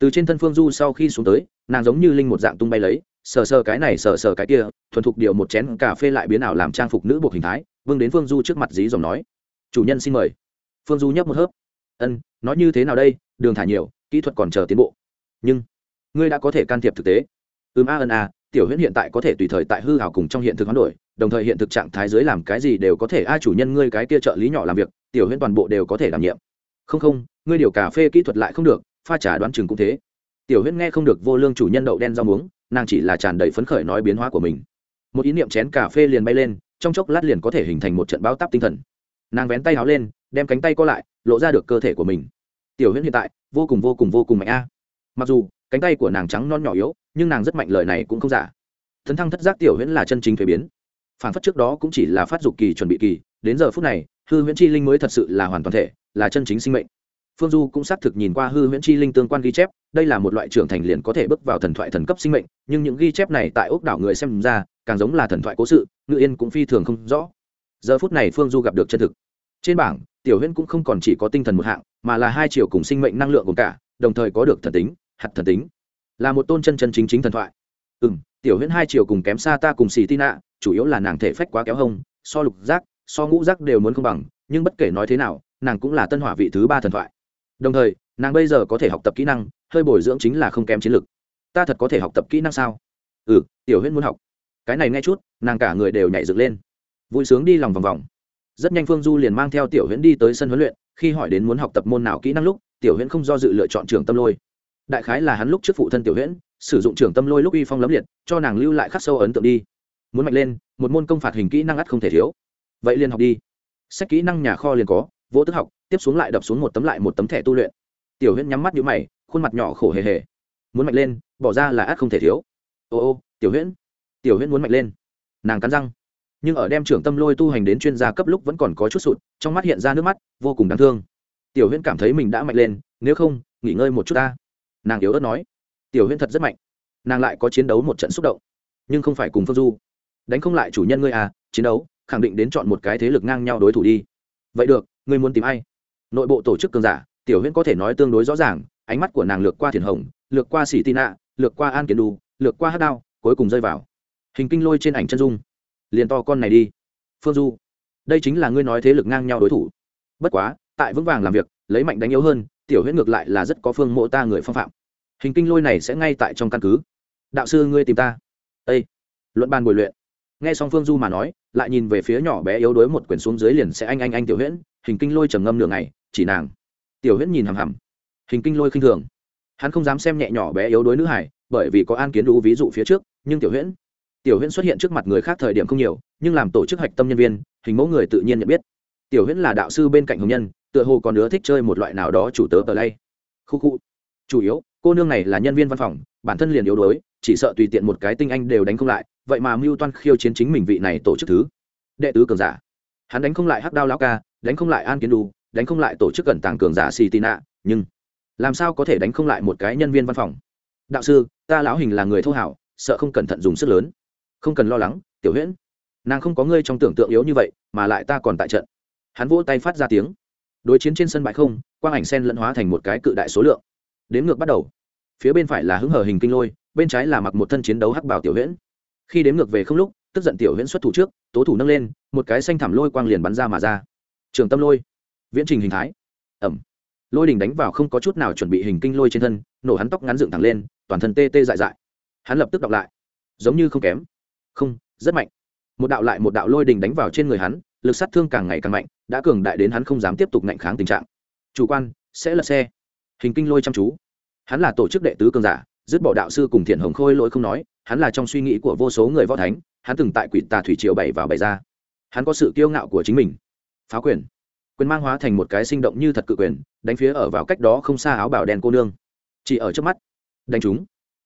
từ trên thân phương du sau khi xuống tới, nàng giống như linh một dạng tung bay lấy, sờ sờ cái này, sờ sờ cái kia, thuần thục điều một chén cà phê lại biến ảo làm trang phục nữ buộc hình thái vương đến phương du trước mặt dí dòng nói. Chủ nhân xin mời. Phương du nhấp một hớp. Ân, nói như thế nào đây? Đường thả nhiều, kỹ thuật còn chờ tiến bộ. Nhưng, ngươi đã có thể can thiệp thực tế. Ừm, a, ân, a, tiểu huyễn hiện tại có thể tùy thời tại hư hảo cùng trong hiện thực hoán đổi, đồng thời hiện thực trạng thái dưới làm cái gì đều có thể, a, chủ nhân ngươi cái kia trợ lý nhỏ làm việc, tiểu huyễn toàn bộ đều có thể đảm nhiệm. Không không, ngươi điều cà phê kỹ thuật lại không được pha trà đoán chừng cũng thế. Tiểu huyễn nghe không được vô lương chủ nhân đậu đen rau muống, nàng chỉ là tràn đầy phấn khởi nói biến hóa của mình. Một ý niệm chén cà phê liền bay lên, trong chốc lát liền có thể hình thành một trận báo táp tinh thần. Nàng vén tay áo lên, đem cánh tay co lại, lộ ra được cơ thể của mình. Tiểu huyễn hiện tại, vô cùng vô cùng vô cùng mạnh a. Mặc dù, cánh tay của nàng trắng non nhỏ yếu, nhưng nàng rất mạnh lời này cũng không giả. Thấn thăng thất giác tiểu huyễn là chân chính thuế biến. Phản phất trước đó cũng chỉ là phát dục kỳ chuẩn bị kỳ, đến giờ phút này, hư huyễn chi linh mới thật sự là hoàn toàn thể, là chân chính sinh mệnh phương du cũng xác thực nhìn qua hư huyễn chi linh tương quan ghi chép, đây là một loại trưởng thành liền có thể bước vào thần thoại thần cấp sinh mệnh, nhưng những ghi chép này tại ốc đảo người xem ra, càng giống là thần thoại cố sự, ngự yên cũng phi thường không rõ. Giờ phút này phương du gặp được chân thực. Trên bảng, tiểu huyễn cũng không còn chỉ có tinh thần một hạng, mà là hai chiều cùng sinh mệnh năng lượng cùng cả, đồng thời có được thần tính, hạt thần tính. Là một tôn chân chân chính chính thần thoại. Ừ m tiểu huyễn hai chiều cùng kém xa ta cùng xì tin ạ chủ yếu là nàng thể phách quá kéo hông, so lục giác, so ngũ giác đều muốn không bằng, nhưng bất kể nói thế nào, nàng cũng là tân hỏa vị thứ ba thần thoại đồng thời, nàng bây giờ có thể học tập kỹ năng, hơi bồi dưỡng chính là không kém chiến lược ta thật có thể học tập kỹ năng sao? Ừ tiểu huyễn muốn học. Cái này nghe chút, nàng cả người đều nhảy dựng lên. Vui sướng đi lòng vòng vòng. Rất nhanh phương du liền mang theo tiểu huyễn đi tới sân huấn luyện, khi hỏi đến muốn học tập môn nào kỹ năng lúc, tiểu huyễn không do dự lựa chọn trường tâm lôi. Đại khái là hắn lúc trước phụ thân tiểu huyễn, sử dụng trường tâm lôi lúc uy phong lấm liệt, cho nàng lưu lại khắc sâu ấn tượng đi. Muốn mạnh lên, một môn công phạt hình kỹ năng ắt không thể thiếu. Vậy liền học đi. Sách kỹ năng nhà kho liền có vỗ tức học, tiếp xuống lại đập xuống một tấm lại một tấm thẻ tu luyện. Tiểu huyễn nhắm mắt nhũ mày, khuôn mặt nhỏ khổ hề hề. Muốn mạnh lên, bỏ ra là ác không thể thiếu. Ô ô, tiểu huyễn tiểu huyễn muốn mạnh lên. Nàng cắn răng. Nhưng ở đem trưởng tâm lôi tu hành đến chuyên gia cấp lúc vẫn còn có chút sụt, trong mắt hiện ra nước mắt, vô cùng đáng thương. Tiểu huyễn cảm thấy mình đã mạnh lên, nếu không, nghỉ ngơi một chút ta. Nàng yếu ớt nói. Tiểu huyễn thật rất mạnh. Nàng lại có chiến đấu một trận xúc động. Nhưng không phải cùng phương du. Đánh không lại chủ nhân ngươi à chiến đấu, khẳng định đến chọn một cái thế lực ngang nhau đối thủ đi. Vậy được ngươi muốn tìm ai? Nội bộ tổ chức cường giả, tiểu huyễn có thể nói tương đối rõ ràng, ánh mắt của nàng lược qua thiền hồng, lược qua sĩ tị nạ, lược qua an kiến đu, lược qua hát đao, cuối cùng rơi vào. Hình kinh lôi trên ảnh chân dung. Liền to con này đi. Phương du, đây chính là ngươi nói thế lực ngang nhau đối thủ. Bất quá, tại vững vàng làm việc, lấy mạnh đánh yếu hơn, tiểu huyễn ngược lại là rất có phương mộ ta người phong phạm. Hình kinh lôi này sẽ ngay tại trong căn cứ. Đạo sư ngươi tìm ta. Â luận bàn bồi luyện nghe xong phương du mà nói, lại nhìn về phía nhỏ bé yếu đuối một quyển xuống dưới liền sẽ anh anh anh tiểu huyễn, hình kinh lôi trầm ngâm nửa ngày, chỉ nàng. Tiểu huyễn nhìn hằm hằm. Hình kinh lôi khinh thường. Hắn không dám xem nhẹ nhỏ bé yếu đuối nữ hải, bởi vì có an kiến đủ ví dụ phía trước, nhưng tiểu huyễn tiểu huyễn xuất hiện trước mặt người khác thời điểm không nhiều, nhưng làm tổ chức hạch tâm nhân viên, hình mẫu người tự nhiên nhận biết. Tiểu huyễn là đạo sư bên cạnh hồng nhân, tựa hồ còn đứa thích chơi một loại nào đó chủ tớ tờ lay. Khu khu. Chủ yếu, cô nương này là nhân viên văn phòng, bản thân liền yếu đuối, chỉ sợ tùy tiện một cái tinh anh đều đánh không lại vậy mà mưu toan khiêu chiến chính mình vị này tổ chức thứ đệ tứ cường giả. Hắn đánh không lại hắc đao lão ca, đánh không lại an kiến đu, đánh không lại tổ chức cẩn tàng cường giả xì tì nạ, nhưng làm sao có thể đánh không lại một cái nhân viên văn phòng? Đạo sư, ta lão hình là người thô hảo, sợ không cẩn thận dùng sức lớn. Không cần lo lắng, tiểu huyễn. Nàng không có ngươi trong tưởng tượng yếu như vậy, mà lại ta còn tại trận. Hắn vỗ tay phát ra tiếng. Đối chiến trên sân bãi không, quang ảnh sen lẫn hóa thành một cái cự đại số lượng. Đến ngược bắt đầu. Phía bên phải là hứng hở hình kinh lôi, bên trái là mặc một thân chiến đấu hắc bảo tiểu huyễn khi đếm ngược về không lúc, tức giận tiểu huyễn xuất thủ trước, tố thủ nâng lên, một cái xanh thảm lôi quang liền bắn ra mà ra. Trường tâm lôi. Viễn trình hình thái. Ẩm. Lôi đình đánh vào không có chút nào chuẩn bị hình kinh lôi trên thân, nổ hắn tóc ngắn dựng thẳng lên, toàn thân tê tê dại dại. Hắn lập tức đọc lại. Giống như không kém. Không, rất mạnh. Một đạo lại một đạo lôi đình đánh vào trên người hắn, lực sát thương càng ngày càng mạnh, đã cường đại đến hắn không dám tiếp tục ngạnh kháng tình trạng. Chủ quan, sẽ lật xe. Hình kinh lôi chăm chú. Hắn là tổ chức đệ tứ cường giả, dứt bỏ đạo sư cùng thiện hồng khôi lỗi không nói hắn là trong suy nghĩ của vô số người võ thánh, hắn từng tại quỷ tà thủy triều bảy vào bảy ra. Hắn có sự kiêu ngạo của chính mình. Phá quyền. Quyền mang hóa thành một cái sinh động như thật cự quyền, đánh phía ở vào cách đó không xa áo bảo đen cô nương. Chỉ ở trước mắt. Đánh chúng.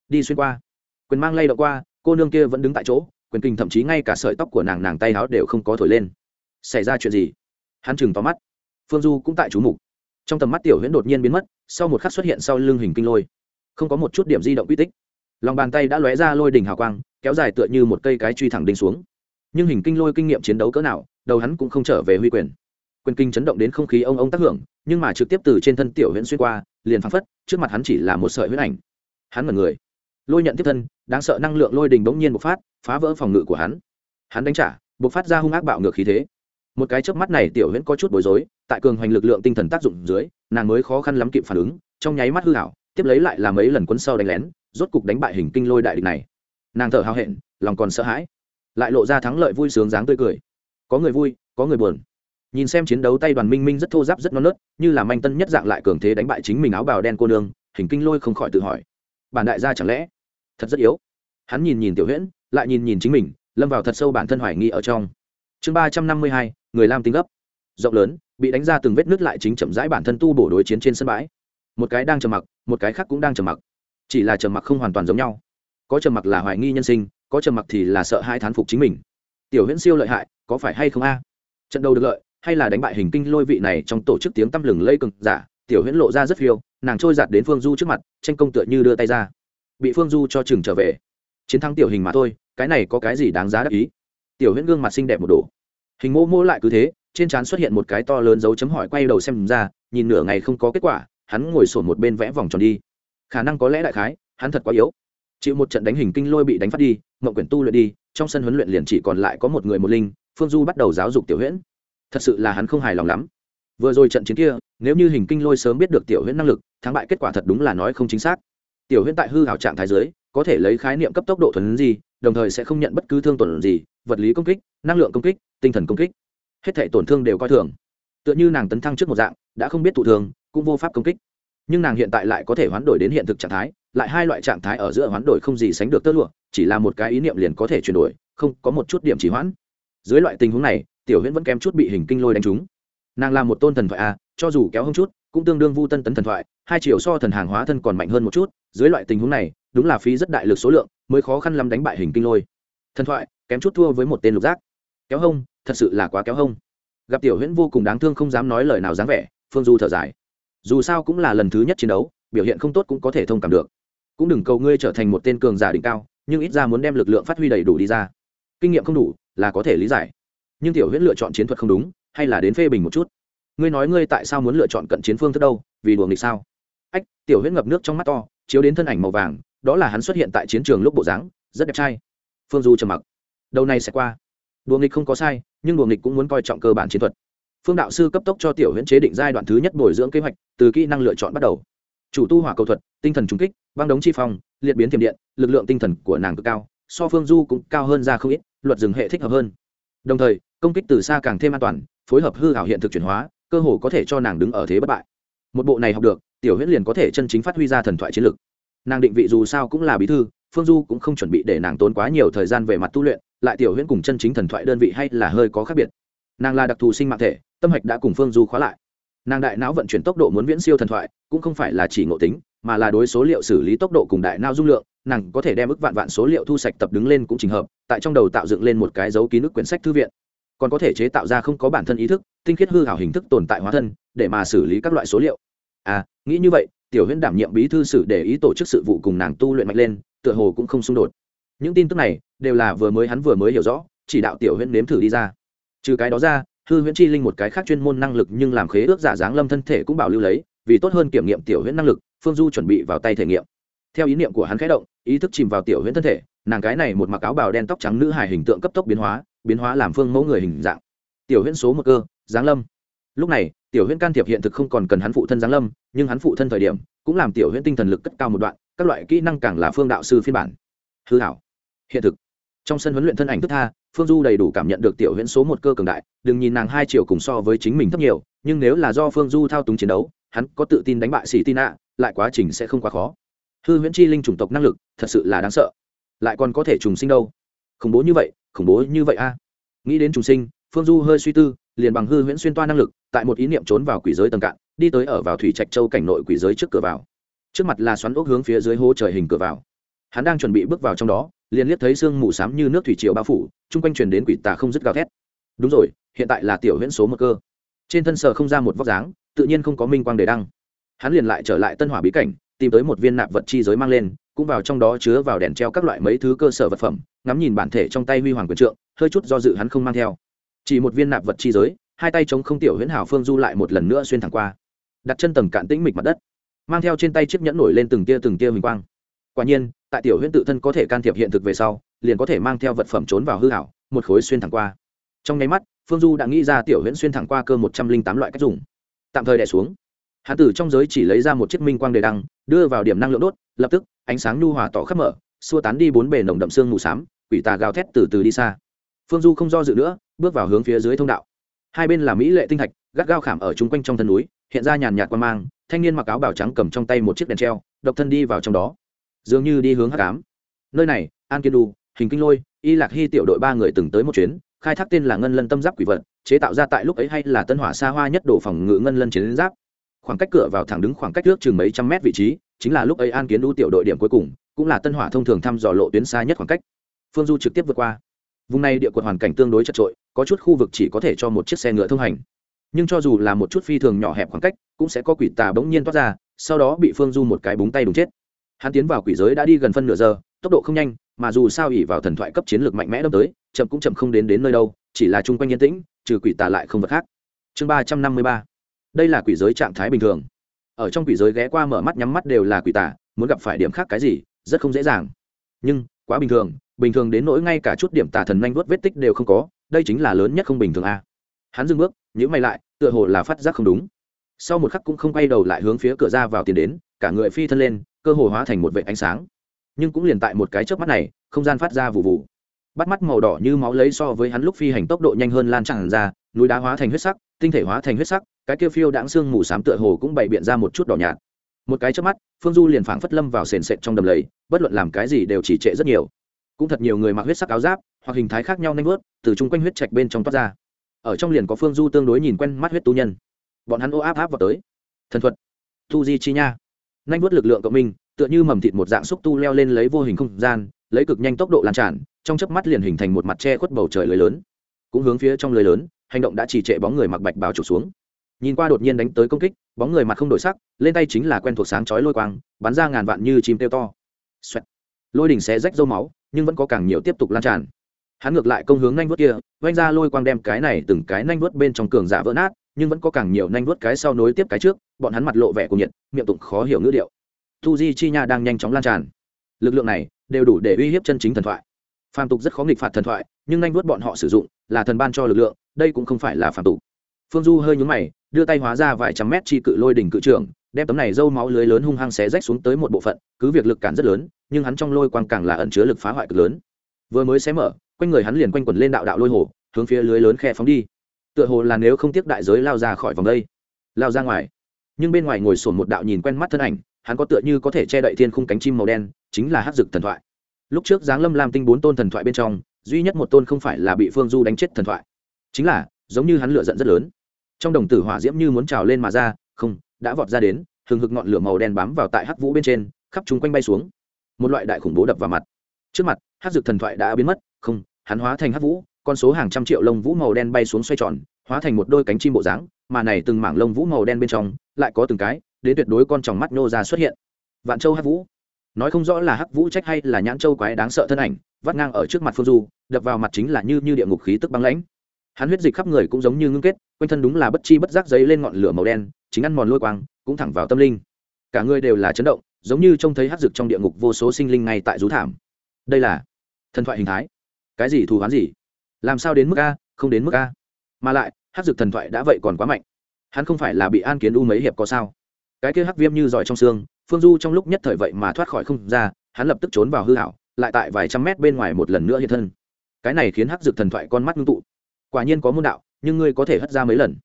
Đi xuyên qua. Quyền mang lay động qua, cô nương kia vẫn đứng tại chỗ, quyền kinh thậm chí ngay cả sợi tóc của nàng nàng tay áo đều không có thổi lên. Xảy ra chuyện gì? Hắn chừng tóm mắt. Phương du cũng tại chú mục. Trong tầm mắt tiểu huyễn đột nhiên biến mất, sau một khắc xuất hiện sau lưng hình kinh lôi. Không có một chút điểm di động uy tích lòng bàn tay đã lóe ra lôi đỉnh hào quang, kéo dài tựa như một cây cái truy thẳng đinh xuống. Nhưng hình kinh lôi kinh nghiệm chiến đấu cỡ nào, đầu hắn cũng không trở về huy quyền. Quyền kinh chấn động đến không khí ông ông tác hưởng, nhưng mà trực tiếp từ trên thân tiểu huyễn xuyên qua, liền phăng phất, trước mặt hắn chỉ là một sợi huyễn ảnh. Hắn mật người. Lôi nhận tiếp thân, đáng sợ năng lượng lôi đình bỗng nhiên bộc phát, phá vỡ phòng ngự của hắn. Hắn đánh trả, bộc phát ra hung ác bạo ngược khí thế. Một cái chớp mắt này tiểu huyễn có chút bối rối, tại cường hoành lực lượng tinh thần tác dụng dưới, nàng mới khó khăn lắm kịp phản ứng, trong nháy mắt hư hảo tiếp lấy lại là mấy lần quấn sâu đánh lén rốt cục đánh bại hình kinh lôi đại địch này. Nàng thở hào hẹn, lòng còn sợ hãi. Lại lộ ra thắng lợi vui sướng dáng tươi cười. Có người vui, có người buồn. Nhìn xem chiến đấu tay đoàn minh minh rất thô giáp rất non nớt, như là manh tân nhất dạng lại cường thế đánh bại chính mình áo bào đen cô nương, hình kinh lôi không khỏi tự hỏi. Bản đại gia chẳng lẽ thật rất yếu? Hắn nhìn nhìn tiểu huyễn, lại nhìn nhìn chính mình, lâm vào thật sâu bản thân hoài nghi ở trong. Chương ba trăm năm mươi hai, người lam tính gấp. Rộng lớn, bị đánh ra từng vết nứt lại chính chậm rãi bản thân tu bổ đối chiến trên sân bãi. Một cái đang trầm mặc, một cái khác cũng đang trầm mặc chỉ là trầm mặc không hoàn toàn giống nhau. Có trầm mặc là hoài nghi nhân sinh, có trầm mặc thì là sợ hai thán phục chính mình. Tiểu huyễn siêu lợi hại, có phải hay không a? Trận đầu được lợi, hay là đánh bại hình kinh lôi vị này trong tổ chức tiếng tăm lừng lây cực giả, tiểu huyễn lộ ra rất phiêu, nàng trôi giạt đến phương du trước mặt, tranh công tựa như đưa tay ra. Bị phương du cho chừng trở về. Chiến thắng tiểu hình mà thôi, cái này có cái gì đáng giá đắc ý? Tiểu huyễn gương mặt xinh đẹp một đồ hình mô mô lại cứ thế, trên trán xuất hiện một cái to lớn dấu chấm hỏi quay đầu xem ra, nhìn nửa ngày không có kết quả, hắn ngồi sổn một bên vẽ vòng tròn đi khả năng có lẽ đại khái, hắn thật quá yếu. Chịu một trận đánh hình kinh lôi bị đánh phát đi, mộng quyển tu luyện đi, trong sân huấn luyện liền chỉ còn lại có một người một linh, phương du bắt đầu giáo dục tiểu huyễn. Thật sự là hắn không hài lòng lắm. Vừa rồi trận chiến kia, nếu như hình kinh lôi sớm biết được tiểu huyễn năng lực, thắng bại kết quả thật đúng là nói không chính xác. Tiểu huyễn tại hư hảo trạng thái giới có thể lấy khái niệm cấp tốc độ thuần gì đồng thời sẽ không nhận bất cứ thương tổn gì, vật lý công kích, năng lượng công kích, tinh thần công kích. Hết thể tổn thương đều coi thường. Tựa như nàng tấn thăng trước một dạng, đã không biết thụ thường cũng vô pháp công kích nhưng nàng hiện tại lại có thể hoán đổi đến hiện thực trạng thái lại hai loại trạng thái ở giữa hoán đổi không gì sánh được tơ lụa chỉ là một cái ý niệm liền có thể chuyển đổi không có một chút điểm chỉ hoãn. Dưới loại tình huống này tiểu huyễn vẫn kém chút bị hình kinh lôi đánh trúng. Nàng là một tôn thần thoại a à, cho dù kéo hơn chút cũng tương đương vu tân tấn thần thoại hai chiều so thần hàng hóa thân còn mạnh hơn một chút dưới loại tình huống này đúng là phí rất đại lực số lượng mới khó khăn lắm đánh bại hình kinh lôi. Thần thoại kém chút thua với một tên lục giác. Kéo hông thật sự là quá kéo hông. Gặp tiểu huyễn vô cùng đáng thương không dám nói lời nào dáng vẻ phương du thở dài dù sao cũng là lần thứ nhất chiến đấu, biểu hiện không tốt cũng có thể thông cảm được. Cũng đừng cầu ngươi trở thành một tên cường giả đỉnh cao, nhưng ít ra muốn đem lực lượng phát huy đầy đủ đi ra. Kinh nghiệm không đủ, là có thể lý giải. Nhưng tiểu huyễn lựa chọn chiến thuật không đúng, hay là đến phê bình một chút? Ngươi nói ngươi tại sao muốn lựa chọn cận chiến phương thức đâu, vì đùa nghịch sao? Ách, tiểu huyễn ngập nước trong mắt to, chiếu đến thân ảnh màu vàng, đó là hắn xuất hiện tại chiến trường lúc bộ dáng, rất đẹp trai. Phương du trầm mặc. Đầu này sẽ qua. Đùa nghịch không có sai, nhưng đùa nghịch cũng muốn coi trọng cơ bản chiến thuật phương đạo sư cấp tốc cho tiểu huyễn chế định giai đoạn thứ nhất bồi dưỡng kế hoạch, từ kỹ năng lựa chọn bắt đầu. Chủ tu hỏa cầu thuật, tinh thần trung kích, băng đống chi phong, liệt biến thiểm điện, lực lượng tinh thần của nàng cực cao, so phương du cũng cao hơn ra không ít, luật dừng hệ thích hợp hơn. Đồng thời, công kích từ xa càng thêm an toàn, phối hợp hư hảo hiện thực chuyển hóa, cơ hồ có thể cho nàng đứng ở thế bất bại. Một bộ này học được, tiểu huyễn liền có thể chân chính phát huy ra thần thoại chiến lược nàng định vị dù sao cũng là bí thư, phương du cũng không chuẩn bị để nàng tốn quá nhiều thời gian về mặt tu luyện, lại tiểu huyễn cùng chân chính thần thoại đơn vị hay là hơi có khác biệt. Nàng là đặc thù sinh mạng thể tâm hạch đã cùng phương du khóa lại. Nàng đại não vận chuyển tốc độ muốn viễn siêu thần thoại, cũng không phải là chỉ ngộ tính, mà là đối số liệu xử lý tốc độ cùng đại não dung lượng, nàng có thể đem ức vạn vạn số liệu thu sạch tập đứng lên cũng trình hợp, tại trong đầu tạo dựng lên một cái dấu ký nước quyển sách thư viện. Còn có thể chế tạo ra không có bản thân ý thức, tinh khiết hư hảo hình thức tồn tại hóa thân, để mà xử lý các loại số liệu. À nghĩ như vậy, tiểu huyễn đảm nhiệm bí thư sử để ý tổ chức sự vụ cùng nàng tu luyện mạnh lên, tựa hồ cũng không xung đột. Những tin tức này, đều là vừa mới hắn vừa mới hiểu rõ, chỉ đạo tiểu huyễn nếm thử đi ra. Trừ cái đó ra hư huyễn chi linh một cái khác chuyên môn năng lực nhưng làm khế ước giả dáng lâm thân thể cũng bảo lưu lấy, vì tốt hơn kiểm nghiệm tiểu huyễn năng lực, phương du chuẩn bị vào tay thể nghiệm. Theo ý niệm của hắn khẽ động, ý thức chìm vào tiểu huyễn thân thể, nàng cái này một mặc áo bào đen tóc trắng nữ hài hình tượng cấp tốc biến hóa biến hóa làm phương mẫu người hình dạng. Tiểu huyễn số một cơ, giáng lâm. Lúc này, tiểu huyễn can thiệp hiện thực không còn cần hắn phụ thân giáng lâm, nhưng hắn phụ thân thời điểm, cũng làm tiểu huyễn tinh thần lực cất cao một đoạn, các loại kỹ năng càng là phương đạo sư phiên bản. Hư hảo. Hiện thực. Trong sân huấn luyện thân ảnh thức tha phương du đầy đủ cảm nhận được tiểu huyễn số một cơ cường đại, đừng nhìn nàng hai triệu cùng so với chính mình thấp nhiều, nhưng nếu là do phương du thao túng chiến đấu, hắn có tự tin đánh bại sĩ tin ạ lại quá trình sẽ không quá khó. Hư huyễn chi linh chủng tộc năng lực, thật sự là đáng sợ. Lại còn có thể trùng sinh đâu? Khủng bố như vậy, khủng bố như vậy a. Nghĩ đến trùng sinh, phương du hơi suy tư, liền bằng hư huyễn xuyên toa năng lực, tại một ý niệm trốn vào quỷ giới tầng cạn, đi tới ở vào thủy trạch châu cảnh nội quỷ giới trước cửa vào. Trước mặt là xoắn ốc hướng phía dưới hố trời hình cửa vào hắn đang chuẩn bị bước vào trong đó, liền liếc thấy sương mù s như nước thủy triều bao phủ, chung quanh truyền đến quỷ tà không dứt gào thét. Đúng rồi, hiện tại là tiểu huyễn số một cơ. Trên thân sờ không ra một vóc dáng, tự nhiên không có minh quang để đăng. Hắn liền lại trở lại tân hỏa bí cảnh, tìm tới một viên nạp vật chi giới mang lên, cũng vào trong đó chứa vào đèn treo các loại mấy thứ cơ sở vật phẩm, ngắm nhìn bản thể trong tay huy hoàng quyền trượng, hơi chút do dự hắn không mang theo. Chỉ một viên nạp vật chi giới, hai tay chống không tiểu huyễn hảo phương du lại một lần nữa xuyên thẳng qua. Đặt chân tầng cạn tĩnh mịch mặt đất, mang theo trên tay chiếc nhẫn nổi lên từng tia từng tia huỳnh quang quả nhiên, tại tiểu huyễn tự thân có thể can thiệp hiện thực về sau, liền có thể mang theo vật phẩm trốn vào hư hảo một khối xuyên thẳng qua. Trong nháy mắt, phương du đã nghĩ ra tiểu huyễn xuyên thẳng qua cơ một trăm linh tám loại cách dùng. Tạm thời đẻ xuống. Hán tử trong giới chỉ lấy ra một chiếc minh quang đề đăng, đưa vào điểm năng lượng đốt, lập tức, ánh sáng nhu hòa tỏ khắp mở, xua tán đi bốn bề nồng đậm xương mù xám, quỷ tà gào thét từ từ đi xa. Phương du không do dự nữa, bước vào hướng phía dưới thông đạo. Hai bên là mỹ lệ tinh thạch, gắt gao khảm ở chung quanh trong thân núi, hiện ra nhàn nhạt qua mang, thanh niên mặc áo bảo trắng cầm trong tay một chiếc đèn treo, độc thân đi vào trong đó dường như đi hướng hắc cám nơi này, an kiên đu hình kinh lôi, y lạc hy tiểu đội ba người từng tới một chuyến, khai thác tên là ngân lân tâm giáp quỷ vật, chế tạo ra tại lúc ấy hay là tân hỏa xa hoa nhất đổ phòng ngự ngân lân chiến giáp. Khoảng cách cửa vào thẳng đứng khoảng cách trước chừng mấy trăm mét vị trí, chính là lúc ấy an kiến đu tiểu đội điểm cuối cùng, cũng là tân hỏa thông thường thăm dò lộ tuyến xa nhất khoảng cách. Phương du trực tiếp vượt qua. Vùng này địa quật hoàn cảnh tương đối chật trội có chút khu vực chỉ có thể cho một chiếc xe ngựa thông hành. Nhưng cho dù là một chút phi thường nhỏ hẹp khoảng cách, cũng sẽ có quỷ tà bỗng nhiên toát ra, sau đó bị phương du một cái búng tay đúng chết hắn tiến vào quỷ giới đã đi gần phân nửa giờ, tốc độ không nhanh, mà dù sao ỉ vào thần thoại cấp chiến lược mạnh mẽ đâm tới, chậm cũng chậm không đến đến nơi đâu, chỉ là chung quanh yên tĩnh, trừ quỷ tà lại không vật khác. Chương ba trăm năm mươi ba. Đây là quỷ giới trạng thái bình thường. Ở trong quỷ giới ghé qua mở mắt nhắm mắt đều là quỷ tà, muốn gặp phải điểm khác cái gì, rất không dễ dàng. Nhưng, quá bình thường bình thường đến nỗi ngay cả chút điểm tà thần nhanh vuốt vết tích đều không có, đây chính là lớn nhất không bình thường a. Hắn dừng bước nhữ mày lại, tựa hồ là phát giác không đúng. Sau một khắc cũng không quay đầu lại hướng phía cửa ra vào tiền đến, cả người phi thân lên cơ hồ hóa thành một vệ ánh sáng. Nhưng cũng liền tại một cái chớp mắt này, không gian phát ra vụ vụ. Bắt mắt màu đỏ như máu lấy so với hắn lúc phi hành tốc độ nhanh hơn lan tràn ra, núi đá hóa thành huyết sắc, tinh thể hóa thành huyết sắc, cái kia phiêu đãng xương mù s á m tựa hồ cũng bày biện ra một chút đỏ nhạt. Một cái chớp mắt, phương du liền phảng phất lâm vào sền sệt trong đầm lầy, bất luận làm cái gì đều chỉ trệ rất nhiều. Cũng thật nhiều người mặc huyết sắc áo giáp, hoặc hình thái khác nhau nanh vớt, từ chung quanh huyết trạch bên trong toát ra. Ở trong liền có phương du tương đối nhìn quen mắt huyết tu nhân. Bọn hắn ô áp áp vào tới. Thần thuật. Tu di chi nha. Nhanh vuốt lực lượng cộng minh, tựa như mầm thịt một dạng xúc tu leo lên lấy vô hình không gian, lấy cực nhanh tốc độ lan tràn, trong chớp mắt liền hình thành một mặt che khuất bầu trời lưới lớn. Cũng hướng phía trong lưới lớn, hành động đã trì trệ bóng người mặc bạch bào trục xuống. Nhìn qua đột nhiên đánh tới công kích, bóng người mặt không đổi sắc, lên tay chính là quen thuộc sáng chói lôi quang, bắn ra ngàn vạn như chim têu to. Xoẹt. lôi đỉnh xé rách dâu máu, nhưng vẫn có càng nhiều tiếp tục lan tràn. Hắn ngược lại công hướng nhanh vuốt kia vanh ra lôi quang đem cái này từng cái nhanh vuốt bên trong cường giả vỡ nát nhưng vẫn có càng nhiều nhanh vuốt cái sau nối tiếp cái trước, bọn hắn mặt lộ vẻ của nhiệt, miệng tụng khó hiểu ngữ điệu. Tu di chi nha đang nhanh chóng lan tràn. Lực lượng này đều đủ để uy hiếp chân chính thần thoại. Phàm tục rất khó nghịch phạt thần thoại, nhưng nhanh vuốt bọn họ sử dụng là thần ban cho lực lượng, đây cũng không phải là phàm tục. Phương du hơi nhúng mày, đưa tay hóa ra vài trăm mét chi cự lôi đỉnh cự trưởng đem tấm này dâu máu lưới lớn hung hăng xé rách xuống tới một bộ phận, cứ việc lực cản rất lớn, nhưng hắn trong lôi quang càng là ẩn chứa lực phá hoại cực lớn. Vừa mới xé mở, quanh người hắn liền quanh quẩn lên đạo đạo lôi hồ, hướng phía lưới lớn khe phóng đi tựa hồ là nếu không tiếc đại giới lao ra khỏi vòng đây, lao ra ngoài. Nhưng bên ngoài ngồi sổn một đạo nhìn quen mắt thân ảnh, hắn có tựa như có thể che đậy thiên khung cánh chim màu đen, chính là hát dực thần thoại. Lúc trước giáng lâm làm tinh bốn tôn thần thoại bên trong, duy nhất một tôn không phải là bị phương du đánh chết thần thoại, chính là, giống như hắn lựa giận rất lớn. Trong đồng tử hỏa diễm như muốn trào lên mà ra, không, đã vọt ra đến, hừng hực ngọn lửa màu đen bám vào tại hắc vũ bên trên, khắp chúng quanh bay xuống. Một loại đại khủng bố đập vào mặt. Trước mặt, hắc dược thần thoại đã biến mất, không, hắn hóa thành hắc vũ con số hàng trăm triệu lông vũ màu đen bay xuống xoay tròn, hóa thành một đôi cánh chim bộ dáng, mà này từng mảng lông vũ màu đen bên trong, lại có từng cái, đến tuyệt đối con tròng mắt nô ra xuất hiện. Vạn châu hắc vũ. Nói không rõ là hắc vũ trách hay là nhãn châu quái đáng sợ thân ảnh, vắt ngang ở trước mặt phương du, đập vào mặt chính là như như địa ngục khí tức băng lãnh. Hắn huyết dịch khắp người cũng giống như ngưng kết, quanh thân đúng là bất chi bất giác giấy lên ngọn lửa màu đen, chính ăn mòn lôi quang, cũng thẳng vào tâm linh. Cả người đều là chấn động, giống như trông thấy hắc dực trong địa ngục vô số sinh linh ngay tại rú thảm. Đây là thần thoại hình thái. Cái gì thù hoán gì? Làm sao đến mức a, không đến mức a. Mà lại hát dược thần thoại đã vậy còn quá mạnh. Hắn không phải là bị an kiến u mấy hiệp có sao? Cái kia hắc viêm như giỏi trong xương, phương du trong lúc nhất thời vậy mà thoát khỏi không ra, hắn lập tức trốn vào hư hảo lại tại vài trăm mét bên ngoài một lần nữa hiện thân. Cái này khiến hắc dược thần thoại con mắt ngưng tụ. Quả nhiên có môn đạo, nhưng ngươi có thể hất ra mấy lần.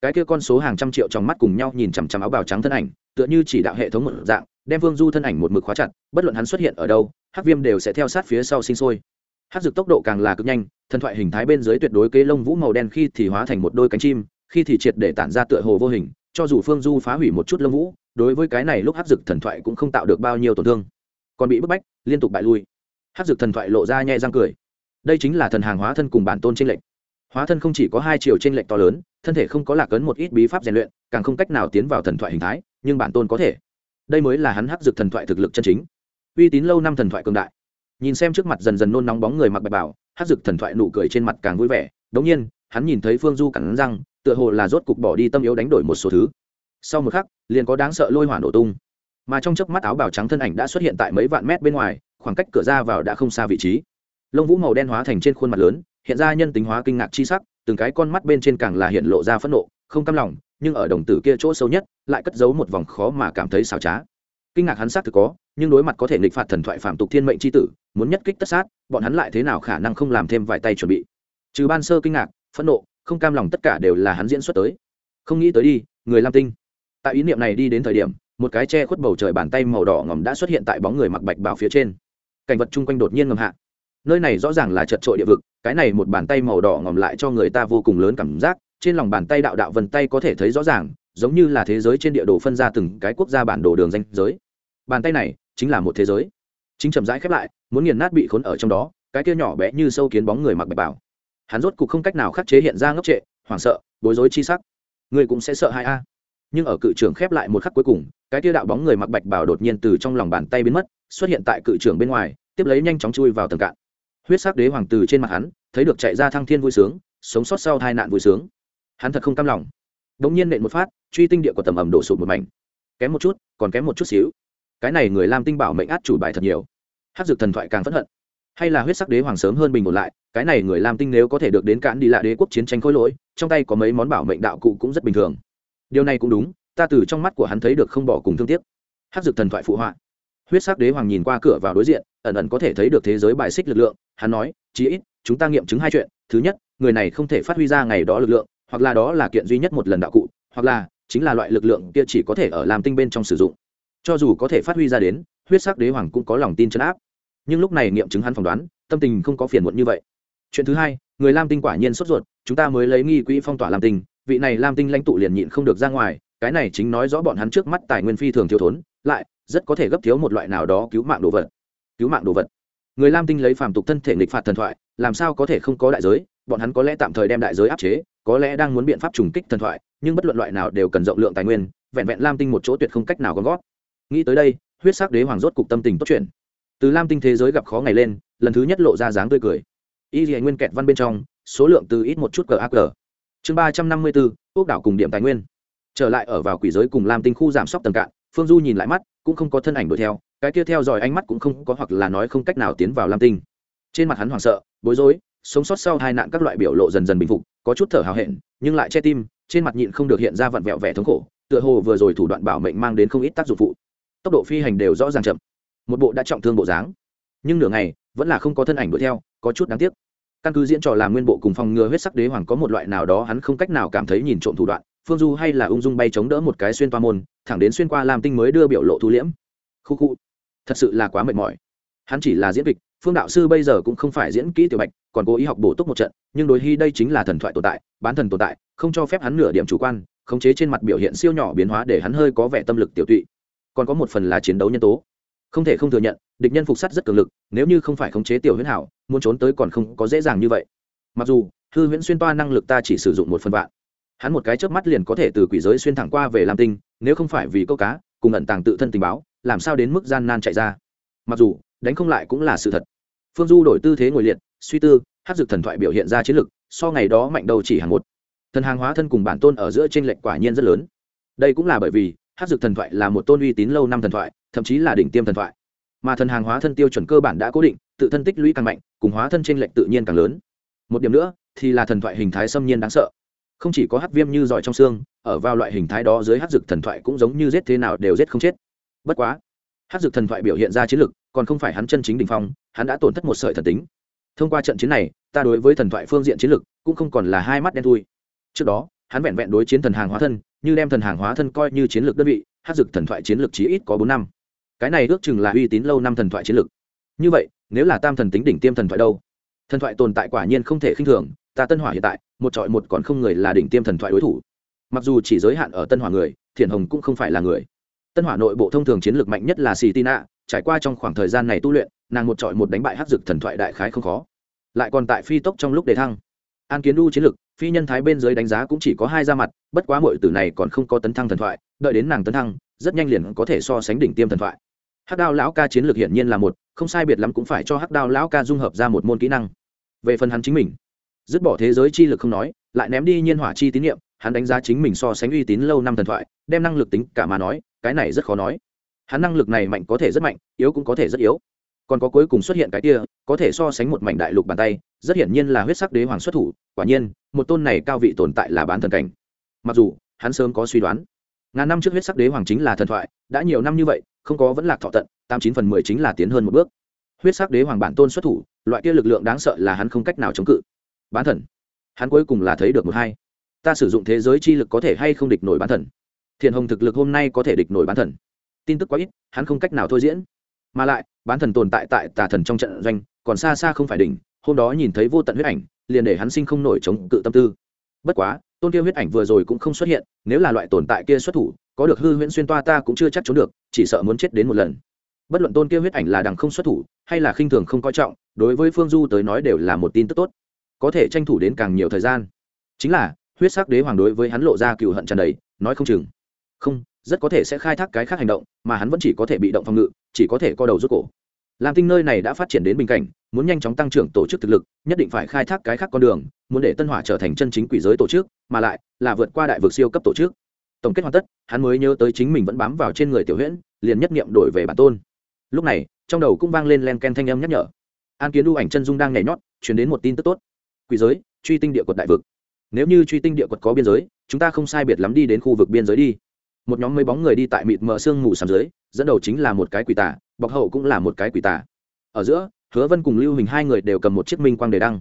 Cái kia con số hàng trăm triệu trong mắt cùng nhau nhìn chằm chằm áo bào trắng thân ảnh, tựa như chỉ đạo hệ thống một dạng, đem phương du thân ảnh một mực khóa chặt, bất luận hắn xuất hiện ở đâu, hắc viêm đều sẽ theo sát phía sau sinh sôi. Hát dực tốc độ càng là cực nhanh, thần thoại hình thái bên dưới tuyệt đối kế lông vũ màu đen khi thì hóa thành một đôi cánh chim, khi thì triệt để tản ra tựa hồ vô hình, cho dù phương du phá hủy một chút lông vũ, đối với cái này lúc Hát dực thần thoại cũng không tạo được bao nhiêu tổn thương. Còn bị bức bách, liên tục bại lui. Hát dực thần thoại lộ ra nhẹ răng cười. Đây chính là thần hàng hóa thân cùng bản tôn tranh lệch. Hóa thân không chỉ có hai chiều trên lệnh to lớn, thân thể không có lạc ấn một ít bí pháp rèn luyện, càng không cách nào tiến vào thần thoại hình thái, nhưng bản tôn có thể. Đây mới là hắn hắc dược thần thoại thực lực chân chính. Uy tín lâu năm thần thoại cường đại nhìn xem trước mặt dần dần nôn nóng bóng người mặc bạch bảo hát dực thần thoại nụ cười trên mặt càng vui vẻ. Đống nhiên, hắn nhìn thấy phương du cắn răng, tựa hồ là rốt cục bỏ đi tâm yếu đánh đổi một số thứ. Sau một khắc, liền có đáng sợ lôi hỏa nổ tung. Mà trong chớp mắt áo bào trắng thân ảnh đã xuất hiện tại mấy vạn mét bên ngoài, khoảng cách cửa ra vào đã không xa vị trí. Lông vũ màu đen hóa thành trên khuôn mặt lớn, hiện ra nhân tính hóa kinh ngạc chi sắc, từng cái con mắt bên trên càng là hiện lộ ra phẫn nộ, không cam lòng, nhưng ở đồng tử kia chỗ sâu nhất, lại cất giấu một vòng khó mà cảm thấy xảo trá. Kinh ngạc hắn xác thực có nhưng đối mặt có thể nghịch phạt thần thoại phạm tục thiên mệnh c h i tử, muốn nhất kích tất sát, bọn hắn lại thế nào khả năng không làm thêm vài tay chuẩn bị? Trừ ban sơ kinh ngạc, phẫn nộ, không cam lòng tất cả đều là hắn diễn xuất tới. Không nghĩ tới đi, người lam tinh. Tại ý niệm này đi đến thời điểm, một cái che khuất bầu trời bàn tay màu đỏ ngầm đã xuất hiện tại bóng người mặc bạch bào phía trên. Cảnh vật chung quanh đột nhiên ngầm hạ. Nơi này rõ ràng là chật trội địa vực, cái này một bàn tay màu đỏ ngầm lại cho người ta vô cùng lớn cảm giác, trên lòng bàn tay đạo đạo vần tay có thể thấy rõ ràng, giống như là thế giới trên địa đồ phân ra từng cái quốc gia bản đồ đường danh giới bàn tay này chính là một thế giới. Chính chậm rãi khép lại, muốn nghiền nát bị khốn ở trong đó, cái kia nhỏ bé như sâu kiến bóng người mặc bạch bảo hắn rốt cục không cách nào khắc chế hiện ra ngốc trệ, hoảng sợ, bối rối chi sắc. Người cũng sẽ sợ hai a. Nhưng ở cự trưởng khép lại một khắc cuối cùng, cái kia đạo bóng người mặc bạch bảo đột nhiên từ trong lòng bàn tay biến mất, xuất hiện tại cự trưởng bên ngoài, tiếp lấy nhanh chóng chui vào tầng cạn. Huyết sắc đế hoàng từ trên mặt hắn, thấy được chạy ra thăng thiên vui sướng, sống sót sau tai nạn vui sướng. Hắn thật không cam lòng. Đống nhiên nện một phát, truy tinh địa của tầm ẩm đổ sụp một mảnh. Kém một chút, còn kém một chút xíu cái này người Lam tinh bảo mệnh át chủ bài thật nhiều. Hát dược thần thoại càng phẫn hận. Hay là huyết sắc đế hoàng sớm hơn bình ổn lại, cái này người Lam tinh nếu có thể được đến cản đi lạ đế quốc chiến tranh khối lỗi, trong tay có mấy món bảo mệnh đạo cụ cũng rất bình thường. Điều này cũng đúng, ta từ trong mắt của hắn thấy được không bỏ cùng thương tiếc. Hát dược thần thoại phụ họa. Huyết sắc đế hoàng nhìn qua cửa vào đối diện, ẩn ẩn có thể thấy được thế giới bài xích lực lượng, hắn nói, chí ít, chúng ta nghiệm chứng hai chuyện, thứ nhất, người này không thể phát huy ra ngày đó lực lượng, hoặc là đó là kiện duy nhất một lần đạo cụ, hoặc là chính là loại lực lượng kia chỉ có thể ở làm tinh bên trong sử dụng cho dù có thể phát huy ra đến, huyết sắc đế hoàng cũng có lòng tin chấn áp. Nhưng lúc này nghiệm chứng hắn phỏng đoán, tâm tình không có phiền muộn như vậy. Chuyện thứ hai, người lam tinh quả nhiên sốt ruột, chúng ta mới lấy nghi quỹ phong tỏa lam tinh, vị này lam tinh lãnh tụ liền nhịn không được ra ngoài, cái này chính nói rõ bọn hắn trước mắt tài nguyên phi thường thiếu thốn, lại rất có thể gấp thiếu một loại nào đó cứu mạng đồ vật. Cứu mạng đồ vật. Người lam tinh lấy phàm tục thân thể nghịch phạt thần thoại, làm sao có thể không có đại giới, bọn hắn có lẽ tạm thời đem đại giới áp chế, có lẽ đang muốn biện pháp trùng kích thần thoại, nhưng bất luận loại nào đều cần rộng lượng tài nguyên, vẹn vẹn lam tinh một chỗ tuyệt không cách nào gom gót nghĩ tới đây, huyết sắc đế hoàng rốt cục tâm tình tốt chuyện. Từ lam tinh thế giới gặp khó ngày lên, lần thứ nhất lộ ra dáng tươi cười. Y dì nguyên kẹt văn bên trong, số lượng từ ít một chút cờ ác cờ. Chương ba trăm năm mươi bốn, quốc đảo cùng điểm tài nguyên. Trở lại ở vào quỷ giới cùng lam tinh khu giảm sốc tầng cạn, phương du nhìn lại mắt, cũng không có thân ảnh đuổi theo, cái kia theo dõi ánh mắt cũng không có hoặc là nói không cách nào tiến vào lam tinh. Trên mặt hắn hoảng sợ, bối rối, sống sót sau hai nạn các loại biểu lộ dần dần bình phục, có chút thở hào hẹn, nhưng lại che tim, trên mặt nhịn không được hiện ra vặn vẹo vẻ thống khổ, tựa hồ vừa rồi thủ đoạn bảo mệnh mang đến không ít tác dụng phụ tốc độ phi hành đều rõ ràng chậm. Một bộ đã trọng thương bộ dáng. Nhưng nửa ngày, vẫn là không có thân ảnh đuổi theo, có chút đáng tiếc. Căn cứ diễn trò làm nguyên bộ cùng phòng ngừa huyết sắc đế hoàng có một loại nào đó hắn không cách nào cảm thấy nhìn trộm thủ đoạn, phương du hay là ung dung bay chống đỡ một cái xuyên toa môn, thẳng đến xuyên qua làm tinh mới đưa biểu lộ thu liễm. Khu khu. Thật sự là quá mệt mỏi. Hắn chỉ là diễn kịch, phương đạo sư bây giờ cũng không phải diễn kỹ tiểu bạch, còn cố ý học bổ túc một trận, nhưng đối hy đây chính là thần thoại tồn tại, bán thần tồn tại, không cho phép hắn nửa điểm chủ quan, khống chế trên mặt biểu hiện siêu nhỏ biến hóa để hắn hơi có vẻ tâm lực tiểu tụy còn có một phần là chiến đấu nhân tố. Không thể không thừa nhận, địch nhân phục sắt rất cường lực, nếu như không phải khống chế tiểu huyễn hảo, muốn trốn tới còn không có dễ dàng như vậy. Mặc dù, hư huyễn xuyên toa năng lực ta chỉ sử dụng một phần vạn. Hắn một cái chớp mắt liền có thể từ quỷ giới xuyên thẳng qua về lam tinh, nếu không phải vì câu cá, cùng ẩn tàng tự thân tình báo, làm sao đến mức gian nan chạy ra. Mặc dù, đánh không lại cũng là sự thật. Phương du đổi tư thế ngồi liệt, suy tư hát dược thần thoại biểu hiện ra chiến lực, so ngày đó mạnh đầu chỉ hàng một. Thần hàng hóa thân cùng bản tôn ở giữa t r ê n lệch quả nhiên rất lớn. Đây cũng là bởi vì hát dược thần thoại là một tôn uy tín lâu năm thần thoại, thậm chí là đỉnh tiêm thần thoại. Mà thần hàng hóa thân tiêu chuẩn cơ bản đã cố định, tự thân tích lũy càng mạnh, cùng hóa thân t r ê n lệch tự nhiên càng lớn. Một điểm nữa, thì là thần thoại hình thái xâm nhiên đáng sợ. Không chỉ có hát viêm như giỏi trong xương, ở vào loại hình thái đó dưới hát dược thần thoại cũng giống như giết thế nào đều giết không chết. Bất quá, hát dược thần thoại biểu hiện ra chiến lực, còn không phải hắn chân chính đình phong, hắn đã tổn thất một sợi thần tính. Thông qua trận chiến này, ta đối với thần thoại phương diện chiến lực cũng không còn là hai mắt đen thui. Trước đó hắn vẹn vẹn đối chiến thần hàng hóa thân, như đem thần hàng hóa thân coi như chiến lược đơn vị, hát dực thần thoại chiến lược chí ít có bốn năm. Cái này ước chừng là uy tín lâu năm thần thoại chiến lược. Như vậy, nếu là tam thần tính đỉnh tiêm thần thoại đâu? Thần thoại tồn tại quả nhiên không thể khinh thường, ta tân hỏa hiện tại, một trọi một còn không người là đỉnh tiêm thần thoại đối thủ. Mặc dù chỉ giới hạn ở tân hỏa người thiện hồng cũng không phải là người. Tân hỏa nội bộ thông thường chiến lược mạnh nhất là xì tina trải qua trong khoảng thời gian này tu luyện, nàng một trọi một đánh bại hát dực thần thoại đại khái không khó. Lại còn tại phi tốc trong lúc đề thăng. An kiến đu chiến lược phi nhân thái bên dưới đánh giá cũng chỉ có hai da mặt, bất quá mọi tử này còn không có tấn thăng thần thoại, đợi đến nàng tấn thăng, rất nhanh liền có thể so sánh đỉnh tiêm thần thoại. Hắc đao lão ca chiến lược hiển nhiên là một, không sai biệt lắm cũng phải cho hắc đao lão ca dung hợp ra một môn kỹ năng. Về phần hắn chính mình, dứt bỏ thế giới chi lực không nói, lại ném đi nhiên hỏa chi tín nhiệm hắn đánh giá chính mình so sánh uy tín lâu năm thần thoại, đem năng lực tính cả mà nói, cái này rất khó nói. Hắn năng lực này mạnh có thể rất mạnh, yếu cũng có thể rất yếu còn có cuối cùng xuất hiện cái kia, có thể so sánh một mảnh đại lục bàn tay, rất hiển nhiên là huyết sắc đế hoàng xuất thủ, quả nhiên, một tôn này cao vị tồn tại là bán thần cảnh. Mặc dù, hắn sớm có suy đoán, ngàn năm trước huyết sắc đế hoàng chính là thần thoại, đã nhiều năm như vậy, không có vẫn lạc thọ tận, tám chín phần mười chính là tiến hơn một bước. Huyết sắc đế hoàng bản tôn xuất thủ, loại kia lực lượng đáng sợ là hắn không cách nào chống cự. Bán thần. Hắn cuối cùng là thấy được một hai. Ta sử dụng thế giới chi lực có thể hay không địch nổi bán thần? Thiện hồng thực lực hôm nay có thể địch nổi bán thần? Tin tức quá ít, hắn không cách nào thôi diễn mà lại, bán thần tồn tại tại tà thần trong trận doanh, còn xa xa không phải đỉnh, hôm đó nhìn thấy vô tận huyết ảnh, liền để hắn sinh không nổi chống cự tâm tư. Bất quá, tôn kia huyết ảnh vừa rồi cũng không xuất hiện, nếu là loại tồn tại kia xuất thủ, có được hư huyễn xuyên toa ta cũng chưa chắc trốn được, chỉ sợ muốn chết đến một lần. Bất luận tôn kia huyết ảnh là đằng không xuất thủ, hay là khinh thường không coi trọng, đối với phương du tới nói đều là một tin tức tốt. Có thể tranh thủ đến càng nhiều thời gian. Chính là, huyết sắc đế hoàng đối với hắn lộ ra cựu hận tràn đầy, nói không chừng. Không, rất có thể sẽ khai thác cái khác hành động, mà hắn vẫn chỉ có thể bị động phòng ngự chỉ có thể co đầu rút cổ. Làm tinh nơi này đã phát triển đến bình cảnh, muốn nhanh chóng tăng trưởng tổ chức thực lực, nhất định phải khai thác cái khác con đường, muốn để tân hỏa trở thành chân chính quỷ giới tổ chức, mà lại là vượt qua đại vực siêu cấp tổ chức. Tổng kết hoàn tất, hắn mới nhớ tới chính mình vẫn bám vào trên người tiểu huyễn, liền nhất nghiệm đổi về bản tôn. Lúc này, trong đầu cũng vang lên len ken thanh âm nhắc nhở. An kiến đu ảnh chân dung đang nhảy nhót chuyển đến một tin tức tốt. Quỷ giới, truy tinh địa quật đại vực. Nếu như truy tinh địa quật có biên giới, chúng ta không sai biệt lắm đi đến khu vực biên giới đi một nhóm mấy bóng người đi tại mịt mờ sương mù sầm dưới, dẫn đầu chính là một cái quỷ tả bọc hậu cũng là một cái quỷ tả ở giữa, hứa vân cùng lưu hình hai người đều cầm một chiếc minh quang để đăng.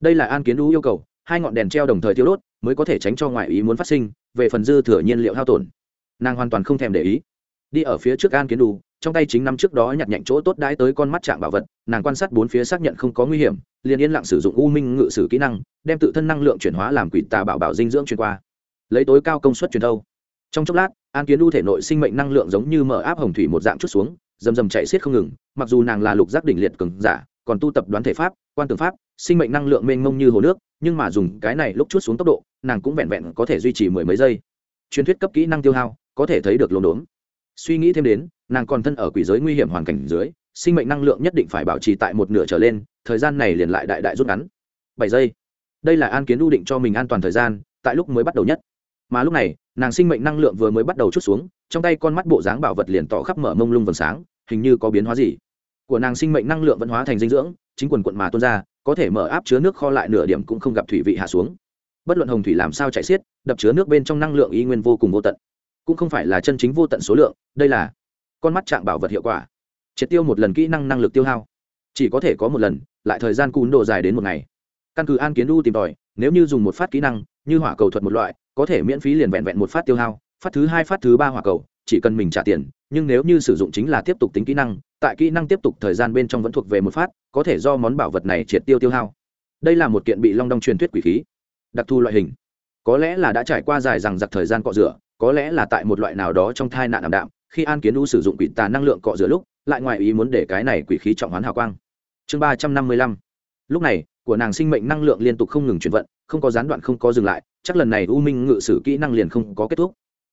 Đây là an kiến đu yêu cầu, hai ngọn đèn treo đồng thời tiêu đốt, mới có thể tránh cho ngoại ý muốn phát sinh, về phần dư thừa nhiên liệu hao tổn. Nàng hoàn toàn không thèm để ý. Đi ở phía trước an kiến đu, trong tay chính năm trước đó nhặt nhạnh chỗ tốt đãi tới con mắt chạm bảo vật, nàng quan sát bốn phía xác nhận không có nguy hiểm, liền yên lặng sử dụng u minh ngự sử kỹ năng, đem tự thân năng lượng chuyển hóa làm quỷ tà bảo bảo dinh dưỡng truyền qua. Lấy tối cao công suất truyền thâu trong chốc lát an kiến U thể nội sinh mệnh năng lượng giống như mở áp hồng thủy một dạng chút xuống, dầm dầm chạy xiết không ngừng, mặc dù nàng là lục giác đỉnh liệt cường giả, còn tu tập đoán thể pháp, quan tưởng pháp, sinh mệnh năng lượng mênh mông như hồ nước, nhưng mà dùng cái này lúc chút xuống tốc độ, nàng cũng vẹn vẹn có thể duy trì mười mấy giây. Truyền thuyết cấp kỹ năng tiêu hao, có thể thấy được lồn đốn suy nghĩ thêm đến, nàng còn thân ở quỷ giới nguy hiểm hoàn cảnh dưới, sinh mệnh năng lượng nhất định phải bảo trì tại một nửa trở lên, thời gian này liền lại đại đại rút ngắn. Bảy giây. Đây là an kiến U định cho mình an toàn thời gian, tại lúc mới bắt đầu nhất mà lúc này, nàng sinh mệnh năng lượng vừa mới bắt đầu chút xuống, trong tay con mắt bộ dáng bảo vật liền tỏ khắp mở mông lung vầng sáng, hình như có biến hóa gì. Của nàng sinh mệnh năng lượng vẫn hóa thành dinh dưỡng, chính quần quận mà tuôn ra, có thể mở áp chứa nước kho lại nửa điểm cũng không gặp thủy vị hạ xuống. Bất luận hồng thủy làm sao chạy xiết, đập chứa nước bên trong năng lượng y nguyên vô cùng vô tận. Cũng không phải là chân chính vô tận số lượng, đây là con mắt trạng bảo vật hiệu quả. Triệt tiêu một lần kỹ năng năng lực tiêu hao. Chỉ có thể có một lần, lại thời gian cún độ dài đến một ngày. Căn cứ an kiến u tìm tòi, nếu như dùng một phát kỹ năng như hỏa cầu thuật một loại, có thể miễn phí liền vẹn vẹn một phát tiêu hao, phát thứ hai, phát thứ ba hỏa cầu, chỉ cần mình trả tiền, nhưng nếu như sử dụng chính là tiếp tục tính kỹ năng, tại kỹ năng tiếp tục thời gian bên trong vẫn thuộc về một phát, có thể do món bảo vật này triệt tiêu tiêu hao. Đây là một kiện bị long đong truyền thuyết quỷ khí, đặc thù loại hình. Có lẽ là đã trải qua dài rằng giặc thời gian cọ rửa, có lẽ là tại một loại nào đó trong thai nạn ảm đạm, khi an kiến u sử dụng quỷ tà năng lượng cọ rửa lúc, lại ngoài ý muốn để cái này quỷ khí trọng hoán hào quang. Chương ba trăm năm mươi lăm. Lúc này, của nàng sinh mệnh năng lượng liên tục không ngừng chuyển vận không có gián đoạn không có dừng lại, chắc lần này u minh ngự sử kỹ năng liền không có kết thúc.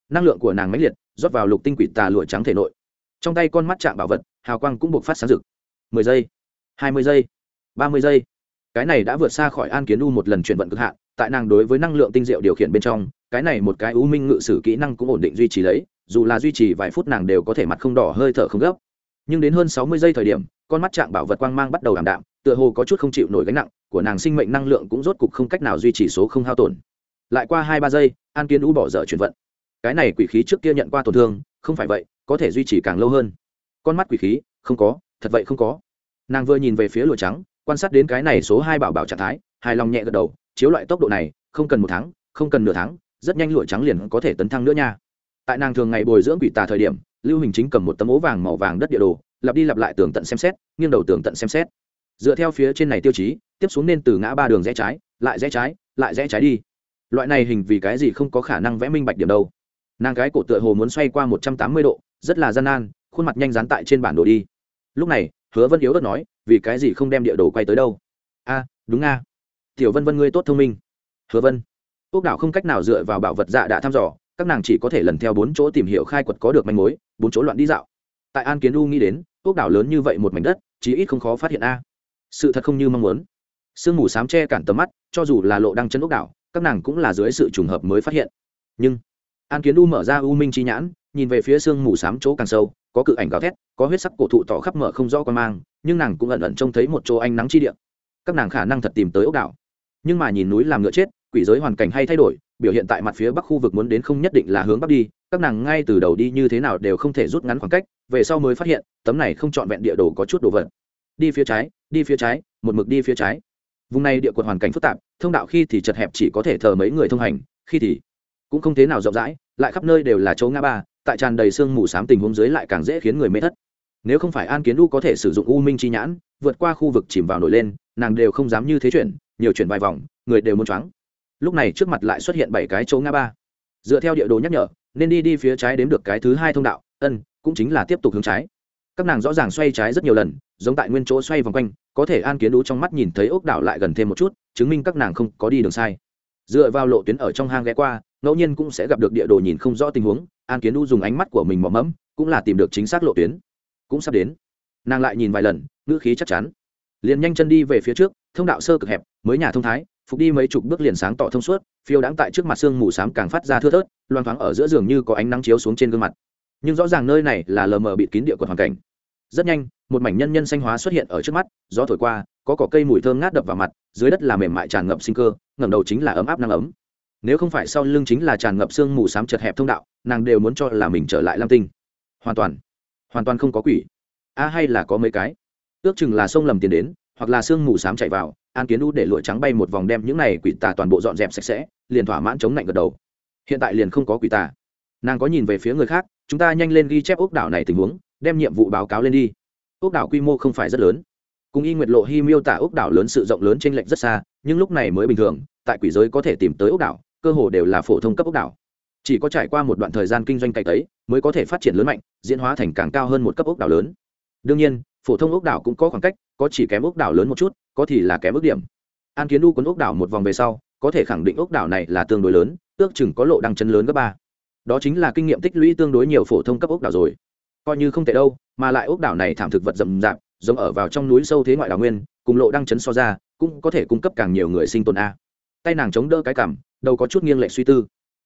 Năng lượng của nàng mãnh liệt, rót vào lục tinh quỷ tà lụa trắng thể nội. Trong tay con mắt chạm bảo vật, hào quang cũng buộc phát sáng rực. Mười giây, hai mươi giây, ba mươi giây. Cái này đã vượt xa khỏi an kiến u một lần chuyển vận cực hạn, tại nàng đối với năng lượng tinh diệu điều khiển bên trong, cái này một cái u minh ngự sử kỹ năng cũng ổn định duy trì lấy, dù là duy trì vài phút nàng đều có thể mặt không đỏ hơi thở không gấp. Nhưng đến hơn sáu mươi giây thời điểm, con mắt trạng bảo vật quang mang bắt đầu ảm đạm, tựa hồ có chút không chịu nổi gánh nặng của nàng sinh mệnh năng lượng cũng rốt cục không cách nào duy trì số không hao tổn. Lại qua hai ba giây, an kiến u bỏ dở chuyển vận. Cái này quỷ khí trước kia nhận qua tổn thương, không phải vậy, có thể duy trì càng lâu hơn. Con mắt quỷ khí, không có, thật vậy không có. Nàng vừa nhìn về phía lụa trắng, quan sát đến cái này số hai bảo bảo trạng thái, hài lòng nhẹ gật đầu, chiếu loại tốc độ này, không cần một tháng, không cần nửa tháng, rất nhanh lụa trắng liền có thể tấn thăng nữa nha. Tại nàng thường ngày bồi dưỡng quỷ tà thời điểm, lưu hình chính cầm một tấm ố vàng màu vàng đất địa đồ, lặp đi lặp lại tường tận xem xét, nghiêng đầu tường tận xem xét dựa theo phía trên này tiêu chí, tiếp xuống nên từ ngã ba đường rẽ trái, lại rẽ trái, lại rẽ trái đi. Loại này hình vì cái gì không có khả năng vẽ minh bạch điểm đâu. Nàng cái cổ tựa hồ muốn xoay qua một trăm tám mươi độ, rất là gian nan, khuôn mặt nhanh dán tại trên bản đồ đi. Lúc này, hứa vân yếu đất nói, vì cái gì không đem địa đồ quay tới đâu? A, đúng a. Tiểu vân vân ngươi tốt thông minh. Hứa vân. Ốc đảo không cách nào dựa vào bảo vật dạ đã thăm dò, các nàng chỉ có thể lần theo bốn chỗ tìm hiểu khai quật có được manh mối, bốn chỗ loạn đi dạo. Tại an kiến u nghĩ đến ốc đảo lớn như vậy một mảnh đất, chí ít không khó phát hiện a sự thật không như mong muốn. Sương mù sám che cản tầm mắt, cho dù là lộ đăng chân ốc đảo, các nàng cũng là dưới sự trùng hợp mới phát hiện. Nhưng, an kiến u mở ra u minh chi nhãn, nhìn về phía sương mù sám chỗ càng sâu, có cự ảnh gào thét, có huyết sắc cổ thụ tỏ khắp mở không rõ con mang, nhưng nàng cũng ẩn ẩn trông thấy một chỗ ánh nắng chi điện các nàng khả năng thật tìm tới ốc đảo. Nhưng mà nhìn núi làm ngựa chết, quỷ giới hoàn cảnh hay thay đổi, biểu hiện tại mặt phía bắc khu vực muốn đến không nhất định là hướng bắc đi, các nàng ngay từ đầu đi như thế nào đều không thể rút ngắn khoảng cách, về sau mới phát hiện, tấm này không trọn vẹn địa đồ có chút đồ vật đi phía trái, đi phía trái, một mực đi phía trái. Vùng này địa quật hoàn cảnh phức tạp, thông đạo khi thì chật hẹp chỉ có thể thờ mấy người thông hành, khi thì cũng không thế nào rộng rãi, lại khắp nơi đều là chỗ ngã ba, tại tràn đầy sương mù s á m tình huống dưới lại càng dễ khiến người mê thất. Nếu không phải an kiến u có thể sử dụng u minh chi nhãn, vượt qua khu vực chìm vào nổi lên, nàng đều không dám như thế chuyển, nhiều chuyển vài vòng, người đều muốn choáng. Lúc này trước mặt lại xuất hiện bảy cái chỗ ngã ba. Dựa theo địa đồ nhắc nhở, nên đi đi phía trái đếm được cái thứ hai thông đạo, ân, cũng chính là tiếp tục hướng trái. Các nàng rõ ràng xoay trái rất nhiều lần giống tại nguyên chỗ xoay vòng quanh, có thể an kiến đú trong mắt nhìn thấy ốc đảo lại gần thêm một chút, chứng minh các nàng không có đi đường sai. Dựa vào lộ tuyến ở trong hang ghé qua, ngẫu nhiên cũng sẽ gặp được địa đồ nhìn không rõ tình huống, an kiến đu dùng ánh mắt của mình mò mẫm, cũng là tìm được chính xác lộ tuyến. Cũng sắp đến. Nàng lại nhìn vài lần, ngữ khí chắc chắn. Liền nhanh chân đi về phía trước, thông đạo sơ cực hẹp, mới nhà thông thái, phục đi mấy chục bước liền sáng tỏ thông suốt, phiêu đáng tại trước mặt sương mù s á m càng phát ra thưa thớt, loang thoáng ở giữa giường như có ánh nắng chiếu xuống trên gương mặt. Nhưng rõ ràng nơi này là lờ mờ bịt kín địa quật hoàn cảnh rất nhanh, một mảnh nhân nhân xanh hóa xuất hiện ở trước mắt, gió thổi qua, có cỏ cây mùi thơm ngát đập vào mặt, dưới đất là mềm mại tràn ngập sinh cơ, ngẩng đầu chính là ấm áp năng ấm. Nếu không phải sau lưng chính là tràn ngập sương mù xám chật hẹp thông đạo, nàng đều muốn cho là mình trở lại lam tinh. Hoàn toàn hoàn toàn không có quỷ. A hay là có mấy cái? Ước chừng là sông lầm tiền đến, hoặc là sương mù xám chạy vào, an kiến u để lụa trắng bay một vòng đem những này quỷ tà toàn bộ dọn dẹp sạch sẽ, liền thỏa mãn chống lạnh gật đầu. Hiện tại liền không có quỷ tà. Nàng có nhìn về phía người khác, chúng ta nhanh lên ghi chép ốc đảo này tình huống đem nhiệm vụ báo cáo lên đi. Ốc đảo quy mô không phải rất lớn. Cùng y nguyệt lộ hy miêu tả ốc đảo lớn sự rộng lớn trên lệnh rất xa, nhưng lúc này mới bình thường, tại quỷ giới có thể tìm tới ốc đảo, cơ hồ đều là phổ thông cấp ốc đảo. Chỉ có trải qua một đoạn thời gian kinh doanh cày tấy, mới có thể phát triển lớn mạnh, diễn hóa thành càng cao hơn một cấp ốc đảo lớn. Đương nhiên, phổ thông ốc đảo cũng có khoảng cách, có chỉ kém ốc đảo lớn một chút, có thì là kém ước điểm. An kiến u quấn ốc đảo một vòng về sau, có thể khẳng định ốc đảo này là tương đối lớn, ước chừng có lộ đăng chân lớn gấp ba. Đó chính là kinh nghiệm tích lũy tương đối nhiều phổ thông cấp ốc đảo rồi coi như không tệ đâu, mà lại ốc đảo này thảm thực vật rậm rạp, giống ở vào trong núi sâu thế ngoại đảo nguyên, cùng lộ đang chấn so ra, cũng có thể cung cấp càng nhiều người sinh tồn a. Tay nàng chống đỡ cái cảm, đầu có chút nghiêng lệ suy tư.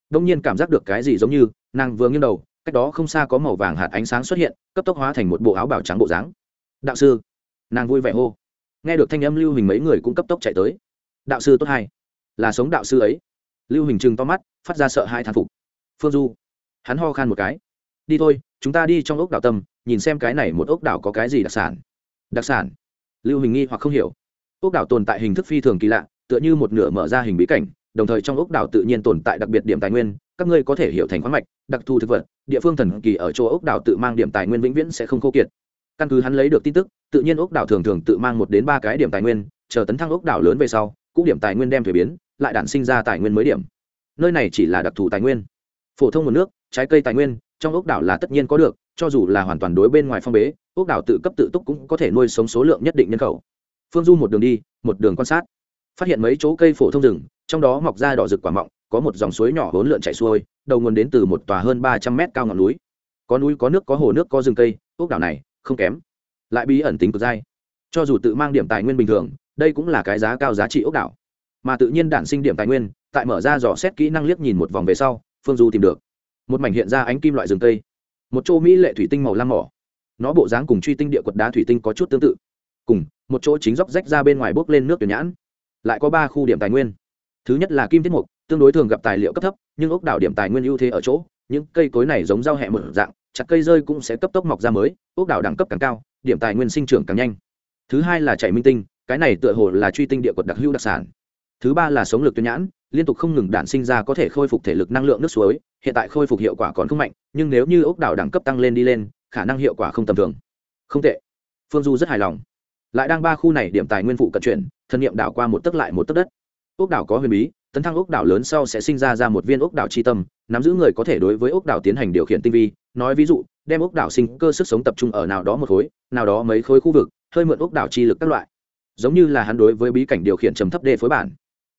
Đông nhiên cảm giác được cái gì giống như, nàng vừa nghiêng đầu, cách đó không xa có màu vàng hạt ánh sáng xuất hiện, cấp tốc hóa thành một bộ áo bảo trắng bộ dáng. Đạo sư. Nàng vui vẻ hô. Nghe được thanh âm lưu hình mấy người cũng cấp tốc chạy tới. Đạo sư tốt hai là sống đạo sư ấy. Lưu hình chừng to mắt, phát ra sợ hai thán phục. Phương du. Hắn ho khan một cái đi thôi, chúng ta đi trong ốc đảo tâm, nhìn xem cái này một ốc đảo có cái gì đặc sản. Đặc sản? Lưu hình nghi hoặc không hiểu. Ốc đảo tồn tại hình thức phi thường kỳ lạ, tựa như một nửa mở ra hình bí cảnh, đồng thời trong ốc đảo tự nhiên tồn tại đặc biệt điểm tài nguyên, các ngươi có thể hiểu thành khoáng mạch, đặc thù thực vật, địa phương thần kỳ ở chỗ ốc đảo tự mang điểm tài nguyên vĩnh viễn sẽ không khô kiệt. Căn cứ hắn lấy được tin tức, tự nhiên ốc đảo thường thường tự mang một đến ba cái điểm tài nguyên, chờ tấn thăng ốc đảo lớn về sau, cũng điểm tài nguyên đem thuế biến, lại đản sinh ra tài nguyên mới điểm. Nơi này chỉ là đặc thù tài nguyên. Phổ thông nguồn nước trái cây tài nguyên, trong ốc đảo là tất nhiên có được, cho dù là hoàn toàn đối bên ngoài phong bế, ốc đảo tự cấp tự túc cũng có thể nuôi sống số lượng nhất định nhân khẩu. Phương du một đường đi, một đường quan sát. Phát hiện mấy chỗ cây phổ thông rừng, trong đó mọc ra đỏ rực quả mọng, có một dòng suối nhỏ hỗn lượn chảy xuôi, đầu nguồn đến từ một tòa hơn ba trăm mét cao ngọn núi. Có núi, có nước, có hồ nước, có rừng cây, ốc đảo này không kém. Lại bí ẩn tính cực dai. Cho dù tự mang điểm tài nguyên bình thường, đây cũng là cái giá cao giá trị ốc đảo. Mà tự nhiên đản sinh điểm tài nguyên, tại mở ra dò xét kỹ năng liếc nhìn một vòng về sau, phương du tìm được một mảnh hiện ra ánh kim loại rừng cây, một chỗ mỹ lệ thủy tinh màu lam mỏ. Nó bộ dáng cùng truy tinh địa quật đá thủy tinh có chút tương tự, cùng một chỗ chính dốc rách ra bên ngoài bốc lên nước tuyển nhãn. Lại có ba khu điểm tài nguyên. Thứ nhất là kim tiết mục, tương đối thường gặp tài liệu cấp thấp, nhưng ốc đảo điểm tài nguyên ưu thế ở chỗ, những cây cối này giống rau hẹ một dạng, chặt cây rơi cũng sẽ cấp tốc mọc ra mới, ốc đảo đẳng cấp càng cao, điểm tài nguyên sinh trưởng càng nhanh. Thứ hai là chảy minh tinh, cái này tựa hồ là truy tinh địa quật đặc hữu đặc sản. Thứ ba là sống lực tuyến nhãn liên tục không ngừng đản sinh ra có thể khôi phục thể lực năng lượng nước suối, hiện tại khôi phục hiệu quả còn không mạnh, nhưng nếu như ốc đảo đẳng cấp tăng lên đi lên, khả năng hiệu quả không tầm thường. Không tệ. Phương du rất hài lòng. Lại đang ba khu này điểm tài nguyên phụ cận chuyển, thân nhiệm đảo qua một tấc lại một tấc đất. Ốc đảo có huyền bí, tấn thăng ốc đảo lớn sau sẽ sinh ra ra một viên ốc đảo tri tâm, nắm giữ người có thể đối với ốc đảo tiến hành điều khiển tinh vi. Nói ví dụ, đem ốc đảo sinh cơ sức sống tập trung ở nào đó một khối, nào đó mấy khối khu vực, hơi mượn ốc đảo chi lực các loại. Giống như là hắn đối với bí cảnh điều khiển trầm thấp đê phối bản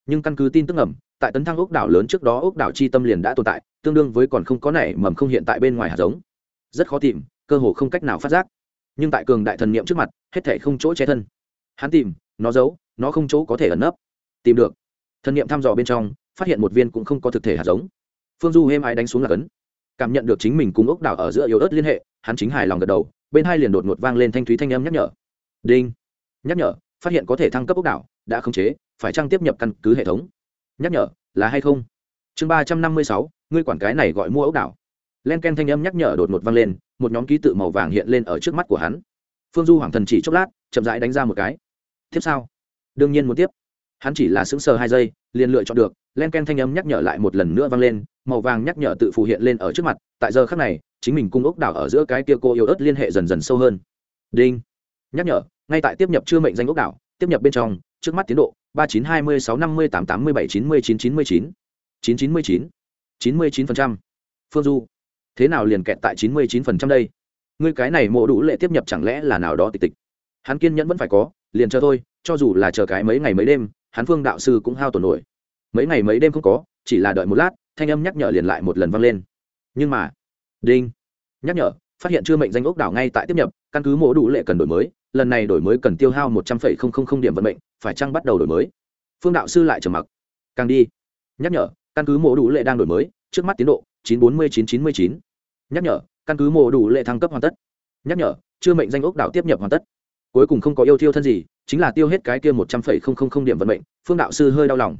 nhưng căn cứ tin tức ẩm tại tấn thăng ốc đảo lớn trước đó ốc đảo chi tâm liền đã tồn tại, tương đương với còn không có nảy mầm không hiện tại bên ngoài hạt giống. Rất khó tìm, cơ hồ không cách nào phát giác. Nhưng tại cường đại thần niệm trước mặt, hết thể không chỗ che thân. Hắn tìm, nó giấu, nó không chỗ có thể ẩn nấp. Tìm được. Thần niệm thăm dò bên trong, phát hiện một viên cũng không có thực thể hạt giống. Phương du êm ái đánh xuống là cấn. Cảm nhận được chính mình cùng ốc đảo ở giữa yếu ớt liên hệ, hắn chính hài lòng gật đầu, bên hai liền đột ngột vang lên thanh thúy thanh âm nhắc nhở. Đinh. Nhắc nhở phát hiện có thể thăng cấp ốc đảo, đã khống chế, phải trang tiếp nhập căn cứ hệ thống? Nhắc nhở, là hay không? Chương ba trăm năm mươi sáu, ngươi quản cái này gọi mua ốc đảo. Len ken thanh âm nhắc nhở đột ngột vang lên, một nhóm ký tự màu vàng hiện lên ở trước mắt của hắn. Phương du hoàng thần chỉ chốc lát, chậm rãi đánh ra một cái. Tiếp sao đương nhiên muốn tiếp. Hắn chỉ là sững sờ hai giây, liền lựa chọn được. Len ken thanh âm nhắc nhở lại một lần nữa vang lên, màu vàng nhắc nhở tự phụ hiện lên ở trước mặt. Tại giờ khắc này, chính mình cung ốc đảo ở giữa cái kia cô yêu ớt liên hệ dần dần sâu hơn. Đinh. Nhắc nhở ngay tại tiếp nhập chưa mệnh danh ốc đảo, tiếp nhập bên trong, trước mắt tiến độ, ba chín hai mươi sáu năm mươi tám tám mươi bảy chín mươi chín chín mươi chín. Chín chín mươi chín. Chín mươi chín phần trăm. Phương du, thế nào liền kẹt tại chín mươi chín phần trăm đây? Ngươi cái này mộ đủ lệ tiếp nhập chẳng lẽ là nào đó tịch tịch? Hắn kiên nhẫn vẫn phải có, liền cho thôi, cho dù là chờ cái mấy ngày mấy đêm, hắn phương đạo sư cũng hao tổn nổi. Mấy ngày mấy đêm không có, chỉ là đợi một lát, thanh âm nhắc nhở liền lại một lần vang lên. Nhưng mà, đinh, nhắc nhở, phát hiện chưa mệnh danh ốc đảo ngay tại tiếp nhập, căn cứ mộ đủ lệ cần đổi mới lần này đổi mới cần tiêu hao một trăm linh điểm vận mệnh, phải chăng bắt đầu đổi mới? Phương đạo sư lại trầm mặc. Càng đi. Nhắc nhở, căn cứ mổ đủ lệ đang đổi mới, trước mắt tiến độ, chín bốn mươi chín chín mươi chín. Nhắc nhở, căn cứ mổ đủ lệ thăng cấp hoàn tất. Nhắc nhở, chưa mệnh danh ốc đảo tiếp nhập hoàn tất. Cuối cùng không có yêu thiêu thân gì, chính là tiêu hết cái kia một trăm linh điểm vận mệnh, phương đạo sư hơi đau lòng.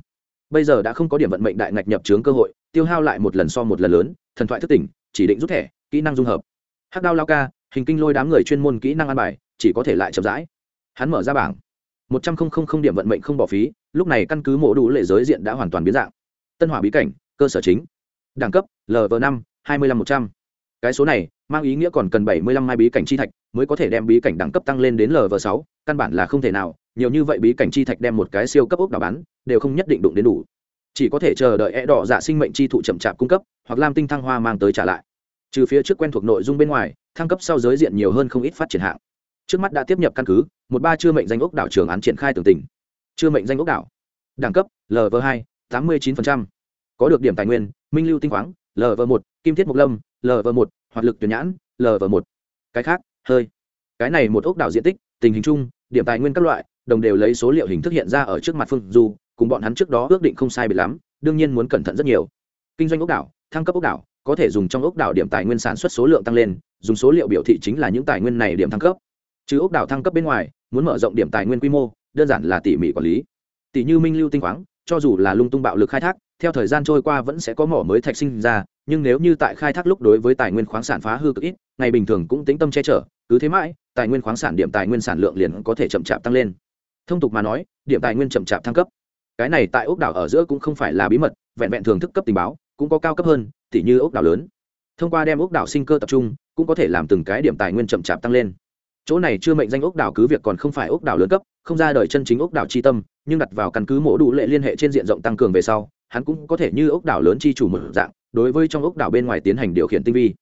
Bây giờ đã không có điểm vận mệnh đại ngạch nhập trướng cơ hội, tiêu hao lại một lần so một lần lớn, thần thoại thức tỉnh, chỉ định rút thẻ, kỹ năng dung hợp. Hắc đao lao ca, hình kinh lôi đám người chuyên môn kỹ năng ăn bài chỉ có thể lại chậm rãi. Hắn mở ra bảng. Một trăm linh điểm vận mệnh không bỏ phí, lúc này căn cứ mổ đủ lệ giới diện đã hoàn toàn biến dạng. Tân hỏa bí cảnh, cơ sở chính. Đẳng cấp lv năm, hai mươi năm một trăm. Cái số này, mang ý nghĩa còn cần bảy mươi lăm mai bí cảnh chi thạch mới có thể đem bí cảnh đẳng cấp tăng lên đến lv sáu, căn bản là không thể nào, nhiều như vậy bí cảnh chi thạch đem một cái siêu cấp ốc đảo bán, đều không nhất định đụng đến đủ. Chỉ có thể chờ đợi e đỏ dạ sinh mệnh chi thụ chậm chạp cung cấp, hoặc lam tinh thăng hoa mang tới trả lại. Trừ phía trước quen thuộc nội dung bên ngoài, thăng cấp sau giới diện nhiều hơn không ít phát triển hạng trước mắt đã tiếp nhập căn cứ, một ba chưa mệnh danh ốc đảo trường án triển khai tường tình. Chưa mệnh danh ốc đảo. Đẳng cấp lv hai, tám mươi chín có được điểm tài nguyên, minh lưu tinh khoáng lv một, kim thiết mộc lâm lv một, hoạt lực tuyển nhãn lv một. Cái khác, hơi. Cái này một ốc đảo diện tích, tình hình chung, điểm tài nguyên các loại, đồng đều lấy số liệu hình thức hiện ra ở trước mặt phương du cùng bọn hắn trước đó ước định không sai bị lắm, đương nhiên muốn cẩn thận rất nhiều. Kinh doanh ốc đảo, thăng cấp ốc đảo, có thể dùng trong ốc đảo điểm tài nguyên sản xuất số lượng tăng lên, dùng số liệu biểu thị chính là những tài nguyên này điểm thăng cấp chứ ốc đảo thăng cấp bên ngoài, muốn mở rộng điểm tài nguyên quy mô, đơn giản là tỉ mỉ quản lý. Tỷ như minh lưu tinh khoáng, cho dù là lung tung bạo lực khai thác, theo thời gian trôi qua vẫn sẽ có mỏ mới thạch sinh ra, nhưng nếu như tại khai thác lúc đối với tài nguyên khoáng sản phá hư cực ít, ngày bình thường cũng tính tâm che chở, cứ thế mãi, tài nguyên khoáng sản điểm tài nguyên sản lượng liền có thể chậm chạp tăng lên. Thông tục mà nói, điểm tài nguyên chậm chạp thăng cấp. Cái này tại ốc đảo ở giữa cũng không phải là bí mật, vẹn vẹn thường thức cấp tình báo, cũng có cao cấp hơn, tỉ như ốc đảo lớn. Thông qua đem ốc đảo sinh cơ tập trung, cũng có thể làm từng cái điểm tài nguyên chậm chạp tăng lên chỗ này chưa mệnh danh ốc đảo cứ việc còn không phải ốc đảo lớn cấp, không ra đời chân chính ốc đảo chi tâm, nhưng đặt vào căn cứ mổ đủ lệ liên hệ trên diện rộng tăng cường về sau, hắn cũng có thể như ốc đảo lớn chi chủ một dạng, đối với trong ốc đảo bên ngoài tiến hành điều khiển tinh vi.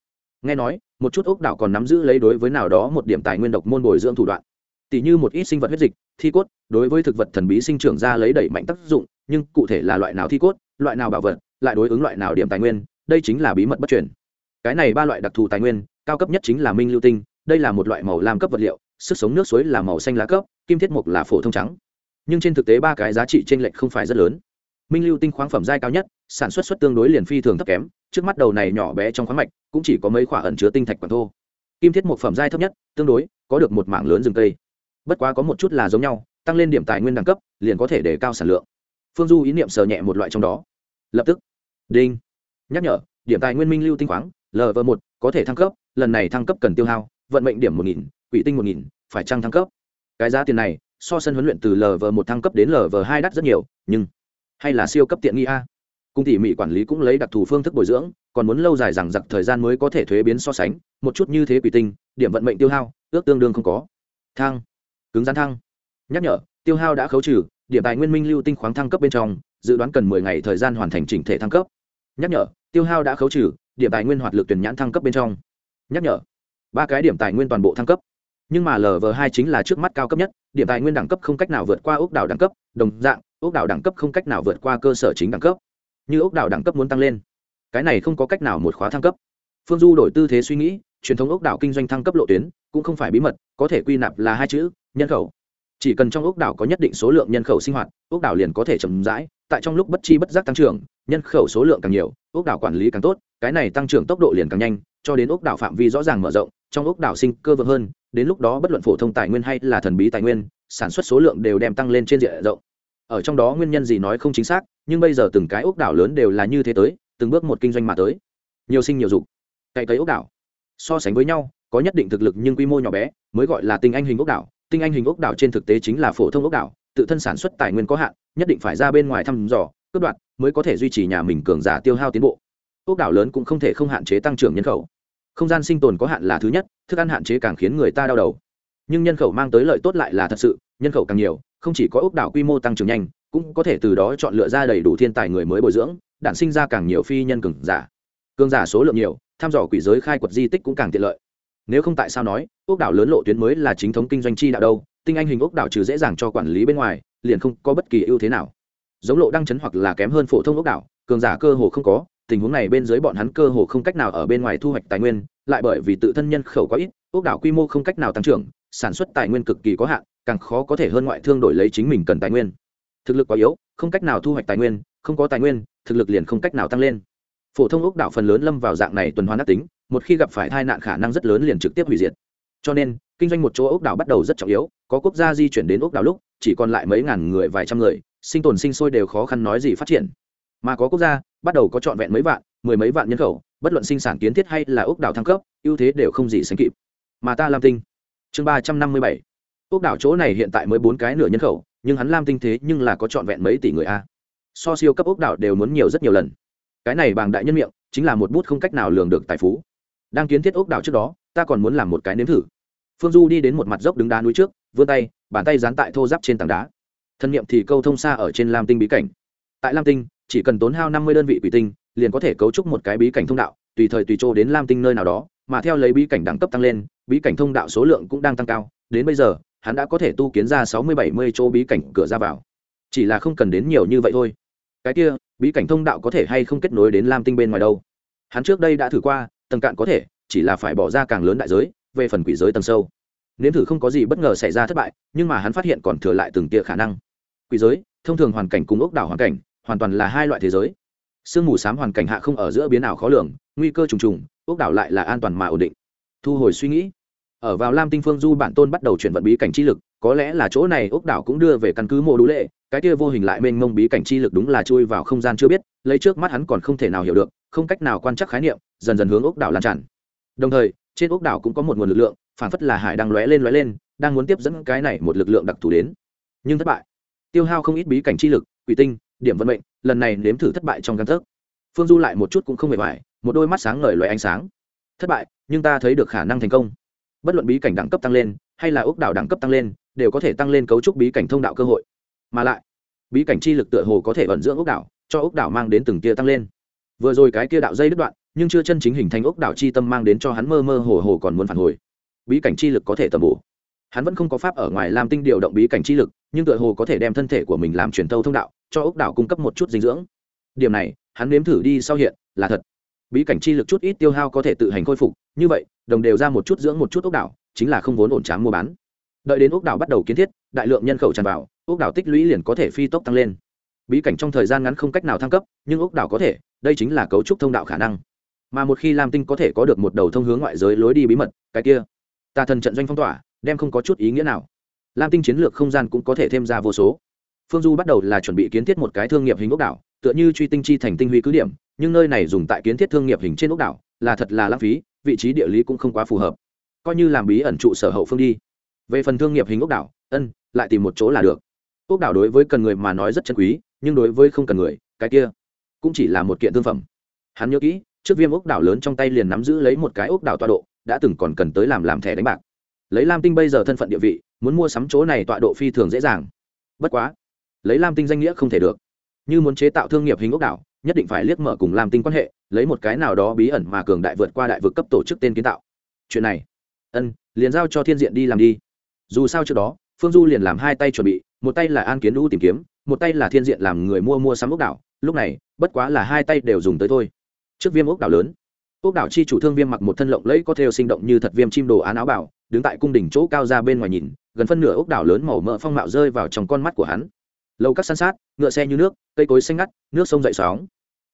Nghe nói, một chút ốc đảo còn nắm giữ lấy đối với nào đó một điểm tài nguyên độc môn bồi dưỡng thủ đoạn. Tỷ như một ít sinh vật huyết dịch, thi cốt, đối với thực vật thần bí sinh trưởng ra lấy đẩy mạnh tác dụng, nhưng cụ thể là loại nào thi cốt, loại nào bảo vật, lại đối ứng loại nào điểm tài nguyên, đây chính là bí mật bất truyền. Cái này ba loại đặc thù tài nguyên, cao cấp nhất chính là minh lưu tinh đây là một loại màu lam cấp vật liệu, sức sống nước suối là màu xanh lá cấp, kim thiết mục là phổ thông trắng. Nhưng trên thực tế ba cái giá trị t r ê n lệch không phải rất lớn. Minh lưu tinh khoáng phẩm giai cao nhất, sản xuất xuất tương đối liền phi thường thấp kém, trước mắt đầu này nhỏ bé trong khoáng mạch, cũng chỉ có mấy khoả ẩn chứa tinh thạch còn thô. Kim thiết mục phẩm giai thấp nhất, tương đối, có được một mảng lớn rừng cây. Bất quá có một chút là giống nhau, tăng lên điểm tài nguyên đẳng cấp, liền có thể để cao sản lượng. Phương du ý niệm sờ nhẹ một loại trong đó. Lập tức. Đinh. Nhắc nhở, điểm tài nguyên minh lưu tinh khoáng lv một, có thể thăng cấp, lần này thăng cấp cần tiêu hao vận mệnh điểm một nghìn, quỷ tinh một nghìn, phải trăng thăng cấp. Cái giá tiền này, so sân huấn luyện từ lv một thăng cấp đến lv hai đắt rất nhiều, nhưng hay là siêu cấp tiện nghi a? Cung tỉ mỉ quản lý cũng lấy đặc thù phương thức bồi dưỡng, còn muốn lâu dài rằng giặc thời gian mới có thể thuế biến so sánh, một chút như thế quỷ tinh, điểm vận mệnh tiêu hao, ước tương đương không có. Thăng. Cứng rắn thăng. Nhắc nhở, tiêu hao đã khấu trừ, điểm tài nguyên minh lưu tinh khoáng thăng cấp bên trong, dự đoán cần mười ngày thời gian hoàn thành chỉnh thể thăng cấp. Nhắc nhở, tiêu hao đã khấu trừ, điểm tài nguyên hoạt lực tuyển nhãn thăng cấp bên trong. Nhắc nhở ba cái điểm tài nguyên toàn bộ thăng cấp. Nhưng mà lv hai chính là trước mắt cao cấp nhất, điểm tài nguyên đẳng cấp không cách nào vượt qua ốc đảo đẳng cấp, đồng dạng, ốc đảo đẳng cấp không cách nào vượt qua cơ sở chính đẳng cấp. Như ốc đảo đẳng cấp muốn tăng lên, cái này không có cách nào một khóa thăng cấp. Phương du đổi tư thế suy nghĩ, truyền thống ốc đảo kinh doanh thăng cấp lộ tuyến cũng không phải bí mật, có thể quy nạp là hai chữ, nhân khẩu. Chỉ cần trong ốc đảo có nhất định số lượng nhân khẩu sinh hoạt, ốc đảo liền có thể chậm rãi, tại trong lúc bất chi bất giác tăng trưởng, nhân khẩu số lượng càng nhiều, ốc đảo quản lý càng tốt, cái này tăng trưởng tốc độ liền càng nhanh, cho đến ốc đảo phạm vi rõ ràng mở rộng trong ốc đảo sinh cơ vượng hơn, đến lúc đó bất luận phổ thông tài nguyên hay là thần bí tài nguyên, sản xuất số lượng đều đem tăng lên trên diện rộng. Ở trong đó nguyên nhân gì nói không chính xác, nhưng bây giờ từng cái ốc đảo lớn đều là như thế tới, từng bước một kinh doanh mà tới. Nhiều sinh nhiều dục. Cày cấy ốc đảo. So sánh với nhau, có nhất định thực lực nhưng quy mô nhỏ bé, mới gọi là tinh anh hình ốc đảo. Tinh anh hình ốc đảo trên thực tế chính là phổ thông ốc đảo, tự thân sản xuất tài nguyên có hạn, nhất định phải ra bên ngoài thăm dò, cướp đoạt, mới có thể duy trì nhà mình cường giả tiêu hao tiến bộ. Ốc đảo lớn cũng không thể không hạn chế tăng trưởng nhân khẩu không gian sinh tồn có hạn là thứ nhất, thức ăn hạn chế càng khiến người ta đau đầu. Nhưng nhân khẩu mang tới lợi tốt lại là thật sự, nhân khẩu càng nhiều, không chỉ có ốc đảo quy mô tăng trưởng nhanh, cũng có thể từ đó chọn lựa ra đầy đủ thiên tài người mới bồi dưỡng, đản sinh ra càng nhiều phi nhân cường giả. Cường giả số lượng nhiều, tham dò quỷ giới khai quật di tích cũng càng tiện lợi. Nếu không tại sao nói, ốc đảo lớn lộ tuyến mới là chính thống kinh doanh chi đạo đâu, tinh anh hình ốc đảo trừ dễ dàng cho quản lý bên ngoài, liền không có bất kỳ ưu thế nào. Giống lộ đăng chấn hoặc là kém hơn phổ thông ốc đảo, cường giả cơ hồ không có tình huống này bên dưới bọn hắn cơ hồ không cách nào ở bên ngoài thu hoạch tài nguyên, lại bởi vì tự thân nhân khẩu quá ít ốc đảo quy mô không cách nào tăng trưởng, sản xuất tài nguyên cực kỳ có hạn, càng khó có thể hơn ngoại thương đổi lấy chính mình cần tài nguyên. Thực lực quá yếu, không cách nào thu hoạch tài nguyên, không có tài nguyên, thực lực liền không cách nào tăng lên. Phổ thông ốc đảo phần lớn lâm vào dạng này tuần hoàn đắc tính, một khi gặp phải tai nạn khả năng rất lớn liền trực tiếp hủy diệt. Cho nên, kinh doanh một chỗ ốc đảo bắt đầu rất trọng yếu, có quốc gia di chuyển đến ốc đảo lúc, chỉ còn lại mấy ngàn người, vài trăm người, sinh tồn sinh sôi đều khó khăn nói gì phát triển. Mà có quốc gia bắt đầu có trọn vẹn mấy vạn, mười mấy vạn nhân khẩu, bất luận sinh sản kiến thiết hay là ốc đảo thăng cấp, ưu thế đều không gì sánh kịp. Mà ta lam tinh, chương ba trăm năm mươi bảy. Ốc đảo chỗ này hiện tại mới bốn cái nửa nhân khẩu, nhưng hắn lam tinh thế nhưng là có trọn vẹn mấy tỷ người a. So siêu cấp ốc đảo đều muốn nhiều rất nhiều lần. Cái này bằng đại nhân miệng, chính là một bút không cách nào lường được tài phú. Đang kiến thiết ốc đảo trước đó, ta còn muốn làm một cái nếm thử. Phương du đi đến một mặt dốc đứng đá núi trước, vươn tay, bàn tay dán tại thô giáp trên tảng đá. Thân nhiệm thì câu thông xa ở trên lam tinh bí cảnh. Tại lam tinh chỉ cần tốn hao năm mươi đơn vị quỷ tinh, liền có thể cấu trúc một cái bí cảnh thông đạo, tùy thời tùy chỗ đến lam tinh nơi nào đó, mà theo lấy bí cảnh đẳng cấp tăng lên, bí cảnh thông đạo số lượng cũng đang tăng cao. Đến bây giờ, hắn đã có thể tu kiến ra sáu mươi bảy mươi chỗ bí cảnh cửa ra vào. Chỉ là không cần đến nhiều như vậy thôi. Cái kia, bí cảnh thông đạo có thể hay không kết nối đến lam tinh bên ngoài đâu? Hắn trước đây đã thử qua, tầng cạn có thể, chỉ là phải bỏ ra càng lớn đại giới, về phần quỷ giới tầng sâu. Nếm thử không có gì bất ngờ xảy ra thất bại, nhưng mà hắn phát hiện còn thừa lại từng tia khả năng. Quỷ giới, thông thường hoàn cảnh cùng ốc đảo hoàn cảnh hoàn toàn là hai loại thế giới. Sương mù s á m hoàn cảnh hạ không ở giữa biến ảo khó lường, nguy cơ trùng trùng, ốc đảo lại là an toàn mà ổn định. Thu hồi suy nghĩ. Ở vào lam tinh phương du bản tôn bắt đầu chuyển vận bí cảnh chi lực, có lẽ là chỗ này ốc đảo cũng đưa về căn cứ mộ đũ lệ, cái kia vô hình lại mênh mông bí cảnh chi lực đúng là chui vào không gian chưa biết, lấy trước mắt hắn còn không thể nào hiểu được, không cách nào quan trắc khái niệm, dần dần hướng ốc đảo lan tràn. Đồng thời, trên ốc đảo cũng có một nguồn lực lượng, phản phất là hải đang lóe lên lóe lên, đang muốn tiếp dẫn cái này một lực lượng đặc thù đến. Nhưng thất bại. Tiêu hao không ít bí cảnh chi lực, quỷ tinh điểm vận mệnh, lần này nếm thử thất bại trong căn thức phương du lại một chút cũng không hề vải một đôi mắt sáng ngời loài ánh sáng. Thất bại, nhưng ta thấy được khả năng thành công. Bất luận bí cảnh đẳng cấp tăng lên, hay là ốc đảo đẳng cấp tăng lên, đều có thể tăng lên cấu trúc bí cảnh thông đạo cơ hội. Mà lại, bí cảnh chi lực tựa hồ có thể ẩn dưỡng ốc đảo, cho ốc đảo mang đến từng tia tăng lên. Vừa rồi cái kia đạo dây đứt đoạn, nhưng chưa chân chính hình thành ốc đảo chi tâm mang đến cho hắn mơ mơ hồ hồ còn muốn phản hồi. Bí cảnh chi lực có thể tầm bổ. Hắn vẫn không có pháp ở ngoài làm tinh điều động bí cảnh chi lực, nhưng tựa hồ có thể đem thân thể của mình làm truyền tâu thông đạo cho ốc đảo cung cấp một chút dinh dưỡng. Điểm này, hắn nếm thử đi sau hiện, là thật. Bí cảnh chi lực chút ít tiêu hao có thể tự hành khôi phục, như vậy, đồng đều ra một chút dưỡng một chút ốc đảo, chính là không vốn ổn tráng mua bán. Đợi đến ốc đảo bắt đầu kiến thiết, đại lượng nhân khẩu tràn vào, ốc đảo tích lũy liền có thể phi tốc tăng lên. Bí cảnh trong thời gian ngắn không cách nào thăng cấp, nhưng ốc đảo có thể, đây chính là cấu trúc thông đạo khả năng. Mà một khi lam tinh có thể có được một đầu thông hướng ngoại giới lối đi bí mật, cái kia, tà thần trận doanh phong tỏa, đem không có chút ý nghĩa nào. Lam tinh chiến lược không gian cũng có thể thêm ra vô số phương du bắt đầu là chuẩn bị kiến thiết một cái thương nghiệp hình ốc đảo, tựa như truy tinh chi thành tinh huy cứ điểm, nhưng nơi này dùng tại kiến thiết thương nghiệp hình trên ốc đảo là thật là lãng phí, vị trí địa lý cũng không quá phù hợp. Coi như làm bí ẩn trụ sở hậu phương đi. Về phần thương nghiệp hình ốc đảo, ân, lại tìm một chỗ là được. Ốc đảo đối với cần người mà nói rất chân quý, nhưng đối với không cần người, cái kia cũng chỉ là một kiện thương phẩm. Hắn nhớ kỹ, trước viêm ốc đảo lớn trong tay liền nắm giữ lấy một cái ốc đảo tọa độ, đã từng còn cần tới làm làm thẻ đánh bạc. Lấy lam tinh bây giờ thân phận địa vị, muốn mua sắm chỗ này tọa độ phi thường dễ dàng. Bất quá lấy lam tinh danh nghĩa không thể được. Như muốn chế tạo thương nghiệp hình ốc đảo, nhất định phải liếc mở cùng lam tinh quan hệ, lấy một cái nào đó bí ẩn mà cường đại vượt qua đại vực cấp tổ chức tên kiến tạo. Chuyện này, ân, liền giao cho thiên diện đi làm đi. Dù sao trước đó, phương du liền làm hai tay chuẩn bị, một tay là an kiến đu tìm kiếm, một tay là thiên diện làm người mua mua sắm ốc đảo, lúc này, bất quá là hai tay đều dùng tới thôi. Trước viêm ốc đảo lớn, ốc đảo chi chủ thương viêm mặc một thân lộng lẫy có theo sinh động như thật viêm chim đồ án áo bảo, đứng tại cung đỉnh chỗ cao ra bên ngoài nhìn, gần phân nửa ốc đảo lớn màu mỡ phong mạo rơi vào trong con mắt của hắn lâu các san sát, ngựa xe như nước, cây cối xanh ngắt, nước sông dậy sóng.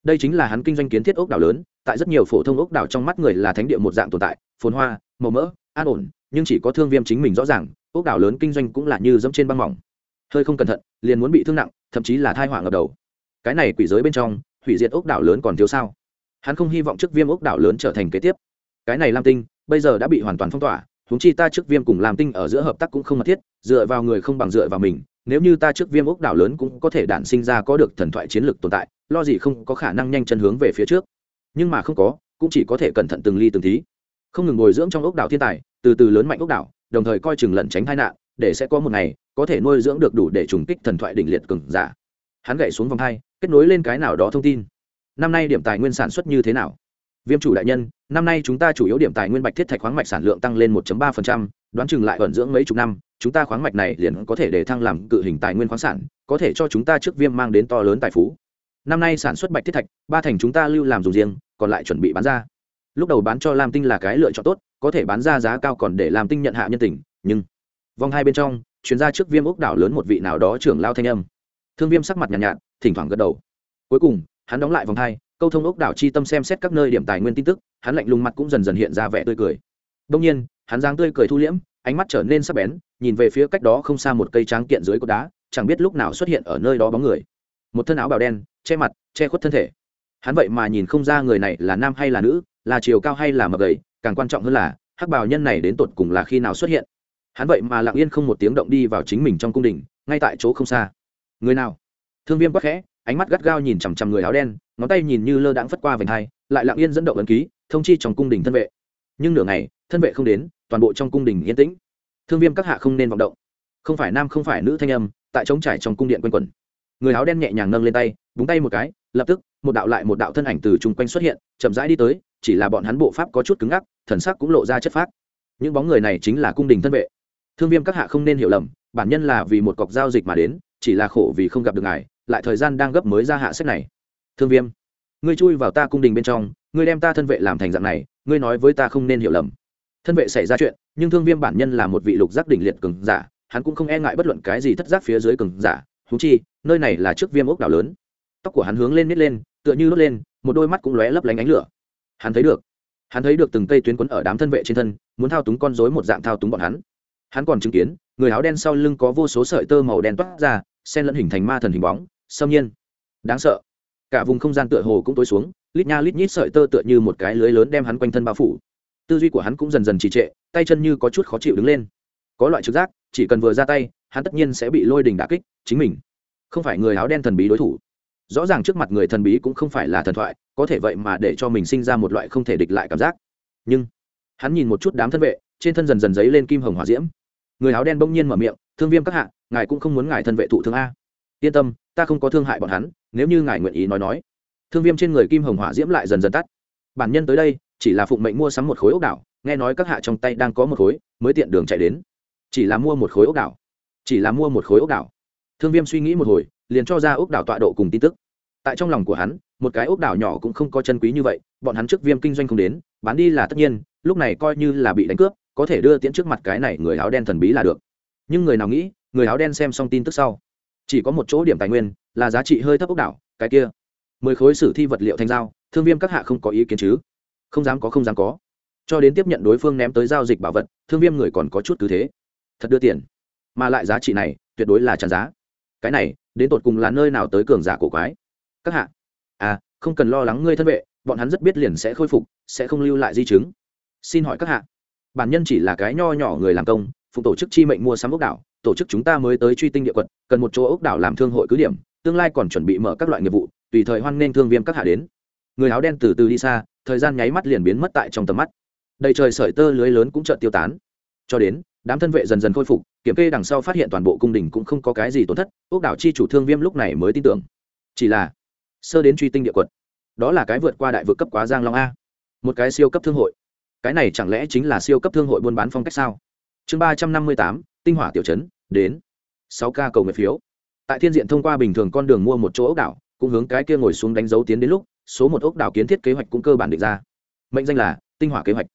Đây chính là hắn kinh doanh kiến thiết ốc đảo lớn, tại rất nhiều phổ thông ốc đảo trong mắt người là thánh địa một dạng tồn tại, phồn hoa, màu mỡ, an ổn, nhưng chỉ có thương viêm chính mình rõ ràng, ốc đảo lớn kinh doanh cũng là như dẫm trên băng mỏng. Hơi không cẩn thận, liền muốn bị thương nặng, thậm chí là thai họa ngập đầu. Cái này quỷ giới bên trong, hủy diệt ốc đảo lớn còn thiếu sao? Hắn không hy vọng trước viêm ốc đảo lớn trở thành kế tiếp. Cái này lam tinh, bây giờ đã bị hoàn toàn phong tỏa húng chi ta trước viêm cùng lam tinh ở giữa hợp tác cũng không mật thiết, dựa vào người không bằng dựa vào mình nếu như ta trước viêm ốc đảo lớn cũng có thể đản sinh ra có được thần thoại chiến lược tồn tại, lo gì không có khả năng nhanh chân hướng về phía trước. Nhưng mà không có, cũng chỉ có thể cẩn thận từng ly từng tí. Không ngừng bồi dưỡng trong ốc đảo thiên tài, từ từ lớn mạnh ốc đảo, đồng thời coi chừng lẩn tránh tai nạn, để sẽ có một ngày, có thể nuôi dưỡng được đủ để trùng kích thần thoại đỉnh liệt cường giả. Hắn gậy xuống vòng hai, kết nối lên cái nào đó thông tin. Năm nay điểm tài nguyên sản xuất như thế nào? Viêm chủ đại nhân, năm nay chúng ta chủ yếu điểm tài nguyên bạch thiết thạch khoáng mạch sản lượng tăng lên 1 ba đoán chừng lại vận dưỡng mấy chục năm chúng ta khoáng mạch này liền có thể để thăng làm cự hình tài nguyên khoáng sản có thể cho chúng ta trước viêm mang đến to lớn tài phú. Năm nay sản xuất bạch thiết thạch ba thành chúng ta lưu làm dùng riêng còn lại chuẩn bị bán ra. Lúc đầu bán cho lam tinh là cái lựa chọn tốt có thể bán ra giá cao còn để làm tinh nhận hạ nhân tình nhưng vòng hai bên trong chuyên gia trước viêm ốc đảo lớn một vị nào đó trưởng lao thanh âm. Thương viêm sắc mặt nhàn nhạt, nhạt thỉnh thoảng gật đầu. Cuối cùng hắn đóng lại vòng hai câu thông ốc đảo chi tâm xem xét các nơi điểm tài nguyên tin tức hắn lạnh lùng mặt cũng dần dần hiện ra vẻ tươi cười. Đông nhiên hắn giang tươi cười thu liễm ánh mắt trở nên sắc bén, nhìn về phía cách đó không xa một cây tráng kiện dưới cột đá, chẳng biết lúc nào xuất hiện ở nơi đó bóng người. Một thân áo bào đen, che mặt, che khuất thân thể. Hắn vậy mà nhìn không ra người này là nam hay là nữ, là chiều cao hay là mập gầy, càng quan trọng hơn là, hắc bào nhân này đến tột cùng là khi nào xuất hiện. Hắn vậy mà lặng yên không một tiếng động đi vào chính mình trong cung đình, ngay tại chỗ không xa. Người nào? Thương viêm quắc khẽ, ánh mắt gắt gao nhìn chằm chằm người áo đen, ngón tay nhìn như lơ đãng phất qua vành hai, lại lặng yên dẫn động ấn ký, thông chi trong cung đình thân vệ. Nhưng nửa ngày, thân vệ không đến toàn bộ trong cung đình yên tĩnh. Thương viêm các hạ không nên vọng động. Không phải nam, không phải nữ thanh âm, tại trống trải trong cung điện quanh quẩn. Người áo đen nhẹ nhàng nâng lên tay, búng tay một cái, lập tức, một đạo lại một đạo thân ảnh từ chung quanh xuất hiện, chậm rãi đi tới, chỉ là bọn hắn bộ pháp có chút cứng ngắc, thần sắc cũng lộ ra chất phác. Những bóng người này chính là cung đình thân vệ. Thương viêm các hạ không nên hiểu lầm, bản nhân là vì một cọc giao dịch mà đến, chỉ là khổ vì không gặp được ngài, lại thời gian đang gấp mới ra hạ sách này. Thương viêm, ngươi chui vào ta cung đình bên trong, ngươi đem ta thân vệ làm thành dạng này, ngươi nói với ta không nên hiểu lầm thân vệ xảy ra chuyện, nhưng thương viêm bản nhân là một vị lục giác đỉnh liệt cường giả, hắn cũng không e ngại bất luận cái gì thất giác phía dưới cường giả. Thú chi, nơi này là trước viêm ốc đảo lớn. Tóc của hắn hướng lên nít lên, tựa như lướt lên, một đôi mắt cũng lóe lấp lánh ánh lửa. Hắn thấy được, hắn thấy được từng cây tuyến quấn ở đám thân vệ trên thân, muốn thao túng con rối một dạng thao túng bọn hắn. Hắn còn chứng kiến, người áo đen sau lưng có vô số sợi tơ màu đen toát ra, xen lẫn hình thành ma thần hình bóng, xâm nhiên. Đáng sợ. Cả vùng không gian tựa hồ cũng tối xuống, lít nha lít nhít sợi tơ tựa như một cái lưới lớn đem hắn quanh thân bao phủ tư duy của hắn cũng dần dần trì trệ, tay chân như có chút khó chịu đứng lên. Có loại trực giác, chỉ cần vừa ra tay, hắn tất nhiên sẽ bị lôi đình đà kích, chính mình không phải người áo đen thần bí đối thủ. Rõ ràng trước mặt người thần bí cũng không phải là thần thoại, có thể vậy mà để cho mình sinh ra một loại không thể địch lại cảm giác. Nhưng, hắn nhìn một chút đám thân vệ, trên thân dần dần dấy lên kim hồng hỏa diễm. Người áo đen bỗng nhiên mở miệng, thương viêm các hạ, ngài cũng không muốn ngài thân vệ thụ thương a. Yên tâm, ta không có thương hại bọn hắn, nếu như ngài nguyện ý nói nói. Thương viêm trên người kim hồng hỏa diễm lại dần dần tắt bản nhân tới đây, chỉ là phụng mệnh mua sắm một khối ốc đảo, nghe nói các hạ trong tay đang có một khối, mới tiện đường chạy đến. Chỉ là mua một khối ốc đảo. Chỉ là mua một khối ốc đảo. Thương viêm suy nghĩ một hồi, liền cho ra ốc đảo tọa độ cùng tin tức. Tại trong lòng của hắn, một cái ốc đảo nhỏ cũng không có chân quý như vậy, bọn hắn trước viêm kinh doanh không đến, bán đi là tất nhiên, lúc này coi như là bị đánh cướp, có thể đưa tiễn trước mặt cái này người áo đen thần bí là được. Nhưng người nào nghĩ, người áo đen xem xong tin tức sau, chỉ có một chỗ điểm tài nguyên, là giá trị hơi thấp ốc đảo, cái kia. Mười khối sử thi vật liệu thanh giao thương viêm các hạ không có ý kiến chứ? Không dám có, không dám có. Cho đến tiếp nhận đối phương ném tới giao dịch bảo vật, thương viêm người còn có chút cứ thế. Thật đưa tiền. Mà lại giá trị này, tuyệt đối là tràn giá. Cái này, đến tột cùng là nơi nào tới cường giả cổ quái? Các hạ. À không cần lo lắng ngươi thân vệ, bọn hắn rất biết liền sẽ khôi phục, sẽ không lưu lại di chứng. Xin hỏi các hạ. Bản nhân chỉ là cái nho nhỏ người làm công, phụ tổ chức chi mệnh mua sắm ốc đảo, tổ chức chúng ta mới tới truy tinh địa quật, cần một chỗ ốc đảo làm thương hội cứ điểm, tương lai còn chuẩn bị mở các loại nghiệp vụ, tùy thời hoan nghênh thương viêm các hạ đến người áo đen từ từ đi xa, thời gian nháy mắt liền biến mất tại trong tầm mắt. Đầy trời sợi tơ lưới lớn cũng chợt tiêu tán. Cho đến, đám thân vệ dần dần khôi phục, kiểm kê đằng sau phát hiện toàn bộ cung đình cũng không có cái gì tổn thất ốc đảo chi chủ thương viêm lúc này mới tin tưởng. Chỉ là, sơ đến truy tinh địa quật. Đó là cái vượt qua đại vực cấp quá giang long a. Một cái siêu cấp thương hội. Cái này chẳng lẽ chính là siêu cấp thương hội buôn bán phong cách sao? Chương ba trăm năm mươi tám, tinh hỏa tiểu chấn đến. Sáu ca cầu nguyện phiếu. Tại thiên diện thông qua bình thường con đường mua một chỗ ốc đảo, cũng hướng cái kia ngồi xuống đánh dấu tiến đến lúc số một ốc đảo kiến thiết kế hoạch cũng cơ bản định ra. Mệnh danh là tinh hỏa kế hoạch.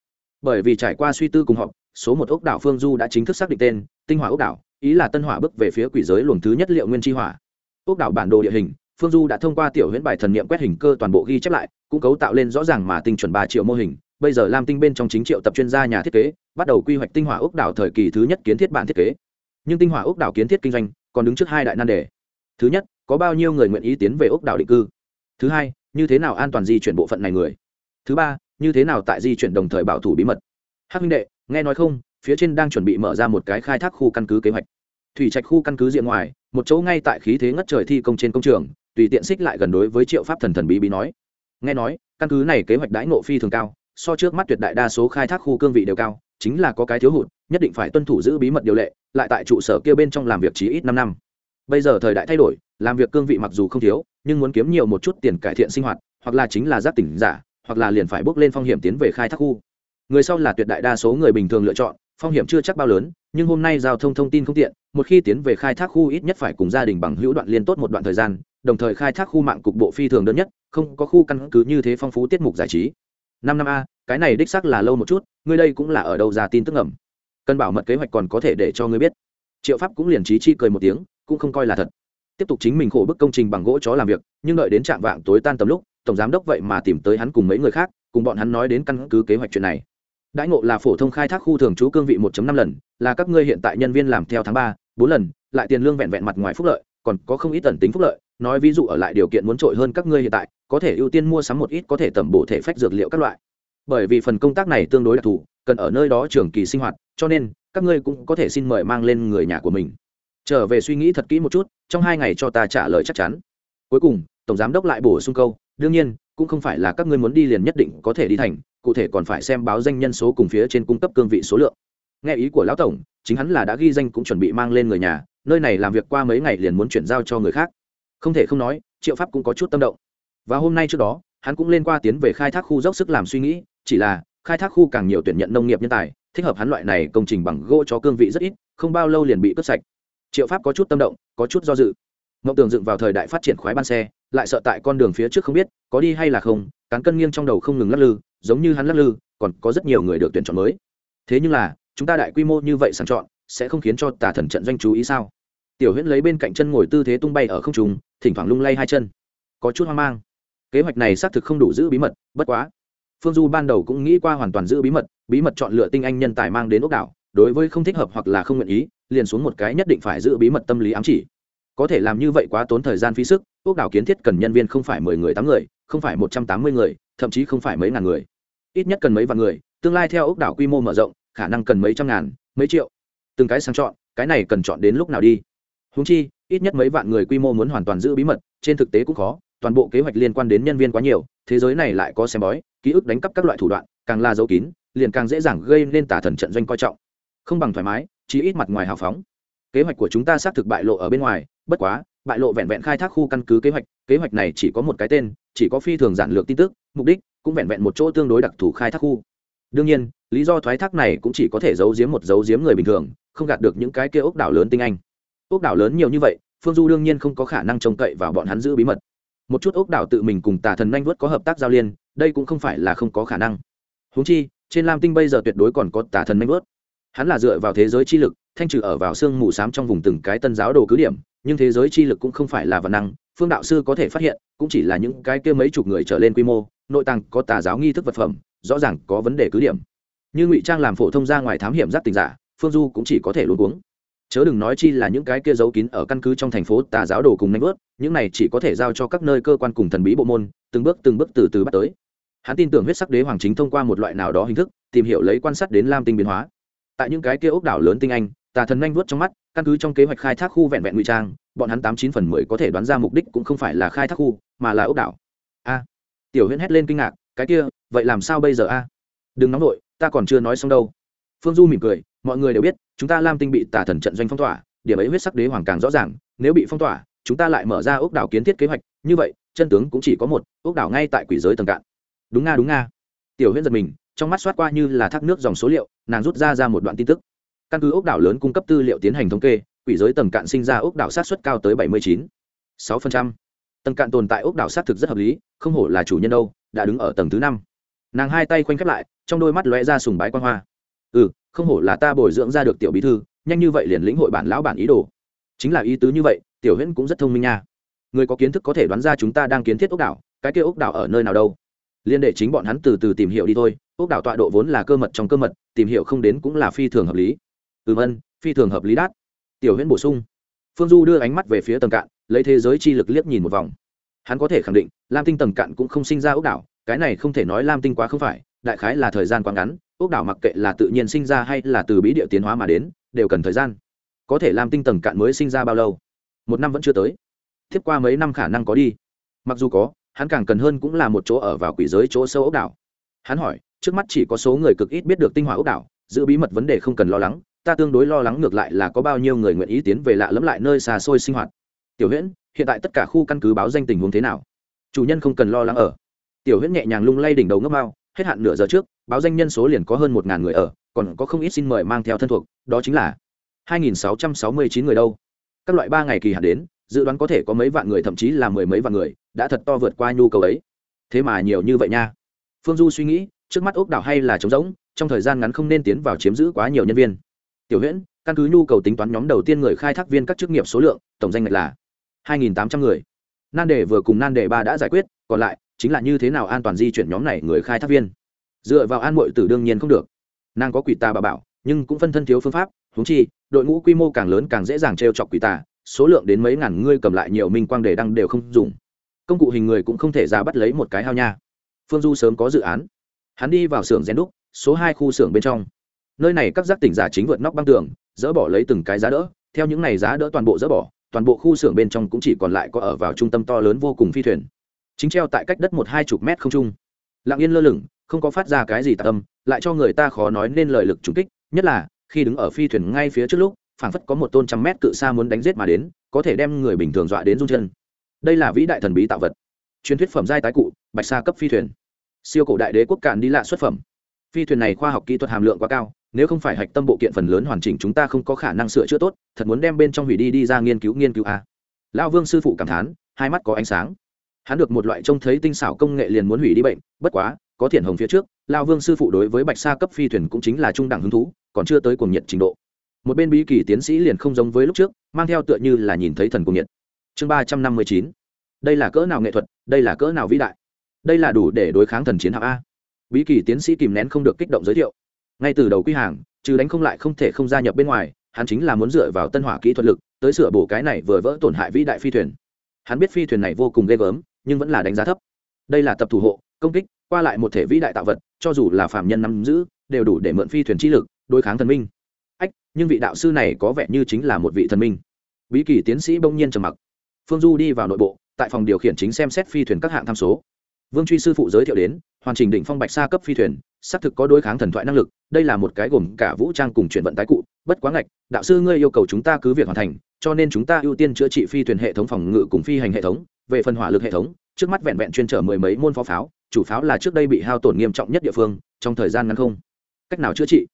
Bởi vì trải qua suy tư cùng họp, số một ốc đảo phương du đã chính thức xác định tên tinh hỏa ốc đảo, ý là tân hỏa bước về phía quỷ giới luồng thứ nhất liệu nguyên chi hỏa. Ốc đảo bản đồ địa hình, phương du đã thông qua tiểu huyễn bài thần niệm quét hình cơ toàn bộ ghi chép lại, cũng cấu tạo lên rõ ràng mà tinh chuẩn ba triệu mô hình. Bây giờ lam tinh bên trong chính triệu tập chuyên gia nhà thiết kế, bắt đầu quy hoạch tinh hỏa ốc đảo thời kỳ thứ nhất kiến thiết bản thiết kế. Nhưng tinh hỏa ốc đảo kiến thiết kinh doanh còn đứng trước hai đại nan đề. Thứ nhất, có bao nhiêu người nguyện ý tiến về ốc đảo định cư? Thứ hai như thế nào an toàn di chuyển bộ phận này người? Thứ ba, như thế nào tại di chuyển đồng thời bảo thủ bí mật? Hắc minh đệ, nghe nói không? Phía trên đang chuẩn bị mở ra một cái khai thác khu căn cứ kế hoạch. Thủy trạch khu căn cứ diện ngoài, một chỗ ngay tại khí thế ngất trời thi công trên công trường, tùy tiện xích lại gần đối với triệu pháp thần thần bí bí nói. Nghe nói, căn cứ này kế hoạch đãi ngộ phi thường cao, so trước mắt tuyệt đại đa số khai thác khu cương vị đều cao, chính là có cái thiếu hụt, nhất định phải tuân thủ giữ bí mật điều lệ, lại tại trụ sở kia bên trong làm việc chí ít năm năm. Bây giờ thời đại thay đổi, làm việc cương vị mặc dù không thiếu nhưng muốn kiếm nhiều một chút tiền cải thiện sinh hoạt, hoặc là chính là giác tỉnh giả, hoặc là liền phải bước lên phong hiểm tiến về khai thác khu. Người sau là tuyệt đại đa số người bình thường lựa chọn, phong hiểm chưa chắc bao lớn, nhưng hôm nay giao thông thông tin không tiện, một khi tiến về khai thác khu ít nhất phải cùng gia đình bằng hữu đoạn liên tốt một đoạn thời gian, đồng thời khai thác khu mạng cục bộ phi thường đơn nhất, không có khu căn cứ như thế phong phú tiết mục giải trí. Năm năm a, cái này đích xác là lâu một chút, ngươi đây cũng là ở đâu ra tin tức ngầm? Cân bảo mật kế hoạch còn có thể để cho ngươi biết. Triệu pháp cũng liền trí chi cười một tiếng, cũng không coi là thật tiếp tục chính mình khổ bức công trình bằng gỗ chó làm việc, nhưng đợi đến trạm vạng tối tan tầm lúc, tổng giám đốc vậy mà tìm tới hắn cùng mấy người khác, cùng bọn hắn nói đến căn cứ kế hoạch chuyện này. Đãi ngộ là phổ thông khai thác khu thường trú cương vị 1 năm lần, là các ngươi hiện tại nhân viên làm theo tháng ba, bốn lần, lại tiền lương vẹn vẹn mặt ngoài phúc lợi, còn có không ít tần tính phúc lợi, nói ví dụ ở lại điều kiện muốn trội hơn các ngươi hiện tại, có thể ưu tiên mua sắm một ít có thể tẩm bổ thể phách dược liệu các loại. Bởi vì phần công tác này tương đối đặc thù, cần ở nơi đó trường kỳ sinh hoạt, cho nên các ngươi cũng có thể xin mời mang lên người nhà của mình trở về suy nghĩ thật kỹ một chút, trong hai ngày cho ta trả lời chắc chắn. Cuối cùng, tổng giám đốc lại bổ sung câu, đương nhiên, cũng không phải là các ngươi muốn đi liền nhất định có thể đi thành, cụ thể còn phải xem báo danh nhân số cùng phía trên cung cấp cương vị số lượng. Nghe ý của lão tổng, chính hắn là đã ghi danh cũng chuẩn bị mang lên người nhà, nơi này làm việc qua mấy ngày liền muốn chuyển giao cho người khác. Không thể không nói, triệu pháp cũng có chút tâm động. Và hôm nay trước đó, hắn cũng lên qua tiến về khai thác khu dốc sức làm suy nghĩ, chỉ là, khai thác khu càng nhiều tuyển nhận nông nghiệp nhân tài, thích hợp hắn loại này công trình bằng gỗ cho cương vị rất ít, không bao lâu liền bị cướp sạch triệu pháp có chút tâm động, có chút do dự. Mộng tường dựng vào thời đại phát triển khoái ban xe, lại sợ tại con đường phía trước không biết, có đi hay là không, cán cân nghiêng trong đầu không ngừng lắc lư, giống như hắn lắc lư, còn có rất nhiều người được tuyển chọn mới. Thế nhưng là, chúng ta đại quy mô như vậy sàng chọn, sẽ không khiến cho tà thần trận doanh chú ý sao? Tiểu huyễn lấy bên cạnh chân ngồi tư thế tung bay ở không trùng thỉnh thoảng lung lay hai chân. Có chút hoang mang. Kế hoạch này xác thực không đủ giữ bí mật, bất quá. Phương du ban đầu cũng nghĩ qua hoàn toàn giữ bí mật bí mật chọn lựa tinh anh nhân tài mang đến ốc đảo, đối với không thích hợp hoặc là không nguyện ý liền xuống một cái nhất định phải giữ bí mật tâm lý ám chỉ. Có thể làm như vậy quá tốn thời gian phí sức ước đảo kiến thiết cần nhân viên không phải mười người tám người, không phải một trăm tám mươi người, thậm chí không phải mấy ngàn người. Ít nhất cần mấy vạn người, tương lai theo ốc đảo quy mô mở rộng, khả năng cần mấy trăm ngàn, mấy triệu. Từng cái sang chọn, cái này cần chọn đến lúc nào đi? Húng chi, ít nhất mấy vạn người quy mô muốn hoàn toàn giữ bí mật, trên thực tế cũng khó, toàn bộ kế hoạch liên quan đến nhân viên quá nhiều, thế giới này lại có xem bói, ký ức đánh cắp các loại thủ đoạn, càng là dấu kín, liền càng dễ dàng gây nên tả thần trận doanh coi trọng. Không bằng thoải mái chỉ ít mặt ngoài hào phóng. Kế hoạch của chúng ta xác thực bại lộ ở bên ngoài, bất quá, bại lộ vẹn vẹn khai thác khu căn cứ kế hoạch kế hoạch này chỉ có một cái tên, chỉ có phi thường giản lược tin tức, mục đích cũng vẹn vẹn một chỗ tương đối đặc thù khai thác khu. Đương nhiên, lý do thoái thác này cũng chỉ có thể giấu giếm một giấu giếm người bình thường, không gạt được những cái kia ốc đảo lớn tinh anh. Ốc đảo lớn nhiều như vậy, phương du đương nhiên không có khả năng trông cậy vào bọn hắn giữ bí mật. Một chút ốc đảo tự mình cùng tà thần nhanh vớt có hợp tác giao liên, đây cũng không phải là không có khả năng. Húng chi, trên lam tinh bây giờ tuyệt đối còn có tà thần nhanh vớt hắn là dựa vào thế giới chi lực, thanh trừ ở vào sương mù s á m trong vùng từng cái tân giáo đồ cứ điểm, nhưng thế giới chi lực cũng không phải là văn năng, phương đạo sư có thể phát hiện, cũng chỉ là những cái kia mấy chục người trở lên quy mô, nội tàng có tà giáo nghi thức vật phẩm, rõ ràng có vấn đề cứ điểm. Như ngụy trang làm phổ thông ra ngoài thám hiểm giáp tình giả, phương du cũng chỉ có thể luôn uống chớ đừng nói chi là những cái kia giấu kín ở căn cứ trong thành phố tà giáo đồ cùng nanh vớt, những này chỉ có thể giao cho các nơi cơ quan cùng thần bí bộ môn, từng bước từng bước từ từ bắt tới. Hắn tin tưởng huyết sắc đế hoàng chính thông qua một loại nào đó hình thức, tìm hiểu lấy quan sát đến lam tinh biến hóa tại những cái kia ốc đảo lớn tinh anh, tà thần nhanh vuốt trong mắt, căn cứ trong kế hoạch khai thác khu vẹn vẹn ngụy trang, bọn hắn tám chín phần mười có thể đoán ra mục đích cũng không phải là khai thác khu, mà là ốc đảo. A. Tiểu huyễn hét lên kinh ngạc, cái kia, vậy làm sao bây giờ a? Đừng nóng nổi ta còn chưa nói xong đâu. Phương du mỉm cười, mọi người đều biết, chúng ta lam tinh bị tà thần trận doanh phong tỏa, điểm ấy huyết sắc đế hoàng càng rõ ràng, nếu bị phong tỏa, chúng ta lại mở ra ốc đảo kiến thiết kế hoạch, như vậy, chân tướng cũng chỉ có một, ốc đảo ngay tại quỷ giới tầng cạn. Đúng nga đúng nga. Tiểu huyễn giật mình trong mắt xoát qua như là thác nước dòng số liệu, nàng rút ra ra một đoạn tin tức. Căn cứ ốc đảo lớn cung cấp tư liệu tiến hành thống kê, quỷ giới tầng cạn sinh ra ốc đảo sát xuất cao tới bảy mươi chín. sáu tầng cạn tồn tại ốc đảo sát thực rất hợp lý, không hổ là chủ nhân đâu, đã đứng ở tầng thứ năm. Nàng hai tay khoanh khép lại, trong đôi mắt lóe ra sùng bái quan hoa. Ừ không hổ là ta bồi dưỡng ra được tiểu bí thư, nhanh như vậy liền lĩnh hội bản lão bản ý đồ. Chính là ý tứ như vậy, tiểu huyễn cũng rất thông minh nha. Người có kiến thức có thể đoán ra chúng ta đang kiến thiết ốc đảo, cái kia ốc đảo ở nơi nào đâu liên đệ chính bọn hắn từ từ tìm hiểu đi thôi, ốc đảo tọa độ vốn là cơ mật trong cơ mật, tìm hiểu không đến cũng là phi thường hợp lý. Ừ vân, phi thường hợp lý đát. Tiểu huyễn bổ sung. Phương du đưa ánh mắt về phía tầng cạn, lấy thế giới chi lực liếc nhìn một vòng. Hắn có thể khẳng định, lam tinh tầng cạn cũng không sinh ra ốc đảo, cái này không thể nói lam tinh quá không phải, đại khái là thời gian quá ngắn, ốc đảo mặc kệ là tự nhiên sinh ra hay là từ bí địa tiến hóa mà đến, đều cần thời gian. Có thể lam tinh tầng cạn mới sinh ra bao lâu? Một năm vẫn chưa tới. Tiếp qua mấy năm khả năng có đi. Mặc dù có hắn càng cần hơn cũng là một chỗ ở vào quỷ giới chỗ sâu ốc đảo. Hắn hỏi, trước mắt chỉ có số người cực ít biết được tinh hoa ốc đảo, giữ bí mật vấn đề không cần lo lắng, ta tương đối lo lắng ngược lại là có bao nhiêu người nguyện ý tiến về lạ lẫm lại nơi xa xôi sinh hoạt. Tiểu huyễn, hiện tại tất cả khu căn cứ báo danh tình huống thế nào? Chủ nhân không cần lo lắng ở. Tiểu huyễn nhẹ nhàng lung lay đỉnh đầu ngốc mao hết hạn nửa giờ trước, báo danh nhân số liền có hơn một ngàn người ở, còn có không ít xin mời mang theo thân thuộc, đó chính là 2.669 người đâu. Các loại ba ngày kỳ hạn đến, dự đoán có thể có mấy vạn người, thậm chí là mười mấy vạn người đã thật to vượt qua nhu cầu ấy. Thế mà nhiều như vậy nha. Phương du suy nghĩ, trước mắt ốc đảo hay là trống rỗng, trong thời gian ngắn không nên tiến vào chiếm giữ quá nhiều nhân viên. Tiểu huyễn, căn cứ nhu cầu tính toán nhóm đầu tiên người khai thác viên các chức nghiệp số lượng, tổng danh ngạch là 2.800 người. Nan đề vừa cùng nan đề ba đã giải quyết, còn lại chính là như thế nào an toàn di chuyển nhóm này người khai thác viên. Dựa vào an mội tử đương nhiên không được. Nàng có quỷ tà bà bảo, nhưng cũng phân thân thiếu phương pháp húng chi, đội ngũ quy mô càng lớn càng dễ dàng t chọc quỷ tà, số lượng đến mấy ngàn ngươi cầm lại nhiều minh quang để đăng đều không dùng công cụ hình người cũng không thể ra bắt lấy một cái hao nha. Phương du sớm có dự án. Hắn đi vào xưởng rèn đúc, số hai khu xưởng bên trong. Nơi này các giác tỉnh giả chính vượt nóc băng tường, dỡ bỏ lấy từng cái giá đỡ. Theo những này giá đỡ toàn bộ dỡ bỏ, toàn bộ khu xưởng bên trong cũng chỉ còn lại có ở vào trung tâm to lớn vô cùng phi thuyền. Chính treo tại cách đất một hai chục mét không trung. Lặng yên lơ lửng, không có phát ra cái gì tạ tâm lại cho người ta khó nói nên lời lực trúng kích, nhất là, khi đứng ở phi thuyền ngay phía trước lúc, phảng phất có một tôn trăm mét cự xa muốn đánh giết mà đến, có thể đem người bình thường dọa đến run chân đây là vĩ đại thần bí tạo vật. Truyền thuyết phẩm giai tái cụ, bạch sa cấp phi thuyền. Siêu cổ đại đế quốc cạn đi lạ xuất phẩm. Phi thuyền này khoa học kỹ thuật hàm lượng quá cao, nếu không phải hạch tâm bộ kiện phần lớn hoàn chỉnh chúng ta không có khả năng sửa chữa tốt, thật muốn đem bên trong hủy đi đi ra nghiên cứu nghiên cứu a lão vương sư phụ cảm thán, hai mắt có ánh sáng. Hắn được một loại trông thấy tinh xảo công nghệ liền muốn hủy đi bệnh, bất quá, có thiện hồng phía trước lao vương sư phụ đối với bạch sa cấp phi thuyền cũng chính là trung đẳng hứng thú, còn chưa tới cuồng nhiệt trình độ. Một bên bí kỳ tiến sĩ liền không giống với lúc trước, mang theo tựa như là nhìn thấy thần cuồng nhiệt chương ba trăm năm mươi chín. Đây là cỡ nào nghệ thuật, đây là cỡ nào vĩ đại? Đây là đủ để đối kháng thần chiến hạng a. Bí kỳ tiến sĩ kìm nén không được kích động giới thiệu. Ngay từ đầu quy hàng, trừ đánh không lại không thể không gia nhập bên ngoài, hắn chính là muốn dựa vào tân hỏa kỹ thuật lực tới sửa bổ cái này vừa vỡ tổn hại vĩ đại phi thuyền. Hắn biết phi thuyền này vô cùng ghê gớm, nhưng vẫn là đánh giá thấp. Đây là tập thủ hộ, công kích, qua lại một thể vĩ đại tạo vật, cho dù là phạm nhân nắm giữ, đều đủ để mượn phi thuyền chi lực, đối kháng thần minh. Ách, nhưng vị đạo sư này có vẻ như chính là một vị thần minh. Bí kỳ tiến sĩ bỗng nhiên trầm mặc phương du đi vào nội bộ, tại phòng điều khiển chính xem xét phi thuyền các hạng tham số. Vương truy sư phụ giới thiệu đến, hoàn trình định phong bạch xa cấp phi thuyền, xác thực có đối kháng thần thoại năng lực, đây là một cái gồm cả vũ trang cùng chuyển vận tái cụ, bất quá ngạch, đạo sư ngươi yêu cầu chúng ta cứ việc hoàn thành, cho nên chúng ta ưu tiên chữa trị phi thuyền hệ thống phòng ngự cùng phi hành hệ thống, về phần hỏa lực hệ thống, trước mắt vẹn vẹn chuyên trở mười mấy môn pháo pháo, chủ pháo là trước đây bị hao tổn nghiêm trọng nhất địa phương, trong thời gian ngắn không. Cách nào chữa trị?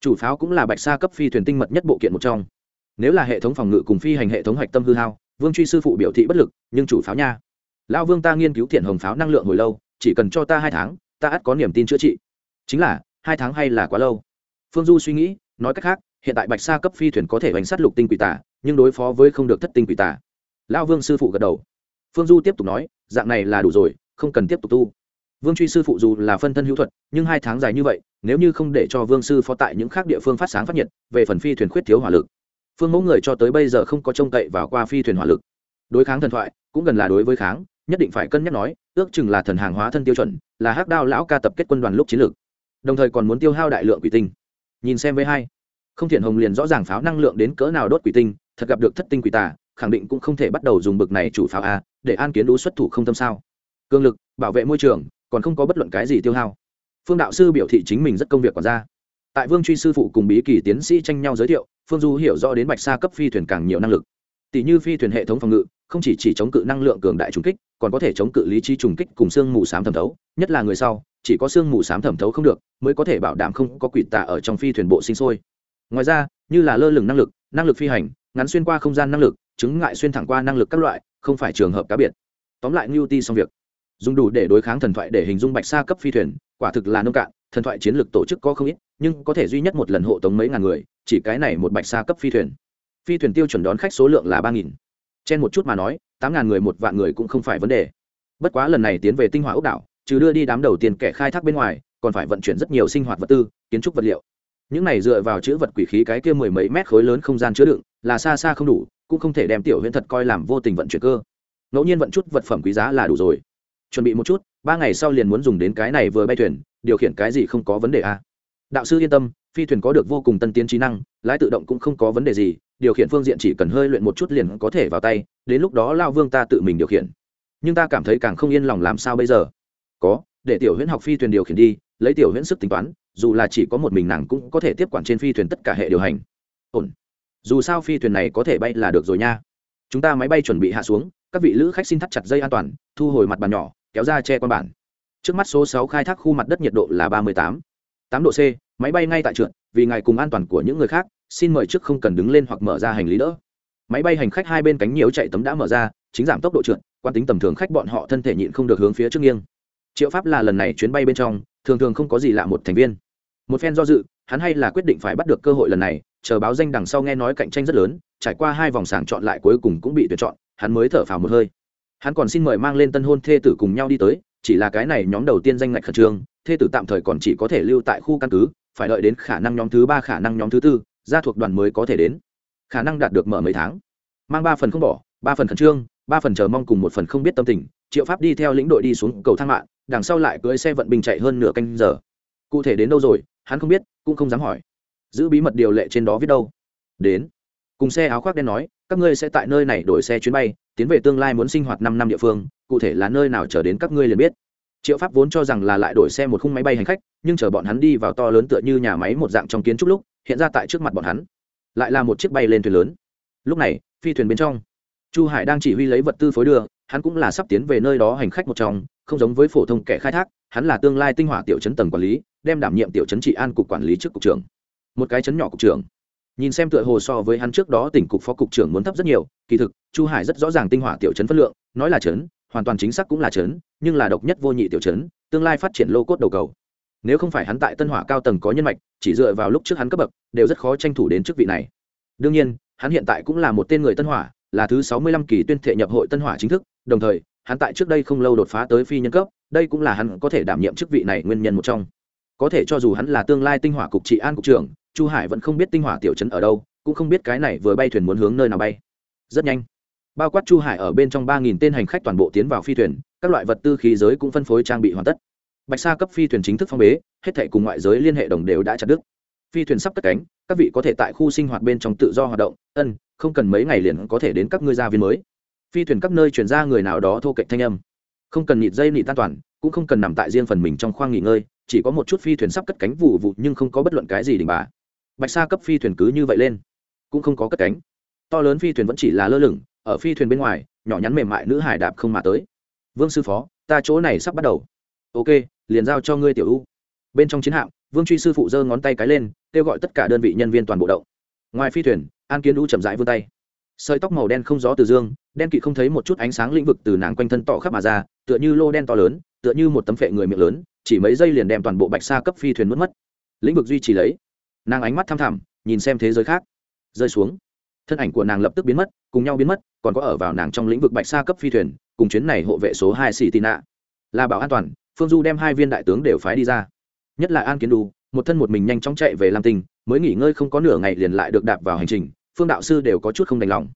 Chủ pháo cũng là bạch sa cấp phi thuyền tinh mật nhất bộ kiện một trong. Nếu là hệ thống phòng ngự cùng phi hành hệ thống hạch tâm hư hao vương truy sư phụ biểu thị bất lực, nhưng chủ pháo nha. Lão vương ta nghiên cứu thiện hồng pháo năng lượng hồi lâu, chỉ cần cho ta hai tháng, ta ắt có niềm tin chữa trị. Chính là, hai tháng hay là quá lâu? Phương du suy nghĩ, nói cách khác, hiện tại bạch sa cấp phi thuyền có thể bánh sát lục tinh quỷ tả nhưng đối phó với không được thất tinh quỷ tả lão vương sư phụ gật đầu. Phương du tiếp tục nói, dạng này là đủ rồi, không cần tiếp tục tu. Vương truy sư phụ dù là phân thân hữu thuật, nhưng hai tháng dài như vậy, nếu như không để cho vương sư phó tại những khác địa phương phát sáng phát nhiệt, về phần phi thuyền khuyết thiếu hỏa lực phương mẫu người cho tới bây giờ không có trông cậy vào qua phi thuyền hỏa lực. Đối kháng thần thoại, cũng gần là đối với kháng, nhất định phải cân nhắc nói, ước chừng là thần hàng hóa thân tiêu chuẩn, là hắc đao lão ca tập kết quân đoàn lúc chiến lược. Đồng thời còn muốn tiêu hao đại lượng quỷ tinh. Nhìn xem với hai, không thiện hồng liền rõ ràng pháo năng lượng đến cỡ nào đốt quỷ tinh, thật gặp được thất tinh quỷ tà, khẳng định cũng không thể bắt đầu dùng bực này chủ pháo a, để an kiến đũ xuất thủ không tâm sao. Cương lực, bảo vệ môi trường, còn không có bất luận cái gì tiêu hao. Phương đạo sư biểu thị chính mình rất công việc còn ra tại vương truy sư phụ cùng bí kỳ tiến sĩ tranh nhau giới thiệu, phương du hiểu rõ đến bạch sa cấp phi thuyền càng nhiều năng lực. Tỷ như phi thuyền hệ thống phòng ngự, không chỉ chỉ chống cự năng lượng cường đại trùng kích, còn có thể chống cự lý trí trùng kích cùng xương mù s á m thẩm thấu, nhất là người sau, chỉ có xương mù s á m thẩm thấu không được, mới có thể bảo đảm không có quỷ tạ ở trong phi thuyền bộ sinh sôi. Ngoài ra, như là lơ lửng năng lực năng lực phi hành, ngắn xuyên qua không gian năng lực, chứng ngại xuyên thẳng qua năng lực các loại, không phải trường hợp cá biệt. Tóm lại ngưu ti xong việc. Dùng đủ để đối kháng thần thoại để hình dung bạch sa cấp phi thuyền, quả thực là nông cạn thần thoại chiến lược tổ chức có không ít, nhưng có thể duy nhất một lần hộ tống mấy ngàn người, chỉ cái này một bạch sa cấp phi thuyền. Phi thuyền tiêu chuẩn đón khách số lượng là ba nghìn. Trên một chút mà nói, tám ngàn người một vạn người cũng không phải vấn đề. Bất quá lần này tiến về tinh hoa ốc đảo, trừ đưa đi đám đầu tiên kẻ khai thác bên ngoài, còn phải vận chuyển rất nhiều sinh hoạt vật tư, kiến trúc vật liệu. Những này dựa vào chữ vật quỷ khí cái kia mười mấy mét khối lớn không gian chứa đựng, là xa xa không đủ, cũng không thể đem tiểu huyễn thật coi làm vô tình vận chuyển cơ. Ngẫu nhiên vận chút vật phẩm quý giá là đủ rồi. Chuẩn bị một chút, ba ngày sau liền muốn dùng đến cái này vừa bay thuyền điều khiển cái gì không có vấn đề à. đạo sư yên tâm, phi thuyền có được vô cùng tân tiến trí năng, lái tự động cũng không có vấn đề gì, điều khiển phương diện chỉ cần hơi luyện một chút liền có thể vào tay, đến lúc đó lao vương ta tự mình điều khiển. Nhưng ta cảm thấy càng không yên lòng làm sao bây giờ? Có, để tiểu huyễn học phi thuyền điều khiển đi, lấy tiểu huyễn sức tính toán, dù là chỉ có một mình nàng cũng có thể tiếp quản trên phi thuyền tất cả hệ điều hành. Ổn. Dù sao phi thuyền này có thể bay là được rồi nha. Chúng ta máy bay chuẩn bị hạ xuống, các vị lữ khách xin thắt chặt dây an toàn, thu hồi mặt bàn nhỏ, kéo ra che quan bản trước mắt số sáu khai thác khu mặt đất nhiệt độ là ba mươi tám. Tám độ c, máy bay ngay tại trượt, vì ngài cùng an toàn của những người khác, xin mời trước không cần đứng lên hoặc mở ra hành lý đỡ. Máy bay hành khách hai bên cánh nhiều chạy tấm đã mở ra, chính giảm tốc độ trượt, quan tính tầm thường khách bọn họ thân thể nhịn không được hướng phía trước nghiêng. Triệu pháp là lần này chuyến bay bên trong, thường thường không có gì lạ một thành viên. Một phen do dự, hắn hay là quyết định phải bắt được cơ hội lần này, chờ báo danh đằng sau nghe nói cạnh tranh rất lớn, trải qua hai vòng sàng chọn lại cuối cùng cũng bị tuyển chọn, hắn mới thở phào một hơi. Hắn còn xin mời mang lên tân hôn thê tử cùng nhau đi tới chỉ là cái này nhóm đầu tiên danh ngạch khẩn trương, thê tử tạm thời còn chỉ có thể lưu tại khu căn cứ, phải đợi đến khả năng nhóm thứ ba, khả năng nhóm thứ tư, gia thuộc đoàn mới có thể đến. Khả năng đạt được mở mấy tháng. Mang ba phần không bỏ, ba phần khẩn trương, ba phần chờ mong cùng một phần không biết tâm tình, triệu pháp đi theo lĩnh đội đi xuống cầu thang mạng, đằng sau lại cưỡi xe vận bình chạy hơn nửa canh giờ. Cụ thể đến đâu rồi, hắn không biết, cũng không dám hỏi. Giữ bí mật điều lệ trên đó viết đâu. Đến. Cùng xe áo khoác đen nói, các ngươi sẽ tại nơi này đổi xe chuyến bay tiến về tương lai muốn sinh hoạt năm năm địa phương, cụ thể là nơi nào chờ đến các ngươi liền biết. Triệu pháp vốn cho rằng là lại đổi xe một khung máy bay hành khách, nhưng chờ bọn hắn đi vào to lớn tựa như nhà máy một dạng trong kiến trúc lúc, hiện ra tại trước mặt bọn hắn. Lại là một chiếc bay lên thuyền lớn. Lúc này, phi thuyền bên trong, chu hải đang chỉ huy lấy vật tư phối đưa, hắn cũng là sắp tiến về nơi đó hành khách một trong, không giống với phổ thông kẻ khai thác, hắn là tương lai tinh hỏa tiểu chấn tầng quản lý, đem đảm nhiệm tiểu chấn trị an cục quản lý trước cục trưởng. Một cái chấn nhỏ cục trưởng nhìn xem tựa hồ so với hắn trước đó tỉnh cục phó cục trưởng muốn thấp rất nhiều, kỳ thực, chu hải rất rõ ràng tinh hỏa tiểu chấn phân lượng, nói là chấn hoàn toàn chính xác cũng là chấn nhưng là độc nhất vô nhị tiểu chấn tương lai phát triển lô cốt đầu cầu. Nếu không phải hắn tại tân hỏa cao tầng có nhân mạch, chỉ dựa vào lúc trước hắn cấp bậc, đều rất khó tranh thủ đến chức vị này. Đương nhiên, hắn hiện tại cũng là một tên người tân hỏa, là thứ sáu mươi lăm kỳ tuyên thệ nhập hội tân hỏa chính thức, đồng thời, hắn tại trước đây không lâu đột phá tới phi nhân cấp, đây cũng là hắn có thể đảm nhiệm chức vị này nguyên nhân một trong. Có thể cho dù hắn là tương lai tinh hỏa cục trị an cục trưởng chu hải vẫn không biết tinh hỏa tiểu trấn ở đâu, cũng không biết cái này vừa bay thuyền muốn hướng nơi nào bay. Rất nhanh, bao quát chu hải ở bên trong ba nghìn tên hành khách toàn bộ tiến vào phi thuyền, các loại vật tư khí giới cũng phân phối trang bị hoàn tất. Bạch sa cấp phi thuyền chính thức phong bế, hết thệ cùng ngoại giới liên hệ đồng đều đã chặt đứt. Phi thuyền sắp cất cánh, các vị có thể tại khu sinh hoạt bên trong tự do hoạt động, ân, không cần mấy ngày liền có thể đến các ngươi gia viên mới. Phi thuyền các nơi chuyển ra người nào đó thô cạnh thanh âm. Không cần nịt dây nịt an toàn, cũng không cần nằm tại riêng phần mình trong khoang nghỉ ngơi, chỉ có một chút phi thuyền sắp cất cánh vụ vụ nhưng không có bất luận cái gì đình bà bạch sa cấp phi thuyền cứ như vậy lên, cũng không có cất cánh. To lớn phi thuyền vẫn chỉ là lơ lửng ở phi thuyền bên ngoài, nhỏ nhắn mềm mại nữ hải đạp không mà tới. Vương sư phó, ta chỗ này sắp bắt đầu. Ok, liền giao cho ngươi tiểu u. Bên trong chiến hạm, vương truy sư phụ giơ ngón tay cái lên, kêu gọi tất cả đơn vị nhân viên toàn bộ động. Ngoài phi thuyền, an kiến u chậm rãi vươn tay. Sợi tóc màu đen không gió từ dương, đen kỵ không thấy một chút ánh sáng lĩnh vực từ nàng quanh thân tỏ khắp mà ra, tựa như lô đen to lớn, tựa như một tấm phệ người miệng lớn, chỉ mấy giây liền đem toàn bộ bạch sa cấp phi thuyền mất mất. Lĩnh vực duy trì lấy nàng ánh mắt thăm thẳm, nhìn xem thế giới khác. Rơi xuống, thân ảnh của nàng lập tức biến mất, cùng nhau biến mất, còn có ở vào nàng trong lĩnh vực bạch sa cấp phi thuyền, cùng chuyến này hộ vệ số hai xì tị nạ. Là bảo an toàn, phương du đem hai viên đại tướng đều phái đi ra. Nhất là an kiến đu, một thân một mình nhanh chóng chạy về lam tinh, mới nghỉ ngơi không có nửa ngày liền lại được đạp vào hành trình, phương đạo sư đều có chút không đành lòng.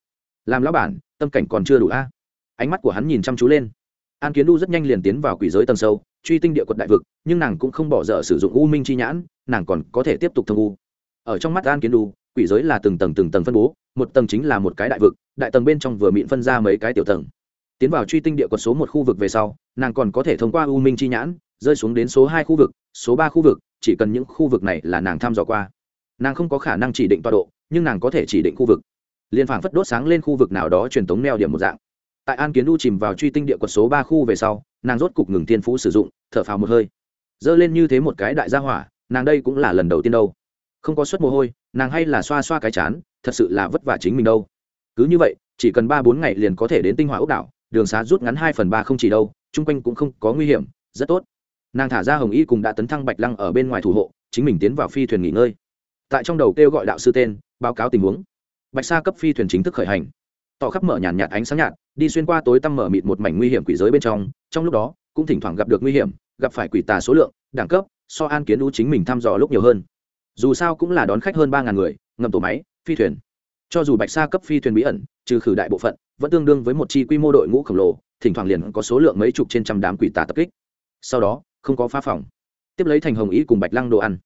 Làm lão bản, tâm cảnh còn chưa đủ a. Ánh mắt của hắn nhìn chăm chú lên. An kiến đu rất nhanh liền tiến vào quỷ giới tầng sâu truy tinh địa quật đại vực, nhưng nàng cũng không bỏ dở sử dụng u minh chi nhãn, nàng còn có thể tiếp tục thông u. Ở trong mắt an kiến đu, quỷ giới là từng tầng từng tầng phân bố, một tầng chính là một cái đại vực, đại tầng bên trong vừa mịn phân ra mấy cái tiểu tầng. Tiến vào truy tinh địa quật số một khu vực về sau, nàng còn có thể thông qua u minh chi nhãn, rơi xuống đến số hai khu vực, số ba khu vực, chỉ cần những khu vực này là nàng thăm dò qua. Nàng không có khả năng chỉ định tọa độ, nhưng nàng có thể chỉ định khu vực. Liên phảng phất đốt sáng lên khu vực nào đó truyền tống neo điểm một dạng. Tại an kiến đu chìm vào truy tinh địa quật số ba khu về sau, nàng rốt cục ngừng tiên phú sử dụng thở phào một hơi. Dơ lên như thế một cái đại gia hỏa, nàng đây cũng là lần đầu tiên đâu. Không có suất mồ hôi, nàng hay là xoa xoa cái chán, thật sự là vất vả chính mình đâu. Cứ như vậy, chỉ cần ba bốn ngày liền có thể đến tinh hỏa ốc đảo, đường xá rút ngắn hai phần ba không chỉ đâu, chung quanh cũng không có nguy hiểm, rất tốt. Nàng thả ra hồng y cùng đã tấn thăng bạch lăng ở bên ngoài thủ hộ, chính mình tiến vào phi thuyền nghỉ ngơi. Tại trong đầu kêu gọi đạo sư tên, báo cáo tình huống. Bạch sa cấp phi thuyền chính thức khởi hành. Tỏ khắp mở nhàn nhạt ánh sáng nhạt, đi xuyên qua tối tăm mở mịt một mảnh nguy hiểm quỷ giới bên trong trong lúc đó cũng thỉnh thoảng gặp được nguy hiểm, gặp phải quỷ tà số lượng, đẳng cấp, so an kiến đu chính mình thăm dò lúc nhiều hơn. Dù sao cũng là đón khách hơn ba ngàn người, ngầm tổ máy, phi thuyền. Cho dù bạch sa cấp phi thuyền bí ẩn, trừ khử đại bộ phận, vẫn tương đương với một chi quy mô đội ngũ khổng lồ, thỉnh thoảng liền có số lượng mấy chục trên trăm đám quỷ tà tập kích. Sau đó, không có phá phòng. Tiếp lấy thành hồng ý cùng bạch lăng đồ ăn.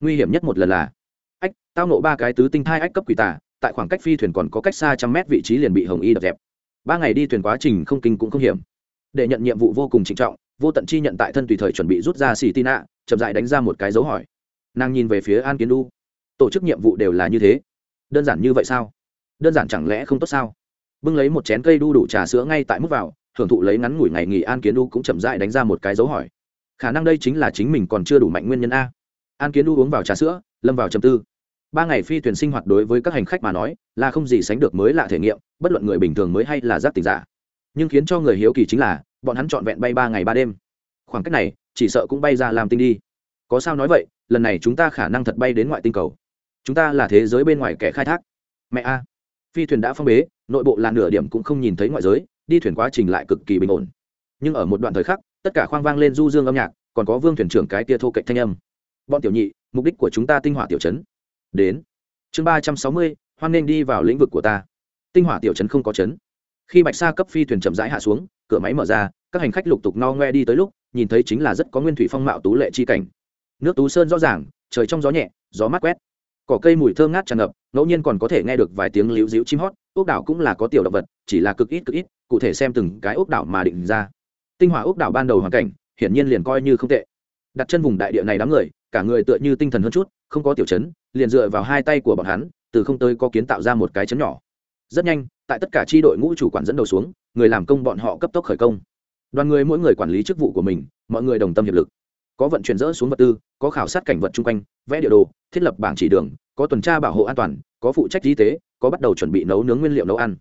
Nguy hiểm nhất một lần là, ách, tao nộ ba cái tứ tinh thai ách cấp quỷ tà, tại khoảng cách phi thuyền còn có cách xa trăm mét vị trí liền bị hồng y đập dẹp. Ba ngày đi thuyền quá trình không kinh cũng không hiểm để nhận nhiệm vụ vô cùng trịnh trọng, vô tận chi nhận tại thân tùy thời chuẩn bị rút ra xì tin ạ chậm dại đánh ra một cái dấu hỏi. Nàng nhìn về phía an kiến đu tổ chức nhiệm vụ đều là như thế. Đơn giản như vậy sao? Đơn giản chẳng lẽ không tốt sao? Bưng lấy một chén cây đu đủ trà sữa ngay tại mức vào, hưởng thụ lấy ngắn ngủi ngày nghỉ an kiến đu cũng chậm dại đánh ra một cái dấu hỏi. Khả năng đây chính là chính mình còn chưa đủ mạnh nguyên nhân a. An kiến đu uống vào trà sữa, lâm vào trầm tư. Ba ngày phi thuyền sinh hoạt đối với các hành khách mà nói, là không gì sánh được mới lạ thể nghiệm, bất luận người bình thường mới hay là giác tình giả nhưng khiến cho người hiếu kỳ chính là, bọn hắn trọn vẹn bay ba ngày ba đêm. Khoảng cách này, chỉ sợ cũng bay ra làm tinh đi. Có sao nói vậy, lần này chúng ta khả năng thật bay đến ngoại tinh cầu. Chúng ta là thế giới bên ngoài kẻ khai thác. Mẹ a. Phi thuyền đã phong bế, nội bộ là nửa điểm cũng không nhìn thấy ngoại giới, đi thuyền quá trình lại cực kỳ bình ổn. Nhưng ở một đoạn thời khắc, tất cả khoang vang lên du dương âm nhạc, còn có vương thuyền trưởng cái tia thô cạnh thanh âm. Bọn tiểu nhị, mục đích của chúng ta tinh hỏa tiểu chấn đến. Chương ba trăm sáu mươi, hoan nên đi vào lĩnh vực của ta. Tinh hỏa tiểu chấn không có chấn khi bạch sa cấp phi thuyền chậm rãi hạ xuống, cửa máy mở ra, các hành khách lục tục no ngoe đi tới lúc, nhìn thấy chính là rất có nguyên thủy phong mạo tú lệ chi cảnh. Nước tú sơn rõ ràng, trời trong gió nhẹ, gió mát quét. Cỏ cây mùi thơm ngát tràn ngập, ngẫu nhiên còn có thể nghe được vài tiếng líu díu chim hót, ốc đảo cũng là có tiểu động vật, chỉ là cực ít cực ít, cụ thể xem từng cái ốc đảo mà định ra. Tinh hỏa ốc đảo ban đầu hoàn cảnh, hiển nhiên liền coi như không tệ. Đặt chân vùng đại địa này đám người, cả người tựa như tinh thần hơn chút, không có tiểu chấn, liền dựa vào hai tay của bọn hắn, từ không tới có kiến tạo ra một cái chấn nhỏ. Rất nhanh tại tất cả tri đội ngũ chủ quản dẫn đầu xuống, người làm công bọn họ cấp tốc khởi công. Đoàn người mỗi người quản lý chức vụ của mình, mọi người đồng tâm hiệp lực. Có vận chuyển dỡ xuống vật tư, có khảo sát cảnh vật chung quanh, vẽ địa đồ, thiết lập bảng chỉ đường, có tuần tra bảo hộ an toàn, có phụ trách y tế, có bắt đầu chuẩn bị nấu nướng nguyên liệu nấu ăn.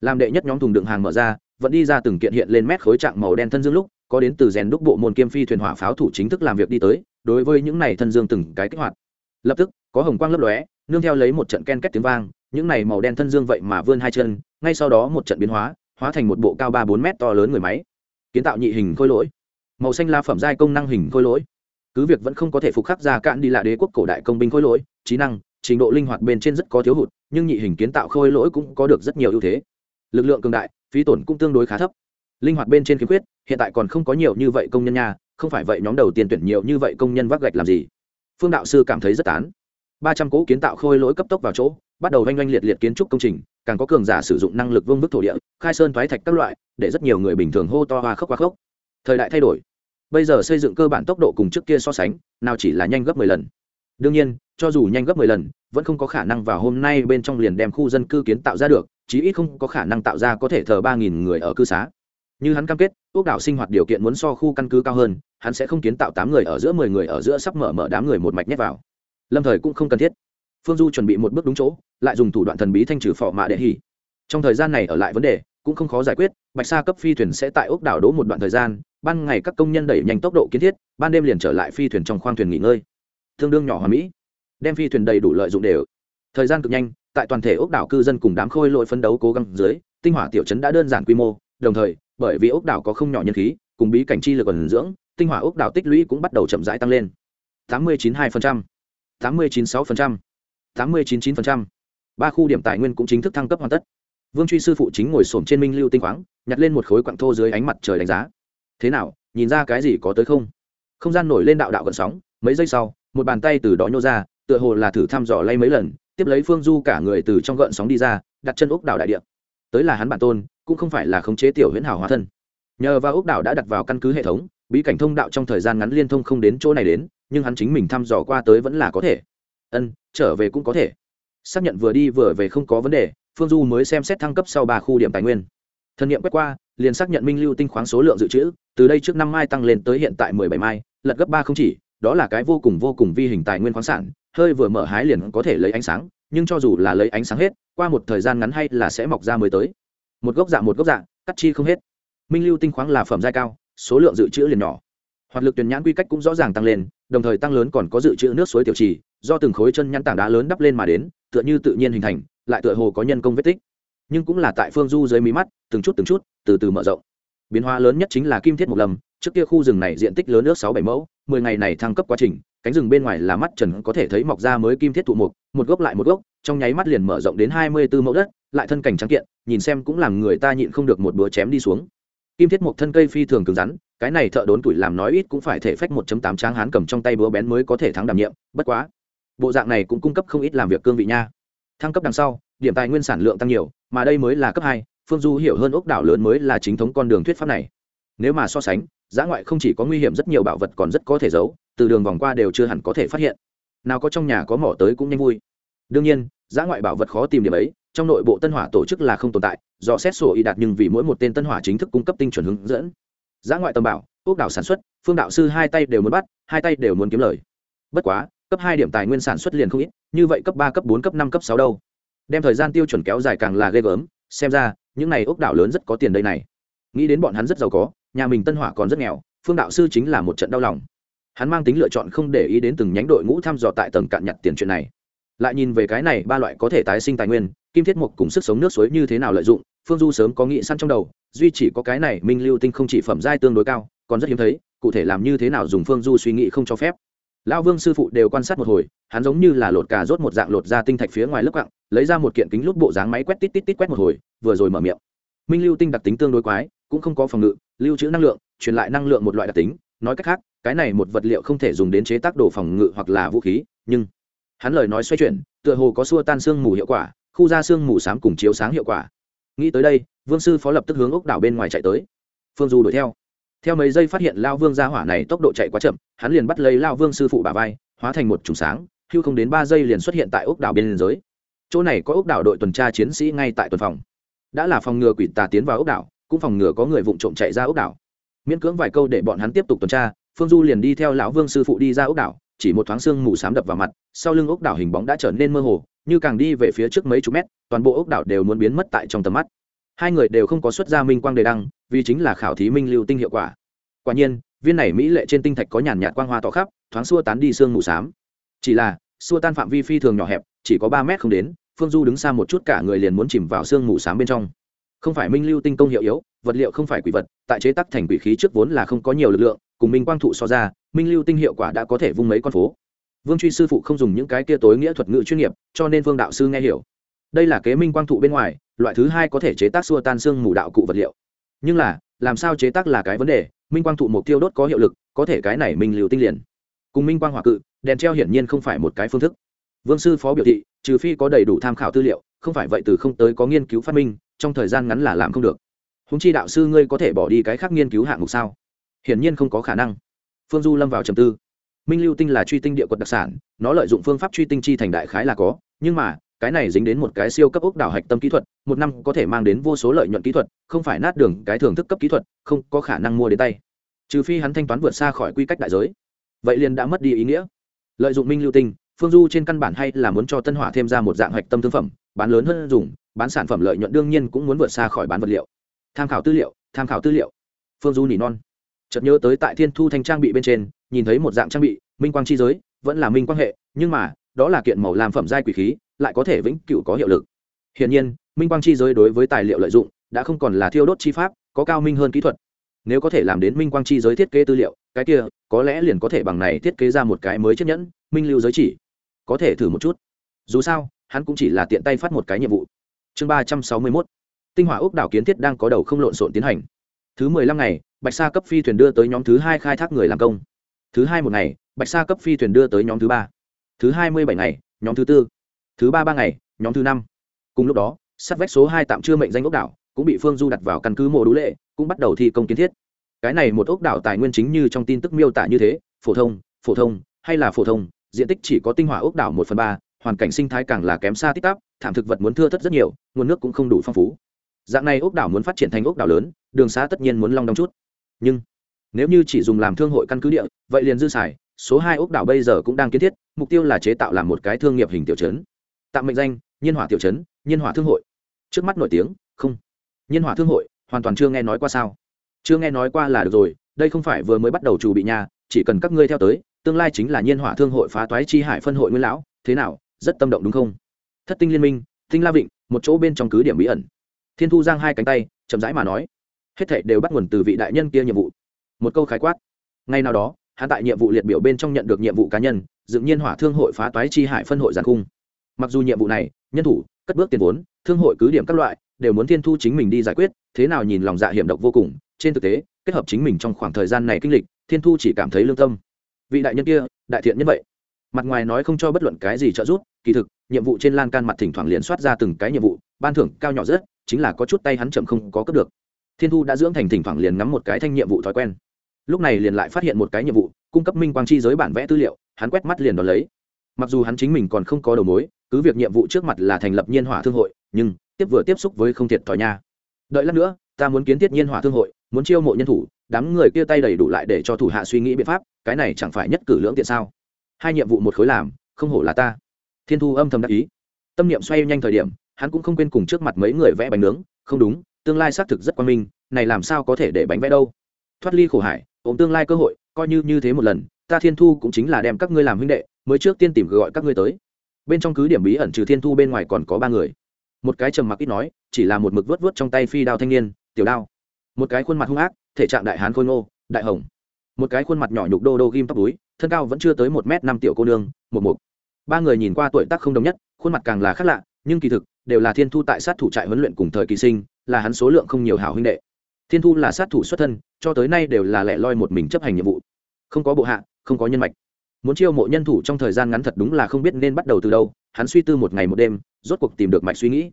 Làm đệ nhất nhóm thùng đựng hàng mở ra, vẫn đi ra từng kiện hiện lên mét khối trạng màu đen thân dương lúc, có đến từ rèn đúc bộ môn kiêm phi thuyền hỏa pháo thủ chính thức làm việc đi tới, đối với những này thân dương từng cái kích hoạt. Lập tức, có hồng quang lấp lóe, nương theo lấy một trận ken két tiếng vang những này màu đen thân dương vậy mà vươn hai chân, ngay sau đó một trận biến hóa hóa thành một bộ cao ba bốn mét to lớn người máy. Kiến tạo nhị hình khôi lỗi. Màu xanh la phẩm giai công năng hình khôi lỗi. Cứ việc vẫn không có thể phục khắc ra cạn đi lại đế quốc cổ đại công binh khôi lỗi, trí năng, trình độ linh hoạt bên trên rất có thiếu hụt, nhưng nhị hình kiến tạo khôi lỗi cũng có được rất nhiều ưu thế. Lực lượng cường đại, phí tổn cũng tương đối khá thấp. Linh hoạt bên trên khiếm khuyết, hiện tại còn không có nhiều như vậy công nhân nha, không phải vậy nhóm đầu tiên tuyển nhiều như vậy công nhân vác gạch làm gì? Phương đạo sư cảm thấy rất tán. Ba trăm cỗ kiến tạo khôi lỗi cấp tốc vào chỗ bắt đầu oanh oanh liệt liệt kiến trúc công trình, càng có cường giả sử dụng năng lực vương bức thổ địa, khai sơn thoái thạch các loại, để rất nhiều người bình thường hô to hoa khốc hoa khốc. Thời đại thay đổi. Bây giờ xây dựng cơ bản tốc độ cùng trước kia so sánh, nào chỉ là nhanh gấp mười lần. Đương nhiên, cho dù nhanh gấp mười lần, vẫn không có khả năng vào hôm nay bên trong liền đem khu dân cư kiến tạo ra được, chí ít không có khả năng tạo ra có thể thờ ba nghìn người ở cư xá. Như hắn cam kết ốc đảo sinh hoạt điều kiện muốn so khu căn cứ cao hơn, hắn sẽ không kiến tạo tám người ở giữa mười người ở giữa sắp mở mở đám người một mạch nhét vào. Lâm thời cũng không cần thiết phương du chuẩn bị một bước đúng chỗ, lại dùng thủ đoạn thần bí thanh trừ phò mạ đệ hỉ. Trong thời gian này ở lại vấn đề, cũng không khó giải quyết, bạch sa cấp phi thuyền sẽ tại ốc đảo đỗ một đoạn thời gian, ban ngày các công nhân đẩy nhanh tốc độ kiến thiết, ban đêm liền trở lại phi thuyền trong khoang thuyền nghỉ ngơi. Tương đương nhỏ hòa mỹ. Đem phi thuyền đầy đủ lợi dụng đều. Thời gian cực nhanh, tại toàn thể ốc đảo cư dân cùng đám khôi lội phấn đấu cố gắng dưới, tinh hỏa tiểu chấn đã đơn giản quy mô, đồng thời, bởi vì ốc đảo có không nhỏ nhân khí, cùng bí cảnh chi lực ẩn dưỡng, tinh hỏa ốc đảo tích lũy cũng bắt đầu chậm rãi tăng lên. Tám mươi chín hai tám mươi chín sáu tám mươi chín chín ba khu điểm tài nguyên cũng chính thức thăng cấp hoàn tất. Vương truy sư phụ chính ngồi xổm trên minh lưu tinh khoáng, nhặt lên một khối quặng thô dưới ánh mặt trời đánh giá. Thế nào, nhìn ra cái gì có tới không? Không gian nổi lên đạo đạo gần sóng, mấy giây sau, một bàn tay từ đó nhô ra, tựa hồ là thử thăm dò lay mấy lần, tiếp lấy phương du cả người từ trong gợn sóng đi ra, đặt chân ốc đảo đại địa. Tới là hắn bản tôn, cũng không phải là khống chế tiểu huyễn hảo hóa thân. Nhờ vào ốc đảo đã đặt vào căn cứ hệ thống, bí cảnh thông đạo trong thời gian ngắn liên thông không đến chỗ này đến, nhưng hắn chính mình thăm dò qua tới vẫn là có thể ân, trở về cũng có thể. Xác nhận vừa đi vừa về không có vấn đề, phương du mới xem xét thăng cấp sau ba khu điểm tài nguyên. Thân nhiệm quét qua, liền xác nhận minh lưu tinh khoáng số lượng dự trữ, từ đây trước năm mai tăng lên tới hiện tại mười bảy mai, lật gấp ba không chỉ, đó là cái vô cùng vô cùng vi hình tài nguyên khoáng sản, hơi vừa mở hái liền có thể lấy ánh sáng, nhưng cho dù là lấy ánh sáng hết, qua một thời gian ngắn hay là sẽ mọc ra mới tới. Một gốc dạ một gốc dạ cắt chi không hết. Minh lưu tinh khoáng là phẩm giai cao, số lượng dự trữ liền nhỏ. Hoạt lực tuyển nhãn quy cách cũng rõ ràng tăng lên, đồng thời tăng lớn còn có dự trữ nước suối tiểu trì do từng khối chân nhăn tảng đá lớn đắp lên mà đến, tựa như tự nhiên hình thành, lại tựa hồ có nhân công vết tích. Nhưng cũng là tại phương du dưới mí mắt, từng chút từng chút, từ từ mở rộng. Biến hóa lớn nhất chính là kim thiết một lầm, trước kia khu rừng này diện tích lớn nước sáu bảy mẫu, mười ngày này thăng cấp quá trình, cánh rừng bên ngoài là mắt trần có thể thấy mọc ra mới kim thiết thụ mục, một gốc lại một gốc, trong nháy mắt liền mở rộng đến hai mươi 24 mẫu đất, lại thân cảnh trắng kiện, nhìn xem cũng làm người ta nhịn không được một búa chém đi xuống. Kim thiết mục thân cây phi thường cứng rắn, cái này thợ đốn tuổi làm nói ít cũng phải thể phách một tám tráng hán cầm trong tay búa bén mới có thể thắng đảm nhiệm, bất quá bộ dạng này cũng cung cấp không ít làm việc cương vị nha. Thăng cấp đằng sau, điểm tài nguyên sản lượng tăng nhiều, mà đây mới là cấp hai, phương du hiểu hơn ốc đảo lớn mới là chính thống con đường thuyết pháp này. Nếu mà so sánh, giã ngoại không chỉ có nguy hiểm rất nhiều bảo vật còn rất có thể giấu, từ đường vòng qua đều chưa hẳn có thể phát hiện. Nào có trong nhà có mỏ tới cũng nhanh vui. Đương nhiên, giã ngoại bảo vật khó tìm điểm ấy, trong nội bộ tân hỏa tổ chức là không tồn tại, do xét sổ y đạt nhưng vì mỗi một tên tân hỏa chính thức cung cấp tinh chuẩn hướng dẫn. Giã ngoại tầm bảo ốc đảo sản xuất, phương đạo sư hai tay đều muốn bắt, hai tay đều muốn kiếm lời. Bất quá cấp hai điểm tài nguyên sản xuất liền không ít, như vậy cấp ba, cấp bốn, cấp năm, cấp sáu đâu? Đem thời gian tiêu chuẩn kéo dài càng là ghê gớm, xem ra, những này ốc đảo lớn rất có tiền đây này. Nghĩ đến bọn hắn rất giàu có, nhà mình tân hỏa còn rất nghèo, phương đạo sư chính là một trận đau lòng. Hắn mang tính lựa chọn không để ý đến từng nhánh đội ngũ thăm dò tại tầng cạn nhặt tiền chuyện này. Lại nhìn về cái này, ba loại có thể tái sinh tài nguyên, kim thiết mục cùng sức sống nước suối như thế nào lợi dụng, phương du sớm có nghĩ săn trong đầu, duy chỉ có cái này minh lưu tinh không chỉ phẩm giai tương đối cao, còn rất hiếm thấy, cụ thể làm như thế nào dùng phương du suy nghĩ không cho phép lão vương sư phụ đều quan sát một hồi, hắn giống như là lột cà rốt một dạng lột ra tinh thạch phía ngoài lớp cặng lấy ra một kiện kính lút bộ dáng máy quét tít tít tít quét một hồi, vừa rồi mở miệng. Minh lưu tinh đặc tính tương đối quái, cũng không có phòng ngự, lưu trữ năng lượng, truyền lại năng lượng một loại đặc tính, nói cách khác, cái này một vật liệu không thể dùng đến chế tác đồ phòng ngự hoặc là vũ khí, nhưng hắn lời nói xoay chuyển, tựa hồ có xua tan xương mù hiệu quả, khu ra xương mù sám cùng chiếu sáng hiệu quả. Nghĩ tới đây, vương sư phó lập tức hướng ốc đảo bên ngoài chạy tới. Phương du đuổi theo theo mấy giây phát hiện lao vương ra hỏa này tốc độ chạy quá chậm, hắn liền bắt lấy lao vương sư phụ bà vai, hóa thành một trùng sáng, hưu không đến ba giây liền xuất hiện tại ốc đảo bên liên giới chỗ này có ốc đảo đội tuần tra chiến sĩ ngay tại tuần phòng. Đã là phòng ngừa quỷ tà tiến vào ốc đảo, cũng phòng ngừa có người vụng trộm chạy ra ốc đảo. Miễn cưỡng vài câu để bọn hắn tiếp tục tuần tra, phương du liền đi theo lão vương sư phụ đi ra ốc đảo, chỉ một thoáng xương mù s á m đập vào mặt, sau lưng ốc đảo hình bóng đã trở nên mơ hồ, như càng đi về phía trước mấy chục mét, toàn bộ ốc đảo đều muốn biến mất tại trong tầm mắt. Hai người đều không có xuất ra minh quang đề đăng vì chính là khảo thí minh lưu tinh hiệu quả. Quả nhiên, viên này mỹ lệ trên tinh thạch có nhàn nhạt quang hoa tỏ khắp, thoáng xua tán đi sương mù s á m chỉ là, xua tan phạm vi phi thường nhỏ hẹp, chỉ có ba mét không đến, phương du đứng xa một chút cả người liền muốn chìm vào sương mù s á m bên trong. Không phải minh lưu tinh công hiệu yếu, vật liệu không phải quỷ vật, tại chế tắc thành quỷ khí trước vốn là không có nhiều lực lượng, cùng minh quang thụ so ra, minh lưu tinh hiệu quả đã có thể vung mấy con phố. Vương truy sư phụ không dùng những cái kia tối nghĩa thuật ngữ chuyên nghiệp, cho nên vương đạo sư nghe hiểu. Đây là kế minh quang thụ bên ngoài, loại thứ hai có thể chế tác xua tan xương mù đạo cụ vật liệu nhưng là, làm sao chế tác là cái vấn đề, minh quang thụ mục tiêu đốt có hiệu lực, có thể cái này minh lưu tinh liền. Cùng minh quang hỏa cự, đèn treo hiển nhiên không phải một cái phương thức. Vương sư phó biểu thị, trừ phi có đầy đủ tham khảo tư liệu, không phải vậy từ không tới có nghiên cứu phát minh, trong thời gian ngắn là làm không được. Húng chi đạo sư ngươi có thể bỏ đi cái khác nghiên cứu hạng mục sao? Hiển nhiên không có khả năng. Phương du lâm vào trầm tư. Minh lưu tinh là truy tinh địa quật đặc sản, nó lợi dụng phương pháp truy tinh chi thành đại khái là có, nhưng mà cái này dính đến một cái siêu cấp ốc đảo hạch tâm kỹ thuật, một năm có thể mang đến vô số lợi nhuận kỹ thuật, không phải nát đường, cái thưởng thức cấp kỹ thuật, không có khả năng mua đến tay. Trừ phi hắn thanh toán vượt xa khỏi quy cách đại giới. Vậy liền đã mất đi ý nghĩa. Lợi dụng minh lưu tinh, phương du trên căn bản hay là muốn cho tân hỏa thêm ra một dạng hạch tâm thương phẩm, bán lớn hơn dùng, bán sản phẩm lợi nhuận đương nhiên cũng muốn vượt xa khỏi bán vật liệu. Tham khảo tư liệu, tham khảo tư liệu. Phương du nỉ non. Chợt nhớ tới tại thiên thu thanh trang bị bên trên, nhìn thấy một dạng trang bị, minh quang chi giới, vẫn là minh quang hệ, nhưng mà đó là kiện màu làm phẩm giai quỷ khí, lại có thể vĩnh cửu có hiệu lực. Hiển nhiên, minh quang chi giới đối với tài liệu lợi dụng, đã không còn là thiêu đốt chi pháp, có cao minh hơn kỹ thuật. Nếu có thể làm đến minh quang chi giới thiết kế tư liệu, cái kia, có lẽ liền có thể bằng này thiết kế ra một cái mới chiếc nhẫn, minh lưu giới chỉ. Có thể thử một chút. Dù sao, hắn cũng chỉ là tiện tay phát một cái nhiệm vụ. Chương ba trăm sáu mươi mốt. Tinh hỏa ốc đảo kiến thiết đang có đầu không lộn xộn tiến hành. Thứ mười lăm ngày, bạch sa cấp phi thuyền đưa tới nhóm thứ hai khai thác người làm công. Thứ hai một ngày, bạch sa cấp phi thuyền đưa tới nhóm thứ ba thứ hai mươi bảy ngày, nhóm thứ tư. Thứ ba ba ngày, nhóm thứ năm. Cùng lúc đó, sát vách số hai tạm chưa mệnh danh ốc đảo, cũng bị phương du đặt vào căn cứ mộ đũ lệ, cũng bắt đầu thi công kiến thiết. Cái này một ốc đảo tài nguyên chính như trong tin tức miêu tả như thế, phổ thông phổ thông, hay là phổ thông, diện tích chỉ có tinh hỏa ốc đảo một phần ba, hoàn cảnh sinh thái càng là kém xa tích tắp thảm thực vật muốn thưa thất rất nhiều, nguồn nước cũng không đủ phong phú. Dạng này ốc đảo muốn phát triển thành ốc đảo lớn, đường xá tất nhiên muốn long đong chút. Nhưng, nếu như chỉ dùng làm thương hội căn cứ địa, vậy liền dư xài số hai ốc đảo bây giờ cũng đang kiến thiết, mục tiêu là chế tạo làm một cái thương nghiệp hình tiểu chấn tạm mệnh danh, nhiên hỏa tiểu chấn nhiên hỏa thương hội. Trước mắt nổi tiếng, không. Nhiên hỏa thương hội, hoàn toàn chưa nghe nói qua sao? Chưa nghe nói qua là được rồi, đây không phải vừa mới bắt đầu chủ bị nhà, chỉ cần các ngươi theo tới, tương lai chính là nhiên hỏa thương hội phá toái chi hải phân hội nguyên lão, thế nào, rất tâm động đúng không? Thất tinh liên minh, tinh la vịnh, một chỗ bên trong cứ điểm bí ẩn. Thiên thu giang hai cánh tay, chậm rãi mà nói. Hết thảy đều bắt nguồn từ vị đại nhân kia nhiệm vụ. Một câu khái quát. Ngay nào đó hắn tại nhiệm vụ liệt biểu bên trong nhận được nhiệm vụ cá nhân, dựng nhiên hỏa thương hội phá toái chi hải phân hội giàn cung. Mặc dù nhiệm vụ này, nhân thủ, cất bước tiền vốn, thương hội cứ điểm các loại, đều muốn thiên thu chính mình đi giải quyết, thế nào nhìn lòng dạ hiểm độc vô cùng, trên thực tế, kết hợp chính mình trong khoảng thời gian này kinh lịch, thiên thu chỉ cảm thấy lương tâm. Vị đại nhân kia, đại thiện nhân vậy. Mặt ngoài nói không cho bất luận cái gì trợ giúp, kỳ thực, nhiệm vụ trên lan can mặt thỉnh thoảng liền soát ra từng cái nhiệm vụ, ban thưởng cao nhỏ rất, chính là có chút tay hắn chậm không có cấp được. Thiên thu đã dưỡng thành thỉnh thoảng liền ngắm một cái thanh nhiệm vụ thói quen lúc này liền lại phát hiện một cái nhiệm vụ, cung cấp minh quang chi giới bản vẽ tư liệu, hắn quét mắt liền đón lấy. Mặc dù hắn chính mình còn không có đầu mối, cứ việc nhiệm vụ trước mặt là thành lập nhiên hỏa thương hội, nhưng tiếp vừa tiếp xúc với không thiệt thòi nha. Đợi lát nữa, ta muốn kiến thiết nhiên hỏa thương hội, muốn chiêu mộ nhân thủ, đám người kia tay đầy đủ lại để cho thủ hạ suy nghĩ biện pháp, cái này chẳng phải nhất cử lưỡng tiện sao? Hai nhiệm vụ một khối làm, không hổ là ta. Thiên thu âm thầm đắc ý. Tâm niệm xoay nhanh thời điểm, hắn cũng không quên cùng trước mặt mấy người vẽ bánh nướng, không đúng, tương lai xác thực rất quan minh, này làm sao có thể để bánh vẽ đâu? Thoát ly khổ hải ôm tương lai cơ hội, coi như như thế một lần, ta thiên thu cũng chính là đem các ngươi làm huynh đệ, mới trước tiên tìm gọi các ngươi tới. Bên trong cứ điểm bí ẩn trừ thiên thu bên ngoài còn có ba người. Một cái trầm mặc ít nói, chỉ là một mực vớt vớt trong tay phi đao thanh niên, tiểu đao. Một cái khuôn mặt hung ác, thể trạng đại hán khôi ngô, đại hồng. Một cái khuôn mặt nhỏ nhục đô đô ghim tóc túi thân cao vẫn chưa tới một m năm tiểu cô nương, một một ba người nhìn qua tuổi tác không đồng nhất, khuôn mặt càng là khác lạ, nhưng kỳ thực, đều là thiên thu tại sát thủ trại huấn luyện cùng thời kỳ sinh, là hắn số lượng không nhiều hảo huynh đệ thiên thu là sát thủ xuất thân, cho tới nay đều là lẻ loi một mình chấp hành nhiệm vụ. Không có bộ hạ, không có nhân mạch. Muốn chiêu mộ nhân thủ trong thời gian ngắn thật đúng là không biết nên bắt đầu từ đâu, hắn suy tư một ngày một đêm, rốt cuộc tìm được mạch suy nghĩ.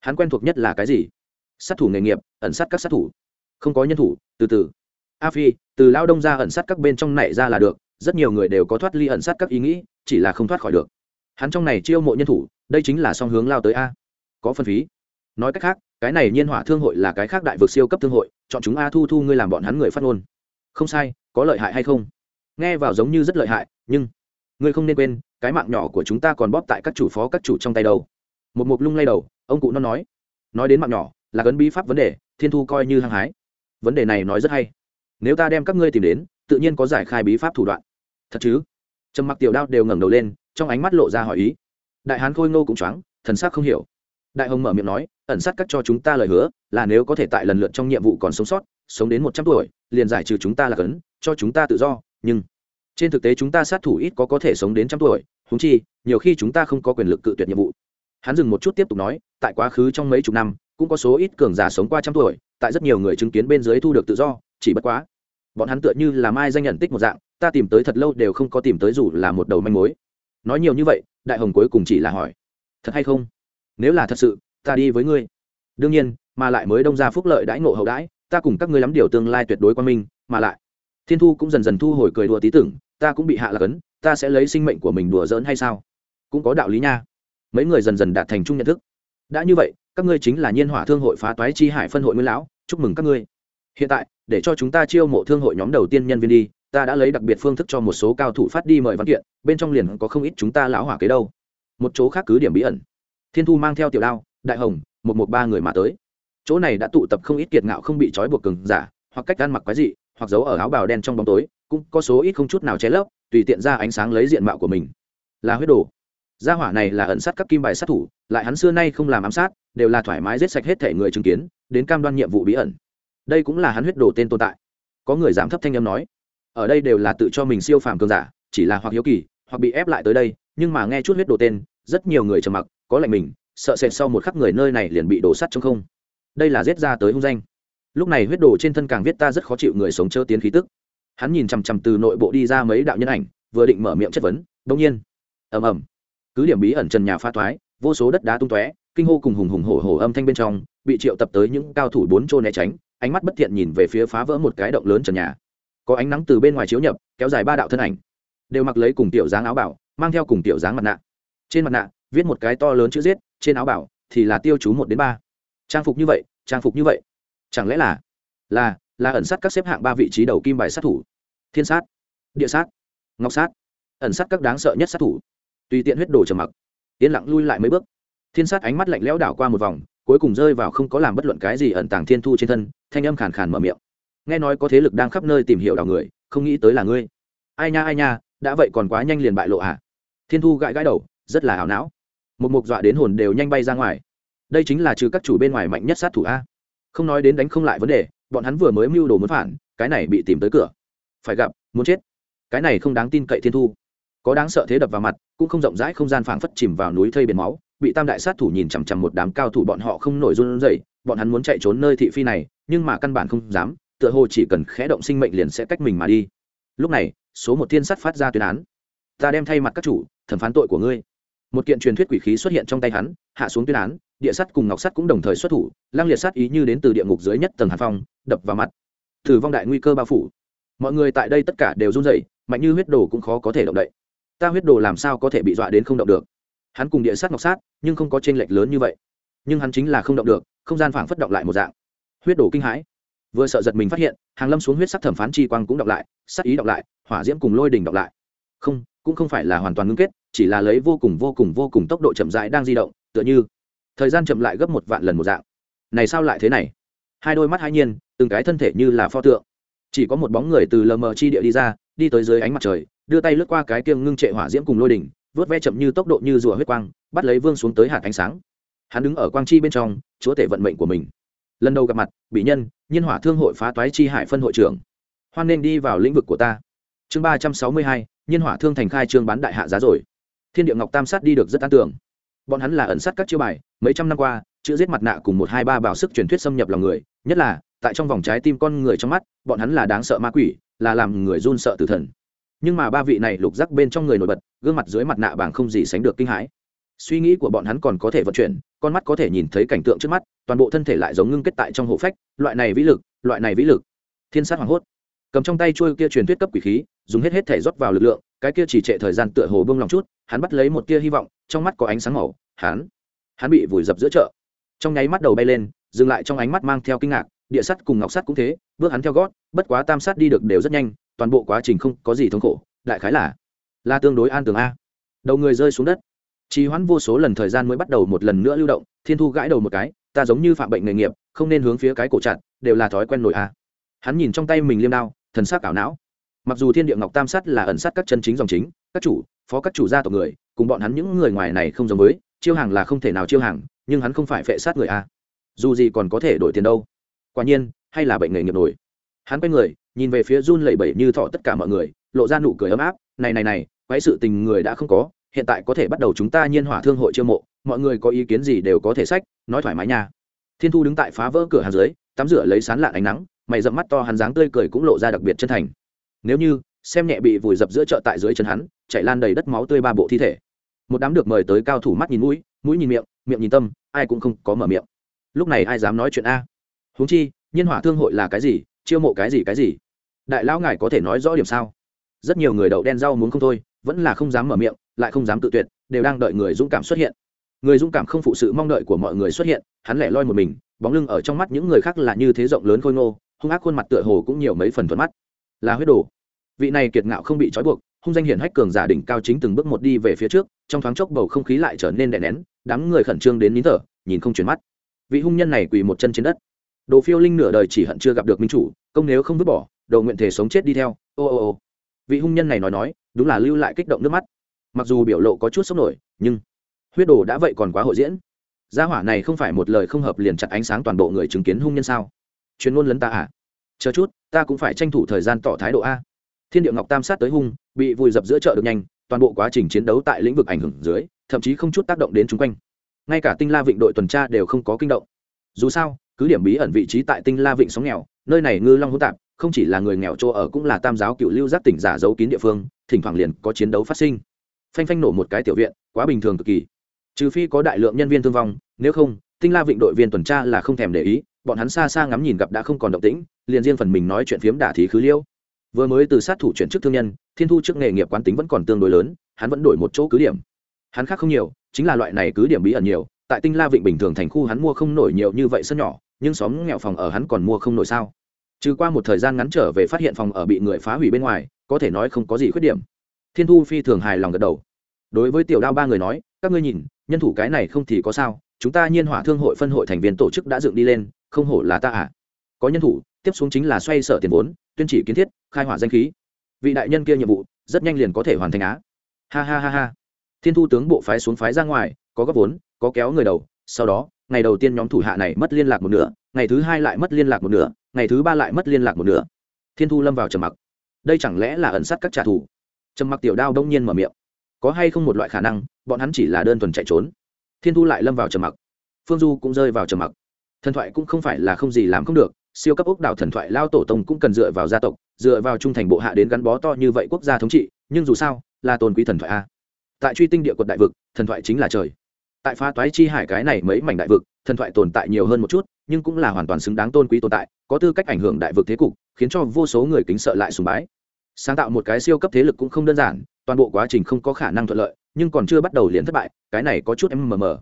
Hắn quen thuộc nhất là cái gì? Sát thủ nghề nghiệp, ẩn sát các sát thủ. Không có nhân thủ, từ từ. A phi, từ lao đông ra ẩn sát các bên trong này ra là được, rất nhiều người đều có thoát ly ẩn sát các ý nghĩ, chỉ là không thoát khỏi được. Hắn trong này chiêu mộ nhân thủ, đây chính là song hướng lao tới a. Có phân phí nói cách khác, cái này nhiên hỏa thương hội là cái khác đại vực siêu cấp thương hội, chọn chúng a thu thu ngươi làm bọn hắn người phát ngôn. Không sai, có lợi hại hay không? Nghe vào giống như rất lợi hại, nhưng ngươi không nên quên, cái mạng nhỏ của chúng ta còn bóp tại các chủ phó, các chủ trong tay đâu. Một mục lung lay đầu, ông cụ nó nói. Nói đến mạng nhỏ, là cấn bí pháp vấn đề, thiên thu coi như hăng hái. Vấn đề này nói rất hay. Nếu ta đem các ngươi tìm đến, tự nhiên có giải khai bí pháp thủ đoạn. Thật chứ? Trầm mặc tiểu đao đều ngẩng đầu lên, trong ánh mắt lộ ra hỏi ý. Đại hán khôi ngô cũng choáng, thần sắc không hiểu đại hồng mở miệng nói, ẩn sát cắt cho chúng ta lời hứa, là nếu có thể tại lần lượt trong nhiệm vụ còn sống sót, sống đến một trăm tuổi, liền giải trừ chúng ta là cấn, cho chúng ta tự do, nhưng trên thực tế chúng ta sát thủ ít có có thể sống đến trăm tuổi húng chi, nhiều khi chúng ta không có quyền lực cự tuyệt nhiệm vụ. Hắn dừng một chút tiếp tục nói, tại quá khứ trong mấy chục năm, cũng có số ít cường giả sống qua trăm tuổi, tại rất nhiều người chứng kiến bên dưới thu được tự do, chỉ bất quá, bọn hắn tựa như là mai danh nhận tích một dạng, ta tìm tới thật lâu đều không có tìm tới dù là một đầu manh mối. Nói nhiều như vậy, đại hồng cuối cùng chỉ là hỏi, thật hay không? Nếu là thật sự, ta đi với ngươi. Đương nhiên, mà lại mới đông ra phúc lợi đãi ngộ hậu đãi, ta cùng các ngươi lắm điều tương lai tuyệt đối quan minh, mà lại, thiên thu cũng dần dần thu hồi cười đùa tí tưởng, ta cũng bị hạ lạc ấn, ta sẽ lấy sinh mệnh của mình đùa giỡn hay sao? Cũng có đạo lý nha. Mấy người dần dần đạt thành chung nhận thức. Đã như vậy, các ngươi chính là nhiên hỏa thương hội phá toái chi hải phân hội nguyên lão, chúc mừng các ngươi. Hiện tại, để cho chúng ta chiêu mộ thương hội nhóm đầu tiên nhân viên đi, ta đã lấy đặc biệt phương thức cho một số cao thủ phát đi mời văn kiện, bên trong liền có không ít chúng ta lão hỏa kế đâu. Một chỗ khác cứ điểm bí ẩn thiên thu mang theo tiểu đao, đại hồng, một một ba người mà tới. Chỗ này đã tụ tập không ít kiệt ngạo không bị trói buộc cứng giả, hoặc cách ăn mặc quái dị, hoặc giấu ở áo bào đen trong bóng tối, cũng có số ít không chút nào che lấp, tùy tiện ra ánh sáng lấy diện mạo của mình. Là huyết đồ. Gia hỏa này là ẩn sát các kim bài sát thủ, lại hắn xưa nay không làm ám sát, đều là thoải mái giết sạch hết thể người chứng kiến, đến cam đoan nhiệm vụ bí ẩn. Đây cũng là hắn huyết đồ tên tồn tại. Có người giảm thấp thanh âm nói, ở đây đều là tự cho mình siêu phàm cường giả, chỉ là hoặc hiếu kỳ, hoặc bị ép lại tới đây, nhưng mà nghe chút huyết đồ tên, rất nhiều người trầm mặc có lạnh mình, sợ sệt sau một khắc người nơi này liền bị đổ sắt trong không. Đây là giết ra tới hung danh. Lúc này huyết đồ trên thân càng viết ta rất khó chịu người sống chớ tiến khí tức. Hắn nhìn chằm chằm từ nội bộ đi ra mấy đạo nhân ảnh, vừa định mở miệng chất vấn, đông nhiên. Ầm ầm. Cứ điểm bí ẩn trần nhà pha thoái, vô số đất đá tung tóe, kinh hô cùng hùng hùng hổ hổ âm thanh bên trong, bị triệu tập tới những cao thủ bốn trô né tránh, ánh mắt bất thiện nhìn về phía phá vỡ một cái động lớn trần nhà. Có ánh nắng từ bên ngoài chiếu nhập, kéo dài ba đạo thân ảnh. Đều mặc lấy cùng tiểu dáng áo bảo, mang theo cùng tiểu dáng mặt nạ. Trên mặt nạ viết một cái to lớn chữ giết, trên áo bảo thì là tiêu chú một đến ba. Trang phục như vậy, trang phục như vậy. Chẳng lẽ là là là ẩn sát các xếp hạng ba vị trí đầu kim bài sát thủ? Thiên sát, địa sát, ngọc sát, ẩn sát các đáng sợ nhất sát thủ. Tùy tiện huyết đồ trầm mặc, yên lặng lui lại mấy bước. Thiên sát ánh mắt lạnh lẽo đảo qua một vòng, cuối cùng rơi vào không có làm bất luận cái gì ẩn tàng thiên thu trên thân, thanh âm khàn khàn mở miệng. Nghe nói có thế lực đang khắp nơi tìm hiểu đào người, không nghĩ tới là ngươi. Ai nha ai nha, đã vậy còn quá nhanh liền bại lộ à thiên thu gãi gãi đầu, rất là ảo não một mục dọa đến hồn đều nhanh bay ra ngoài. Đây chính là trừ các chủ bên ngoài mạnh nhất sát thủ a. Không nói đến đánh không lại vấn đề, bọn hắn vừa mới mưu đồ muốn phản, cái này bị tìm tới cửa. Phải gặp, muốn chết. Cái này không đáng tin cậy thiên thu. Có đáng sợ thế đập vào mặt, cũng không rộng rãi không gian phảng phất chìm vào núi thây biển máu, bị tam đại sát thủ nhìn chằm chằm một đám cao thủ bọn họ không nổi run rẩy, bọn hắn muốn chạy trốn nơi thị phi này, nhưng mà căn bản không dám, tựa hồ chỉ cần khẽ động sinh mệnh liền sẽ cách mình mà đi. Lúc này, số một thiên sát phát ra tuyên án. Ta đem thay mặt các chủ, thẩm phán tội của ngươi một kiện truyền thuyết quỷ khí xuất hiện trong tay hắn, hạ xuống tuyên án, địa sắt cùng ngọc sắt cũng đồng thời xuất thủ lăng liệt sát ý như đến từ địa ngục dưới nhất tầng hàn phong, đập vào mặt. Thử vong đại nguy cơ bao phủ. Mọi người tại đây tất cả đều run rẩy, mạnh như huyết đồ cũng khó có thể động đậy. Ta huyết đồ làm sao có thể bị dọa đến không động được? Hắn cùng địa sát ngọc sát, nhưng không có t r ê n lệch lớn như vậy. Nhưng hắn chính là không động được, không gian phảng phất động lại một dạng. Huyết đồ kinh hãi. Vừa sợ giật mình phát hiện, hàng lâm xuống huyết sắc thẩm phán chi quang cũng động lại, sắc ý động lại, hỏa diễm cùng lôi đỉnh động lại. Không cũng không phải là hoàn toàn ngưng kết, chỉ là lấy vô cùng vô cùng vô cùng tốc độ chậm rãi đang di động, tựa như thời gian chậm lại gấp một vạn lần một dạng. Này sao lại thế này? Hai đôi mắt hai nhiên, từng cái thân thể như là pho tượng. Chỉ có một bóng người từ lờ mờ chi địa đi ra, đi tới dưới ánh mặt trời, đưa tay lướt qua cái kiêng ngưng trệ hỏa diễm cùng lôi đỉnh, vớt ve chậm như tốc độ như rùa huyết quang, bắt lấy vương xuống tới hạt ánh sáng. Hắn đứng ở quang chi bên trong, chúa tể vận mệnh của mình. Lần đầu gặp mặt, bị nhân nhiên hỏa thương hội phá toái chi hải phân hội trưởng. Hoan nên đi vào lĩnh vực của ta. Chương ba trăm sáu mươi hai nhiên hỏa thương thành khai trương bán đại hạ giá rồi. Thiên địa ngọc tam sát đi được rất an tưởng bọn hắn là ẩn sát các chiêu bài, mấy trăm năm qua, chữ giết mặt nạ cùng một hai ba bảo sức truyền thuyết xâm nhập lòng người, nhất là, tại trong vòng trái tim con người trong mắt, bọn hắn là đáng sợ ma quỷ, là làm người run sợ tử thần. Nhưng mà ba vị này lục rắc bên trong người nổi bật, gương mặt dưới mặt nạ bảng không gì sánh được kinh hãi. Suy nghĩ của bọn hắn còn có thể vận chuyển, con mắt có thể nhìn thấy cảnh tượng trước mắt, toàn bộ thân thể lại giống ngưng kết tại trong hộ phách, loại này vĩ lực, loại này vĩ lực. Thiên sát hoàng hốt cầm trong tay chuôi kia truyền thuyết cấp quỷ khí, dùng hết hết thể rót vào lực lượng, cái kia chỉ trệ thời gian tựa hồ bông lòng chút, hắn bắt lấy một tia hy vọng, trong mắt có ánh sáng màu, hắn hắn bị vùi dập giữa chợ. Trong nháy mắt đầu bay lên, dừng lại trong ánh mắt mang theo kinh ngạc, địa sắt cùng ngọc sắt cũng thế, bước hắn theo gót, bất quá tam sát đi được đều rất nhanh, toàn bộ quá trình không có gì thống khổ, đại khái là là tương đối an tường a. Đầu người rơi xuống đất. Trì hoãn vô số lần thời gian mới bắt đầu một lần nữa lưu động, thiên thu gãi đầu một cái, ta giống như phạm bệnh nghề nghiệp, không nên hướng phía cái cổ chặt, đều là thói quen nổi a. Hắn nhìn trong tay mình liêm đao thần sắc ảo não. Mặc dù thiên địa ngọc tam sát là ẩn sát các chân chính dòng chính, các chủ, phó các chủ gia tộc người, cùng bọn hắn những người ngoài này không giống với, chiêu hàng là không thể nào chiêu hàng, nhưng hắn không phải phệ sát người a. Dù gì còn có thể đổi tiền đâu. Quả nhiên, hay là bệnh nghề nghiệp nổi. Hắn quay người, nhìn về phía run lẩy bẩy như thọ tất cả mọi người, lộ ra nụ cười ấm áp, này này này, quái sự tình người đã không có, hiện tại có thể bắt đầu chúng ta nhiên hỏa thương hội chiêu mộ, mọi người có ý kiến gì đều có thể sách, nói thoải mái nha. Thiên thu đứng tại phá vỡ cửa hàng dưới, tắm rửa lấy sán lạn ánh nắng mày dậm mắt to hắn dáng tươi cười cũng lộ ra đặc biệt chân thành. Nếu như, xem nhẹ bị vùi dập giữa chợ tại dưới chân hắn, chạy lan đầy đất máu tươi ba bộ thi thể. Một đám được mời tới cao thủ mắt nhìn mũi mũi nhìn miệng miệng nhìn tâm, ai cũng không có mở miệng. Lúc này ai dám nói chuyện a? Huống chi nhiên hỏa thương hội là cái gì, chiêu mộ cái gì cái gì? Đại lão ngài có thể nói rõ điểm sao? Rất nhiều người đậu đen rau muốn không thôi, vẫn là không dám mở miệng, lại không dám tự tuyệt, đều đang đợi người dũng cảm xuất hiện. Người dũng cảm không phụ sự mong đợi của mọi người xuất hiện, hắn lẻ loi một mình, bóng lưng ở trong mắt những người khác là như thế rộng lớn khôi ngô hung ác khuôn mặt tựa hồ cũng nhiều mấy phần thuận mắt. Là huyết đồ. Vị này kiệt ngạo không bị trói buộc, hung danh hiển hách cường giả đỉnh cao chính từng bước một đi về phía trước, trong thoáng chốc bầu không khí lại trở nên đè nén, đám người khẩn trương đến nín thở, nhìn không chuyển mắt. Vị hung nhân này quỳ một chân trên đất. Đồ phiêu linh nửa đời chỉ hận chưa gặp được minh chủ, công nếu không vứt bỏ, đồ nguyện thể sống chết đi theo. Ô ô ô. Vị hung nhân này nói nói, đúng là lưu lại kích động nước mắt. Mặc dù biểu lộ có chút sốc nổi, nhưng huyết đồ đã vậy còn quá hội diễn. Gia hỏa này không phải một lời không hợp liền chặt ánh sáng toàn bộ người chứng kiến hung nhân sao? Chuyên môn lấn ta à? Chờ chút, ta cũng phải tranh thủ thời gian tỏ thái độ a. Thiên địa ngọc tam sát tới hung, bị vùi dập giữa chợ được nhanh, toàn bộ quá trình chiến đấu tại lĩnh vực ảnh hưởng dưới, thậm chí không chút tác động đến chung quanh. Ngay cả tinh la vịnh đội tuần tra đều không có kinh động. Dù sao, cứ điểm bí ẩn vị trí tại tinh la vịnh sóng nghèo, nơi này ngư long hỗn tạp, không chỉ là người nghèo chỗ ở cũng là tam giáo cựu lưu giác tỉnh giả giấu kín địa phương, thỉnh thoảng liền có chiến đấu phát sinh. Phanh phanh nổ một cái tiểu viện, quá bình thường cực kỳ. Trừ phi có đại lượng nhân viên thương vong, nếu không, tinh la vịnh đội viên tuần tra là không thèm để ý bọn hắn xa xa ngắm nhìn gặp đã không còn động tĩnh, liền riêng phần mình nói chuyện phiếm đả thí khứ liêu. Vừa mới từ sát thủ chuyển chức thương nhân, thiên thu trước nghề nghiệp quán tính vẫn còn tương đối lớn, hắn vẫn đổi một chỗ cứ điểm. Hắn khác không nhiều, chính là loại này cứ điểm bí ẩn nhiều, tại tinh la vịnh bình thường thành khu hắn mua không nổi nhiều như vậy sân nhỏ, nhưng xóm nghèo phòng ở hắn còn mua không nổi sao? Trừ qua một thời gian ngắn trở về phát hiện phòng ở bị người phá hủy bên ngoài, có thể nói không có gì khuyết điểm. Thiên thu phi thường hài lòng gật đầu. Đối với tiểu đao ba người nói, các ngươi nhìn nhân thủ cái này không thì có sao, chúng ta nhiên hỏa thương hội phân hội thành viên tổ chức đã dựng đi lên, không hổ là ta à. Có nhân thủ, tiếp xuống chính là xoay sở tiền vốn, tuyên chỉ kiến thiết, khai hỏa danh khí. Vị đại nhân kia nhiệm vụ, rất nhanh liền có thể hoàn thành á. Ha ha ha ha. Thiên thu tướng bộ phái xuống phái ra ngoài, có góp vốn, có kéo người đầu, sau đó, ngày đầu tiên nhóm thủ hạ này mất liên lạc một nửa, ngày thứ hai lại mất liên lạc một nửa, ngày thứ ba lại mất liên lạc một nửa. Thiên thu lâm vào trầm mặc. Đây chẳng lẽ là ẩn sát các trả thù? Trầm mặc tiểu đao đông nhiên mở miệng có hay không một loại khả năng, bọn hắn chỉ là đơn thuần chạy trốn. Thiên thu lại lâm vào trầm mặc. Phương du cũng rơi vào trầm mặc. Thần thoại cũng không phải là không gì làm không được, siêu cấp ốc đảo thần thoại lao tổ tông cũng cần dựa vào gia tộc, dựa vào trung thành bộ hạ đến gắn bó to như vậy quốc gia thống trị, nhưng dù sao, là tồn quý thần thoại a. Tại truy tinh địa quật đại vực, thần thoại chính là trời. Tại phá toái chi hải cái này mấy mảnh đại vực, thần thoại tồn tại nhiều hơn một chút, nhưng cũng là hoàn toàn xứng đáng tôn quý tồn tại, có tư cách ảnh hưởng đại vực thế cục, khiến cho vô số người kính sợ lại sùng bái. Sáng tạo một cái siêu cấp thế lực cũng không đơn giản toàn bộ quá trình không có khả năng thuận lợi, nhưng còn chưa bắt đầu liền thất bại, cái này có chút em mờ mờ.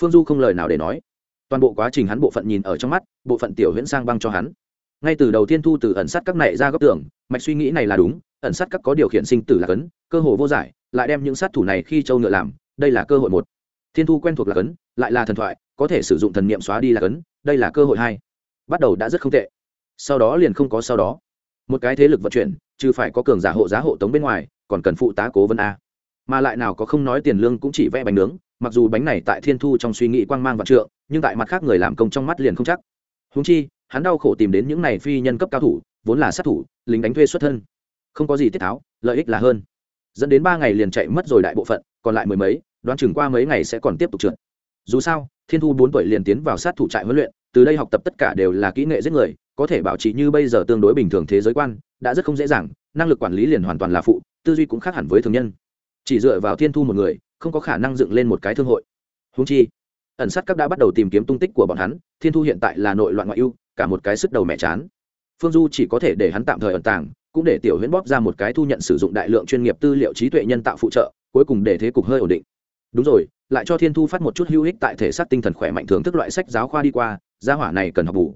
Phương du không lời nào để nói. Toàn bộ quá trình hắn bộ phận nhìn ở trong mắt, bộ phận tiểu huyễn sang băng cho hắn. Ngay từ đầu tiên thu từ ẩn sát các này ra góc tưởng mạch suy nghĩ này là đúng, ẩn sát các có điều khiển sinh tử là cấn, cơ hồ vô giải, lại đem những sát thủ này khi châu ngựa làm, đây là cơ hội một. Thiên thu quen thuộc là cấn, lại là thần thoại, có thể sử dụng thần niệm xóa đi là cấn, đây là cơ hội hai. Bắt đầu đã rất không tệ. Sau đó liền không có sau đó. Một cái thế lực vận chuyển chứ phải có cường giả hộ giá hộ tống bên ngoài còn cần phụ tá cố vấn a. Mà lại nào có không nói tiền lương cũng chỉ vẽ bánh nướng, mặc dù bánh này tại thiên thu trong suy nghĩ quang mang vạn trượng, nhưng tại mặt khác người làm công trong mắt liền không chắc. Húng chi, hắn đau khổ tìm đến những này phi nhân cấp cao thủ, vốn là sát thủ, lính đánh thuê xuất thân. Không có gì tiết tháo, lợi ích là hơn. Dẫn đến ba ngày liền chạy mất rồi đại bộ phận, còn lại mười mấy, đoán chừng qua mấy ngày sẽ còn tiếp tục trượt. Dù sao, thiên thu bốn tuổi liền tiến vào sát thủ trại huấn luyện, từ đây học tập tất cả đều là kỹ nghệ giết người, có thể bảo trì như bây giờ tương đối bình thường thế giới quan, đã rất không dễ dàng năng lực quản lý liền hoàn toàn là phụ, tư duy cũng khác hẳn với thường nhân. Chỉ dựa vào thiên thu một người, không có khả năng dựng lên một cái thương hội. Húng chi, ẩn sát các đã bắt đầu tìm kiếm tung tích của bọn hắn, thiên thu hiện tại là nội loạn ngoại ưu, cả một cái sức đầu mẹ chán. Phương du chỉ có thể để hắn tạm thời ẩn tàng, cũng để tiểu huyễn bóp ra một cái thu nhận sử dụng đại lượng chuyên nghiệp tư liệu trí tuệ nhân tạo phụ trợ, cuối cùng để thế cục hơi ổn định. Đúng rồi, lại cho thiên thu phát một chút hữu ích tại thể xác tinh thần khỏe mạnh thường thức loại sách giáo khoa đi qua, gia hỏa này cần học bù.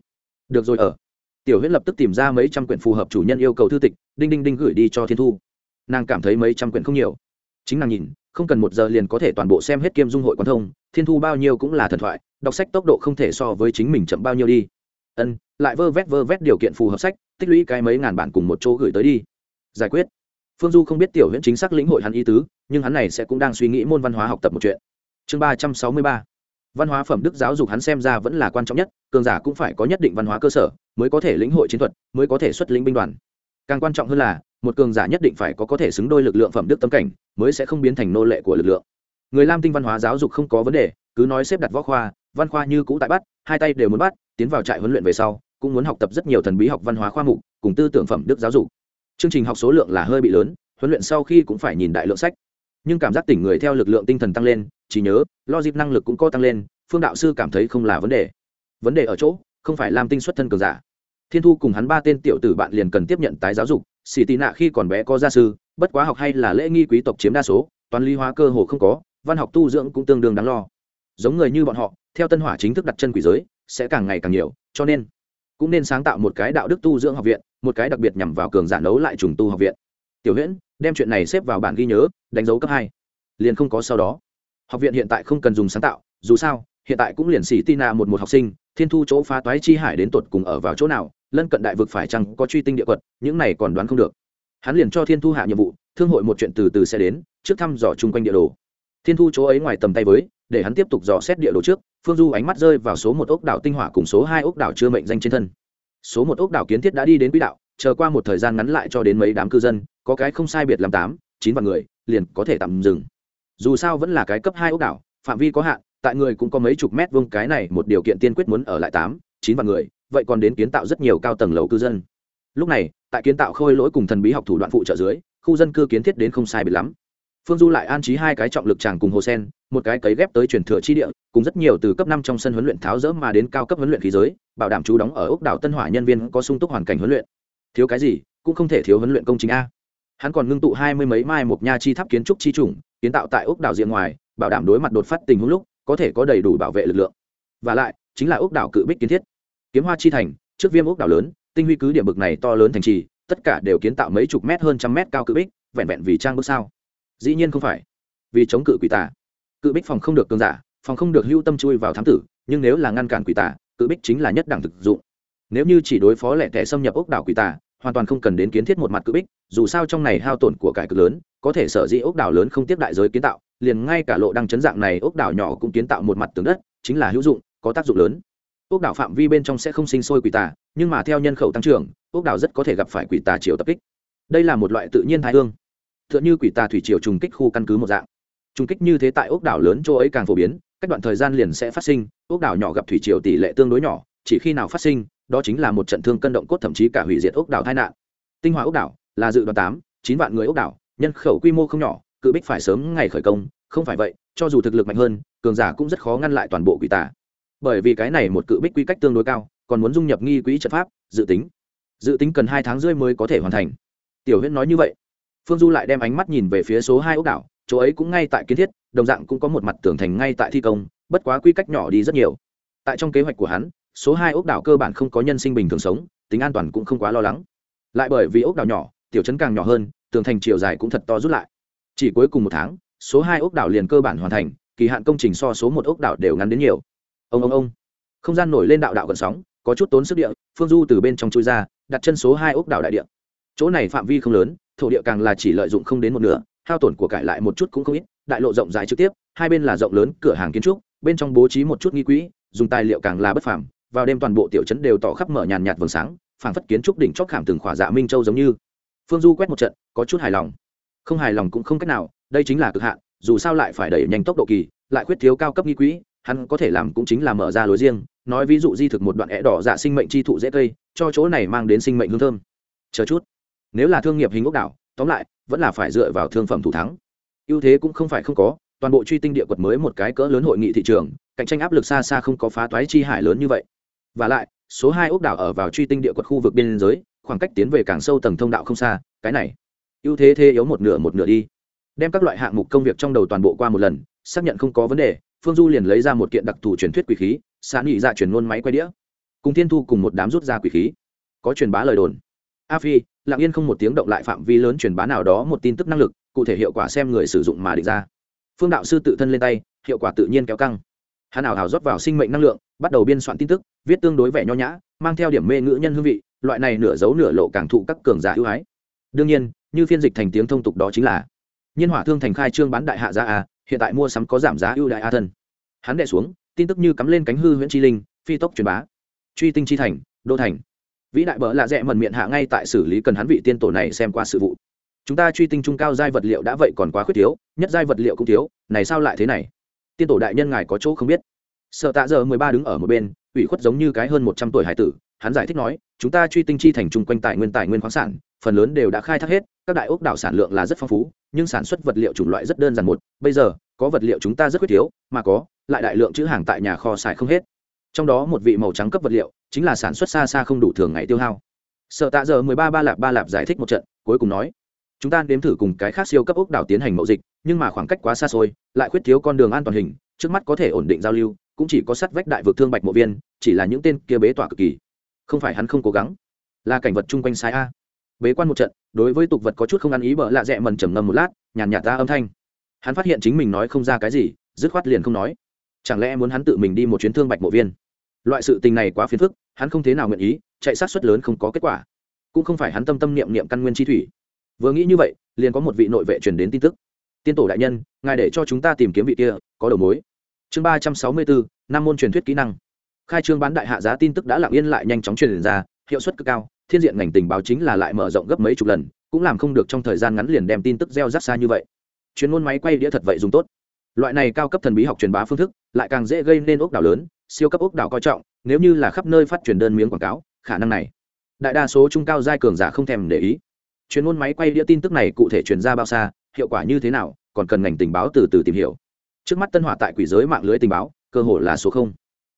Được rồi, ở tiểu huyễn lập tức tìm ra mấy trăm quyển phù hợp chủ nhân yêu cầu thư tịch, đinh đinh đinh gửi đi cho thiên thu. Nàng cảm thấy mấy trăm quyển không nhiều. Chính nàng nhìn, không cần một giờ liền có thể toàn bộ xem hết kiêm dung hội quan thông, thiên thu bao nhiêu cũng là thần thoại, đọc sách tốc độ không thể so với chính mình chậm bao nhiêu đi. Ân, lại vơ vét vơ vét điều kiện phù hợp sách, tích lũy cái mấy ngàn bản cùng một chỗ gửi tới đi. Giải quyết. Phương du không biết tiểu huyễn chính xác lĩnh hội hắn ý tứ, nhưng hắn này sẽ cũng đang suy nghĩ môn văn hóa học tập một chuyện. Chương ba trăm sáu mươi ba văn hóa phẩm đức giáo dục hắn xem ra vẫn là quan trọng nhất, cường giả cũng phải có nhất định văn hóa cơ sở, mới có thể lĩnh hội chiến thuật, mới có thể xuất lĩnh binh đoàn. Càng quan trọng hơn là, một cường giả nhất định phải có có thể xứng đôi lực lượng phẩm đức tâm cảnh, mới sẽ không biến thành nô lệ của lực lượng. Người lam tinh văn hóa giáo dục không có vấn đề, cứ nói xếp đặt võ khoa, văn khoa như cũ tại bắt, hai tay đều muốn bắt, tiến vào trại huấn luyện về sau, cũng muốn học tập rất nhiều thần bí học văn hóa khoa mục, cùng tư tưởng phẩm đức giáo dục. Chương trình học số lượng là hơi bị lớn, huấn luyện sau khi cũng phải nhìn đại lượng sách nhưng cảm giác tỉnh người theo lực lượng tinh thần tăng lên, chỉ nhớ, logic năng lực cũng có tăng lên, phương đạo sư cảm thấy không là vấn đề. Vấn đề ở chỗ, không phải làm tinh xuất thân cường giả. Thiên thu cùng hắn ba tên tiểu tử bạn liền cần tiếp nhận tái giáo dục xì tị nạ khi còn bé có gia sư, bất quá học hay là lễ nghi quý tộc chiếm đa số toàn lý hóa cơ hồ không có, văn học tu dưỡng cũng tương đương đáng lo. Giống người như bọn họ, theo tân hỏa chính thức đặt chân quỷ giới, sẽ càng ngày càng nhiều, cho nên cũng nên sáng tạo một cái đạo đức tu dưỡng học viện, một cái đặc biệt nhằm vào cường giả nấu lại trùng tu học viện. Tiểu huyễn đem chuyện này xếp vào bản ghi nhớ, đánh dấu cấp hai. Liền không có sau đó. Học viện hiện tại không cần dùng sáng tạo, dù sao, hiện tại cũng liền xỉ tina một một học sinh, thiên thu chỗ phá toái chi hải đến tột cùng ở vào chỗ nào, lân cận đại vực phải chăng có truy tinh địa quật, những này còn đoán không được. Hắn liền cho thiên thu hạ nhiệm vụ, thương hội một chuyện từ từ sẽ đến, trước thăm dò chung quanh địa đồ. Thiên thu chỗ ấy ngoài tầm tay với, để hắn tiếp tục dò xét địa đồ trước, phương du ánh mắt rơi vào số một ốc đảo tinh hỏa cùng số hai ốc đảo chưa mệnh danh trên thân. Số một ốc đảo kiến thiết đã đi đến quỹ đạo chờ qua một thời gian ngắn lại cho đến mấy đám cư dân, có cái không sai biệt làm tám, chín vạn người, liền có thể tạm dừng. Dù sao vẫn là cái cấp hai ốc đảo, phạm vi có hạn, tại người cũng có mấy chục mét vuông, cái này một điều kiện tiên quyết muốn ở lại tám, chín vạn người, vậy còn đến kiến tạo rất nhiều cao tầng lầu cư dân. Lúc này, tại kiến tạo khôi lỗi cùng thần bí học thủ đoạn phụ trợ dưới, khu dân cư kiến thiết đến không sai biệt lắm. Phương du lại an trí hai cái trọng lực tràng cùng hồ sen, một cái cấy ghép tới truyền thừa chi địa, cùng rất nhiều từ cấp năm trong sân huấn luyện tháo rỡ mà đến cao cấp huấn luyện khí giới, bảo đảm chú đóng ở ốc đảo tân hỏa nhân viên có sung túc hoàn cảnh huấn luyện thiếu cái gì, cũng không thể thiếu huấn luyện công trình a. Hắn còn ngưng tụ hai mươi mấy mai một nha chi tháp kiến trúc chi chủng, kiến tạo tại ốc đảo diện ngoài, bảo đảm đối mặt đột phát tình huống lúc, có thể có đầy đủ bảo vệ lực lượng. Và lại, chính là ốc đảo cự bích kiến thiết. Kiếm hoa chi thành, trước viêm ốc đảo lớn, tinh huy cứ điểm bực này to lớn thành trì, tất cả đều kiến tạo mấy chục mét hơn trăm mét cao cự bích, vẹn vẹn vì trang bước sao. Dĩ nhiên không phải. Vì chống cự quỷ tà. Cự bích phòng không được cường giả, phòng không được hưu tâm chui vào thám tử, nhưng nếu là ngăn cản quỷ tà, cự bích chính là nhất đẳng thực dụng nếu như chỉ đối phó lẻ tẻ xâm nhập ốc đảo quỷ tà, hoàn toàn không cần đến kiến thiết một mặt cự bích, dù sao trong này hao tổn của cải cực lớn, có thể sở dĩ ốc đảo lớn không tiếp đại giới kiến tạo, liền ngay cả lộ đăng chấn dạng này ốc đảo nhỏ cũng kiến tạo một mặt tường đất, chính là hữu dụng, có tác dụng lớn. Ốc đảo phạm vi bên trong sẽ không sinh sôi quỷ tà, nhưng mà theo nhân khẩu tăng trưởng, ốc đảo rất có thể gặp phải quỷ tà chiều tập kích. Đây là một loại tự nhiên thái hương. T h ư ợ n h ư quỷ tà thủy triều trùng kích khu căn cứ một dạng. Trùng kích như thế tại ốc đảo lớn chỗ ấy càng phổ biến, cách đoạn thời gian liền sẽ phát sinh, ốc đảo nhỏ gặp thủy triều tỷ lệ tương đối nhỏ, chỉ khi nào phát sinh đó chính là một trận thương cân động cốt thậm chí cả hủy diệt ốc đảo tai nạn. Tinh hoa ốc đảo là dự đoán tám, chín vạn người ốc đảo, nhân khẩu quy mô không nhỏ, cự bích phải sớm ngày khởi công, không phải vậy, cho dù thực lực mạnh hơn, cường giả cũng rất khó ngăn lại toàn bộ quỷ tà. Bởi vì cái này một cự bích quy cách tương đối cao, còn muốn dung nhập nghi quỹ trận pháp, dự tính. Dự tính cần hai tháng rưỡi mới có thể hoàn thành. Tiểu huyễn nói như vậy. Phương du lại đem ánh mắt nhìn về phía số hai ốc đảo, chỗ ấy cũng ngay tại kiến thiết, đồng dạng cũng có một mặt tường thành ngay tại thi công, bất quá quy cách nhỏ đi rất nhiều. Tại trong kế hoạch của hắn số hai ốc đảo cơ bản không có nhân sinh bình thường sống, tính an toàn cũng không quá lo lắng. Lại bởi vì ốc đảo nhỏ, tiểu trấn càng nhỏ hơn, tường thành chiều dài cũng thật to rút lại. Chỉ cuối cùng một tháng, số hai ốc đảo liền cơ bản hoàn thành, kỳ hạn công trình so số một ốc đảo đều ngắn đến nhiều. Ông ông ông. Không gian nổi lên đạo đạo gần sóng, có chút tốn sức địa, phương du từ bên trong chui ra, đặt chân số hai ốc đảo đại địa. Chỗ này phạm vi không lớn, thổ địa càng là chỉ lợi dụng không đến một nửa, hao tổn của cải lại một chút cũng không ít, đại lộ rộng dài trực tiếp, hai bên là rộng lớn cửa hàng kiến trúc, bên trong bố trí một chút nghi quỹ, dùng tài liệu càng là bất phàm vào đêm toàn bộ tiểu trấn đều tỏ khắp mở nhàn nhạt vầng sáng, phảng phất kiến trúc đỉnh chót khảm từng khỏa dạ minh châu giống như. Phương du quét một trận, có chút hài lòng. Không hài lòng cũng không cách nào, đây chính là cực hạn, dù sao lại phải đẩy nhanh tốc độ kỳ, lại khuyết thiếu cao cấp nghi quỹ, hắn có thể làm cũng chính là mở ra lối riêng, nói ví dụ di thực một đoạn é đỏ dạ sinh mệnh chi thụ dễ cây, cho chỗ này mang đến sinh mệnh hương thơm. Chờ chút. Nếu là thương nghiệp hình ốc đảo, tóm lại, vẫn là phải dựa vào thương phẩm thủ thắng. Ưu thế cũng không phải không có, toàn bộ truy tinh địa quật mới một cái cỡ lớn hội nghị thị trường, cạnh tranh áp lực xa xa không có phá toái chi hải lớn như vậy và lại, số hai ốc đảo ở vào truy tinh địa quật khu vực biên giới, khoảng cách tiến về càng sâu tầng thông đạo không xa, cái này. Ưu thế thế yếu một nửa một nửa đi. Đem các loại hạng mục công việc trong đầu toàn bộ qua một lần, xác nhận không có vấn đề, phương du liền lấy ra một kiện đặc thù truyền thuyết quỷ khí sáng nghị ra truyền luôn máy quay đĩa. Cùng thiên thu cùng một đám rút ra quỷ khí. Có truyền bá lời đồn. A phi, lặng yên không một tiếng động lại phạm vi lớn truyền bá nào đó một tin tức năng lực, cụ thể hiệu quả xem người sử dụng mà định ra. Phương đạo sư tự thân lên tay, hiệu quả tự nhiên kéo căng. Hắn ảo hào rót vào sinh mệnh năng lượng, bắt đầu biên soạn tin tức viết tương đối vẻ nho nhã, mang theo điểm mê ngữ nhân hương vị, loại này nửa dấu nửa lộ càng thụ các cường giả ưu ái. Đương nhiên, như phiên dịch thành tiếng thông tục đó chính là, nhiên hỏa thương thành khai trương bán đại hạ giá a, hiện tại mua sắm có giảm giá ưu đại a thân. Hắn đệ xuống, tin tức như cắm lên cánh hư nguyễn chi linh, phi tốc truyền bá. Truy tinh chi thành, đô thành. Vĩ đại bỡ lạ rẽ mần miệng hạ ngay tại xử lý cần hắn vị tiên tổ này xem qua sự vụ. Chúng ta truy tinh trung cao giai vật liệu đã vậy còn quá khuyết thiếu, nhất giai vật liệu cũng thiếu, này sao lại thế này? Tiên tổ đại nhân ngài có chỗ không biết sợ tạ giờ mười ba đứng ở một bên, ủy khuất giống như cái hơn một trăm tuổi hải tử, hắn giải thích nói, chúng ta truy tinh chi thành chung quanh tài nguyên tài nguyên khoáng sản, phần lớn đều đã khai thác hết, các đại ốc đảo sản lượng là rất phong phú, nhưng sản xuất vật liệu chủng loại rất đơn giản một, bây giờ, có vật liệu chúng ta rất khuyết thiếu, mà có, lại đại lượng chữ hàng tại nhà kho xài không hết. Trong đó một vị màu trắng cấp vật liệu, chính là sản xuất xa xa không đủ thường ngày tiêu hao. Sợ tạ giờ mười ba ba lạp ba lạp giải thích một trận, cuối cùng nói, chúng ta nếm thử cùng cái khác siêu cấp ốc đảo tiến hành mậu dịch, nhưng mà khoảng cách quá xa xôi, lại khuyết thiếu con đường an toàn hình, trước mắt có thể ổn định giao lưu cũng chỉ có sắt vách đại vực thương bạch mộ viên, chỉ là những tên kia bế tỏa cực kỳ. Không phải hắn không cố gắng. Là cảnh vật chung quanh sai a. Bế quan một trận, đối với tục vật có chút không ăn ý bợ lạ rẽ mần trầm ngâm một lát, nhàn nhạt ra âm thanh. Hắn phát hiện chính mình nói không ra cái gì, dứt khoát liền không nói. Chẳng lẽ muốn hắn tự mình đi một chuyến thương bạch mộ viên? Loại sự tình này quá phiền phức, hắn không thế nào nguyện ý, chạy sát xuất lớn không có kết quả. Cũng không phải hắn tâm tâm niệm niệm căn nguyên chi thủy. Vừa nghĩ như vậy, liền có một vị nội vệ truyền đến tin tức. Tiên tổ đại nhân, ngài để cho chúng ta tìm kiếm vị kia, có đầu mối chương ba trăm sáu mươi bốn năm môn truyền thuyết kỹ năng. Khai trương bán đại hạ giá tin tức đã lặng yên lại nhanh chóng truyền ra, hiệu suất cực cao, thiên diện ngành tình báo chính là lại mở rộng gấp mấy chục lần, cũng làm không được trong thời gian ngắn liền đem tin tức gieo rắc xa như vậy. Chuyên môn máy quay đĩa thật vậy dùng tốt. Loại này cao cấp thần bí học truyền bá phương thức, lại càng dễ gây nên ốc đảo lớn, siêu cấp ốc đảo coi trọng, nếu như là khắp nơi phát truyền đơn miếng quảng cáo, khả năng này, đại đa số trung cao giai cường giả không thèm để ý. Chuyên môn máy quay đĩa tin tức này cụ thể truyền ra bao xa, hiệu quả như thế nào, còn cần ngành tình báo từ từ tìm hiểu trước mắt tân hỏa tại quỷ giới mạng lưới tình báo, cơ hội là số không.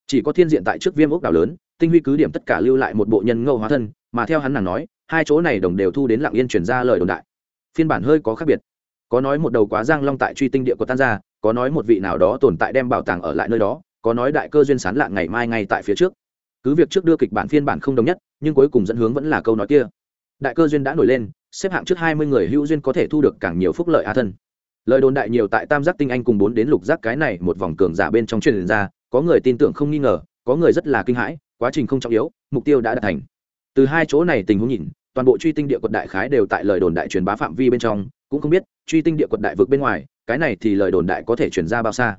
Chỉ có thiên diện tại trước viêm ốc đảo lớn, tinh huy cứ điểm tất cả lưu lại một bộ nhân ngẫu hóa thân, mà theo hắn nàng nói, hai chỗ này đồng đều thu đến lặng yên truyền ra lời đồn đại. Phiên bản hơi có khác biệt. Có nói một đầu quá giang long tại truy tinh địa của tan ra có nói một vị nào đó tồn tại đem bảo tàng ở lại nơi đó, có nói đại cơ duyên sán lạng ngày mai ngay tại phía trước. Cứ việc trước đưa kịch bản phiên bản không đồng nhất, nhưng cuối cùng dẫn hướng vẫn là câu nói kia. Đại cơ duyên đã nổi lên, xếp hạng trước hai mươi người hữu duyên có thể thu được càng nhiều phúc lợi á thân lời đồn đại nhiều tại tam giác tinh anh cùng bốn đến lục giác cái này một vòng cường giả bên trong truyền ra, có người tin tưởng không nghi ngờ, có người rất là kinh hãi, quá trình không trọng yếu, mục tiêu đã đạt thành. Từ hai chỗ này tình huống nhìn, toàn bộ truy tinh địa quật đại khái đều tại lời đồn đại truyền bá phạm vi bên trong, cũng không biết, truy tinh địa quật đại vực bên ngoài, cái này thì lời đồn đại có thể truyền ra bao xa.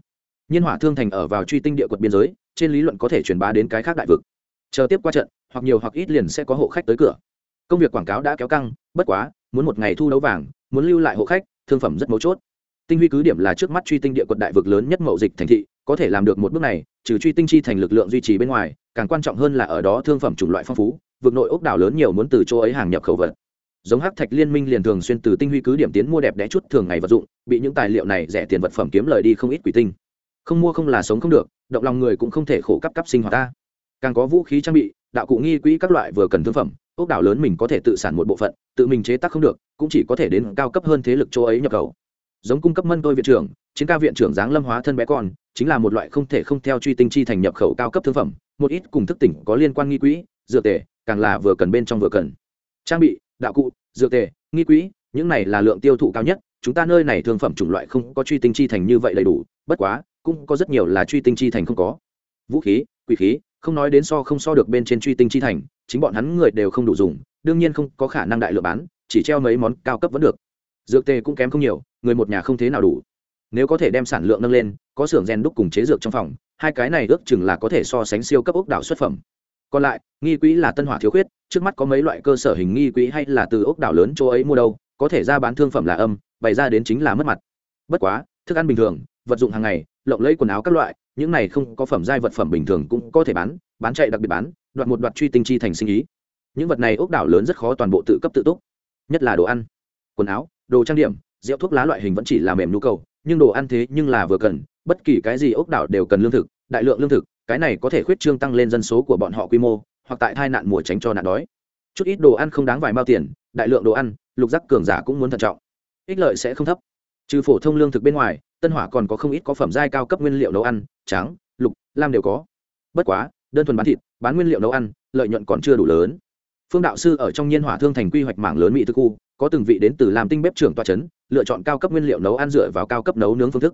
Nhiên hỏa thương thành ở vào truy tinh địa quật biên giới, trên lý luận có thể truyền bá đến cái khác đại vực. Chờ tiếp qua trận, hoặc nhiều hoặc ít liền sẽ có hộ khách tới cửa. Công việc quảng cáo đã kéo căng, bất quá, muốn một ngày thu đấu vàng, muốn lưu lại hộ khách, thương phẩm rất mấu chốt tinh huy cứ điểm là trước mắt truy tinh địa quận đại vực lớn nhất mậu dịch thành thị, có thể làm được một bước này, trừ truy tinh chi thành lực lượng duy trì bên ngoài, càng quan trọng hơn là ở đó thương phẩm chủng loại phong phú, vực nội ốc đảo lớn nhiều muốn từ chỗ ấy hàng nhập khẩu vật. Giống hắc thạch liên minh liền thường xuyên từ tinh huy cứ điểm tiến mua đẹp đẽ chút thường ngày vật dụng, bị những tài liệu này rẻ tiền vật phẩm kiếm lời đi không ít quỷ tinh. Không mua không là sống không được, động lòng người cũng không thể khổ cấp cấp sinh hoạt ta. Càng có vũ khí trang bị, đạo cụ nghi quỹ các loại vừa cần thương phẩm, ốc đảo lớn mình có thể tự sản một bộ phận, tự mình chế tác không được, cũng chỉ có thể đến cao cấp hơn thế lực chỗ ấy nhập khẩu giống cung cấp mân tôi viện trưởng, chiến ca viện trưởng giáng lâm hóa thân bé con, chính là một loại không thể không theo truy tinh chi thành nhập khẩu cao cấp thương phẩm, một ít cùng thức tỉnh có liên quan nghi quỹ, dược tề, càng là vừa cần bên trong vừa cần. Trang bị, đạo cụ, dược tề, nghi quỹ, những này là lượng tiêu thụ cao nhất, chúng ta nơi này thương phẩm chủng loại không có truy tinh chi thành như vậy đầy đủ, bất quá, cũng có rất nhiều là truy tinh chi thành không có. Vũ khí, quỷ khí, không nói đến so không so được bên trên truy tinh chi thành, chính bọn hắn người đều không đủ dùng, đương nhiên không có khả năng đại lượng bán, chỉ treo mấy món cao cấp vẫn được dược tề cũng kém không nhiều, người một nhà không thế nào đủ. Nếu có thể đem sản lượng nâng lên, có xưởng rèn đúc cùng chế dược trong phòng, hai cái này ước chừng là có thể so sánh siêu cấp ốc đảo xuất phẩm. Còn lại, nghi quỹ là tân hỏa thiếu khuyết, trước mắt có mấy loại cơ sở hình nghi quỹ hay là từ ốc đảo lớn chỗ ấy mua đâu, có thể ra bán thương phẩm là âm, bày ra đến chính là mất mặt. Bất quá, thức ăn bình thường, vật dụng hàng ngày, lộng lẫy quần áo các loại, những này không có phẩm giai vật phẩm bình thường cũng có thể bán bán chạy đặc biệt bán, đoạt một đoạt truy tinh chi thành sinh ý. Những vật này ốc đảo lớn rất khó toàn bộ tự cấp tự túc, nhất là đồ ăn, quần áo đồ trang điểm, rượu thuốc lá loại hình vẫn chỉ là mềm nhu cầu, nhưng đồ ăn thế nhưng là vừa cần, bất kỳ cái gì ốc đảo đều cần lương thực, đại lượng lương thực, cái này có thể khuyết trương tăng lên dân số của bọn họ quy mô, hoặc tại tai nạn mùa tránh cho nạn đói. Chút ít đồ ăn không đáng vài mao tiền, đại lượng đồ ăn, lục giác cường giả cũng muốn thận trọng. Ích lợi sẽ không thấp. Trừ phổ thông lương thực bên ngoài, tân hỏa còn có không ít có phẩm giai cao cấp nguyên liệu nấu ăn trắng lục, lam đều có. Bất quá, đơn thuần bán thịt, bán nguyên liệu nấu ăn, lợi nhuận còn chưa đủ lớn. Phương đạo sư ở trong nhiên hỏa thương thành quy hoạch mảng lớn mỹ thực khu có từng vị đến từ làm tinh bếp trưởng toa chấn, lựa chọn cao cấp nguyên liệu nấu ăn dựa vào cao cấp nấu nướng phương thức.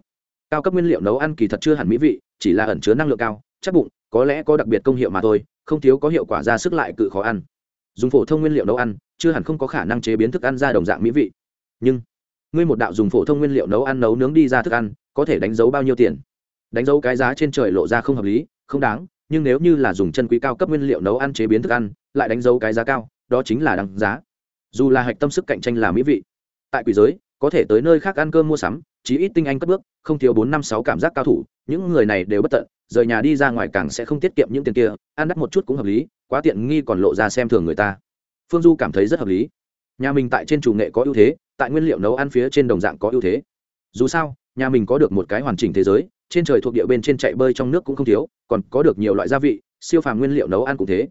Cao cấp nguyên liệu nấu ăn kỳ thật chưa hẳn mỹ vị, chỉ là ẩn chứa năng lượng cao, chắc bụng, có lẽ có đặc biệt công hiệu mà thôi, không thiếu có hiệu quả ra sức lại cự khó ăn. Dùng phổ thông nguyên liệu nấu ăn, chưa hẳn không có khả năng chế biến thức ăn ra đồng dạng mỹ vị. Nhưng, ngươi một đạo dùng phổ thông nguyên liệu nấu ăn nấu nướng đi ra thức ăn, có thể đánh dấu bao nhiêu tiền? Đánh dấu cái giá trên trời lộ ra không hợp lý, không đáng, nhưng nếu như là dùng chân quý cao cấp nguyên liệu nấu ăn chế biến thức ăn, lại đánh dấu cái giá cao, đó chính là đáng giá dù là hạch tâm sức cạnh tranh là mỹ vị, tại quỷ giới, có thể tới nơi khác ăn cơm mua sắm, chí ít tinh anh cất bước, không thiếu bốn năm sáu cảm giác cao thủ, những người này đều bất tận, rời nhà đi ra ngoài càng sẽ không tiết kiệm những tiền kia, ăn đắt một chút cũng hợp lý, quá tiện nghi còn lộ ra xem thường người ta. Phương du cảm thấy rất hợp lý. Nhà mình tại trên chủ nghệ có ưu thế, tại nguyên liệu nấu ăn phía trên đồng dạng có ưu thế. Dù sao, nhà mình có được một cái hoàn chỉnh thế giới, trên trời thuộc địa bên trên chạy bơi trong nước cũng không thiếu, còn có được nhiều loại gia vị, siêu phàm nguyên liệu nấu ăn cũng thế.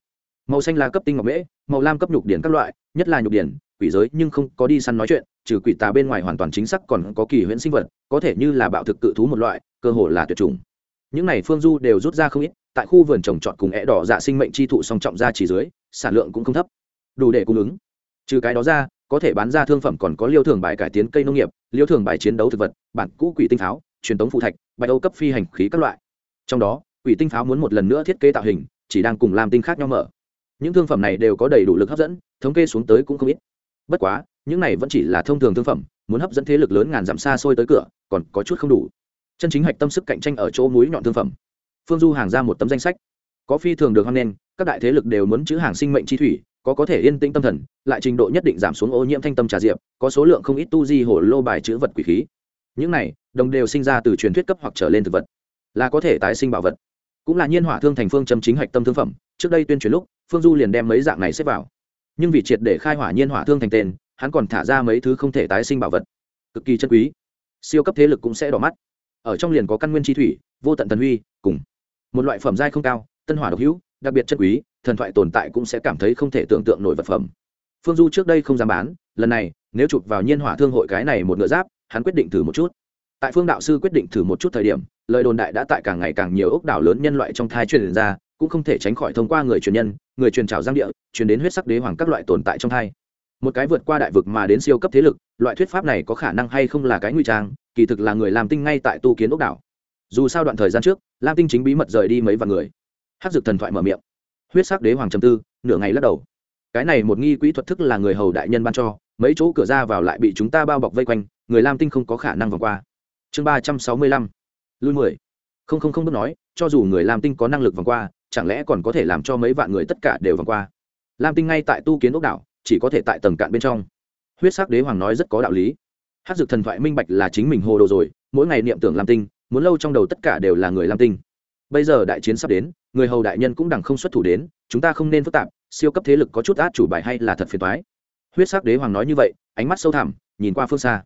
Màu xanh là cấp tinh ngọc mễ, màu lam cấp nhục điển các loại nhất là nhục điển, quỷ giới, nhưng không có đi săn nói chuyện, trừ quỷ tà bên ngoài hoàn toàn chính xác còn có kỳ huyễn sinh vật, có thể như là bạo thực cự thú một loại, cơ hồ là tuyệt chủng. Những này phương du đều rút ra không ít, tại khu vườn trồng trọt cùng é đỏ dạ sinh mệnh chi thụ song trọng ra chỉ dưới, sản lượng cũng không thấp. Đủ để cung ứng. Trừ cái đó ra, có thể bán ra thương phẩm còn có liêu thường bài cải tiến cây nông nghiệp, liêu thường bài chiến đấu thực vật, bản cũ quỷ tinh pháo, truyền tống phụ thạch, bạch âu cấp phi hành khí các loại. Trong đó, quỷ tinh pháo muốn một lần nữa thiết kế tạo hình, chỉ đang cùng làm tinh khác nhau mở những thương phẩm này đều có đầy đủ lực hấp dẫn, thống kê xuống tới cũng không ít. Bất quá, những này vẫn chỉ là thông thường thương phẩm, muốn hấp dẫn thế lực lớn ngàn dặm xa xôi tới cửa, còn có chút không đủ. Chân chính hạch tâm sức cạnh tranh ở chỗ núi nhọn thương phẩm. Phương du hàng ra một tấm danh sách. Có phi thường được hoan nghênh, các đại thế lực đều muốn chữ hàng sinh mệnh chi thủy, có có thể yên tĩnh tâm thần, lại trình độ nhất định giảm xuống ô nhiễm thanh tâm trà diệp, có số lượng không ít tu di hồ lô bài chữ vật quỷ khí. Những này, đồng đều sinh ra từ truyền thuyết cấp hoặc trở lên thực vật. Là có thể tái sinh bảo vật. Cũng là nhiên hỏa thương thành phương châm chính hạch tâm thương phẩm, trước đây tuyên truyền lúc phương du liền đem mấy dạng này xếp vào. Nhưng vì triệt để khai hỏa nhiên hỏa thương thành tên, hắn còn thả ra mấy thứ không thể tái sinh bảo vật. Cực kỳ chân quý. Siêu cấp thế lực cũng sẽ đỏ mắt. Ở trong liền có căn nguyên chi thủy, vô tận thần huy, cùng một loại phẩm giai không cao, tân hỏa độc hữu, đặc biệt chân quý, thần thoại tồn tại cũng sẽ cảm thấy không thể tưởng tượng nổi vật phẩm. Phương du trước đây không dám bán, lần này, nếu chụp vào nhiên hỏa thương hội cái này một ngựa giáp, hắn quyết định thử một chút. Tại phương đạo sư quyết định thử một chút thời điểm, lời đồn đại đã tại càng ngày càng nhiều ốc đảo lớn nhân loại trong thai truyền ra, cũng không thể tránh khỏi thông qua người truyền nhân người truyền trào giang địa, truyền đến huyết sắc đế hoàng các loại tồn tại trong hai. Một cái vượt qua đại vực mà đến siêu cấp thế lực, loại thuyết pháp này có khả năng hay không là cái nguy trang, kỳ thực là người làm tinh ngay tại tu kiến ốc đảo. Dù sao đoạn thời gian trước, lam tinh chính bí mật rời đi mấy vạn người. Hát dược thần thoại mở miệng. Huyết sắc đế hoàng trầm tư, nửa ngày lắc đầu. Cái này một nghi quỹ thuật thức là người hầu đại nhân ban cho, mấy chỗ cửa ra vào lại bị chúng ta bao bọc vây quanh, người lam tinh không có khả năng vòng qua. Chương ba trăm sáu mươi lăm. Lui mười. Không không không bước nói, cho dù người lam tinh có năng lực vòng qua chẳng lẽ còn có thể làm cho mấy vạn người tất cả đều vòng qua? Lam tinh ngay tại tu kiến ốc đảo, chỉ có thể tại tầng cạn bên trong. Huyết sắc đế hoàng nói rất có đạo lý. Hát dược thần thoại minh bạch là chính mình hồ đồ rồi, mỗi ngày niệm tưởng lam tinh, muốn lâu trong đầu tất cả đều là người lam tinh. Bây giờ đại chiến sắp đến, người hầu đại nhân cũng đằng không xuất thủ đến, chúng ta không nên phức tạp, siêu cấp thế lực có chút át chủ bài hay là thật phiền toái. Huyết sắc đế hoàng nói như vậy, ánh mắt sâu thẳm, nhìn qua phương xa.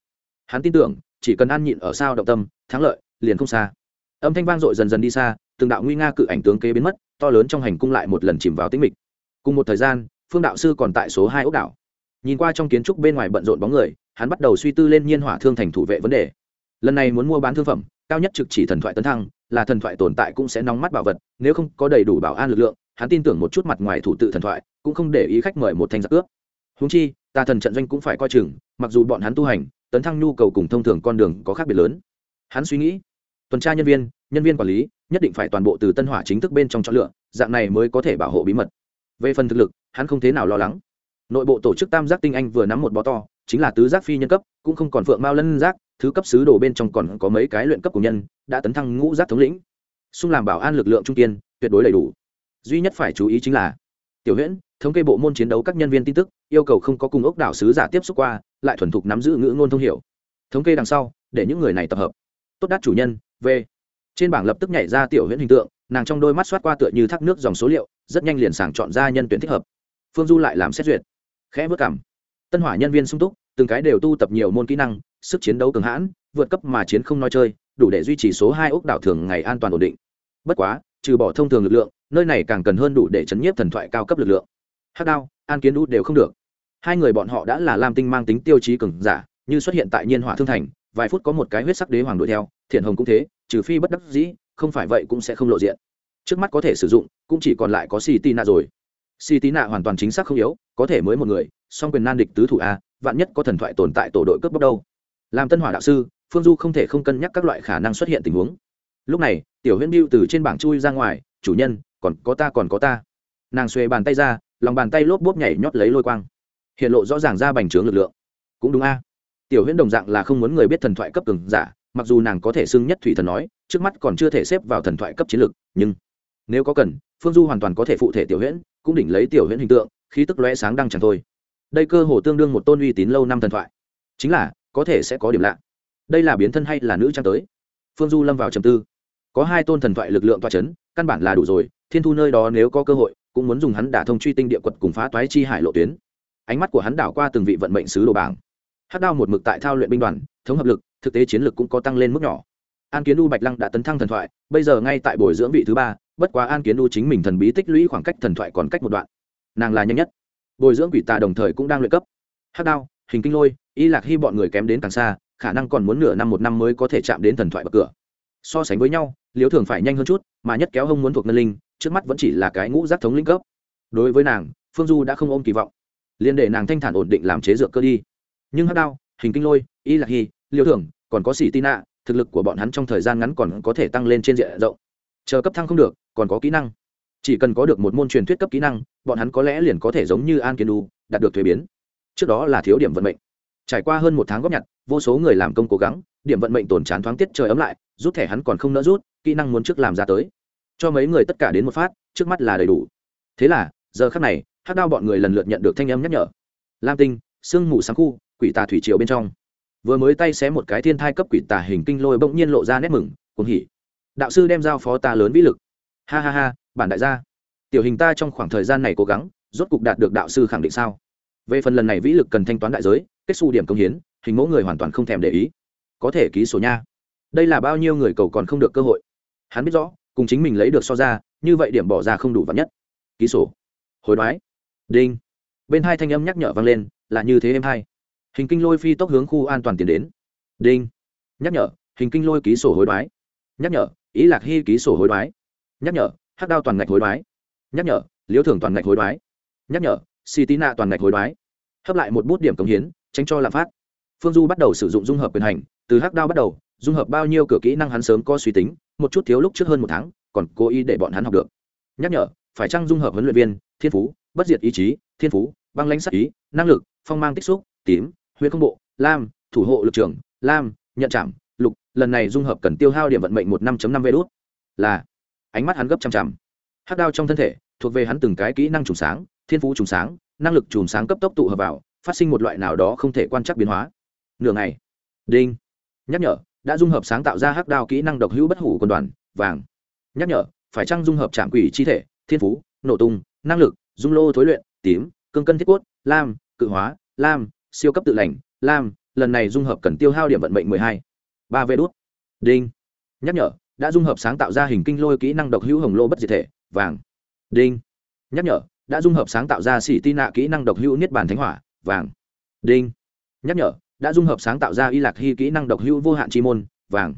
Hắn tin tưởng, chỉ cần an nhịn ở sao động tâm, thắng lợi, liền không xa. Âm thanh vang dội dần dần đi xa, từng đạo nguy nga cự ảnh tướng kế biến mất to lớn trong hành cung lại một lần chìm vào tĩnh mịch. Cùng một thời gian, phương đạo sư còn tại số hai ốc đảo. Nhìn qua trong kiến trúc bên ngoài bận rộn bóng người, hắn bắt đầu suy tư lên nhiên hỏa thương thành thủ vệ vấn đề. Lần này muốn mua bán thương phẩm, cao nhất trực chỉ thần thoại tấn thăng, là thần thoại tồn tại cũng sẽ nóng mắt bảo vật, nếu không có đầy đủ bảo an lực lượng, hắn tin tưởng một chút mặt ngoài thủ tự thần thoại, cũng không để ý khách mời một thanh giặc cướp. Húng chi, tà thần trận doanh cũng phải coi chừng, mặc dù bọn hắn tu hành, tấn thăng nhu cầu cùng thông thường con đường có khác biệt lớn. Hắn suy nghĩ, tuần tra nhân viên nhân viên quản lý nhất định phải toàn bộ từ tân hỏa chính thức bên trong chọn lựa, dạng này mới có thể bảo hộ bí mật. Về phần thực lực, hắn không thế nào lo lắng. Nội bộ tổ chức tam giác tinh anh vừa nắm một bó to, chính là tứ giác phi nhân cấp, cũng không còn phượng mao lân giác, thứ cấp sứ đồ bên trong còn có mấy cái luyện cấp của nhân, đã tấn thăng ngũ giác thống lĩnh. Xung làm bảo an lực lượng trung kiên, tuyệt đối đầy đủ. Duy nhất phải chú ý chính là, tiểu huyễn, thống kê bộ môn chiến đấu các nhân viên tin tức, yêu cầu không có cùng ốc đảo sứ giả tiếp xúc qua, lại thuần thục nắm giữ ngữ ngôn thông hiểu. Thống kê đằng sau, để những người này tập hợp. Tốt đắt chủ nhân v trên bảng lập tức nhảy ra tiểu huyễn hình tượng, nàng trong đôi mắt xoát qua tựa như thác nước dòng số liệu, rất nhanh liền sàng chọn ra nhân tuyển thích hợp. Phương du lại làm xét duyệt. Khẽ vất cảm tân hỏa nhân viên sung túc, từng cái đều tu tập nhiều môn kỹ năng, sức chiến đấu cường hãn, vượt cấp mà chiến không nói chơi, đủ để duy trì số hai ốc đảo thường ngày an toàn ổn định. Bất quá, trừ bỏ thông thường lực lượng, nơi này càng cần hơn đủ để chấn nhiếp thần thoại cao cấp lực lượng. Hắc đao, an kiến đu đều không được. Hai người bọn họ đã là lam tinh mang tính tiêu chí cường giả, như xuất hiện tại nhiên hỏa thương thành, vài phút có một cái huyết sắc đế hoàng đuổi theo, thiện hồng cũng thế trừ phi bất đắc dĩ, không phải vậy cũng sẽ không lộ diện. Trước mắt có thể sử dụng, cũng chỉ còn lại có si Tí nạ rồi. Si Tí nạ hoàn toàn chính xác không yếu, có thể mới một người, song quyền nan địch tứ thủ a, vạn nhất có thần thoại tồn tại tổ đội cướp bóc đâu. Làm tân hỏa đạo sư, phương du không thể không cân nhắc các loại khả năng xuất hiện tình huống. Lúc này, tiểu huyễn biêu từ trên bảng chui ra ngoài, chủ nhân, còn có ta, còn có ta. Nàng xuề bàn tay ra, lòng bàn tay lốp bốp nhảy nhót lấy lôi quang. Hiện lộ rõ ràng ra bành trướng lực lượng. Cũng đúng a. Tiểu huyễn đồng dạng là không muốn người biết thần thoại cấp cường giả mặc dù nàng có thể xưng nhất thủy thần nói, trước mắt còn chưa thể xếp vào thần thoại cấp chiến lược, nhưng nếu có cần, phương du hoàn toàn có thể phụ thể tiểu huyễn, cũng đỉnh lấy tiểu huyễn hình tượng, khí tức lóe sáng đăng chẳng thôi. Đây cơ hồ tương đương một tôn uy tín lâu năm thần thoại. Chính là, có thể sẽ có điểm lạ. Đây là biến thân hay là nữ trang tới? Phương du lâm vào trầm tư. Có hai tôn thần thoại lực lượng toa c h ấ n căn bản là đủ rồi, thiên thu nơi đó nếu có cơ hội, cũng muốn dùng hắn đả thông truy tinh địa quật cùng phá toái chi hải lộ tuyến. Ánh mắt của hắn đảo qua từng vị vận mệnh sứ đồ bảng. Hát đao một mực tại thao luyện binh đoàn, thống hợp lực thực tế chiến lược cũng có tăng lên mức nhỏ. An kiến u bạch lăng đã tấn thăng thần thoại, bây giờ ngay tại bồi dưỡng vị thứ ba, bất quá an kiến u chính mình thần bí tích lũy khoảng cách thần thoại còn cách một đoạn. Nàng là nhanh nhất. Bồi dưỡng quỷ tà đồng thời cũng đang luyện cấp. Hát đao, hình kinh lôi, y lạc hy bọn người kém đến càng xa, khả năng còn muốn nửa năm một năm mới có thể chạm đến thần thoại bậc cửa. So sánh với nhau liếu thường phải nhanh hơn chút, mà nhất kéo hông muốn thuộc ngân linh, trước mắt vẫn chỉ là cái ngũ giác thống linh cấp. Đối với nàng, phương du đã không ôm kỳ vọng. Liên để nàng thanh thản ổn định làm chế dược cơ đi. Nhưng hát đao, hình kinh lôi, y lạc hy liêu thường còn có xỉ tin ạ thực lực của bọn hắn trong thời gian ngắn còn có thể tăng lên trên diện rộng. Chờ cấp thăng không được, còn có kỹ năng. Chỉ cần có được một môn truyền thuyết cấp kỹ năng, bọn hắn có lẽ liền có thể giống như an kiên đu, đạt được thuế biến. Trước đó là thiếu điểm vận mệnh. Trải qua hơn một tháng góp nhặt, vô số người làm công cố gắng, điểm vận mệnh tổn chán thoáng tiết trời ấm lại, rút thẻ hắn còn không nỡ rút, kỹ năng muốn trước làm ra tới. Cho mấy người tất cả đến một phát, trước mắt là đầy đủ. Thế là, giờ khắc này hát đao bọn người lần lượt nhận được thanh âm nhắc nhở. Lam tinh, sương mù sáng khu, quỷ tà thủy triều bên trong vừa mới tay xé một cái thiên thai cấp quỷ tả hình kinh lôi bỗng nhiên lộ ra nét mừng cùng hỉ. Đạo sư đem giao phó ta lớn vĩ lực. Ha ha ha, bản đại gia. Tiểu hình ta trong khoảng thời gian này cố gắng, rốt cục đạt được đạo sư khẳng định sao? Về phần lần này vĩ lực cần thanh toán đại giới, kết xu điểm công hiến, hình mẫu người hoàn toàn không thèm để ý. Có thể ký sổ nha. Đây là bao nhiêu người cầu còn không được cơ hội. Hắn biết rõ, cùng chính mình lấy được so ra, như vậy điểm bỏ ra không đủ vắn nhất. Ký sổ. Hối đoái. Đinh. Bên hai thanh âm nhắc nhở vang lên, là như thế em hai hình kinh lôi phi tốc hướng khu an toàn tiến đến. Đinh. Nhắc nhở, hình kinh lôi ký sổ hối đoái. Nhắc nhở, ý lạc hy ký sổ hối đoái. Nhắc nhở, hắc đao toàn ngạch hối đoái. Nhắc nhở liễu thưởng toàn ngạch hối đoái. Nhắc nhở si tí nạ toàn ngạch hối đoái. Hấp lại một bút điểm cống hiến, tránh cho lạm phát. Phương du bắt đầu sử dụng dung hợp quyền hành, từ hắc đao bắt đầu, dung hợp bao nhiêu cửa kỹ năng hắn sớm có suy tính, một chút thiếu lúc trước hơn một tháng, còn cố ý để bọn hắn học được. Nhắc nhở, phải chăng dung hợp huấn luyện viên, thiên phú, bất diệt ý chí, thiên phú, băng lãnh sắc ý, năng lực, phong mang tích xúc, tím huyện công bộ, lam, thủ hộ lực trường, lam, nhận trảm, lục, lần này dung hợp cần tiêu hao điểm vận mệnh một năm năm vê đốt là, ánh mắt hắn gấp chằm chằm hắc đao trong thân thể, thuộc về hắn từng cái kỹ năng trùng sáng, thiên phú trùng sáng, năng lực trùng sáng cấp tốc tụ hợp vào, phát sinh một loại nào đó không thể quan trắc biến hóa. Nửa ngày, đinh, nhắc nhở, đã dung hợp sáng tạo ra hắc đao kỹ năng độc hữu bất hủ quân đoàn, vàng. Nhắc nhở, phải chăng dung hợp trạm quỷ chi thể, thiên phú, nổ tung, năng lực, dung lô thối luyện, tím, cương cân thiết cốt, lam, cự hóa, lam siêu cấp tự lành, lam, lần này dung hợp cần tiêu hao điểm vận mệnh mười hai. Ba vê đốt đinh. Nhắc nhở, đã dung hợp sáng tạo ra hình kinh lôi kỹ năng độc hữu hồng lô bất diệt thể, vàng. Đinh. Nhắc nhở, đã dung hợp sáng tạo ra xỉ tin nạ kỹ năng độc hữu niết bàn thánh hỏa, vàng. Đinh. Nhắc nhở, đã dung hợp sáng tạo ra y lạc hy kỹ năng độc hữu vô hạn chi môn, vàng.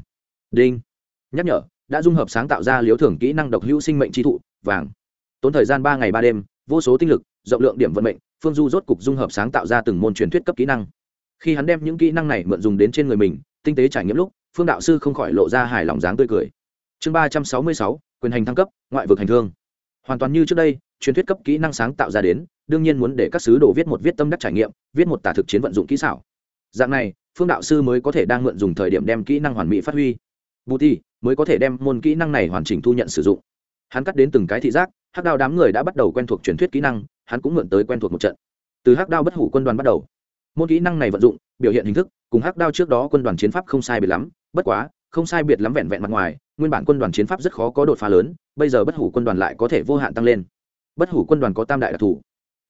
Đinh. Nhắc nhở, đã dung hợp sáng tạo ra liếu thưởng kỹ năng độc hữu sinh mệnh tri thụ, vàng. Tốn thời gian ba ngày ba đêm, vô số tinh lực, rộng lượng điểm vận mệnh phương du rốt cục dung hợp sáng tạo ra từng môn truyền thuyết cấp kỹ năng. Khi hắn đem những kỹ năng này mượn dùng đến trên người mình, tinh tế trải nghiệm lúc, phương đạo sư không khỏi lộ ra hài lòng dáng tươi cười. Chương ba trăm sáu mươi sáu, quyền hành thăng cấp, ngoại vực hành thương. Hoàn toàn như trước đây, truyền thuyết cấp kỹ năng sáng tạo ra đến, đương nhiên muốn để các sứ đồ viết một viết tâm đắc trải nghiệm, viết một tả thực chiến vận dụng kỹ xảo. Dạng này, phương đạo sư mới có thể đang mượn dùng thời điểm đem kỹ năng hoàn mỹ phát huy. Bù ti mới có thể đem môn kỹ năng này hoàn chỉnh thu nhận sử dụng hắn cắt đến từng cái thị giác, hắc đao đám người đã bắt đầu quen thuộc truyền thuyết kỹ năng, hắn cũng mượn tới quen thuộc một trận. Từ hắc đao bất hủ quân đoàn bắt đầu. Môn kỹ năng này vận dụng, biểu hiện hình thức, cùng hắc đao trước đó quân đoàn chiến pháp không sai biệt lắm, bất quá, không sai biệt lắm vẹn vẹn mặt ngoài, nguyên bản quân đoàn chiến pháp rất khó có đột phá lớn, bây giờ bất hủ quân đoàn lại có thể vô hạn tăng lên. Bất hủ quân đoàn có tam đại đặc thù.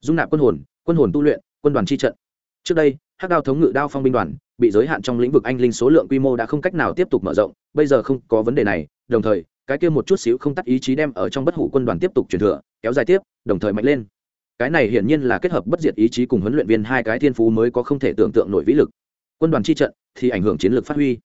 Dung nạp quân hồn quân hồn tu luyện, quân đoàn chi trận. Trước đây, hắc đao thống ngự đao phong binh đoàn, bị giới hạn trong lĩnh vực anh linh số lượng quy mô đã không cách nào tiếp tục mở rộng, bây giờ không có vấn đề này, đồng thời cái kia một chút xíu không tắt ý chí đem ở trong bất hủ quân đoàn tiếp tục truyền thừa, kéo dài tiếp, đồng thời mạnh lên. Cái này hiển nhiên là kết hợp bất diệt ý chí cùng huấn luyện viên hai cái thiên phú mới có không thể tưởng tượng nổi vĩ lực. Quân đoàn chi trận thì ảnh hưởng chiến lược phát huy.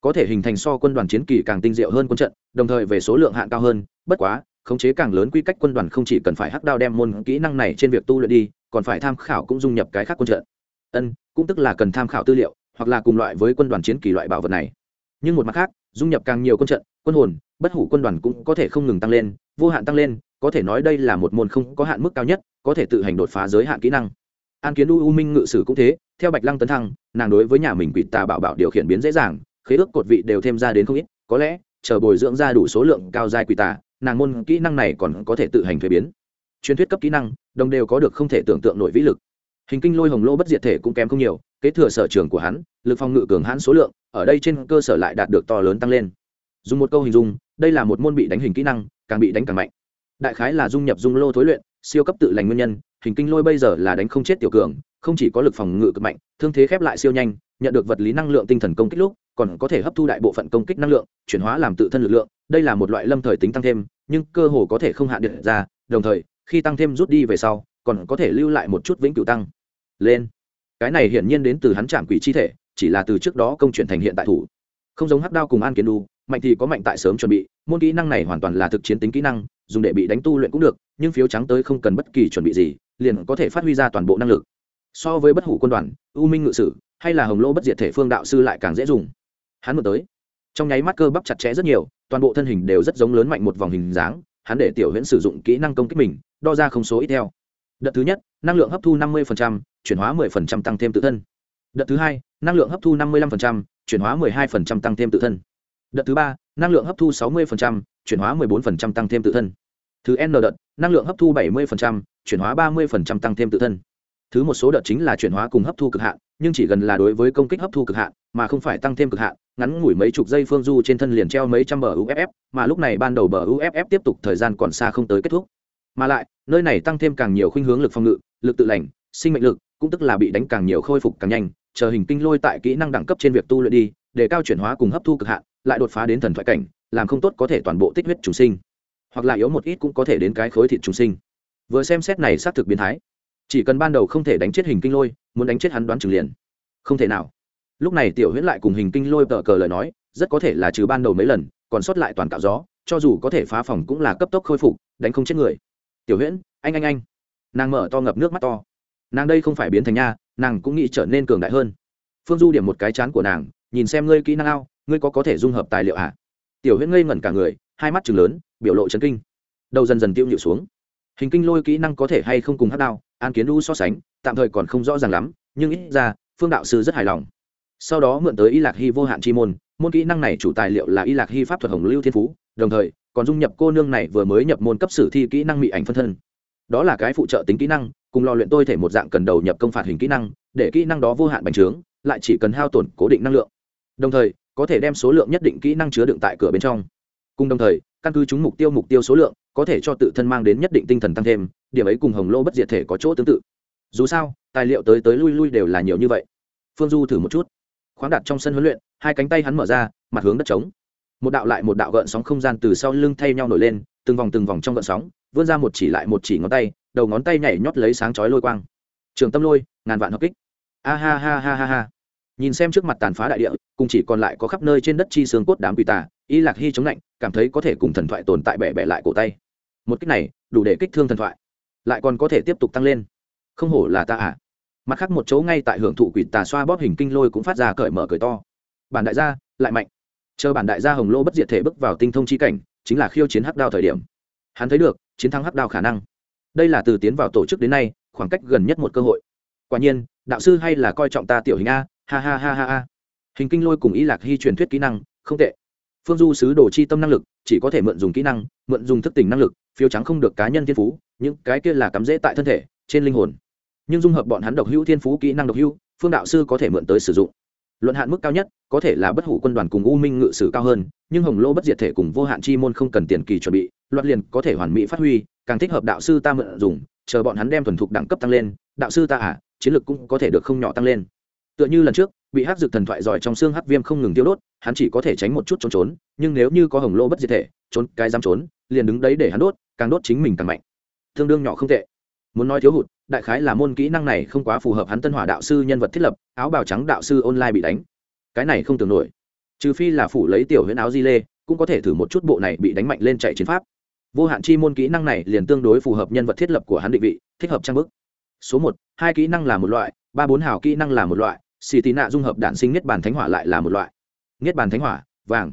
Có thể hình thành so quân đoàn chiến kỳ càng tinh diệu hơn quân trận, đồng thời về số lượng hạn cao hơn, bất quá, khống chế càng lớn quy cách quân đoàn không chỉ cần phải hắc đao đem môn kỹ năng này trên việc tu luyện đi, còn phải tham khảo cũng dung nhập cái khác quân trận. Ân, cũng tức là cần tham khảo tư liệu, hoặc là cùng loại với quân đoàn chiến kỳ loại bảo vật này. Nhưng một mặt khác, dung nhập càng nhiều quân trận quân hồn, bất hủ quân đoàn cũng có thể không ngừng tăng lên, vô hạn tăng lên, có thể nói đây là một môn không có hạn mức cao nhất, có thể tự hành đột phá giới hạn kỹ năng. An kiến u u minh ngự sử cũng thế, theo bạch lăng tấn thăng, nàng đối với nhà mình quỷ tà bảo bảo điều khiển biến dễ dàng, khế ước cột vị đều thêm ra đến không ít, có lẽ, chờ bồi dưỡng ra đủ số lượng cao dài quỷ tà, nàng môn kỹ năng này còn có thể tự hành thuế biến. Truyền thuyết cấp kỹ năng, đồng đều có được không thể tưởng tượng nổi vĩ lực. Hình kinh lôi hồng lô bất diệt thể cũng kém không nhiều, kế thừa sở trường của hắn, lực phòng ngự cường hãn số lượng, ở đây trên cơ sở lại đạt được to lớn tăng lên dùng một câu hình dung, đây là một môn bị đánh hình kỹ năng, càng bị đánh càng mạnh. Đại khái là dung nhập dung lô thối luyện, siêu cấp tự lành nguyên nhân, hình kinh lôi bây giờ là đánh không chết tiểu cường, không chỉ có lực phòng ngự cực mạnh, thương thế khép lại siêu nhanh, nhận được vật lý năng lượng tinh thần công kích lúc, còn có thể hấp thu đại bộ phận công kích năng lượng, chuyển hóa làm tự thân lực lượng, đây là một loại lâm thời tính tăng thêm, nhưng cơ hồ có thể không hạ điện ra, đồng thời, khi tăng thêm rút đi về sau, còn có thể lưu lại một chút vĩnh cửu tăng. Lên. Cái này hiển nhiên đến từ hắn chạm quỷ chi thể, chỉ là từ trước đó công chuyển thành hiện tại thủ. Không giống hắc đao cùng an kiến đu mạnh thì có mạnh tại sớm chuẩn bị môn kỹ năng này hoàn toàn là thực chiến tính kỹ năng dùng để bị đánh tu luyện cũng được nhưng phiếu trắng tới không cần bất kỳ chuẩn bị gì liền có thể phát huy ra toàn bộ năng lực. So với bất hủ quân đoàn u minh ngự sử hay là hồng lô bất diệt thể phương đạo sư lại càng dễ dùng. Hắn một tới trong nháy mắt cơ bắp chặt chẽ rất nhiều toàn bộ thân hình đều rất giống lớn mạnh một vòng hình dáng hắn để tiểu huyễn sử dụng kỹ năng công kích mình đo ra không số ít theo. Đợt thứ nhất năng lượng hấp thu năm mươi chuyển hóa 10% tăng thêm tự thân. Đợt thứ hai năng lượng hấp thu 55%, chuyển hóa 12% tăng thêm tự thân đợt thứ ba năng lượng hấp thu 60%, chuyển hóa 14% tăng thêm tự thân. Thứ n đợt năng lượng hấp thu 70%, chuyển hóa 30% tăng thêm tự thân. Thứ một số đợt chính là chuyển hóa cùng hấp thu cực hạn nhưng chỉ gần là đối với công kích hấp thu cực hạn mà không phải tăng thêm cực hạn ngắn ngủi mấy chục giây phương du trên thân liền treo mấy trăm bờ uff mà lúc này ban đầu bờ uff tiếp tục thời gian còn xa không tới kết thúc. Mà lại nơi này tăng thêm càng nhiều khuynh hướng lực phòng ngự lực tự lành sinh mệnh lực cũng tức là bị đánh càng nhiều khôi phục càng nhanh chờ hình kinh lôi tại kỹ năng đẳng cấp trên việc tu luyện đi để cao chuyển hóa cùng hấp thu cực hạn lại đột phá đến thần thoại cảnh, làm không tốt có thể toàn bộ tích huyết trùng sinh. Hoặc là yếu một ít cũng có thể đến cái khối thịt trùng sinh. Vừa xem xét này xác thực biến thái. Chỉ cần ban đầu không thể đánh chết hình kinh lôi, muốn đánh chết hắn đoán chừng liền. Không thể nào. Lúc này tiểu huyễn lại cùng hình kinh lôi tờ cờ lời nói, rất có thể là trừ ban đầu mấy lần, còn sót lại toàn cạo gió, cho dù có thể phá phòng cũng là cấp tốc khôi phục, đánh không chết người. Tiểu huyễn, anh anh anh. Nàng mở to ngập nước mắt to. Nàng đây không phải biến thành nha, nàng cũng nghĩ trở nên cường đại hơn. Phương du điểm một cái chán của nàng, nhìn xem ngươi kỹ năng ao ngươi có có thể dung hợp tài liệu à? tiểu huyễn ngây ngẩn cả người, hai mắt chừng lớn, biểu lộ chấn kinh. Đầu dần dần tiêu nhịu xuống. Hình kinh lôi kỹ năng có thể hay không cùng hát đao, an kiến đu so sánh, tạm thời còn không rõ ràng lắm, nhưng ít ra, phương đạo sư rất hài lòng. Sau đó mượn tới y lạc hy vô hạn chi môn môn kỹ năng này chủ tài liệu là y lạc hy pháp thuật hồng lưu thiên phú, đồng thời, còn dung nhập cô nương này vừa mới nhập môn cấp sử thi kỹ năng mị ảnh phân thân. Đó là cái phụ trợ tính kỹ năng, cùng lò luyện tôi thể một dạng cần đầu nhập công phạt hình kỹ năng, để kỹ năng đó vô hạn bành trướng, lại chỉ cần hao tổn cố định năng lượng. Đồng thời có thể đem số lượng nhất định kỹ năng chứa đựng tại cửa bên trong. Cùng đồng thời, căn cứ chúng mục tiêu mục tiêu số lượng, có thể cho tự thân mang đến nhất định tinh thần tăng thêm, điểm ấy cùng hồng lô bất diệt thể có chỗ tương tự. Dù sao, tài liệu tới tới lui lui đều là nhiều như vậy. Phương du thử một chút. Khoáng đặt trong sân huấn luyện, hai cánh tay hắn mở ra, mặt hướng đất trống. Một đạo lại một đạo gợn sóng không gian từ sau lưng thay nhau nổi lên, từng vòng từng vòng trong gợn sóng, vươn ra một chỉ lại một chỉ ngón tay, đầu ngón tay nhảy nhót lấy sáng chói lôi quang. Trường tâm lôi, ngàn vạn hợp kích. A ha ha ha ha ha nhìn xem trước mặt tàn phá đại địa, cùng chỉ còn lại có khắp nơi trên đất chi xương cốt đám quỷ tà, y lạc hy chống lạnh, cảm thấy có thể cùng thần thoại tồn tại bẻ bẻ lại cổ tay. Một cách này, đủ để kích thương thần thoại. Lại còn có thể tiếp tục tăng lên. Không hổ là ta à. Mặt khác một chỗ ngay tại hưởng thụ quỷ tà xoa bóp hình kinh lôi cũng phát ra cởi mở cởi to. Bản đại gia, lại mạnh. Chờ bản đại gia hồng lô bất diệt thể bước vào tinh thông chi cảnh, chính là khiêu chiến hắc đao thời điểm. Hắn thấy được, chiến thắng hắc đao khả năng. Đây là từ tiến vào tổ chức đến nay, khoảng cách gần nhất một cơ hội. Quả nhiên, đạo sư hay là coi trọng ta tiểu hình a ha ha ha ha ha. Hình kinh lôi cùng ý lạc hy truyền thuyết kỹ năng, không tệ. Phương du sứ đồ chi tâm năng lực, chỉ có thể mượn dùng kỹ năng, mượn dùng thức tỉnh năng lực phiếu trắng không được cá nhân thiên phú, những cái kia là cắm rễ tại thân thể, trên linh hồn. Nhưng dung hợp bọn hắn độc hữu thiên phú kỹ năng độc hữu, phương đạo sư có thể mượn tới sử dụng. Luận hạn mức cao nhất, có thể là bất hủ quân đoàn cùng u minh ngự sử cao hơn, nhưng hồng lô bất diệt thể cùng vô hạn chi môn không cần tiền kỳ chuẩn bị, loạt liền có thể hoàn mỹ phát huy, càng thích hợp đạo sư ta mượn dùng, chờ bọn hắn đem thuần thục đẳng cấp tăng lên, đạo sư ta à chiến lược cũng có thể được không nhỏ tăng lên tựa như lần trước, bị hắc dược thần thoại giỏi trong xương hắc viêm không ngừng tiêu đốt, hắn chỉ có thể tránh một chút trốn trốn, nhưng nếu như có hồng lô bất diệt thể, trốn cái dám trốn, liền đứng đấy để hắn đốt, càng đốt chính mình càng mạnh. Tương đương nhỏ không tệ. Muốn nói thiếu hụt, đại khái là môn kỹ năng này không quá phù hợp hắn tân hỏa đạo sư nhân vật thiết lập, áo bào trắng đạo sư online bị đánh. Cái này không tưởng nổi. Trừ phi là phủ lấy tiểu huyễn áo di lê, cũng có thể thử một chút bộ này bị đánh mạnh lên chạy chiến pháp. Vô hạn chi môn kỹ năng này liền tương đối phù hợp nhân vật thiết lập của hắn định vị, thích hợp trang bức. Số một, hai kỹ năng là một loại, ba bốn hào kỹ năng là một loại xì tì nạ dung hợp đạn sinh niết bàn thánh hỏa lại là một loại. Niết bàn thánh hỏa, vàng.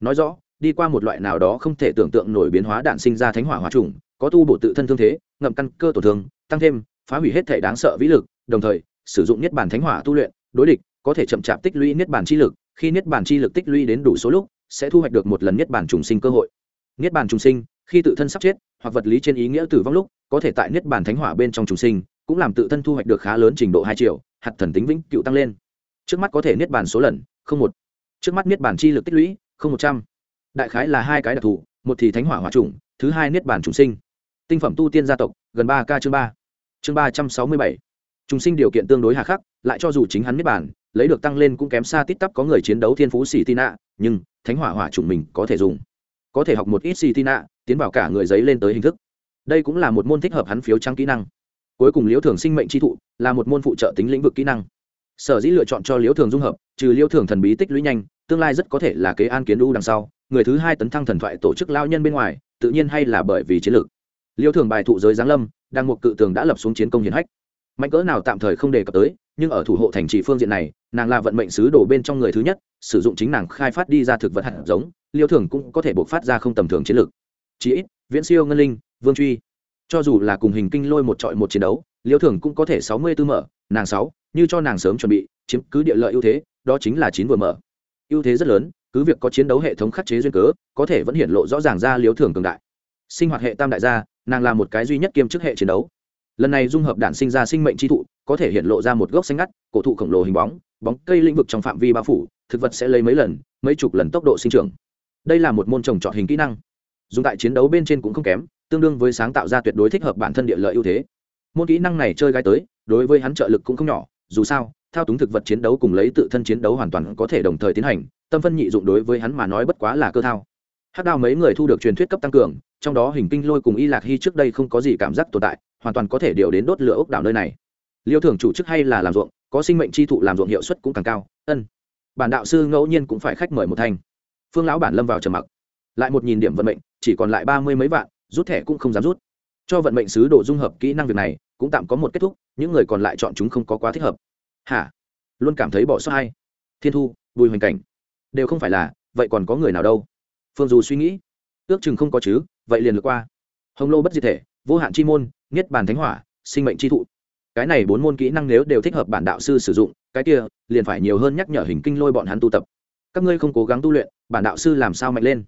Nói rõ, đi qua một loại nào đó không thể tưởng tượng nổi biến hóa đạn sinh ra thánh hỏa hóa trùng, có tu bổ tự thân thương thế, ngậm căn cơ tổn thương, tăng thêm, phá hủy hết thể đáng sợ vĩ lực, đồng thời, sử dụng niết bàn thánh hỏa tu luyện, đối địch, có thể chậm chạp tích lũy niết bàn chi lực, khi niết bàn chi lực tích lũy đến đủ số lúc, sẽ thu hoạch được một lần niết bàn trùng sinh cơ hội. Niết bàn trùng sinh, khi tự thân sắp chết, hoặc vật lý trên ý nghĩa tử vong lúc, có thể tại niết bàn thánh hỏa bên trong trùng sinh, cũng làm tự thân thu hoạch được khá lớn trình độ hai triệu hạt thần tính vĩnh cựu tăng lên. Trước mắt có thể niết bàn số lần, không một. Trước mắt niết bàn chi lực tích lũy, không một trăm. Đại khái là hai cái đặc thù, một thì thánh hỏa hỏa trùng thứ hai niết bàn trùng sinh. Tinh phẩm tu tiên gia tộc, gần ba k chương ba. Chương ba trăm sáu mươi bảy. Trùng sinh điều kiện tương đối hà khắc, lại cho dù chính hắn niết bàn, lấy được tăng lên cũng kém xa tít tắp có người chiến đấu thiên phú xì tina nhưng thánh hỏa hỏa trùng mình có thể dùng. Có thể học một ít xì tina tiến vào cả người giấy lên tới hình thức. Đây cũng là một môn thích hợp hắn phiếu trắng kỹ năng cuối cùng liễu thường sinh mệnh tri thụ, là một môn phụ trợ tính lĩnh vực kỹ năng. Sở dĩ lựa chọn cho liễu thường dung hợp, trừ liễu thường thần bí tích lũy nhanh, tương lai rất có thể là kế an kiến đu đằng sau, người thứ hai tấn thăng thần thoại tổ chức lao nhân bên ngoài, tự nhiên hay là bởi vì chiến lược. Liễu thường bài thụ giới giáng lâm đang một cự tường đã lập xuống chiến công hiến hách. Mạnh cỡ nào tạm thời không đề cập tới, nhưng ở thủ hộ thành trì phương diện này, nàng là vận mệnh sứ đồ bên trong người thứ nhất, sử dụng chính nàng khai phát đi ra thực vật hạt giống liêu thường cũng có thể buộc phát ra không tầm thường chiến lược. Chí ít, viễn siêu ngân linh, vương truy cho dù là cùng hình kinh lôi một trọi một chiến đấu liêu thường cũng có thể sáu mươi tư mở, nàng sáu, như cho nàng sớm chuẩn bị, chiếm cứ địa lợi ưu thế, đó chính là chín vừa mở. Ưu thế rất lớn, cứ việc có chiến đấu hệ thống khắc chế duyên cớ, có thể vẫn hiện lộ rõ ràng ra liêu thường cường đại. Sinh hoạt hệ tam đại gia, nàng là một cái duy nhất kiêm chức hệ chiến đấu. Lần này dung hợp đản sinh ra sinh mệnh tri thụ, có thể hiện lộ ra một gốc xanh ngắt, cổ thụ khổng lồ hình bóng bóng cây lĩnh vực trong phạm vi bao phủ, thực vật sẽ lấy mấy lần, mấy chục lần tốc độ sinh trưởng. Đây là một môn trồng trọt hình kỹ năng. Dùng tại chiến đấu bên trên cũng không kém tương đương với sáng tạo ra tuyệt đối thích hợp bản thân địa lợi ưu thế. Môn kỹ năng này chơi gai tới, đối với hắn trợ lực cũng không nhỏ, dù sao, thao túng thực vật chiến đấu cùng lấy tự thân chiến đấu hoàn toàn có thể đồng thời tiến hành, tâm phân nhị dụng đối với hắn mà nói bất quá là cơ thao. Hát đao mấy người thu được truyền thuyết cấp tăng cường, trong đó hình kinh lôi cùng y lạc hy trước đây không có gì cảm giác tồn tại, hoàn toàn có thể điều đến đốt lửa ốc đảo nơi này. Liêu thường chủ chức hay là làm ruộng, có sinh mệnh chi thụ làm ruộng hiệu suất cũng càng cao, ân. Bản đạo sư ngẫu nhiên cũng phải khách mời một thanh. Phương lão bản lâm vào trầm mặc. Lại một nhìn điểm vận mệnh, chỉ còn lại ba mươi mấy vạn rút thẻ cũng không dám rút. Cho vận mệnh sứ đồ dung hợp kỹ năng việc này, cũng tạm có một kết thúc, những người còn lại chọn chúng không có quá thích hợp. Hả? Luôn cảm thấy bỏ sót hay. Thiên thu, bùi hoành cảnh. Đều không phải là, vậy còn có người nào đâu? Phương dù suy nghĩ. Ước chừng không có chứ, vậy liền lượt qua. Hồng lô bất diệt thể, vô hạn chi môn, niết bàn thánh hỏa, sinh mệnh chi thụ. Cái này bốn môn kỹ năng nếu đều thích hợp bản đạo sư sử dụng, cái kia, liền phải nhiều hơn nhắc nhở hình kinh lôi bọn hắn tu tập. Các ngươi không cố gắng tu luyện, bản đạo sư làm sao mạnh lên?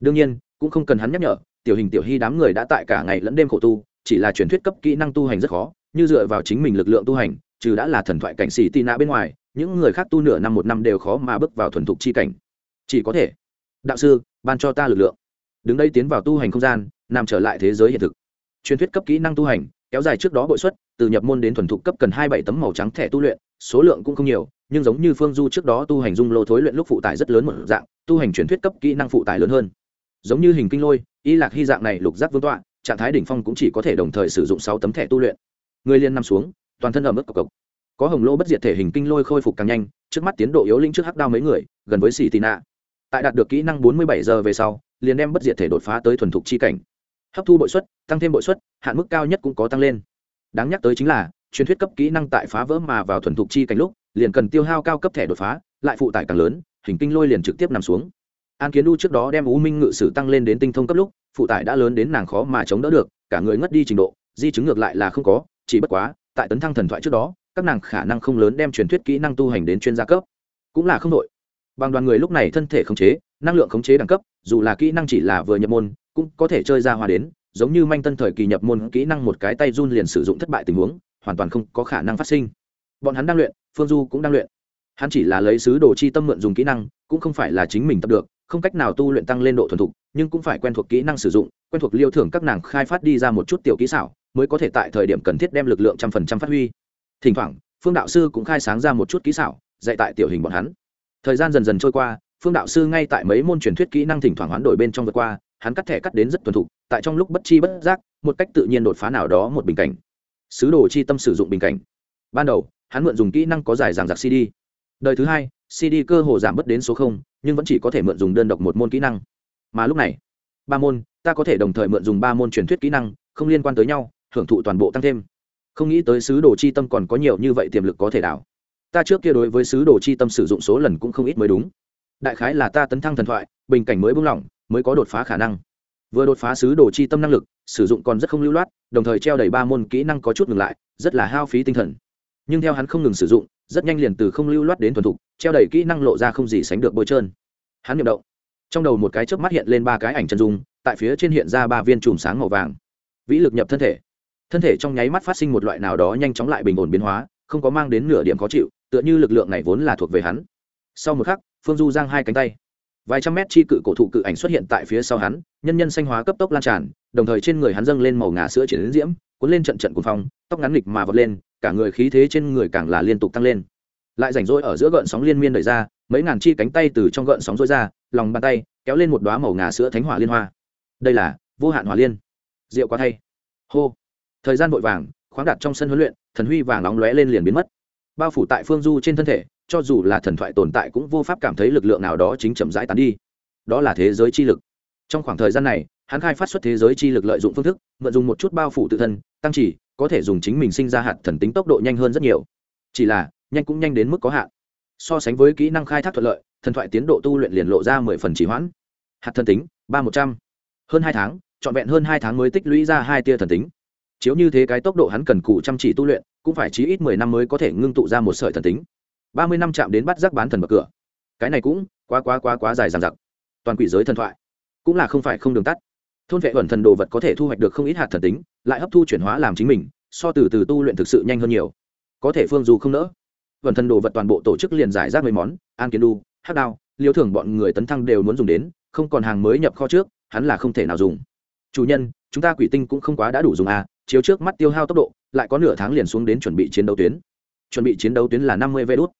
Đương nhiên, cũng không cần hắn nhắc nhở tiểu hình tiểu hy đám người đã tại cả ngày lẫn đêm khổ tu, chỉ là truyền thuyết cấp kỹ năng tu hành rất khó, như dựa vào chính mình lực lượng tu hành, trừ đã là thần thoại cảnh xì tị nạ bên ngoài, những người khác tu nửa năm một năm đều khó mà bước vào thuần thục chi cảnh. Chỉ có thể, đạo sư, ban cho ta lực lượng. Đứng đây tiến vào tu hành không gian, nằm trở lại thế giới hiện thực. Truyền thuyết cấp kỹ năng tu hành, kéo dài trước đó bội xuất, từ nhập môn đến thuần thục cấp cần hai bảy tấm màu trắng thẻ tu luyện, số lượng cũng không nhiều, nhưng giống như phương du trước đó tu hành dung lô thối luyện lúc phụ tải rất lớn một dạng, tu hành truyền thuyết cấp kỹ năng phụ tải lớn hơn. Giống như hình kinh lôi y lạc hy dạng này lục giác vương tọa, trạng thái đỉnh phong cũng chỉ có thể đồng thời sử dụng sáu tấm thẻ tu luyện. Người liên nằm xuống, toàn thân ở mức cộc cộc. Có hồng lô bất diệt thể hình kinh lôi khôi phục càng nhanh, trước mắt tiến độ yếu linh trước hắc đao mấy người, gần với xì tị nạ. Tại đạt được kỹ năng bốn mươi bảy giờ về sau, liền đem bất diệt thể đột phá tới thuần thục chi cảnh. Hấp thu bội suất, tăng thêm bội suất, hạn mức cao nhất cũng có tăng lên. Đáng nhắc tới chính là, truyền thuyết cấp kỹ năng tại phá vỡ mà vào thuần thục chi cảnh lúc, liền cần tiêu hao cao cấp thẻ đột phá, lại phụ tải càng lớn, hình kinh lôi liền trực tiếp nằm xuống an kiến đu trước đó đem u minh ngự sử tăng lên đến tinh thông cấp lúc, phụ tải đã lớn đến nàng khó mà chống đỡ được, cả người ngất đi trình độ, di chứng ngược lại là không có, chỉ bất quá, tại tấn thăng thần thoại trước đó, các nàng khả năng không lớn đem truyền thuyết kỹ năng tu hành đến chuyên gia cấp. Cũng là không đội. Bằng đoàn người lúc này thân thể khống chế, năng lượng khống chế đẳng cấp, dù là kỹ năng chỉ là vừa nhập môn, cũng có thể chơi ra hòa đến, giống như manh tân thời kỳ nhập môn kỹ năng một cái tay run liền sử dụng thất bại tình huống, hoàn toàn không có khả năng phát sinh. Bọn hắn đang luyện, phương du cũng đang luyện. Hắn chỉ là lấy sứ đồ chi tâm mượn dùng kỹ năng, cũng không phải là chính mình tập được không cách nào tu luyện tăng lên độ thuần thục, nhưng cũng phải quen thuộc kỹ năng sử dụng, quen thuộc liêu thưởng các nàng khai phát đi ra một chút tiểu kỹ xảo, mới có thể tại thời điểm cần thiết đem lực lượng trăm phần trăm phát huy. Thỉnh thoảng, phương đạo sư cũng khai sáng ra một chút kỹ xảo, dạy tại tiểu hình bọn hắn. Thời gian dần dần trôi qua, phương đạo sư ngay tại mấy môn truyền thuyết kỹ năng thỉnh thoảng hoán đổi bên trong vượt qua, hắn cắt thẻ cắt đến rất thuần thục, tại trong lúc bất chi bất giác, một cách tự nhiên đột phá nào đó một bình cảnh. Sứ đồ chi tâm sử dụng bình cảnh. Ban đầu, hắn mượn dùng kỹ năng có giải giảng giặc cd. Đời thứ hai cd cơ hồ giảm bớt đến số không, nhưng vẫn chỉ có thể mượn dùng đơn độc một môn kỹ năng. Mà lúc này, ba môn, ta có thể đồng thời mượn dùng ba môn truyền thuyết kỹ năng, không liên quan tới nhau, hưởng thụ toàn bộ tăng thêm. Không nghĩ tới sứ đồ chi tâm còn có nhiều như vậy tiềm lực có thể đảo. Ta trước kia đối với sứ đồ chi tâm sử dụng số lần cũng không ít mới đúng. Đại khái là ta tấn thăng thần thoại, bình cảnh mới buông lỏng, mới có đột phá khả năng. Vừa đột phá sứ đồ chi tâm năng lực, sử dụng còn rất không lưu loát, đồng thời treo đầy ba môn kỹ năng có chút ngừng lại, rất là hao phí tinh thần. Nhưng theo hắn không ngừng sử dụng rất nhanh liền từ không lưu loát đến thuần thục, treo đầy kỹ năng lộ ra không gì sánh được bôi trơn. Hắn nhậm động. Trong đầu một cái chớp mắt hiện lên ba cái ảnh chân dung, tại phía trên hiện ra ba viên chùm sáng màu vàng. Vĩ lực nhập thân thể. Thân thể trong nháy mắt phát sinh một loại nào đó nhanh chóng lại bình ổn biến hóa, không có mang đến nửa điểm khó chịu, tựa như lực lượng này vốn là thuộc về hắn. Sau một khắc, phương du giang hai cánh tay. Vài trăm mét chi cự cổ thụ cự ảnh xuất hiện tại phía sau hắn, nhân nhân xanh hóa cấp tốc lan tràn, đồng thời trên người hắn dâng lên màu ngà sữa chuyển đến diễm, cuốn lên trận trận cuồng phong, tóc ngắn nghịch mà vọt lên cả người khí thế trên người càng là liên tục tăng lên. Lại rảnh rỗi ở giữa gợn sóng liên miên đẩy ra, mấy ngàn chi cánh tay từ trong gợn sóng rối ra, lòng bàn tay kéo lên một đoá màu ngà sữa thánh hỏa liên hoa. Đây là vô hạn hỏa liên. Rượu quá thay. Hô. Thời gian vội vàng, khoáng đặt trong sân huấn luyện, thần huy vàng nóng lóe lên liền biến mất. Bao phủ tại phương du trên thân thể, cho dù là thần thoại tồn tại cũng vô pháp cảm thấy lực lượng nào đó chính chậm rãi tán đi. Đó là thế giới chi lực. Trong khoảng thời gian này, hắn khai phát xuất thế giới chi lực lợi dụng phương thức, mượn dùng một chút bao phủ tự thân, tăng chỉ có thể dùng chính mình sinh ra hạt thần tính tốc độ nhanh hơn rất nhiều. Chỉ là, nhanh cũng nhanh đến mức có hạn. So sánh với kỹ năng khai thác thuận lợi, thần thoại tiến độ tu luyện liền lộ ra mười phần chỉ hoãn. Hạt thần tính, ba một trăm. Hơn hai tháng, trọn vẹn hơn hai tháng mới tích lũy ra hai tia thần tính. Chiếu như thế cái tốc độ hắn cần cụ chăm chỉ tu luyện, cũng phải chí ít mười năm mới có thể ngưng tụ ra một sợi thần tính. Ba mươi năm chạm đến bắt giác bán thần bậc cửa. Cái này cũng quá quá quá quá dài dằng dặc. Toàn quỷ giới thần thoại cũng là không phải không đường tắt thôn vệ ẩn thần đồ vật có thể thu hoạch được không ít hạt thần tính, lại hấp thu chuyển hóa làm chính mình, so từ từ tu luyện thực sự nhanh hơn nhiều. Có thể phương dù không nỡ. Ẩn thần đồ vật toàn bộ tổ chức liền giải rác mấy món, an kiến đu hát đao, liêu thưởng bọn người tấn thăng đều muốn dùng đến, không còn hàng mới nhập kho trước, hắn là không thể nào dùng. Chủ nhân, chúng ta quỷ tinh cũng không quá đã đủ dùng à chiếu trước mắt tiêu hao tốc độ, lại có nửa tháng liền xuống đến chuẩn bị chiến đấu tuyến. Chuẩn bị chiến đấu tuyến là năm mươi vê đốt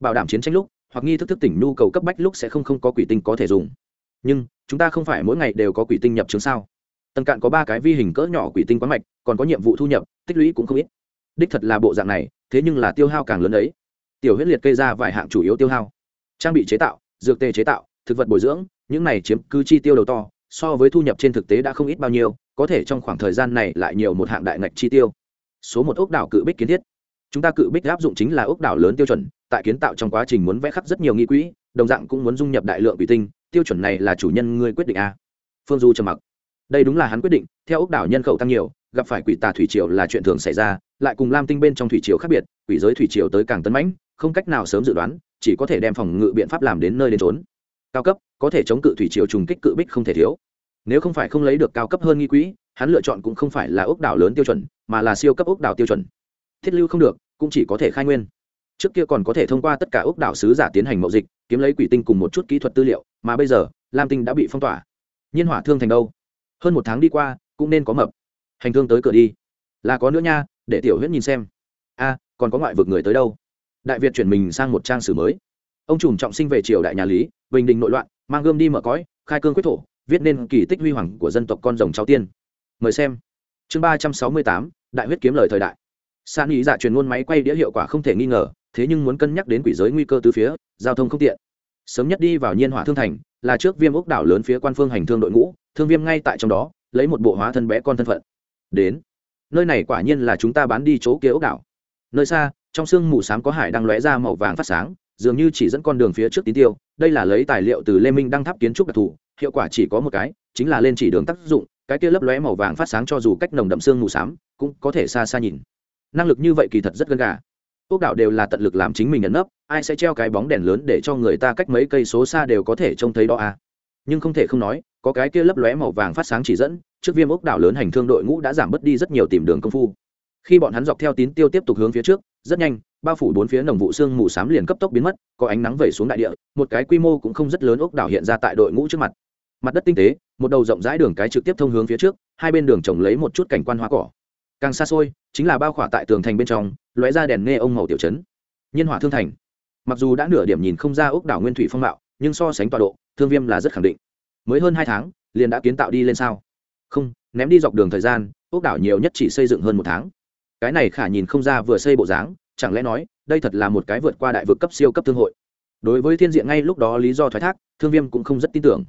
bảo đảm chiến tranh lúc, hoặc nghi thức thức tỉnh nhu cầu cấp bách lúc sẽ không không có quỷ tinh có thể dùng. Nhưng chúng ta không phải mỗi ngày đều có quỷ tinh nhập chứng sao? Tần cạn có ba cái vi hình cỡ nhỏ quỷ tinh quá mạch, còn có nhiệm vụ thu nhập, tích lũy cũng không ít. Đích thật là bộ dạng này, thế nhưng là tiêu hao càng lớn đấy. tiểu huyết liệt kê ra vài hạng chủ yếu tiêu hao. Trang bị chế tạo, dược tê chế tạo, thực vật bồi dưỡng, những này chiếm cứ chi tiêu đầu to, so với thu nhập trên thực tế đã không ít bao nhiêu, có thể trong khoảng thời gian này lại nhiều một hạng đại ngạch chi tiêu. Số một ốc đảo cự bích kiến thiết. Chúng ta cự bích áp dụng chính là ốc đảo lớn tiêu chuẩn, tại kiến tạo trong quá trình muốn vẽ khắc rất nhiều nghi quỹ, đồng dạng cũng muốn dung nhập đại lượng quỷ tinh tiêu chuẩn này là chủ nhân ngươi quyết định a. Phương du trầm mặc. Đây đúng là hắn quyết định, theo ốc đảo nhân khẩu tăng nhiều, gặp phải quỷ tà thủy triều là chuyện thường xảy ra, lại cùng lam tinh bên trong thủy triều khác biệt, quỷ giới thủy triều tới càng tấn mãnh, không cách nào sớm dự đoán, chỉ có thể đem phòng ngự biện pháp làm đến nơi đến trốn cao cấp, có thể chống cự thủy triều trùng kích cự bích không thể thiếu. Nếu không phải không lấy được cao cấp hơn nghi quỹ, hắn lựa chọn cũng không phải là ốc đảo lớn tiêu chuẩn, mà là siêu cấp ốc đảo tiêu chuẩn. Thiết lưu không được, cũng chỉ có thể khai nguyên trước kia còn có thể thông qua tất cả ốc đảo sứ giả tiến hành mậu dịch, kiếm lấy quỷ tinh cùng một chút kỹ thuật tư liệu, mà bây giờ, lam tinh đã bị phong tỏa. Nhiên hỏa thương thành đâu? Hơn một tháng đi qua, cũng nên có mập. Hành thương tới cửa đi. Là có nữa nha, để tiểu huyết nhìn xem. A, còn có ngoại vực người tới đâu? Đại việt chuyển mình sang một trang sử mới. Ông trùm trọng sinh về triều đại nhà lý, bình định nội loạn, mang gươm đi mở cõi, khai cương quyết thổ, viết nên kỳ tích huy hoàng của dân tộc con rồng cháu tiên. Mời xem. Chương ba trăm sáu mươi tám, đại huyết kiếm lời thời đại. San ý dạ truyền ngôn máy quay đĩa hiệu quả không thể nghi ngờ thế nhưng muốn cân nhắc đến quỷ giới nguy cơ từ phía, giao thông không tiện. Sớm nhất đi vào nhiên hỏa thương thành, là trước viêm ốc đảo lớn phía quan phương hành thương đội ngũ, thương viêm ngay tại trong đó, lấy một bộ hóa thân bé con thân phận. Đến, nơi này quả nhiên là chúng ta bán đi chỗ kia ốc đảo. Nơi xa, trong sương mù s có hải đang lóe ra màu vàng phát sáng, dường như chỉ dẫn con đường phía trước tín tiêu, đây là lấy tài liệu từ lê minh đăng tháp kiến trúc đặc thù, hiệu quả chỉ có một cái, chính là lên chỉ đường tác dụng, cái kia lấp lóe màu vàng phát sáng cho dù cách nồng đậm sương mù s cũng có thể xa xa nhìn. Năng lực như vậy kỳ thật rất gần gà ốc đảo đều là tận lực làm chính mình nhận nấp, ai sẽ treo cái bóng đèn lớn để cho người ta cách mấy cây số xa đều có thể trông thấy đó à? Nhưng không thể không nói, có cái kia lấp lóe màu vàng phát sáng chỉ dẫn, trước viêm ốc đảo lớn hành thương đội ngũ đã giảm bớt đi rất nhiều tìm đường công phu. Khi bọn hắn dọc theo tín tiêu tiếp tục hướng phía trước, rất nhanh, bao phủ bốn phía nồng vụ sương mù s liền cấp tốc biến mất, có ánh nắng vẩy xuống đại địa, một cái quy mô cũng không rất lớn ốc đảo hiện ra tại đội ngũ trước mặt. Mặt đất tinh tế, một đầu rộng rãi đường cái trực tiếp thông hướng phía trước, hai bên đường trồng lấy một chút cảnh quan hoa cỏ càng xa xôi, chính là bao khỏa tại tường thành bên trong, lóe ra đèn nghe ông màu tiểu trấn. Nhiên hỏa thương thành. Mặc dù đã nửa điểm nhìn không ra ốc đảo nguyên thủy phong mạo, nhưng so sánh tọa độ, thương viêm là rất khẳng định. Mới hơn hai tháng, liền đã kiến tạo đi lên sao? Không, ném đi dọc đường thời gian, ốc đảo nhiều nhất chỉ xây dựng hơn một tháng. Cái này khả nhìn không ra vừa xây bộ dáng, chẳng lẽ nói, đây thật là một cái vượt qua đại vực cấp siêu cấp thương hội? Đối với thiên diện ngay lúc đó lý do thoái thác, thương viêm cũng không rất tin tưởng.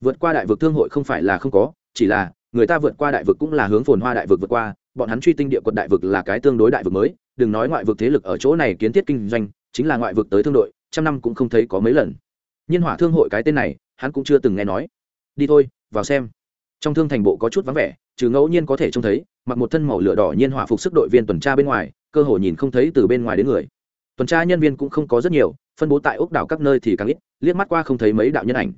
Vượt qua đại vực thương hội không phải là không có, chỉ là, người ta vượt qua đại vực cũng là hướng phồn hoa đại vực vượt qua bọn hắn truy tinh địa quật đại vực là cái tương đối đại vực mới, đừng nói ngoại vực thế lực ở chỗ này kiến thiết kinh doanh, chính là ngoại vực tới thương đội, trăm năm cũng không thấy có mấy lần. Nhiên hỏa thương hội cái tên này, hắn cũng chưa từng nghe nói. Đi thôi, vào xem. Trong thương thành bộ có chút vắng vẻ, trừ ngẫu nhiên có thể trông thấy, mặc một thân màu lửa đỏ nhiên hỏa phục sức đội viên tuần tra bên ngoài, cơ hội nhìn không thấy từ bên ngoài đến người. Tuần tra nhân viên cũng không có rất nhiều, phân bố tại ốc đảo các nơi thì càng ít, liếc mắt qua không thấy mấy đạo nhân ảnh.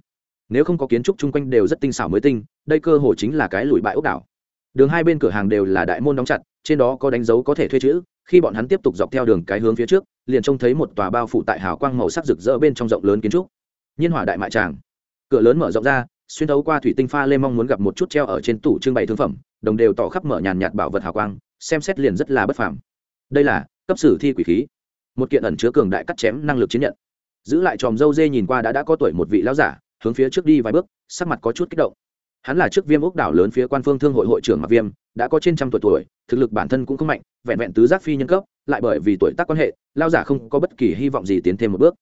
Nếu không có kiến trúc chung quanh đều rất tinh xảo mới tinh, đây cơ hội chính là cái lùi bại ốc đảo đường hai bên cửa hàng đều là đại môn đóng chặt, trên đó có đánh dấu có thể thuê chữ, khi bọn hắn tiếp tục dọc theo đường cái hướng phía trước, liền trông thấy một tòa bao phủ tại hào quang màu sắc rực rỡ bên trong rộng lớn kiến trúc. Nhiên hỏa đại mại tràng. Cửa lớn mở rộng ra, xuyên thấu qua thủy tinh pha lê mong muốn gặp một chút treo ở trên tủ trưng bày thương phẩm, đồng đều tỏ khắp mở nhàn nhạt bảo vật hào quang, xem xét liền rất là bất phàm. Đây là cấp sử thi quỷ khí. Một kiện ẩn chứa cường đại cắt chém năng lực chiến nhận. Giữ lại tròm dâu dê nhìn qua đã đã có tuổi một vị lão giả, hướng phía trước đi vài bước, sắc mặt có chút kích động hắn là trước viêm ốc đảo lớn phía quan phương thương hội hội trưởng mặc viêm, đã có trên trăm tuổi tuổi, thực lực bản thân cũng không mạnh, vẹn vẹn tứ giác phi nhân cấp, lại bởi vì tuổi tác quan hệ, lao giả không có bất kỳ hy vọng gì tiến thêm một bước.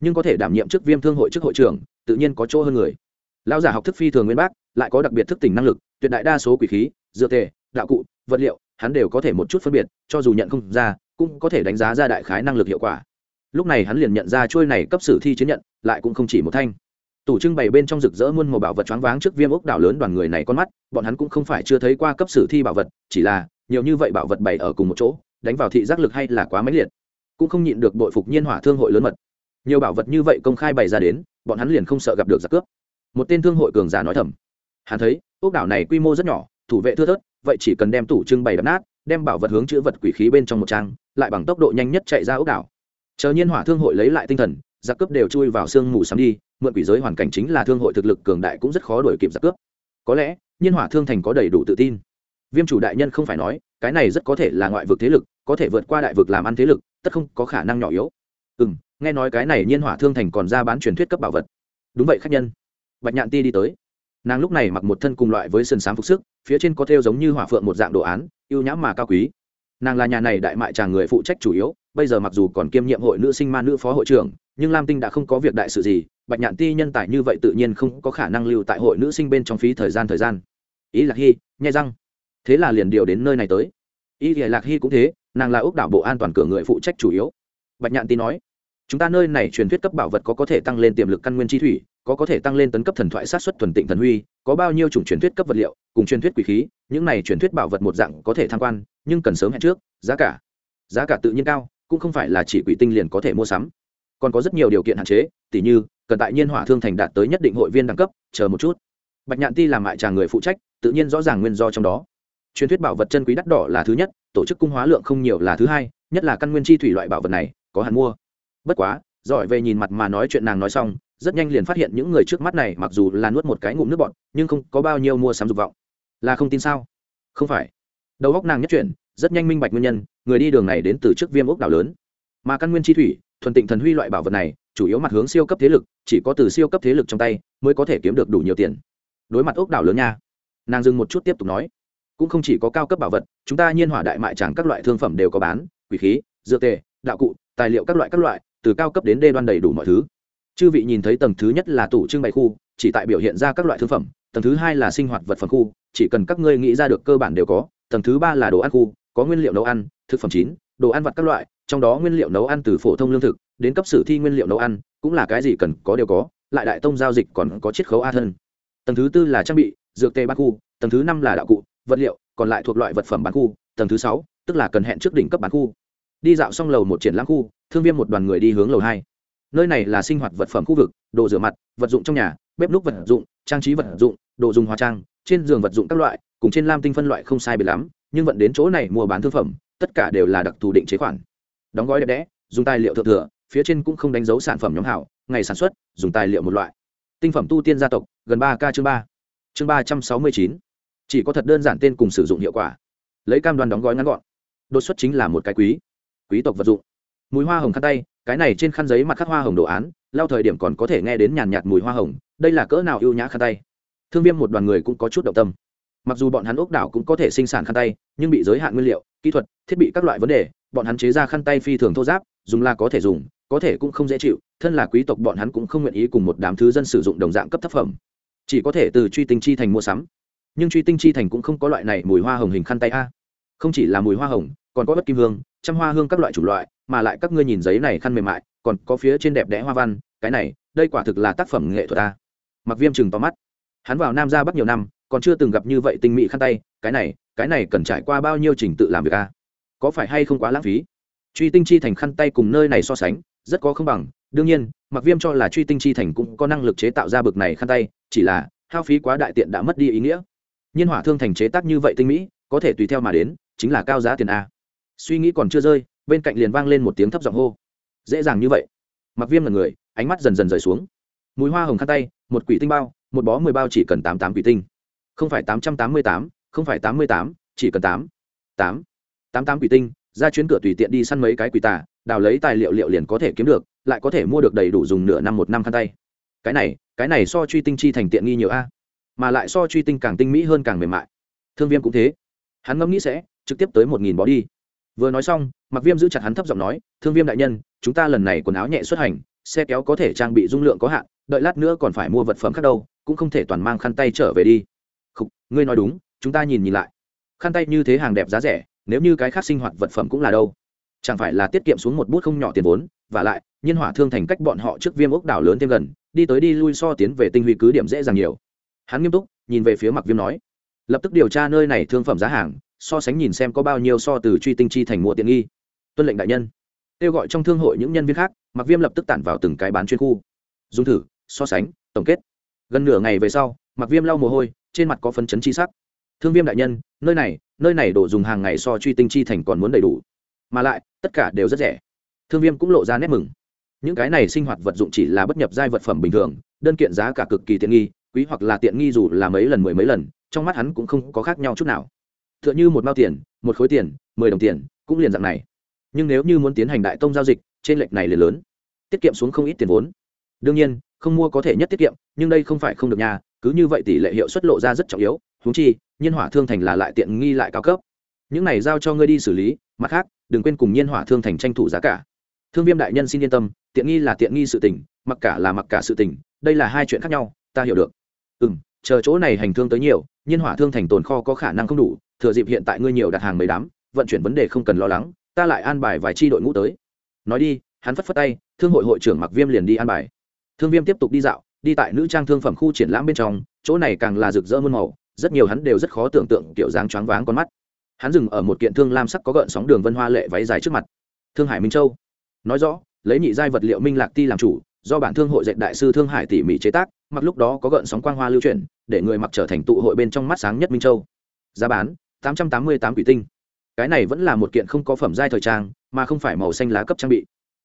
Nhưng có thể đảm nhiệm chức viêm thương hội chức hội trưởng, tự nhiên có chỗ hơn người. Lao giả học thức phi thường nguyên bác, lại có đặc biệt thức tỉnh năng lực, tuyệt đại đa số quỷ khí dựa tề đạo cụ, vật liệu, hắn đều có thể một chút phân biệt, cho dù nhận không ra, cũng có thể đánh giá ra đại khái năng lực hiệu quả. Lúc này hắn liền nhận ra trôi này cấp sử thi chiến nhận, lại cũng không chỉ một thanh tủ trưng bày bên trong rực rỡ muôn màu bảo vật choáng váng trước viêm ốc đảo lớn đoàn người này con mắt, bọn hắn cũng không phải chưa thấy qua cấp sử thi bảo vật, chỉ là, nhiều như vậy bảo vật bày ở cùng một chỗ, đánh vào thị giác lực hay là quá máy liệt. Cũng không nhịn được bội phục nhiên hỏa thương hội lớn mật. Nhiều bảo vật như vậy công khai bày ra đến, bọn hắn liền không sợ gặp được giặc cướp. Một tên thương hội cường giả nói thầm. Hắn thấy, ốc đảo này quy mô rất nhỏ, thủ vệ thưa thớt, vậy chỉ cần đem tủ trưng bày đập nát, đem bảo vật hướng chữ vật quỷ khí bên trong một trang, lại bằng tốc độ nhanh nhất chạy ra ốc đảo. Chờ nhiên hỏa thương hội lấy lại tinh thần giặc cướp đều chui vào sương mù sắm đi, mượn quỷ giới hoàn cảnh chính là thương hội thực lực cường đại cũng rất khó đuổi kịp giặc cướp. Có lẽ, nhiên hỏa thương thành có đầy đủ tự tin. Viêm chủ đại nhân không phải nói, cái này rất có thể là ngoại vực thế lực, có thể vượt qua đại vực làm ăn thế lực, tất không có khả năng nhỏ yếu. Ừ m nghe nói cái này nhiên hỏa thương thành còn ra bán truyền thuyết cấp bảo vật. Đúng vậy khách nhân. Bạch nhạn ti đi tới. Nàng lúc này mặc một thân cùng loại với sân sám phục sức, phía trên có thêu giống như hỏa phượng một dạng đồ án ưu nhãm mà cao quý. Nàng là nhà này đại mại tràng người phụ trách chủ yếu, bây giờ mặc dù còn kiêm nhiệm hội nữ sinh ma nữ phó hội trưởng nhưng lam tinh đã không có việc đại sự gì, bạch nhạn ti nhân tài như vậy tự nhiên không có khả năng lưu tại hội nữ sinh bên trong phí thời gian thời gian. Ý lạc hy, nhai răng. Thế là liền điều đến nơi này tới. Ý lạc hy cũng thế, nàng là ước đảo bộ an toàn cửa người phụ trách chủ yếu. Bạch nhạn ti nói, chúng ta nơi này truyền thuyết cấp bảo vật có có thể tăng lên tiềm lực căn nguyên chi thủy, có có thể tăng lên tấn cấp thần thoại sát xuất thuần tịnh thần huy, có bao nhiêu chủng truyền thuyết cấp vật liệu, cùng truyền thuyết quỷ khí, những này truyền thuyết bảo vật một dạng có thể tham quan, nhưng cần sớm hẹn trước, giá cả. Giá cả tự nhiên cao, cũng không phải là chỉ quỷ tinh liền có thể mua sắm còn có rất nhiều điều kiện hạn chế, tỉ như, cần tại nhiên hỏa thương thành đạt tới nhất định hội viên đẳng cấp, chờ một chút. Bạch nhạn ti làm mại tràng người phụ trách, tự nhiên rõ ràng nguyên do trong đó. Truyền thuyết bảo vật chân quý đắt đỏ là thứ nhất, tổ chức cung hóa lượng không nhiều là thứ hai, nhất là căn nguyên chi thủy loại bảo vật này, có hạn mua. Bất quá, giỏi về nhìn mặt mà nói chuyện nàng nói xong, rất nhanh liền phát hiện những người trước mắt này mặc dù là nuốt một cái ngụm nước bọt, nhưng không có bao nhiêu mua sắm dục vọng. Là không tin sao? Không phải. Đầu góc nàng nhất chuyển, rất nhanh minh bạch nguyên nhân, người đi đường này đến từ trước viêm ốc đảo lớn. Mà căn nguyên chi thủy thuần tịnh thần huy loại bảo vật này, chủ yếu mặt hướng siêu cấp thế lực, chỉ có từ siêu cấp thế lực trong tay mới có thể kiếm được đủ nhiều tiền. Đối mặt ốc đảo lớn nha, nàng dừng một chút tiếp tục nói, cũng không chỉ có cao cấp bảo vật, chúng ta nhiên hỏa đại mại chẳng các loại thương phẩm đều có bán, quỷ khí, dược tề, đạo cụ, tài liệu các loại các loại, từ cao cấp đến đê đoan đầy đủ mọi thứ. Chư vị nhìn thấy tầng thứ nhất là tủ trưng bày khu, chỉ tại biểu hiện ra các loại thương phẩm, tầng thứ hai là sinh hoạt vật phẩm khu, chỉ cần các ngươi nghĩ ra được cơ bản đều có, tầng thứ ba là đồ ăn khu, có nguyên liệu nấu ăn, thực phẩm chín, đồ ăn vặt các loại trong đó nguyên liệu nấu ăn từ phổ thông lương thực, đến cấp sử thi nguyên liệu nấu ăn, cũng là cái gì cần có đều có, lại đại tông giao dịch còn có chiết khấu a thân. Tầng thứ tư là trang bị, dược tê bán khu, tầng thứ năm là đạo cụ, vật liệu, còn lại thuộc loại vật phẩm bán khu, tầng thứ sáu, tức là cần hẹn trước đỉnh cấp bán khu. Đi dạo xong lầu một triển lãm khu, thương viêm một đoàn người đi hướng lầu hai. Nơi này là sinh hoạt vật phẩm khu vực, đồ rửa mặt, vật dụng trong nhà, bếp núc vật dụng, trang trí vật dụng, đồ dùng hóa trang, trên giường vật dụng các loại, cùng trên lam tinh phân loại không sai biệt lắm, nhưng vận đến chỗ này mua bán thương phẩm, tất cả đều là đặc thù định chế khoản đóng gói đẹp đẽ, dùng tài liệu thượng thừa, phía trên cũng không đánh dấu sản phẩm nhóm hảo, ngày sản xuất, dùng tài liệu một loại. Tinh phẩm tu tiên gia tộc, gần ba k chương ba. Chương ba trăm sáu mươi chín. Chỉ có thật đơn giản tên cùng sử dụng hiệu quả. Lấy cam đoan đóng gói ngắn gọn. Đột xuất chính là một cái quý. Quý tộc vật dụng. Mùi hoa hồng khăn tay, cái này trên khăn giấy mặt khắc hoa hồng đồ án lao thời điểm còn có thể nghe đến nhàn nhạt mùi hoa hồng, đây là cỡ nào ưu nhã khăn tay. Thương viêm một đoàn người cũng có chút động tâm. Mặc dù bọn hắn ốc đảo cũng có thể sinh sản khăn tay, nhưng bị giới hạn nguyên liệu, kỹ thuật, thiết bị các loại vấn đề bọn hắn chế ra khăn tay phi thường thô giáp, dùng là có thể dùng, có thể cũng không dễ chịu, thân là quý tộc bọn hắn cũng không nguyện ý cùng một đám thứ dân sử dụng đồng dạng cấp tác phẩm. Chỉ có thể từ truy tinh chi thành mua sắm. Nhưng truy tinh chi thành cũng không có loại này mùi hoa hồng hình khăn tay a. Không chỉ là mùi hoa hồng, còn có bất kim hương, trăm hoa hương các loại chủng loại, mà lại các ngươi nhìn giấy này khăn mềm mại, còn có phía trên đẹp đẽ hoa văn, cái này, đây quả thực là tác phẩm nghệ thuật a. Mặc viêm chừng to mắt. Hắn vào nam ra bắc nhiều năm, còn chưa từng gặp như vậy tinh mỹ khăn tay, cái này cái này cần trải qua bao nhiêu trình tự làm việc a? Có phải hay không quá lãng phí? Truy tinh chi thành khăn tay cùng nơi này so sánh, rất có không bằng. Đương nhiên mặc viêm cho là truy tinh chi thành cũng có năng lực chế tạo ra bực này khăn tay, chỉ là hao phí quá đại tiện đã mất đi ý nghĩa. Nhiên hỏa thương thành chế tác như vậy tinh mỹ, có thể tùy theo mà đến, chính là cao giá tiền a. Suy nghĩ còn chưa rơi, bên cạnh liền vang lên một tiếng thấp giọng hô. Dễ dàng như vậy. Mặc viêm là người, ánh mắt dần dần rời xuống. Mùi hoa hồng khăn tay, một quỷ tinh bao, một bó mười bao chỉ cần tám tám quỷ tinh. Không phải tám trăm tám mươi tám, không phải tám mươi tám, chỉ cần tám. Tám tám tám quỷ tinh ra chuyến cửa tùy tiện đi săn mấy cái quỷ tà đào lấy tài liệu liệu liền có thể kiếm được lại có thể mua được đầy đủ dùng nửa năm một năm khăn tay. Cái này cái này so truy tinh chi thành tiện nghi nhiều a. Mà lại so truy tinh càng tinh mỹ hơn càng mềm mại. Thương viêm cũng thế. Hắn ngẫm nghĩ sẽ trực tiếp tới một nghìn bó đi. Vừa nói xong mặc viêm giữ chặt hắn thấp giọng nói thương viêm đại nhân chúng ta lần này quần áo nhẹ xuất hành xe kéo có thể trang bị dung lượng có hạn đợi lát nữa còn phải mua vật phẩm khác đâu cũng không thể toàn mang khăn tay trở về đi. Khúc, ngươi nói đúng chúng ta nhìn nhìn lại. Khăn tay như thế hàng đẹp giá rẻ nếu như cái khác sinh hoạt vật phẩm cũng là đâu? Chẳng phải là tiết kiệm xuống một bút không nhỏ tiền vốn, và lại, nhiên hỏa thương thành cách bọn họ trước viêm ốc đảo lớn thêm gần, đi tới đi lui so tiến về tinh huy cứ điểm dễ dàng nhiều. Hắn nghiêm túc, nhìn về phía mặc viêm nói, lập tức điều tra nơi này thương phẩm giá hàng, so sánh nhìn xem có bao nhiêu so từ truy tinh chi thành mua tiện nghi. Tuân lệnh đại nhân. Kêu gọi trong thương hội những nhân viên khác mặc viêm lập tức tản vào từng cái bán chuyên khu. Dùng thử, so sánh, tổng kết. Gần nửa ngày về sau mặc viêm lau mồ hôi, trên mặt có phấn chấn chi sắc thương viêm đại nhân, nơi này nơi này đồ dùng hàng ngày so truy tinh chi thành còn muốn đầy đủ. Mà lại, tất cả đều rất rẻ. Thương viêm cũng lộ ra nét mừng. Những cái này sinh hoạt vật dụng chỉ là bất nhập giai vật phẩm bình thường, đơn kiện giá cả cực kỳ tiện nghi, quý hoặc là tiện nghi dù là mấy lần, mười mấy lần, trong mắt hắn cũng không có khác nhau chút nào. T h ư ợ n h ư một mao tiền, một khối tiền, mười đồng tiền, cũng liền dạng này. Nhưng nếu như muốn tiến hành đại tông giao dịch, trên lệch này liền lớn. Tiết kiệm xuống không ít tiền vốn. Đương nhiên, không mua có thể nhất tiết kiệm, nhưng đây không phải không được nhà cứ như vậy tỷ lệ hiệu suất lộ ra rất trọng yếu húng chi nhiên hỏa thương thành là lại tiện nghi lại cao cấp. Những này giao cho ngươi đi xử lý, mặt khác, đừng quên cùng nhiên hỏa thương thành tranh thủ giá cả. Thương viêm đại nhân xin yên tâm, tiện nghi là tiện nghi sự tình, mặc cả là mặc cả sự tình, đây là hai chuyện khác nhau, ta hiểu được. Ừ m chờ chỗ này hành thương tới nhiều, nhiên hỏa thương thành tồn kho có khả năng không đủ, thừa dịp hiện tại ngươi nhiều đặt hàng mấy đám, vận chuyển vấn đề không cần lo lắng, ta lại an bài vài chi đội ngũ tới. Nói đi, hắn phất phất tay, thương hội hội trưởng mặc viêm liền đi an bài. Thương viêm tiếp tục đi dạo, đi tại nữ trang thương phẩm khu triển lãm bên trong, chỗ này càng là rực rỡ muôn màu rất nhiều hắn đều rất khó tưởng tượng kiểu dáng choáng váng con mắt. Hắn dừng ở một kiện thương lam sắc có gợn sóng đường vân hoa lệ váy dài trước mặt. Thương hải minh châu. Nói rõ, lấy nhị giai vật liệu minh lạc ti làm chủ, do bản thương hội dệt đại sư thương hải tỉ mỉ chế tác, mặc lúc đó có gợn sóng quang hoa lưu chuyển, để người mặc trở thành tụ hội bên trong mắt sáng nhất minh châu. Giá bán, tám trăm tám mươi tám quỷ tinh. Cái này vẫn là một kiện không có phẩm giai thời trang, mà không phải màu xanh lá cấp trang bị.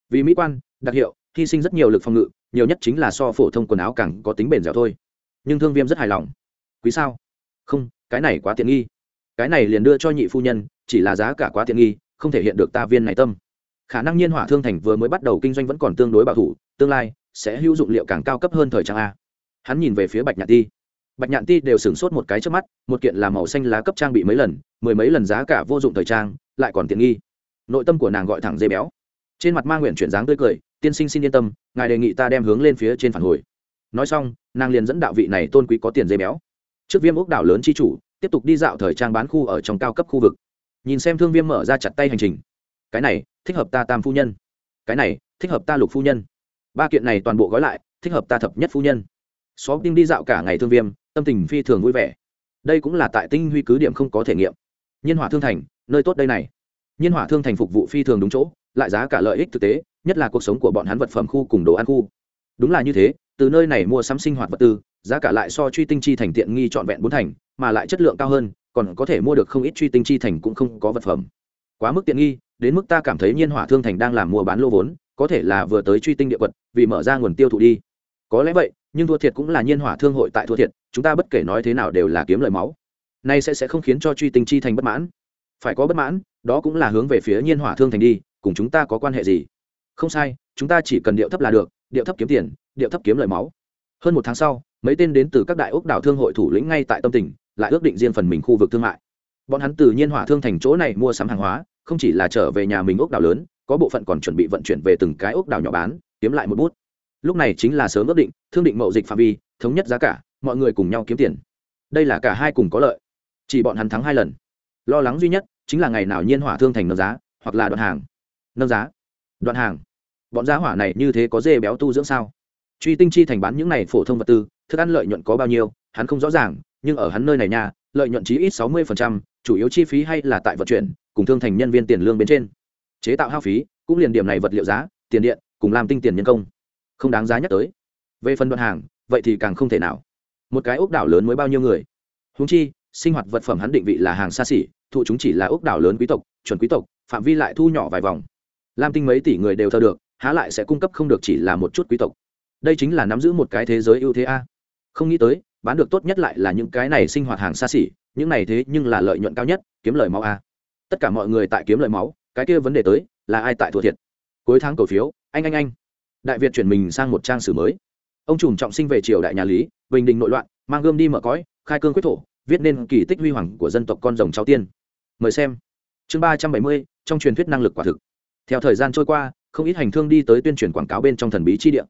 Vì mỹ quan, đặc hiệu, hy sinh rất nhiều lực phòng ngự, nhiều nhất chính là so phổ thông quần áo càng có tính bền dẻo thôi. Nhưng thương viêm rất hài lòng. Quý sao? Không, cái này quá tiện nghi. Cái này liền đưa cho nhị phu nhân, chỉ là giá cả quá tiện nghi, không thể hiện được ta viên này tâm. Khả năng nhiên hỏa thương thành vừa mới bắt đầu kinh doanh vẫn còn tương đối bảo thủ, tương lai sẽ hữu dụng liệu càng cao cấp hơn thời trang a. Hắn nhìn về phía bạch nhạn ti. Bạch nhạn ti đều sửng sốt một cái trước mắt, một kiện là màu xanh lá cấp trang bị mấy lần, mười mấy lần giá cả vô dụng thời trang, lại còn tiện nghi. Nội tâm của nàng gọi thẳng dây béo. Trên mặt ma nguyện chuyển dáng tươi cười, tiên sinh xin yên tâm, ngài đề nghị ta đem hướng lên phía trên phản hồi. Nói xong, nàng liền dẫn đạo vị này tôn quý có tiền dây béo trước viêm ốc đảo lớn chi chủ, tiếp tục đi dạo thời trang bán khu ở trong cao cấp khu vực. Nhìn xem thương viêm mở ra chặt tay hành trình. Cái này, thích hợp ta tam phu nhân. Cái này, thích hợp ta lục phu nhân. Ba kiện này toàn bộ gói lại, thích hợp ta thập nhất phu nhân. Xó tinh đi dạo cả ngày thương viêm, tâm tình phi thường vui vẻ. Đây cũng là tại tinh huy cứ điểm không có thể nghiệm. Nhiên hỏa thương thành, nơi tốt đây này. Nhiên hỏa thương thành phục vụ phi thường đúng chỗ, lại giá cả lợi ích thực tế, nhất là cuộc sống của bọn hắn vật phẩm khu cùng đồ ăn khu. Đúng là như thế, từ nơi này mua sắm sinh hoạt vật tư giá cả lại so truy tinh chi thành tiện nghi trọn vẹn bốn thành, mà lại chất lượng cao hơn, còn có thể mua được không ít truy tinh chi thành cũng không có vật phẩm. Quá mức tiện nghi, đến mức ta cảm thấy nhiên hỏa thương thành đang làm mua bán lô vốn, có thể là vừa tới truy tinh địa quật, vì mở ra nguồn tiêu thụ đi. Có lẽ vậy, nhưng thua thiệt cũng là nhiên hỏa thương hội tại thua thiệt, chúng ta bất kể nói thế nào đều là kiếm lời máu. Nay sẽ sẽ không khiến cho truy tinh chi thành bất mãn. Phải có bất mãn, đó cũng là hướng về phía nhiên hỏa thương thành đi, cùng chúng ta có quan hệ gì? Không sai, chúng ta chỉ cần điệu thấp là được, điệu thấp kiếm tiền, điệu thấp kiếm lời máu. Hơn một tháng sau mấy tên đến từ các đại ốc đảo thương hội thủ lĩnh ngay tại tâm tỉnh lại ước định riêng phần mình khu vực thương mại. Bọn hắn từ nhiên hỏa thương thành chỗ này mua sắm hàng hóa, không chỉ là trở về nhà mình ốc đảo lớn, có bộ phận còn chuẩn bị vận chuyển về từng cái ốc đảo nhỏ bán, kiếm lại một bút. Lúc này chính là sớm ước định, thương định mậu dịch phạm vi, thống nhất giá cả, mọi người cùng nhau kiếm tiền. Đây là cả hai cùng có lợi. Chỉ bọn hắn thắng hai lần. Lo lắng duy nhất chính là ngày nào nhiên hỏa thương thành nâng giá, hoặc là đoạn hàng. Nâng giá. Đoạn hàng. Bọn giá hỏa này như thế có dê béo tu dưỡng sao? Truy tinh chi thành bán những này phổ thông vật tư, thức ăn lợi nhuận có bao nhiêu, hắn không rõ ràng, nhưng ở hắn nơi này nha, lợi nhuận chí ít sáu mươi chủ yếu chi phí hay là tại vận chuyển, cùng thương thành nhân viên tiền lương bên trên. Chế tạo hao phí, cũng liền điểm này vật liệu giá, tiền điện, cùng làm tinh tiền nhân công. Không đáng giá nhắc tới. Về phần đoạn hàng, vậy thì càng không thể nào. Một cái ốc đảo lớn mới bao nhiêu người? Húng chi, sinh hoạt vật phẩm hắn định vị là hàng xa xỉ, thụ chúng chỉ là ốc đảo lớn quý tộc, chuẩn quý tộc, phạm vi lại thu nhỏ vài vòng. Lam tinh mấy tỷ người đều thơ được, há lại sẽ cung cấp không được chỉ là một chút quý tộc đây chính là nắm giữ một cái thế giới ưu thế a. Không nghĩ tới, bán được tốt nhất lại là những cái này sinh hoạt hàng xa xỉ, những này thế nhưng là lợi nhuận cao nhất, kiếm lời máu a. Tất cả mọi người tại kiếm lời máu, cái kia vấn đề tới, là ai tại thua thiệt? Cuối tháng cổ phiếu, anh anh anh. Đại việt chuyển mình sang một trang sử mới. Ông trùm trọng sinh về triều đại nhà lý, bình định nội loạn, mang gươm đi mở cõi, khai cương quyết thổ, viết nên kỳ tích huy hoàng của dân tộc con rồng cháu tiên. Mời xem. Chương ba trăm bảy mươi, trong truyền thuyết năng lực quả thực. Theo thời gian trôi qua, không ít hành thương đi tới tuyên truyền quảng cáo bên trong thần bí chi địa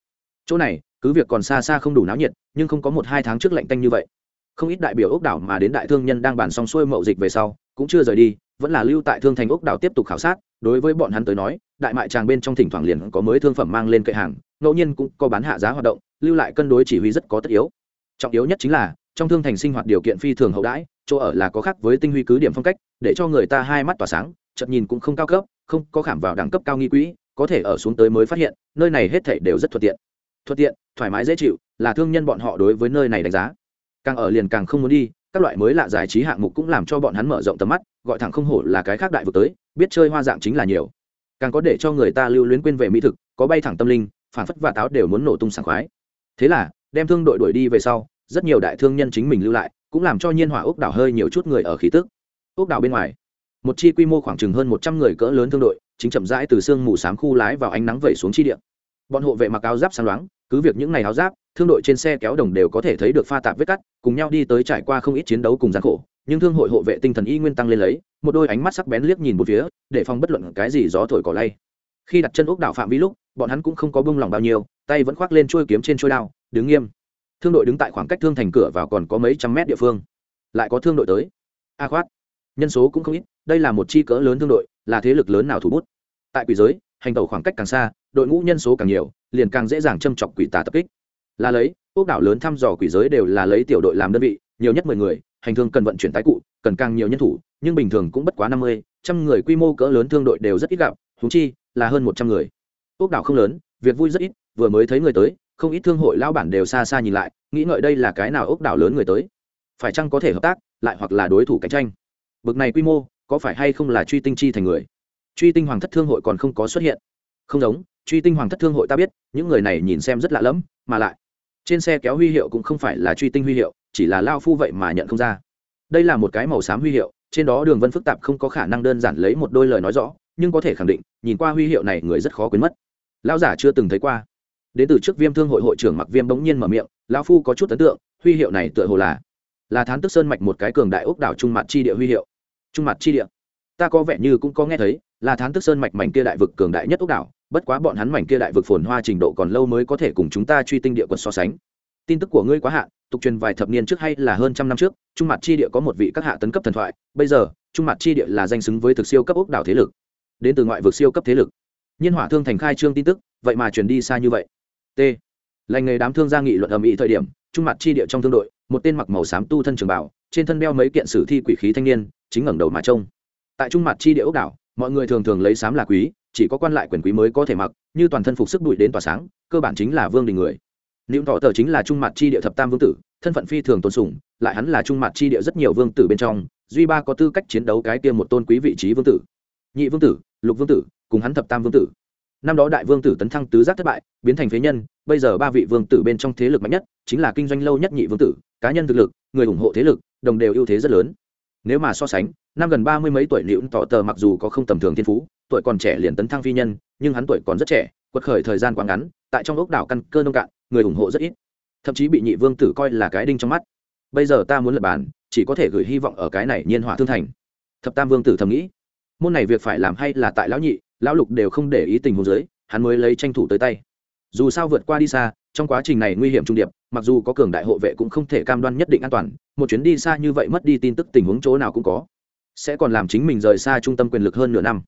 chỗ này, cứ việc còn xa xa không đủ náo nhiệt, nhưng không có một hai tháng trước lạnh tanh như vậy. Không ít đại biểu ốc đảo mà đến đại thương nhân đang bàn xong xuôi mậu dịch về sau, cũng chưa rời đi, vẫn là lưu tại thương thành ốc đảo tiếp tục khảo sát. Đối với bọn hắn tới nói, đại mại tràng bên trong thỉnh thoảng liền có mới thương phẩm mang lên kệ hàng, ngẫu nhiên cũng có bán hạ giá hoạt động, lưu lại cân đối chỉ huy rất có tất yếu. Trọng yếu nhất chính là, trong thương thành sinh hoạt điều kiện phi thường hậu đãi, chỗ ở là có khác với tinh huy cứ điểm phong cách, để cho người ta hai mắt tỏa sáng, chợt nhìn cũng không cao cấp, không có khảm vào đẳng cấp cao nghi quỹ, có thể ở xuống tới mới phát hiện, nơi này hết thảy đều rất thuận tiện thuận tiện, thoải mái, dễ chịu, là thương nhân bọn họ đối với nơi này đánh giá. Càng ở liền càng không muốn đi, các loại mới lạ giải trí hạng mục cũng làm cho bọn hắn mở rộng tầm mắt, gọi thẳng không hổ là cái khác đại vực tới, biết chơi hoa dạng chính là nhiều. Càng có để cho người ta lưu luyến quên về mỹ thực, có bay thẳng tâm linh, phản phất và táo đều muốn nổ tung sảng khoái. Thế là, đem thương đội đuổi đi về sau, rất nhiều đại thương nhân chính mình lưu lại, cũng làm cho nhiên hỏa ốc đảo hơi nhiều chút người ở khí tức. Ốc đảo bên ngoài, một chi quy mô khoảng chừng hơn một trăm người cỡ lớn thương đội, chính chậm rãi từ sương mù s khu lái vào ánh nắng vẩy xuống chi điện bọn hộ vệ mặc áo giáp sáng loáng, cứ việc những ngày áo giáp, thương đội trên xe kéo đồng đều có thể thấy được pha tạp vết cắt, cùng nhau đi tới trải qua không ít chiến đấu cùng gian khổ, nhưng thương hội hộ vệ tinh thần y nguyên tăng lên lấy, một đôi ánh mắt sắc bén liếc nhìn một phía, để phòng bất luận cái gì gió thổi cỏ lay. Khi đặt chân ốc đảo phạm vi lúc, bọn hắn cũng không có bông lòng bao nhiêu, tay vẫn khoác lên trôi kiếm trên trôi đao, đứng nghiêm. Thương đội đứng tại khoảng cách thương thành cửa vào còn có mấy trăm mét địa phương. Lại có thương đội tới. A khoát. Nhân số cũng không ít, đây là một chi cỡ lớn thương đội, là thế lực lớn nào thủ bút? Tại quỷ giới hành tàu khoảng cách càng xa, đội ngũ nhân số càng nhiều, liền càng dễ dàng châm chọc quỷ tà tập kích. Là lấy ốc đảo lớn thăm dò quỷ giới đều là lấy tiểu đội làm đơn vị, nhiều nhất mười người, hành thương cần vận chuyển tái cụ, cần càng nhiều nhân thủ, nhưng bình thường cũng bất quá năm mươi, trăm người quy mô cỡ lớn thương đội đều rất ít gặp thú chi là hơn một trăm người. Ốc đảo không lớn, việc vui rất ít, vừa mới thấy người tới, không ít thương hội lao bản đều xa xa nhìn lại, nghĩ ngợi đây là cái nào ốc đảo lớn người tới. Phải chăng có thể hợp tác, lại hoặc là đối thủ cạnh tranh? Bực này quy mô, có phải hay không là truy tinh chi thành người? Truy tinh hoàng thất thương hội còn không có xuất hiện. Không giống, truy tinh hoàng thất thương hội ta biết, những người này nhìn xem rất lạ lẫm, mà lại, trên xe kéo huy hiệu cũng không phải là truy tinh huy hiệu, chỉ là lao phu vậy mà nhận không ra. Đây là một cái màu xám huy hiệu, trên đó đường vân phức tạp không có khả năng đơn giản lấy một đôi lời nói rõ, nhưng có thể khẳng định, nhìn qua huy hiệu này người rất khó quên mất. Lão giả chưa từng thấy qua. Đến từ trước viêm thương hội hội trưởng mặc viêm bỗng nhiên mở miệng, lão phu có chút ấn tượng, huy hiệu này tựa hồ là là thán tức sơn mạch một cái cường đại ốc đảo trung mặt chi địa huy hiệu. Trung mặt chi địa. Ta có vẻ như cũng có nghe thấy là thán tức sơn mạch mảnh kia đại vực cường đại nhất ốc đảo, bất quá bọn hắn mảnh kia đại vực phồn hoa trình độ còn lâu mới có thể cùng chúng ta truy tinh địa quật so sánh. Tin tức của ngươi quá hạn, tục truyền vài thập niên trước hay là hơn trăm năm trước, trung mặt chi địa có một vị các hạ tấn cấp thần thoại, bây giờ, trung mặt chi địa là danh xứng với thực siêu cấp ốc đảo thế lực. Đến từ ngoại vực siêu cấp thế lực. Nhiên hỏa thương thành khai trương tin tức, vậy mà truyền đi xa như vậy. T. Lành nghề đám thương gia nghị luận ầm ĩ thời điểm, trung mặt chi địa trong thương đội, một tên mặc màu xám tu thân trường bảo, trên thân đeo mấy kiện sử thi quỷ khí thanh niên, chính ngẩng đầu mà trông. Tại trung mặt chi địa ốc đảo mọi người thường thường lấy sám là quý, chỉ có quan lại quyền quý mới có thể mặc, như toàn thân phục sức đuổi đến tỏa sáng, cơ bản chính là vương đình người. Niệm thọ tờ chính là trung mặt chi địa thập tam vương tử, thân phận phi thường tôn sùng, lại hắn là trung mặt chi địa rất nhiều vương tử bên trong, duy ba có tư cách chiến đấu cái kia một tôn quý vị trí vương tử. Nhị vương tử, lục vương tử, cùng hắn thập tam vương tử. Năm đó đại vương tử tấn thăng tứ giác thất bại, biến thành phế nhân, bây giờ ba vị vương tử bên trong thế lực mạnh nhất, chính là kinh doanh lâu nhất nhị vương tử, cá nhân thực lực, người ủng hộ thế lực, đồng đều ưu thế rất lớn nếu mà so sánh, năm gần ba mươi mấy tuổi liễu tỏ tờ mặc dù có không tầm thường thiên phú, tuổi còn trẻ liền tấn thăng phi nhân, nhưng hắn tuổi còn rất trẻ, quật khởi thời gian quá ngắn, tại trong ốc đảo căn cơ nông cạn, người ủng hộ rất ít. Thậm chí bị nhị vương tử coi là cái đinh trong mắt. Bây giờ ta muốn lập bàn, chỉ có thể gửi hy vọng ở cái này nhiên hỏa thương thành. Thập tam vương tử thầm nghĩ. Môn này việc phải làm hay là tại lão nhị, lão lục đều không để ý tình huống dưới, hắn mới lấy tranh thủ tới tay. Dù sao vượt qua đi xa trong quá trình này nguy hiểm trung điệp, mặc dù có cường đại hộ vệ cũng không thể cam đoan nhất định an toàn, một chuyến đi xa như vậy mất đi tin tức tình huống chỗ nào cũng có. Sẽ còn làm chính mình rời xa trung tâm quyền lực hơn nửa năm.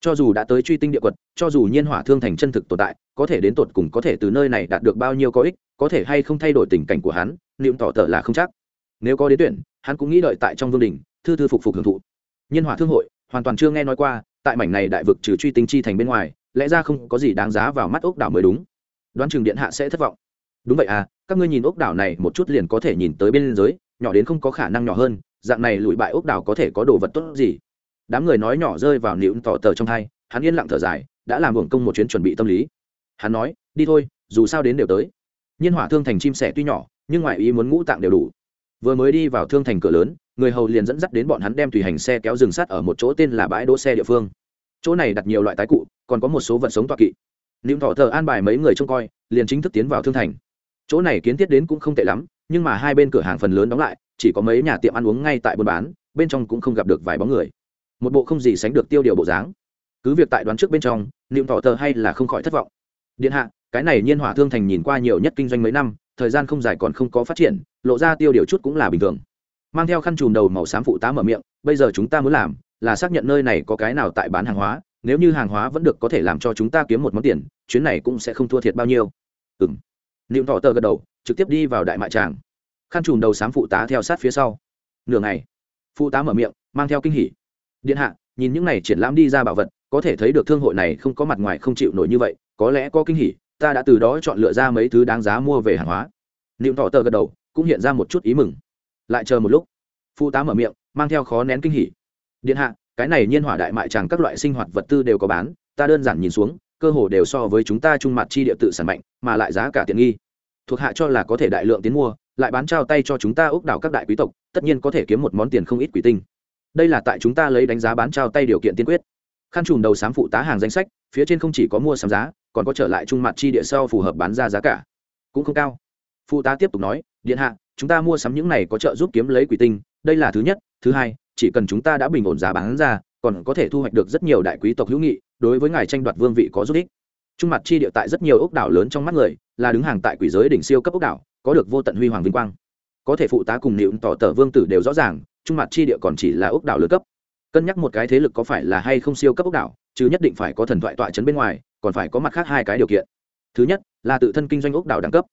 Cho dù đã tới truy tinh địa quật, cho dù nhiên hỏa thương thành chân thực tồn tại, có thể đến tột cùng có thể từ nơi này đạt được bao nhiêu có ích, có thể hay không thay đổi tình cảnh của hắn, niệm tỏ tờ là không chắc. Nếu có đến tuyển, hắn cũng nghĩ đợi tại trong vương đình, thư thư phục phục hưởng thụ. Nhiên hỏa thương hội, hoàn toàn chưa nghe nói qua, tại mảnh này đại vực trừ truy tinh chi thành bên ngoài, lẽ ra không có gì đáng giá vào mắt ốc đảo mới đúng đoán chừng điện hạ sẽ thất vọng. Đúng vậy à các ngươi nhìn ốc đảo này một chút liền có thể nhìn tới bên giới, nhỏ đến không có khả năng nhỏ hơn, dạng này lụi bại ốc đảo có thể có đồ vật tốt gì? Đám người nói nhỏ rơi vào nịu tỏ tờ trong thai hắn yên lặng thở dài, đã làm hưởng công một chuyến chuẩn bị tâm lý. Hắn nói, đi thôi, dù sao đến đều tới. Nhiên hỏa thương thành chim sẻ tuy nhỏ, nhưng ngoại ý muốn ngũ tạng đều đủ. Vừa mới đi vào thương thành cửa lớn, người hầu liền dẫn dắt đến bọn hắn đem tùy hành xe kéo rừng sắt ở một chỗ tên là bãi đỗ xe địa phương. Chỗ này đặt nhiều loại tái cụ, còn có một số vật sống toa kỵ niệm thọ thờ an bài mấy người trông coi, liền chính thức tiến vào thương thành. Chỗ này kiến thiết đến cũng không tệ lắm, nhưng mà hai bên cửa hàng phần lớn đóng lại, chỉ có mấy nhà tiệm ăn uống ngay tại buôn bán, bên trong cũng không gặp được vài bóng người. Một bộ không gì sánh được tiêu điều bộ dáng. Cứ việc tại đoán trước bên trong niệm thọ thờ hay là không khỏi thất vọng. Điện hạ, cái này nhiên hỏa thương thành nhìn qua nhiều nhất kinh doanh mấy năm, thời gian không dài còn không có phát triển, lộ ra tiêu điều chút cũng là bình thường. Mang theo khăn chùm đầu màu xám phụ tá mở miệng, bây giờ chúng ta muốn làm là xác nhận nơi này có cái nào tại bán hàng hóa nếu như hàng hóa vẫn được có thể làm cho chúng ta kiếm một món tiền, chuyến này cũng sẽ không thua thiệt bao nhiêu. Ừng niệm thọ tờ gật đầu, trực tiếp đi vào đại mại tràng. Khăn chùm đầu sám phụ tá theo sát phía sau. Nửa ngày, phụ tá mở miệng, mang theo kinh hỉ. Điện hạ, nhìn những này triển lãm đi ra bảo vật, có thể thấy được thương hội này không có mặt ngoài không chịu nổi như vậy, có lẽ có kinh hỉ, ta đã từ đó chọn lựa ra mấy thứ đáng giá mua về hàng hóa. Niệm thọ tờ gật đầu, cũng hiện ra một chút ý mừng. Lại chờ một lúc, phụ tá mở miệng, mang theo khó nén kinh hỉ. Điện hạ cái này nhiên hỏa đại mại chẳng các loại sinh hoạt vật tư đều có bán, ta đơn giản nhìn xuống, cơ hồ đều so với chúng ta trung mặt chi địa tự sản mạnh, mà lại giá cả tiện nghi. Thuộc hạ cho là có thể đại lượng tiến mua, lại bán trao tay cho chúng ta ốc đảo các đại quý tộc, tất nhiên có thể kiếm một món tiền không ít quỷ tinh. Đây là tại chúng ta lấy đánh giá bán trao tay điều kiện tiên quyết. Khăn trùm đầu sám phụ tá hàng danh sách, phía trên không chỉ có mua sắm giá, còn có trở lại trung mặt chi địa sau phù hợp bán ra giá cả. Cũng không cao. Phụ tá tiếp tục nói, điện hạ, chúng ta mua sắm những này có trợ giúp kiếm lấy quỷ tinh, đây là thứ nhất. Thứ hai chỉ cần chúng ta đã bình ổn giá bán ra, còn có thể thu hoạch được rất nhiều đại quý tộc hữu nghị, đối với ngài tranh đoạt vương vị có giúp ích. Trung mặt chi địa tại rất nhiều ốc đảo lớn trong mắt người, là đứng hàng tại quỷ giới đỉnh siêu cấp ốc đảo, có được vô tận huy hoàng vinh quang. Có thể phụ tá cùng nịu tỏ tờ vương tử đều rõ ràng, trung mặt chi địa còn chỉ là ốc đảo lớn cấp. Cân nhắc một cái thế lực có phải là hay không siêu cấp ốc đảo, chứ nhất định phải có thần thoại tọa chấn bên ngoài, còn phải có mặt khác hai cái điều kiện. Thứ nhất, là tự thân kinh doanh ốc đảo đẳng cấp.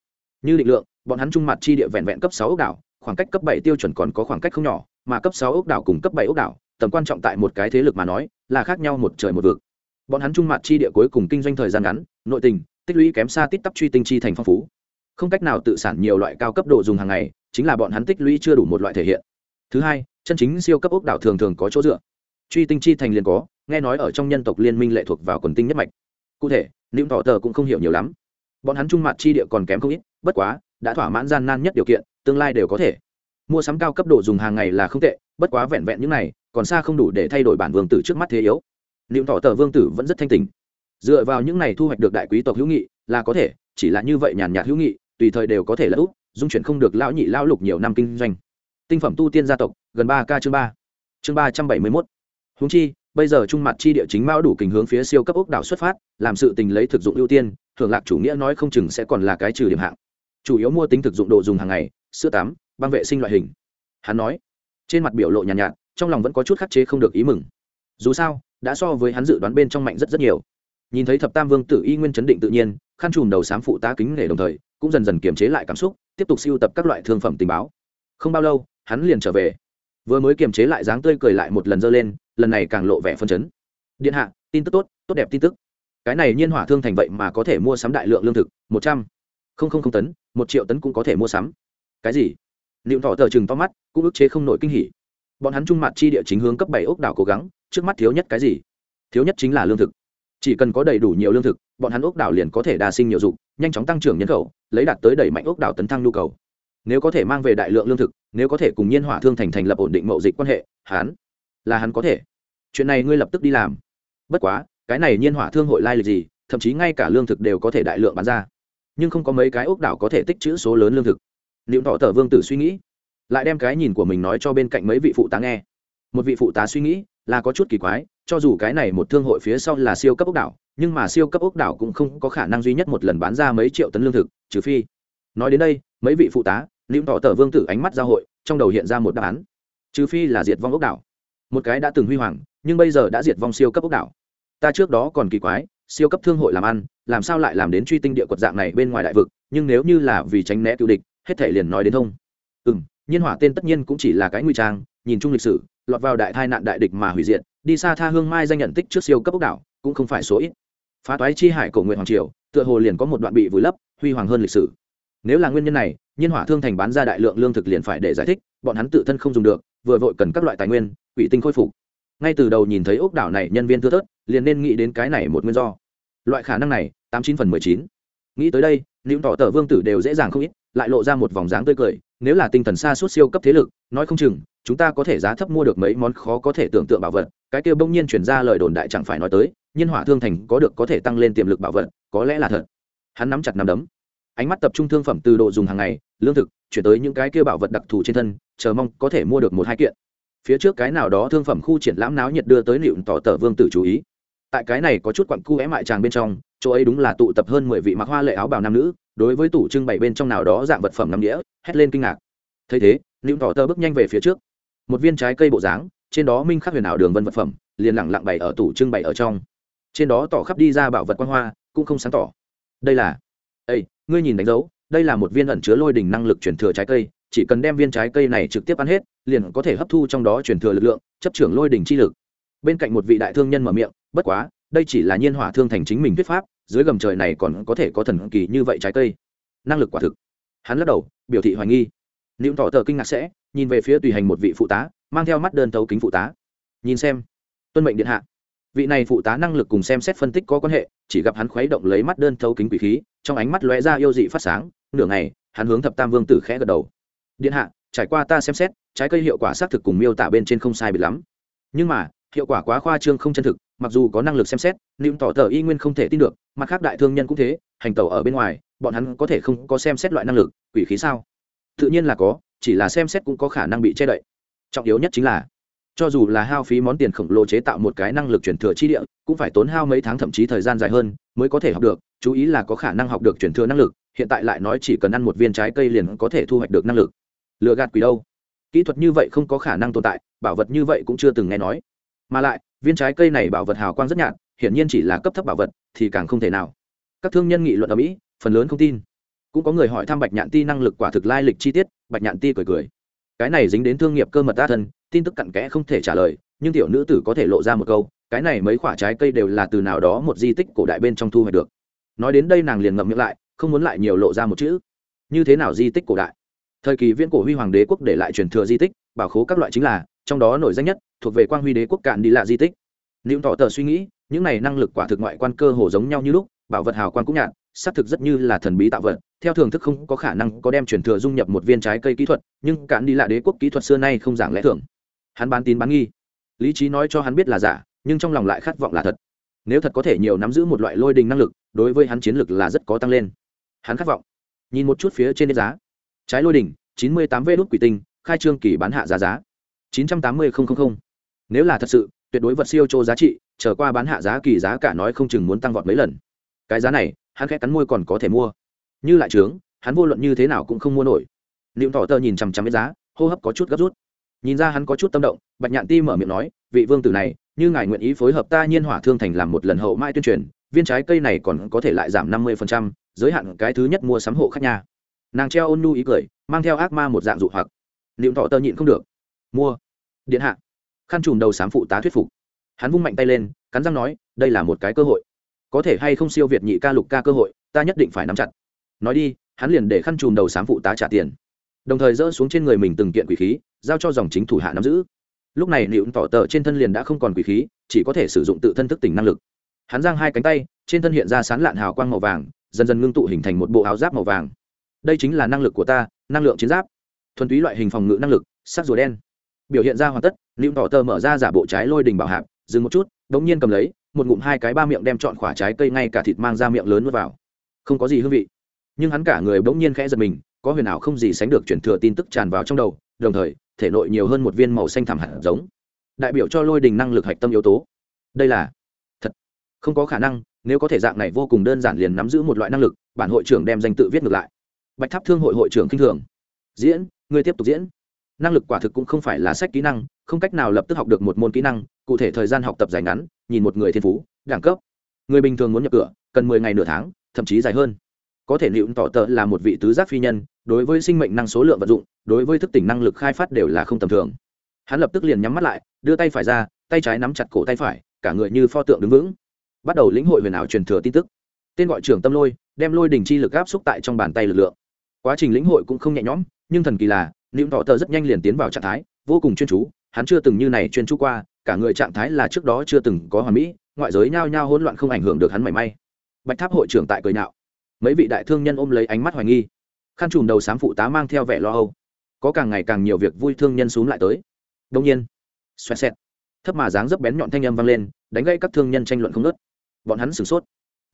Như định lượng, bọn hắn trung mặt chi địa vẹn vẹn cấp sáu ốc đảo khoảng cách cấp bảy tiêu chuẩn còn có khoảng cách không nhỏ, mà cấp sáu ốc đảo cùng cấp bảy ốc đảo, tầm quan trọng tại một cái thế lực mà nói, là khác nhau một trời một vực. Bọn hắn trung mặt chi địa cuối cùng kinh doanh thời gian ngắn, nội tình, tích lũy kém xa tít tắp truy tinh chi thành phong phú. Không cách nào tự sản nhiều loại cao cấp độ dùng hàng ngày, chính là bọn hắn tích lũy chưa đủ một loại thể hiện. Thứ hai, chân chính siêu cấp ốc đảo thường thường có chỗ dựa. Truy tinh chi thành liền có, nghe nói ở trong nhân tộc liên minh lệ thuộc vào quần tinh nhất mạch. Cụ thể những tỏ tờ cũng không hiểu nhiều lắm. Bọn hắn trung mặt chi địa còn kém không ít, bất quá đã thỏa mãn gian nan nhất điều kiện, tương lai đều có thể. Mua sắm cao cấp độ dùng hàng ngày là không tệ, bất quá vẹn vẹn những này, còn xa không đủ để thay đổi bản vương tử trước mắt thế yếu. Niệm tỏ tờ vương tử vẫn rất thanh tình. Dựa vào những này thu hoạch được đại quý tộc hữu nghị, là có thể, chỉ là như vậy nhàn nhạt hữu nghị, tùy thời đều có thể là úp, dung chuyển không được lão nhị lão lục nhiều năm kinh doanh. Tinh phẩm tu tiên gia tộc, gần ba k chương ba. Chương ba trăm bảy mươi mốt. Húng chi, bây giờ trung mặt chi địa chính mão đủ kình hướng phía siêu cấp ốc đảo xuất phát, làm sự tình lấy thực dụng ưu tiên thường lạc chủ nghĩa nói không chừng sẽ còn là cái trừ điểm hạng chủ yếu mua tính thực dụng đồ dùng hàng ngày sữa tắm băng vệ sinh loại hình. Hắn nói trên mặt biểu lộ nhàn nhạt, nhạt trong lòng vẫn có chút khắc chế không được ý mừng. Dù sao đã so với hắn dự đoán bên trong mạnh rất rất nhiều. Nhìn thấy thập tam vương tử y nguyên chấn định tự nhiên khăn trùm đầu sám phụ tá kính nể đồng thời cũng dần dần kiềm chế lại cảm xúc tiếp tục siêu tập các loại thương phẩm tình báo. Không bao lâu hắn liền trở về. Vừa mới kiềm chế lại dáng tươi cười lại một lần dơ lên lần này càng lộ vẻ phân chấn. Điện hạ tin tức tốt tốt đẹp tin tức. Cái này nhiên hỏa thương thành vậy mà có thể mua sắm đại lượng lương thực một trăm. Không không không tấn một triệu tấn cũng có thể mua sắm. Cái gì? Liệu thọ tờ chừng to mắt, cũng ức chế không nổi kinh hỉ. Bọn hắn trung mặt chi địa chính hướng cấp bảy ốc đảo cố gắng, trước mắt thiếu nhất cái gì? Thiếu nhất chính là lương thực. Chỉ cần có đầy đủ nhiều lương thực, bọn hắn ốc đảo liền có thể đa sinh nhiều dụng, nhanh chóng tăng trưởng nhân khẩu, lấy đạt tới đẩy mạnh ốc đảo tấn thăng nhu cầu. Nếu có thể mang về đại lượng lương thực, nếu có thể cùng nhiên hỏa thương thành thành lập ổn định mậu dịch quan hệ, hắn, là hắn có thể. Chuyện này ngươi lập tức đi làm. Bất quá, cái này nhiên hỏa thương hội lai lịch gì, thậm chí ngay cả lương thực đều có thể đại lượng bán ra nhưng không có mấy cái ốc đảo có thể tích trữ số lớn lương thực. Liệu tỏ tờ vương tử suy nghĩ, lại đem cái nhìn của mình nói cho bên cạnh mấy vị phụ tá nghe. Một vị phụ tá suy nghĩ là có chút kỳ quái, cho dù cái này một thương hội phía sau là siêu cấp ốc đảo, nhưng mà siêu cấp ốc đảo cũng không có khả năng duy nhất một lần bán ra mấy triệu tấn lương thực, trừ phi. Nói đến đây, mấy vị phụ tá liệu tỏ tờ vương tử ánh mắt giao hội, trong đầu hiện ra một đáp án. Trừ phi là diệt vong ốc đảo. Một cái đã từng huy hoàng, nhưng bây giờ đã diệt vong siêu cấp ốc đảo ta trước đó còn kỳ quái, siêu cấp thương hội làm ăn, làm sao lại làm đến truy tinh địa quật dạng này bên ngoài đại vực, nhưng nếu như là vì tránh né cựu địch, hết thể liền nói đến thông. Ừ m nhiên hỏa tên tất nhiên cũng chỉ là cái nguy trang, nhìn chung lịch sử, lọt vào đại tai nạn đại địch mà hủy diệt, đi xa tha hương mai danh nhận tích trước siêu cấp ốc đảo, cũng không phải số ít. Phá toái chi hải cổ nguyện hoàng triều, tựa hồ liền có một đoạn bị vùi lấp, huy hoàng hơn lịch sử. Nếu là nguyên nhân này, nhiên hỏa thương thành bán ra đại lượng lương thực liền phải để giải thích, bọn hắn tự thân không dùng được, vừa vội cần các loại tài nguyên, quỷ tinh khôi phục ngay từ đầu nhìn thấy ốc đảo này nhân viên thưa thớt, liền nên nghĩ đến cái này một nguyên do. Loại khả năng này, tám chín phần mười chín. Nghĩ tới đây những tỏ tờ vương tử đều dễ dàng không ít, lại lộ ra một vòng dáng tươi cười, nếu là tinh thần xa suốt siêu cấp thế lực, nói không chừng, chúng ta có thể giá thấp mua được mấy món khó có thể tưởng tượng bảo vật, cái kia bỗng nhiên chuyển ra lời đồn đại chẳng phải nói tới nhiên hỏa thương thành có được có thể tăng lên tiềm lực bảo vật, có lẽ là thật. Hắn nắm chặt nắm đấm. Ánh mắt tập trung thương phẩm từ độ dùng hàng ngày, lương thực, chuyển tới những cái kia bảo vật đặc thù trên thân, chờ mong có thể mua được một hai kiện phía trước cái nào đó thương phẩm khu triển lãm náo nhiệt đưa tới liệu tỏ tờ vương tử chú ý. Tại cái này có chút quặng cu é mại tràng bên trong, chỗ ấy đúng là tụ tập hơn mười vị mặc hoa lệ áo bào nam nữ, đối với tủ trưng bày bên trong nào đó dạng vật phẩm nằm đĩa hét lên kinh ngạc. Thấy thế, liệu tỏ tờ bước nhanh về phía trước. Một viên trái cây bộ dáng, trên đó minh khắc huyền ảo đường vân vật phẩm, liền lẳng lặng bày ở tủ trưng bày ở trong. Trên đó tỏ khắp đi ra bảo vật quan hoa, cũng không sáng tỏ. Đây là ây ngươi nhìn đánh dấu, đây là một viên ẩn chứa lôi đỉnh năng lực chuyển thừa trái cây chỉ cần đem viên trái cây này trực tiếp ăn hết, liền có thể hấp thu trong đó chuyển thừa lực lượng, chấp trưởng lôi đỉnh chi lực. Bên cạnh một vị đại thương nhân mở miệng, bất quá, đây chỉ là nhiên hỏa thương thành chính mình thuyết pháp, dưới gầm trời này còn có thể có thần kỳ như vậy trái cây. Năng lực quả thực. Hắn lắc đầu, biểu thị hoài nghi. Nữ tỏ tờ kinh ngạc sẽ, nhìn về phía tùy hành một vị phụ tá, mang theo mắt đơn thấu kính phụ tá. Nhìn xem, tuân mệnh điện hạ. Vị này phụ tá năng lực cùng xem xét phân tích có quan hệ, chỉ gặp hắn khuấy động lấy mắt đơn thấu kính quỷ khí, trong ánh mắt lóe ra yêu dị phát sáng, nửa ngày, hắn hướng thập tam vương tử khẽ gật đầu điện hạ, trải qua ta xem xét, trái cây hiệu quả xác thực cùng miêu tả bên trên không sai biệt lắm. Nhưng mà, hiệu quả quá khoa trương không chân thực, mặc dù có năng lực xem xét nhưng tỏ tờ y nguyên không thể tin được, mặt khác đại thương nhân cũng thế, hành tàu ở bên ngoài, bọn hắn có thể không có xem xét loại năng lực, quỷ khí sao? Tự nhiên là có, chỉ là xem xét cũng có khả năng bị che đậy. Trọng yếu nhất chính là, cho dù là hao phí món tiền khổng lồ chế tạo một cái năng lực chuyển thừa chi địa, cũng phải tốn hao mấy tháng thậm chí thời gian dài hơn mới có thể học được, chú ý là có khả năng học được chuyển thừa năng lực, hiện tại lại nói chỉ cần ăn một viên trái cây liền có thể thu hoạch được năng lực lựa gạt quỷ đâu? Kỹ thuật như vậy không có khả năng tồn tại, bảo vật như vậy cũng chưa từng nghe nói. Mà lại, viên trái cây này bảo vật hào quang rất nhạt, hiển nhiên chỉ là cấp thấp bảo vật, thì càng không thể nào. Các thương nhân nghị luận ở mỹ, phần lớn không tin. Cũng có người hỏi thăm bạch nhạn ti năng lực quả thực lai lịch chi tiết, bạch nhạn ti cười cười. Cái này dính đến thương nghiệp cơ mật ta thân, tin tức cặn kẽ không thể trả lời, nhưng tiểu nữ tử có thể lộ ra một câu, cái này mấy quả trái cây đều là từ nào đó một di tích cổ đại bên trong thu hoạch được. Nói đến đây nàng liền ngậm miệng lại, không muốn lại nhiều lộ ra một chữ. Như thế nào di tích cổ đại? Thời kỳ viễn cổ huy hoàng đế quốc để lại truyền thừa di tích, bảo khố các loại chính là, trong đó nổi danh nhất, thuộc về quang huy đế quốc cạn đi lạ di tích. Nếu tỏ tờ suy nghĩ, những này năng lực quả thực ngoại quan cơ hồ giống nhau như lúc, bảo vật hào quan cũng nhạt, xác thực rất như là thần bí tạo vật, theo thường thức không có khả năng có đem truyền thừa dung nhập một viên trái cây kỹ thuật, nhưng cạn đi lạ đế quốc kỹ thuật xưa nay không giảng lẽ thường. Hắn bán tín bán nghi. Lý trí nói cho hắn biết là giả, nhưng trong lòng lại khát vọng là thật. Nếu thật có thể nhiều nắm giữ một loại lôi đình năng lực, đối với hắn chiến lực là rất có tăng lên. Hắn khát vọng. Nhìn một chút phía trên giá trái lôi đỉnh, chín mươi tám v đốt quỷ tinh khai trương kỳ bán hạ giá giá. chín trăm tám mươi nếu là thật sự tuyệt đối vật siêu chô giá trị trở qua bán hạ giá kỳ giá cả nói không chừng muốn tăng vọt mấy lần. Cái giá này hắn khẽ cắn môi còn có thể mua. Như lại trướng hắn vô luận như thế nào cũng không mua nổi. Niệm tỏ tờ nhìn chằm chằm với giá hô hấp có chút gấp rút. Nhìn ra hắn có chút tâm động bạch nhạn ti mở miệng nói vị vương tử này như ngài nguyện ý phối hợp ta nhiên hỏa thương thành làm một lần hậu mai tuyên truyền viên trái cây này còn có thể lại giảm năm mươi giới hạn cái thứ nhất mua sắm hộ khách nhà nàng treo ôn nhu ý cười, mang theo ác ma một dạng dụ hoặc. Liệu tỏ Tơ nhịn không được. Mua. Điện hạ. Khăn trùm đầu sám phụ tá thuyết phục. Hắn vung mạnh tay lên, cắn răng nói, đây là một cái cơ hội. Có thể hay không siêu việt nhị ca lục ca cơ hội, ta nhất định phải nắm chặt. Nói đi, hắn liền để khăn trùm đầu sám phụ tá trả tiền. Đồng thời dỡ xuống trên người mình từng kiện quỷ khí, giao cho dòng chính thủ hạ nắm giữ. Lúc này liệu tỏ tờ trên thân liền đã không còn quỷ khí, chỉ có thể sử dụng tự thân thức tỉnh năng lực. Hắn giang hai cánh tay, trên thân hiện ra sán lạn hào quang màu vàng, dần dần ngưng tụ hình thành một bộ áo giáp màu vàng đây chính là năng lực của ta, năng lượng chiến giáp. Thuần túy loại hình phòng ngự năng lực, sắc rùa đen. Biểu hiện ra hoàn tất liệu tỏ tờ mở ra giả bộ trái lôi đình bảo hạp, dừng một chút đ ỗ n g nhiên cầm lấy, một ngụm hai cái ba miệng đem chọn khỏa trái cây ngay cả thịt mang ra miệng lớn n vào. Không có gì hương vị. Nhưng hắn cả người bỗng nhiên khẽ giật mình, có huyền ảo không gì sánh được chuyển thừa tin tức tràn vào trong đầu, đồng thời, thể nội nhiều hơn một viên màu xanh thảm hạt giống. Đại biểu cho lôi đình năng lực hạch tâm yếu tố. Đây là thật. Không có khả năng, nếu có thể dạng này vô cùng đơn giản liền nắm giữ một loại năng lực, bản hội trưởng đem danh tự viết ngược lại bạch tháp thương hội hội trưởng kinh thường. Diễn, ngươi tiếp tục diễn. Năng lực quả thực cũng không phải là sách kỹ năng, không cách nào lập tức học được một môn kỹ năng, cụ thể thời gian học tập dài ngắn, nhìn một người thiên phú, đẳng cấp. Người bình thường muốn nhập cửa, cần mười ngày nửa tháng, thậm chí dài hơn. Có thể liệu tỏ tợ là một vị tứ giác phi nhân, đối với sinh mệnh năng số lượng vận dụng, đối với thức tỉnh năng lực khai phát đều là không tầm thường. Hắn lập tức liền nhắm mắt lại, đưa tay phải ra, tay trái nắm chặt cổ tay phải, cả người như pho tượng đứng vững. Bắt đầu lĩnh hội huyền ảo truyền thừa tin tức. Tên gọi trưởng tâm lôi, đem lôi đình chi lực áp xúc tại trong bàn tay lực lượng quá trình lĩnh hội cũng không nhẹ nhõm nhưng thần kỳ là niệm thọ tờ rất nhanh liền tiến vào trạng thái vô cùng chuyên chú hắn chưa từng như này chuyên chú qua cả người trạng thái là trước đó chưa từng có hoàn mỹ ngoại giới nhao nhao hỗn loạn không ảnh hưởng được hắn mảy may. Bạch tháp hội trưởng tại cười nhạo, mấy vị đại thương nhân ôm lấy ánh mắt hoài nghi. Khăn trùm đầu sám phụ tá mang theo vẻ lo âu. Có càng ngày càng nhiều việc vui thương nhân xuống lại tới. Đông nhiên xoẹt xẹt. Thấp mà dáng dấp bén nhọn thanh âm vang lên đánh gây các thương nhân tranh luận không nớt bọn hắn sửng sốt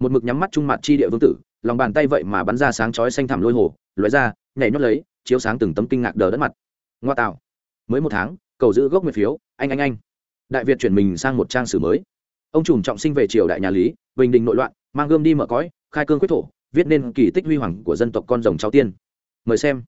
một mực nhắm mắt trung mặt chi địa vương tử, lòng bàn tay vậy mà bắn ra sáng chói xanh thẳm lôi hồ, lóe ra, nhảy nhót lấy, chiếu sáng từng tấm kinh ngạc đờ đất mặt. Ngoa tạo. Mới một tháng, cầu giữ gốc nguyệt phiếu, anh anh anh. Đại việt chuyển mình sang một trang sử mới. Ông trùm trọng sinh về triều đại nhà lý, bình định nội loạn, mang gươm đi mở cõi, khai cương quyết thổ, viết nên kỳ tích huy hoàng của dân tộc con rồng cháu tiên. Mời xem.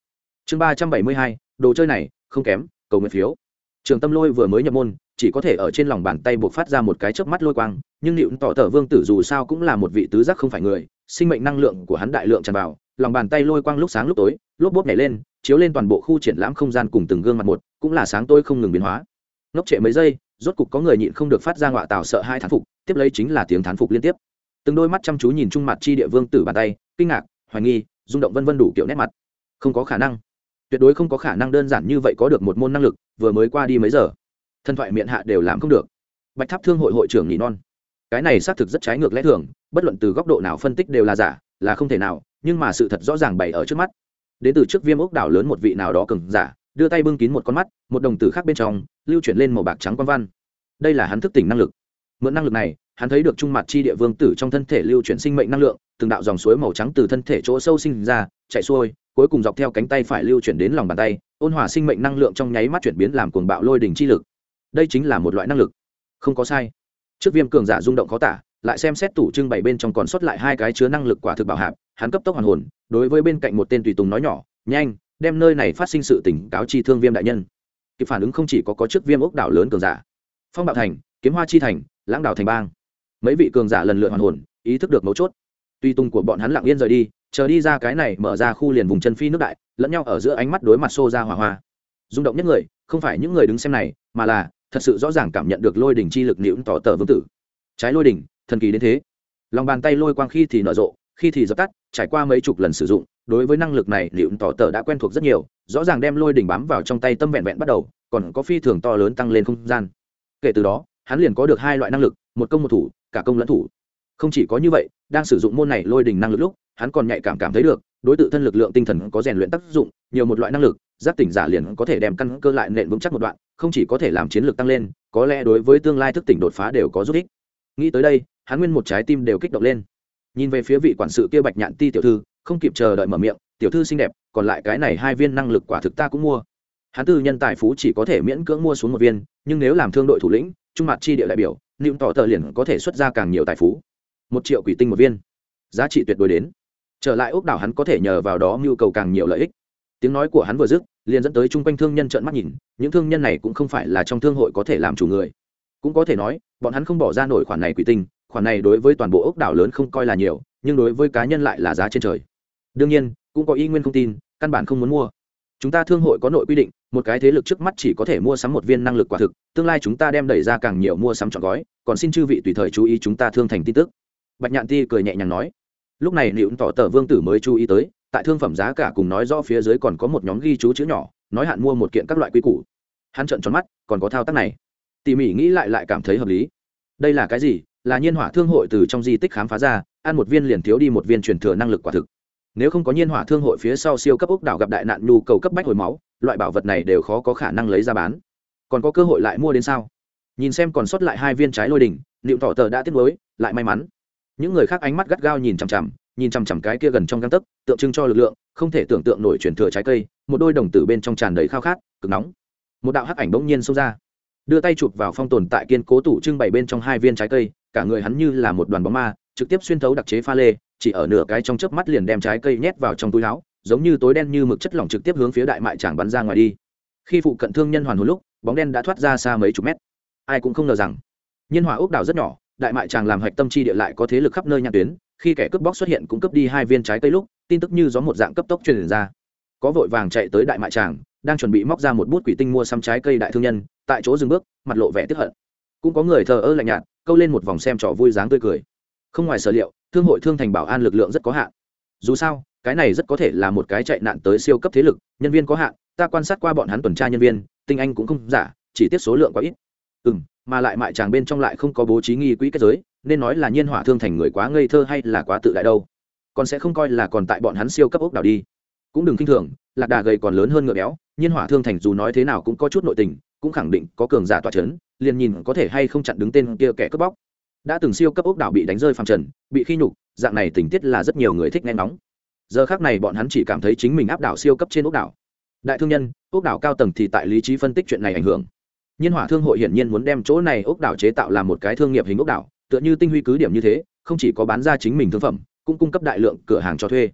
Chương ba trăm bảy mươi hai, đồ chơi này, không kém, cầu nguyện phiếu. Trường tâm lôi vừa mới nhập môn chỉ có thể ở trên lòng bàn tay buộc phát ra một cái chớp mắt lôi quang, nhưng liệu tỏ tờ vương tử dù sao cũng là một vị tứ giác không phải người, sinh mệnh năng lượng của hắn đại lượng tràn vào, lòng bàn tay lôi quang lúc sáng lúc tối, lốp bốp nhảy lên, chiếu lên toàn bộ khu triển lãm không gian cùng từng gương mặt một, cũng là sáng tôi không ngừng biến hóa. Ngốc trệ mấy giây, rốt cục có người nhịn không được phát ra ngọa tào sợ hai thán phục, tiếp lấy chính là tiếng thán phục liên tiếp. Từng đôi mắt chăm chú nhìn chung mặt chi địa vương tử bàn tay, kinh ngạc, hoài nghi, rung động vân vân đủ kiểu nét mặt. Không có khả năng. Tuyệt đối không có khả năng đơn giản như vậy có được một môn năng lực, vừa mới qua đi mấy giờ thần thoại miệng hạ đều làm không được. Bạch tháp thương hội hội trưởng nhị non. Cái này xác thực rất trái ngược lẽ thường, bất luận từ góc độ nào phân tích đều là giả, là không thể nào, nhưng mà sự thật rõ ràng bày ở trước mắt. Đến từ trước viêm ốc đảo lớn một vị nào đó cừng giả, đưa tay bưng kín một con mắt, một đồng tử khác bên trong, lưu chuyển lên màu bạc trắng quan văn. Đây là hắn thức tỉnh năng lực. Mượn năng lực này, hắn thấy được trung mặt chi địa vương tử trong thân thể lưu chuyển sinh mệnh năng lượng, từng đạo dòng suối màu trắng từ thân thể chỗ sâu sinh ra, chạy xuôi, cuối cùng dọc theo cánh tay phải lưu chuyển đến lòng bàn tay, ôn hòa sinh mệnh năng lượng trong nháy mắt chuyển biến làm cuồng bạo lôi đỉnh chi lực đây chính là một loại năng lực. Không có sai. Trước viêm cường giả rung động khó tả, lại xem xét tủ trưng bày bên trong còn sót lại hai cái chứa năng lực quả thực bảo hạp, hắn cấp tốc hoàn hồn, đối với bên cạnh một tên tùy tùng nói nhỏ, nhanh, đem nơi này phát sinh sự tỉnh cáo chi thương viêm đại nhân. Kịp phản ứng không chỉ có có trước viêm ốc đảo lớn cường giả. Phong bạo thành, kiếm hoa chi thành, lãng đảo thành bang. Mấy vị cường giả lần lượt hoàn hồn, ý thức được mấu chốt. Tùy tùng của bọn hắn lặng yên rời đi, chờ đi ra cái này mở ra khu liền vùng chân phi nước đại, lẫn nhau ở giữa ánh mắt đối mặt xô ra hỏa hoa. Rung động nhất người, không phải những người đứng xem này, mà là thật sự rõ ràng cảm nhận được lôi đỉnh chi lực nịu tỏ tờ vương tử. Trái lôi đỉnh, thần kỳ đến thế. Lòng bàn tay lôi quang khi thì nở rộ, khi thì dập tắt, trải qua mấy chục lần sử dụng, đối với năng lực này liệu tỏ tờ đã quen thuộc rất nhiều, rõ ràng đem lôi đỉnh bám vào trong tay tâm vẹn vẹn bắt đầu, còn có phi thường to lớn tăng lên không gian. Kể từ đó, hắn liền có được hai loại năng lực, một công một thủ, cả công lẫn thủ. Không chỉ có như vậy, đang sử dụng môn này lôi đỉnh năng lực lúc, hắn còn nhạy cảm cảm thấy được, đối tượng thân lực lượng tinh thần có rèn luyện tác dụng, nhiều một loại năng lực, giác tỉnh giả liền có thể đem căn cơ lại nện vững chắc một đoạn không chỉ có thể làm chiến lược tăng lên, có lẽ đối với tương lai thức tỉnh đột phá đều có giúp ích. Nghĩ tới đây, hắn nguyên một trái tim đều kích động lên. Nhìn về phía vị quản sự kia bạch nhạn ti tiểu thư, không kịp chờ đợi mở miệng, tiểu thư xinh đẹp, còn lại cái này hai viên năng lực quả thực ta cũng mua. Hắn tư nhân tài phú chỉ có thể miễn cưỡng mua xuống một viên, nhưng nếu làm thương đội thủ lĩnh, trung mặt chi địa đại biểu, niệm tỏ tờ liền có thể xuất ra càng nhiều tài phú. Một triệu quỷ tinh một viên. Giá trị tuyệt đối đến. Trở lại ốc đảo hắn có thể nhờ vào đó nhu cầu càng nhiều lợi ích tiếng nói của hắn vừa dứt, liền dẫn tới chung quanh thương nhân trợn mắt nhìn, những thương nhân này cũng không phải là trong thương hội có thể làm chủ người. Cũng có thể nói, bọn hắn không bỏ ra nổi khoản này quỷ tinh, khoản này đối với toàn bộ ốc đảo lớn không coi là nhiều, nhưng đối với cá nhân lại là giá trên trời. Đương nhiên, cũng có y nguyên không tin, căn bản không muốn mua. Chúng ta thương hội có nội quy định, một cái thế lực trước mắt chỉ có thể mua sắm một viên năng lực quả thực, tương lai chúng ta đem đẩy ra càng nhiều mua sắm chọn gói, còn xin chư vị tùy thời chú ý chúng ta thương thành tin tức. Bạch nhạn ti cười nhẹ nhàng nói. Lúc này liệu tỏ tờ vương tử mới chú ý tới tại thương phẩm giá cả cùng nói rõ phía dưới còn có một nhóm ghi chú chữ nhỏ, nói hạn mua một kiện các loại quy củ. Hắn trợn tròn mắt, còn có thao tác này. Tỉ mỉ nghĩ lại lại cảm thấy hợp lý. Đây là cái gì? Là nhiên hỏa thương hội từ trong di tích khám phá ra, ăn một viên liền thiếu đi một viên truyền thừa năng lực quả thực. Nếu không có nhiên hỏa thương hội phía sau siêu cấp ốc đảo gặp đại nạn nhu cầu cấp bách hồi máu, loại bảo vật này đều khó có khả năng lấy ra bán. Còn có cơ hội lại mua đến sao? Nhìn xem còn sót lại hai viên trái lôi đỉnh liệu tỏ tờ đã tiếc mới lại may mắn. Những người khác ánh mắt gắt gao nhìn chằm chằm nhìn chằm chằm cái kia gần trong găng tấc, tượng trưng cho lực lượng, không thể tưởng tượng nổi chuyển thừa trái cây, một đôi đồng tử bên trong tràn đầy khao khát, cực nóng. Một đạo hắc ảnh bỗng nhiên xông ra, đưa tay chụp vào phong tồn tại kiên cố tủ trưng bày bên trong hai viên trái cây, cả người hắn như là một đoàn bóng ma, trực tiếp xuyên thấu đặc chế pha lê, chỉ ở nửa cái trong chớp mắt liền đem trái cây nhét vào trong túi áo, giống như tối đen như mực chất lỏng trực tiếp hướng phía đại mại tràng bắn ra ngoài đi. Khi phụ cận thương nhân hoàn hồn lúc, bóng đen đã thoát ra xa mấy chục mét. Ai cũng không ngờ rằng, nhân hòa ốc đảo rất nhỏ, đại mại tràng làm hạch tâm chi địa lại có thế lực khắp nơi nhãn tuyến khi kẻ cướp bóc xuất hiện cũng cướp đi hai viên trái cây lúc, tin tức như gió một dạng cấp tốc truyền ra. Có vội vàng chạy tới đại mại tràng, đang chuẩn bị móc ra một bút quỷ tinh mua xăm trái cây đại thương nhân, tại chỗ dừng bước, mặt lộ vẻ tiếp hận. Cũng có người thờ ơ lạnh nhạt, câu lên một vòng xem trò vui dáng tươi cười. Không ngoài sở liệu, thương hội thương thành bảo an lực lượng rất có hạn. Dù sao, cái này rất có thể là một cái chạy nạn tới siêu cấp thế lực, nhân viên có hạn, ta quan sát qua bọn hắn tuần tra nhân viên, tinh anh cũng không giả, chỉ tiết số lượng quá ít. Ừ m mà lại mại tràng bên trong lại không có bố trí nghi quỹ kết giới nên nói là nhiên hỏa thương thành người quá ngây thơ hay là quá tự đại đâu? Còn sẽ không coi là còn tại bọn hắn siêu cấp ốc đảo đi. Cũng đừng k i n h thường, lạc đà gầy còn lớn hơn ngựa béo, nhiên hỏa thương thành dù nói thế nào cũng có chút nội tình, cũng khẳng định có cường giả tỏa c h ấ n liền nhìn có thể hay không chặn đứng tên kia kẻ cướp bóc. Đã từng siêu cấp ốc đảo bị đánh rơi phàm trần, bị khi nhục, dạng này tình tiết là rất nhiều người thích nghe nóng giờ khác này bọn hắn chỉ cảm thấy chính mình áp đảo siêu cấp trên ốc đảo. Đại thương nhân, ốc đảo cao tầng thì tại lý trí phân tích chuyện này ảnh hưởng. Nhiên hỏa thương hội hiển nhiên muốn đem chỗ này ốc đảo chế tạo làm một cái thương nghiệp hình ốc đảo tựa như tinh huy cứ điểm như thế, không chỉ có bán ra chính mình thương phẩm, cũng cung cấp đại lượng cửa hàng cho thuê.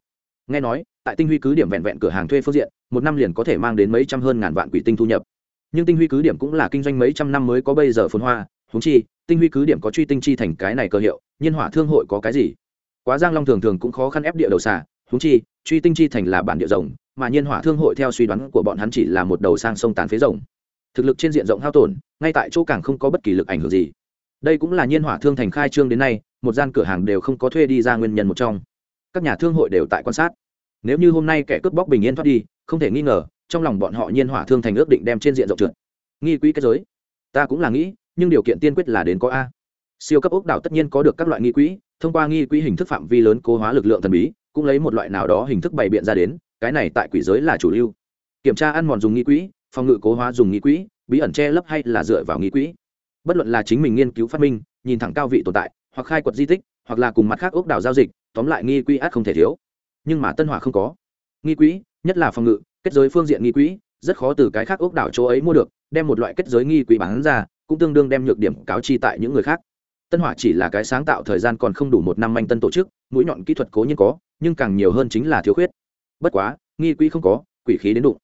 Nghe nói, tại tinh huy cứ điểm vẹn vẹn cửa hàng thuê phương diện, một năm liền có thể mang đến mấy trăm hơn ngàn vạn quỷ tinh thu nhập. Nhưng tinh huy cứ điểm cũng là kinh doanh mấy trăm năm mới có bây giờ phồn hoa húng chi, tinh huy cứ điểm có truy tinh chi thành cái này cơ hiệu nhiên hỏa thương hội có cái gì? Quá giang long thường thường cũng khó khăn ép địa đầu xà húng chi, truy tinh chi thành là bản địa rồng, mà nhiên hỏa thương hội theo suy đoán của bọn hắn chỉ là một đầu sang sông tàn phế rồng. Thực lực trên diện rộng hao tổn, ngay tại chỗ càng không có bất kỳ lực ảnh hưởng gì đây cũng là nhiên hỏa thương thành khai trương đến nay, một gian cửa hàng đều không có thuê đi ra nguyên nhân một trong. Các nhà thương hội đều tại quan sát. Nếu như hôm nay kẻ cướp bóc bình yên thoát đi, không thể nghi ngờ, trong lòng bọn họ nhiên hỏa thương thành ước định đem trên diện rộng trượt. Nghi quỹ kết giới. Ta cũng là nghĩ, nhưng điều kiện tiên quyết là đến có a. Siêu cấp ốc đảo tất nhiên có được các loại nghi quỹ, thông qua nghi quỹ hình thức phạm vi lớn cố hóa lực lượng thần bí, cũng lấy một loại nào đó hình thức bày biện ra đến, cái này tại quỷ giới là chủ lưu. Kiểm tra ăn mòn dùng nghi quỹ, phòng ngự cố hóa dùng nghi quỹ, bí ẩn che lấp hay là dựa vào nghi quỹ bất luận là chính mình nghiên cứu phát minh, nhìn thẳng cao vị tồn tại, hoặc khai quật di tích, hoặc là cùng mặt khác ốc đảo giao dịch, tóm lại nghi quỹ át không thể thiếu. Nhưng mà tân hỏa không có. Nghi quỹ, nhất là phòng ngự, kết giới phương diện nghi quỹ, rất khó từ cái khác ốc đảo chỗ ấy mua được, đem một loại kết giới nghi quỹ bán ra, cũng tương đương đem nhược điểm cáo chi tại những người khác. Tân hỏa chỉ là cái sáng tạo thời gian còn không đủ một năm manh tân tổ chức, mũi nhọn kỹ thuật cố nhiên có, nhưng càng nhiều hơn chính là thiếu khuyết. Bất quá, nghi quỹ không có, quỷ khí đến đụng.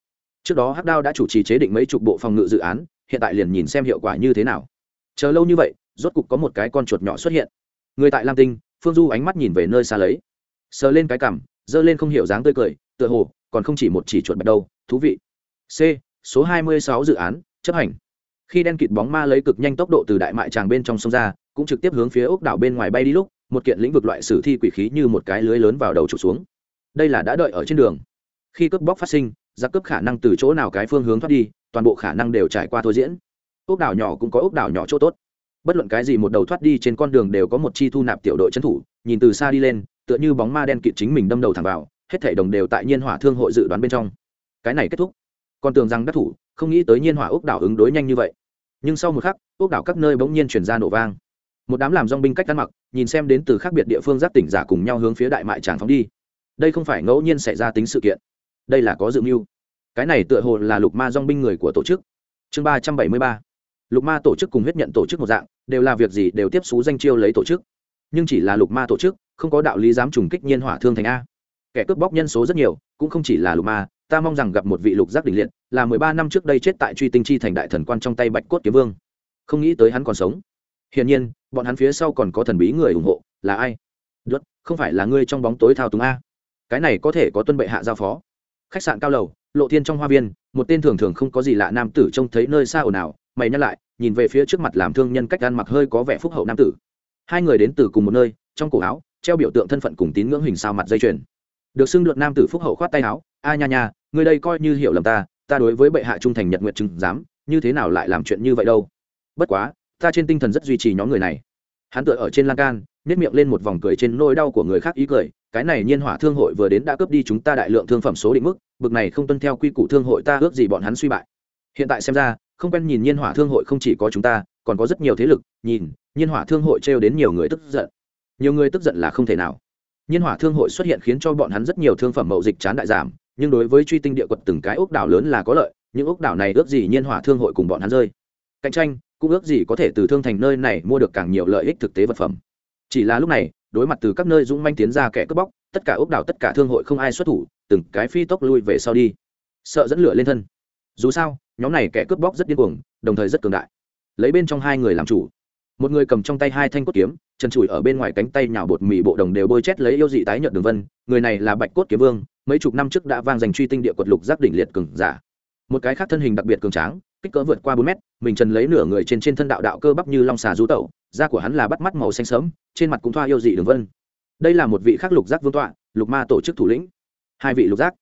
Trước đó hắc đao đã chủ trì chế định mấy chục bộ phòng ngự dự án, hiện tại liền nhìn xem hiệu quả như thế nào chờ lâu như vậy, rốt cục có một cái con chuột nhỏ xuất hiện. Người tại lam tinh, phương du ánh mắt nhìn về nơi xa lấy. Sờ lên cái cằm, giơ lên không hiểu dáng tươi cười, tựa hồ, còn không chỉ một chỉ chuột bạch đâu, thú vị. C, số hai mươi sáu dự án, chấp hành. Khi đen kịt bóng ma lấy cực nhanh tốc độ từ đại mại tràng bên trong sông ra, cũng trực tiếp hướng phía ốc đảo bên ngoài bay đi lúc, một kiện lĩnh vực loại sử thi quỷ khí như một cái lưới lớn vào đầu trục xuống. Đây là đã đợi ở trên đường. Khi cướp bóc phát sinh, giặc cướp khả năng từ chỗ nào cái phương hướng thoát đi, toàn bộ khả năng đều trải qua thôi diễn ốc đảo nhỏ cũng có ốc đảo nhỏ chỗ tốt. Bất luận cái gì một đầu thoát đi trên con đường đều có một chi thu nạp tiểu đội trấn thủ, nhìn từ xa đi lên, tựa như bóng ma đen kịt chính mình đâm đầu thẳng vào, hết thảy đồng đều tại nhiên hỏa thương hội dự đoán bên trong. Cái này kết thúc. Còn tưởng rằng đắc thủ, không nghĩ tới nhiên hỏa ốc đảo ứng đối nhanh như vậy. Nhưng sau một khắc, ốc đảo các nơi bỗng nhiên chuyển ra nổ vang. Một đám làm dong binh cách ăn mặc, nhìn xem đến từ khác biệt địa phương giáp tỉnh giả cùng nhau hướng phía đại mại tràng phóng đi. Đây không phải ngẫu nhiên xảy ra tính sự kiện. Đây là có dự mưu. Cái này tựa hồ là lục ma dong binh người của tổ chức. Chương ba trăm bảy mươi ba lục ma tổ chức cùng huyết nhận tổ chức một dạng, đều là việc gì đều tiếp xú danh chiêu lấy tổ chức. Nhưng chỉ là lục ma tổ chức, không có đạo lý dám trùng kích nhiên hỏa thương thành a. Kẻ cướp bóc nhân số rất nhiều, cũng không chỉ là lục ma, ta mong rằng gặp một vị lục giác đỉnh liệt, là mười ba năm trước đây chết tại truy tinh chi thành đại thần quan trong tay bạch cốt kiếm vương. Không nghĩ tới hắn còn sống. Hiển nhiên, bọn hắn phía sau còn có thần bí người ủng hộ, là ai? Đốt không phải là ngươi trong bóng tối thao túng a. Cái này có thể có tuân bệ hạ giao phó. Khách sạn cao lầu, lộ thiên trong hoa viên, một tên thường thường không có gì lạ nam tử trông thấy nơi xa ồn ào, mày nhắc lại nhìn về phía trước mặt làm thương nhân cách ăn mặc hơi có vẻ phúc hậu nam tử. Hai người đến từ cùng một nơi, trong cổ áo, treo biểu tượng thân phận cùng tín ngưỡng hình sao mặt dây chuyền. Được xưng luật nam tử phúc hậu khoát tay áo, a nha nha, người đây coi như hiểu lầm ta ta đối với bệ hạ trung thành nhật nguyện chứng giám như thế nào lại làm chuyện như vậy đâu? Bất quá, ta trên tinh thần rất duy trì nhóm người này. Hắn tựa ở trên lan can nếp miệng lên một vòng cười trên nỗi đau của người khác ý cười, cái này nhiên hỏa thương hội vừa đến đã cướp đi chúng ta đại lượng thương phẩm số định mức, bực này không tuân theo quy củ thương hội ta ước gì bọn hắn suy bại. Hiện tại xem ra không quen nhìn nhiên hỏa thương hội không chỉ có chúng ta, còn có rất nhiều thế lực, nhìn, nhiên hỏa thương hội trêu đến nhiều người tức giận. Nhiều người tức giận là không thể nào. Nhiên hỏa thương hội xuất hiện khiến cho bọn hắn rất nhiều thương phẩm mậu dịch chán đại giảm, nhưng đối với truy tinh địa quật từng cái ốc đảo lớn là có lợi, những ốc đảo này ước gì nhiên hỏa thương hội cùng bọn hắn rơi. Cạnh tranh, cũng ước gì có thể từ thương thành nơi này mua được càng nhiều lợi ích thực tế vật phẩm. Chỉ là lúc này, đối mặt từ các nơi dũng manh tiến ra kẻ cướp bóc, tất cả ốc đảo, tất cả thương hội không ai xuất thủ, từng cái phi tốc lui về sau đi. Sợ dẫn lửa lên thân. Dù sao nhóm này kẻ cướp bóc rất điên cuồng, đồng thời rất cường đại. Lấy bên trong hai người làm chủ. Một người cầm trong tay hai thanh cốt kiếm, chân trụi ở bên ngoài cánh tay nhào bột mì bộ đồng đều bôi chét lấy yêu dị tái nhợt đường vân. Người này là bạch cốt kiếm vương, mấy chục năm trước đã vang giành truy tinh địa quật lục giác đỉnh liệt cường giả. Một cái khác thân hình đặc biệt cường tráng, kích cỡ vượt qua bốn mét, mình trần lấy nửa người trên trên thân đạo đạo cơ bắp như long xà du tẩu, da của hắn là bắt mắt màu xanh sớm trên mặt cũng thoa yêu dị đường vân. Đây là một vị khác lục giác vương tọa, lục ma tổ chức thủ lĩnh. Hai vị lục giác.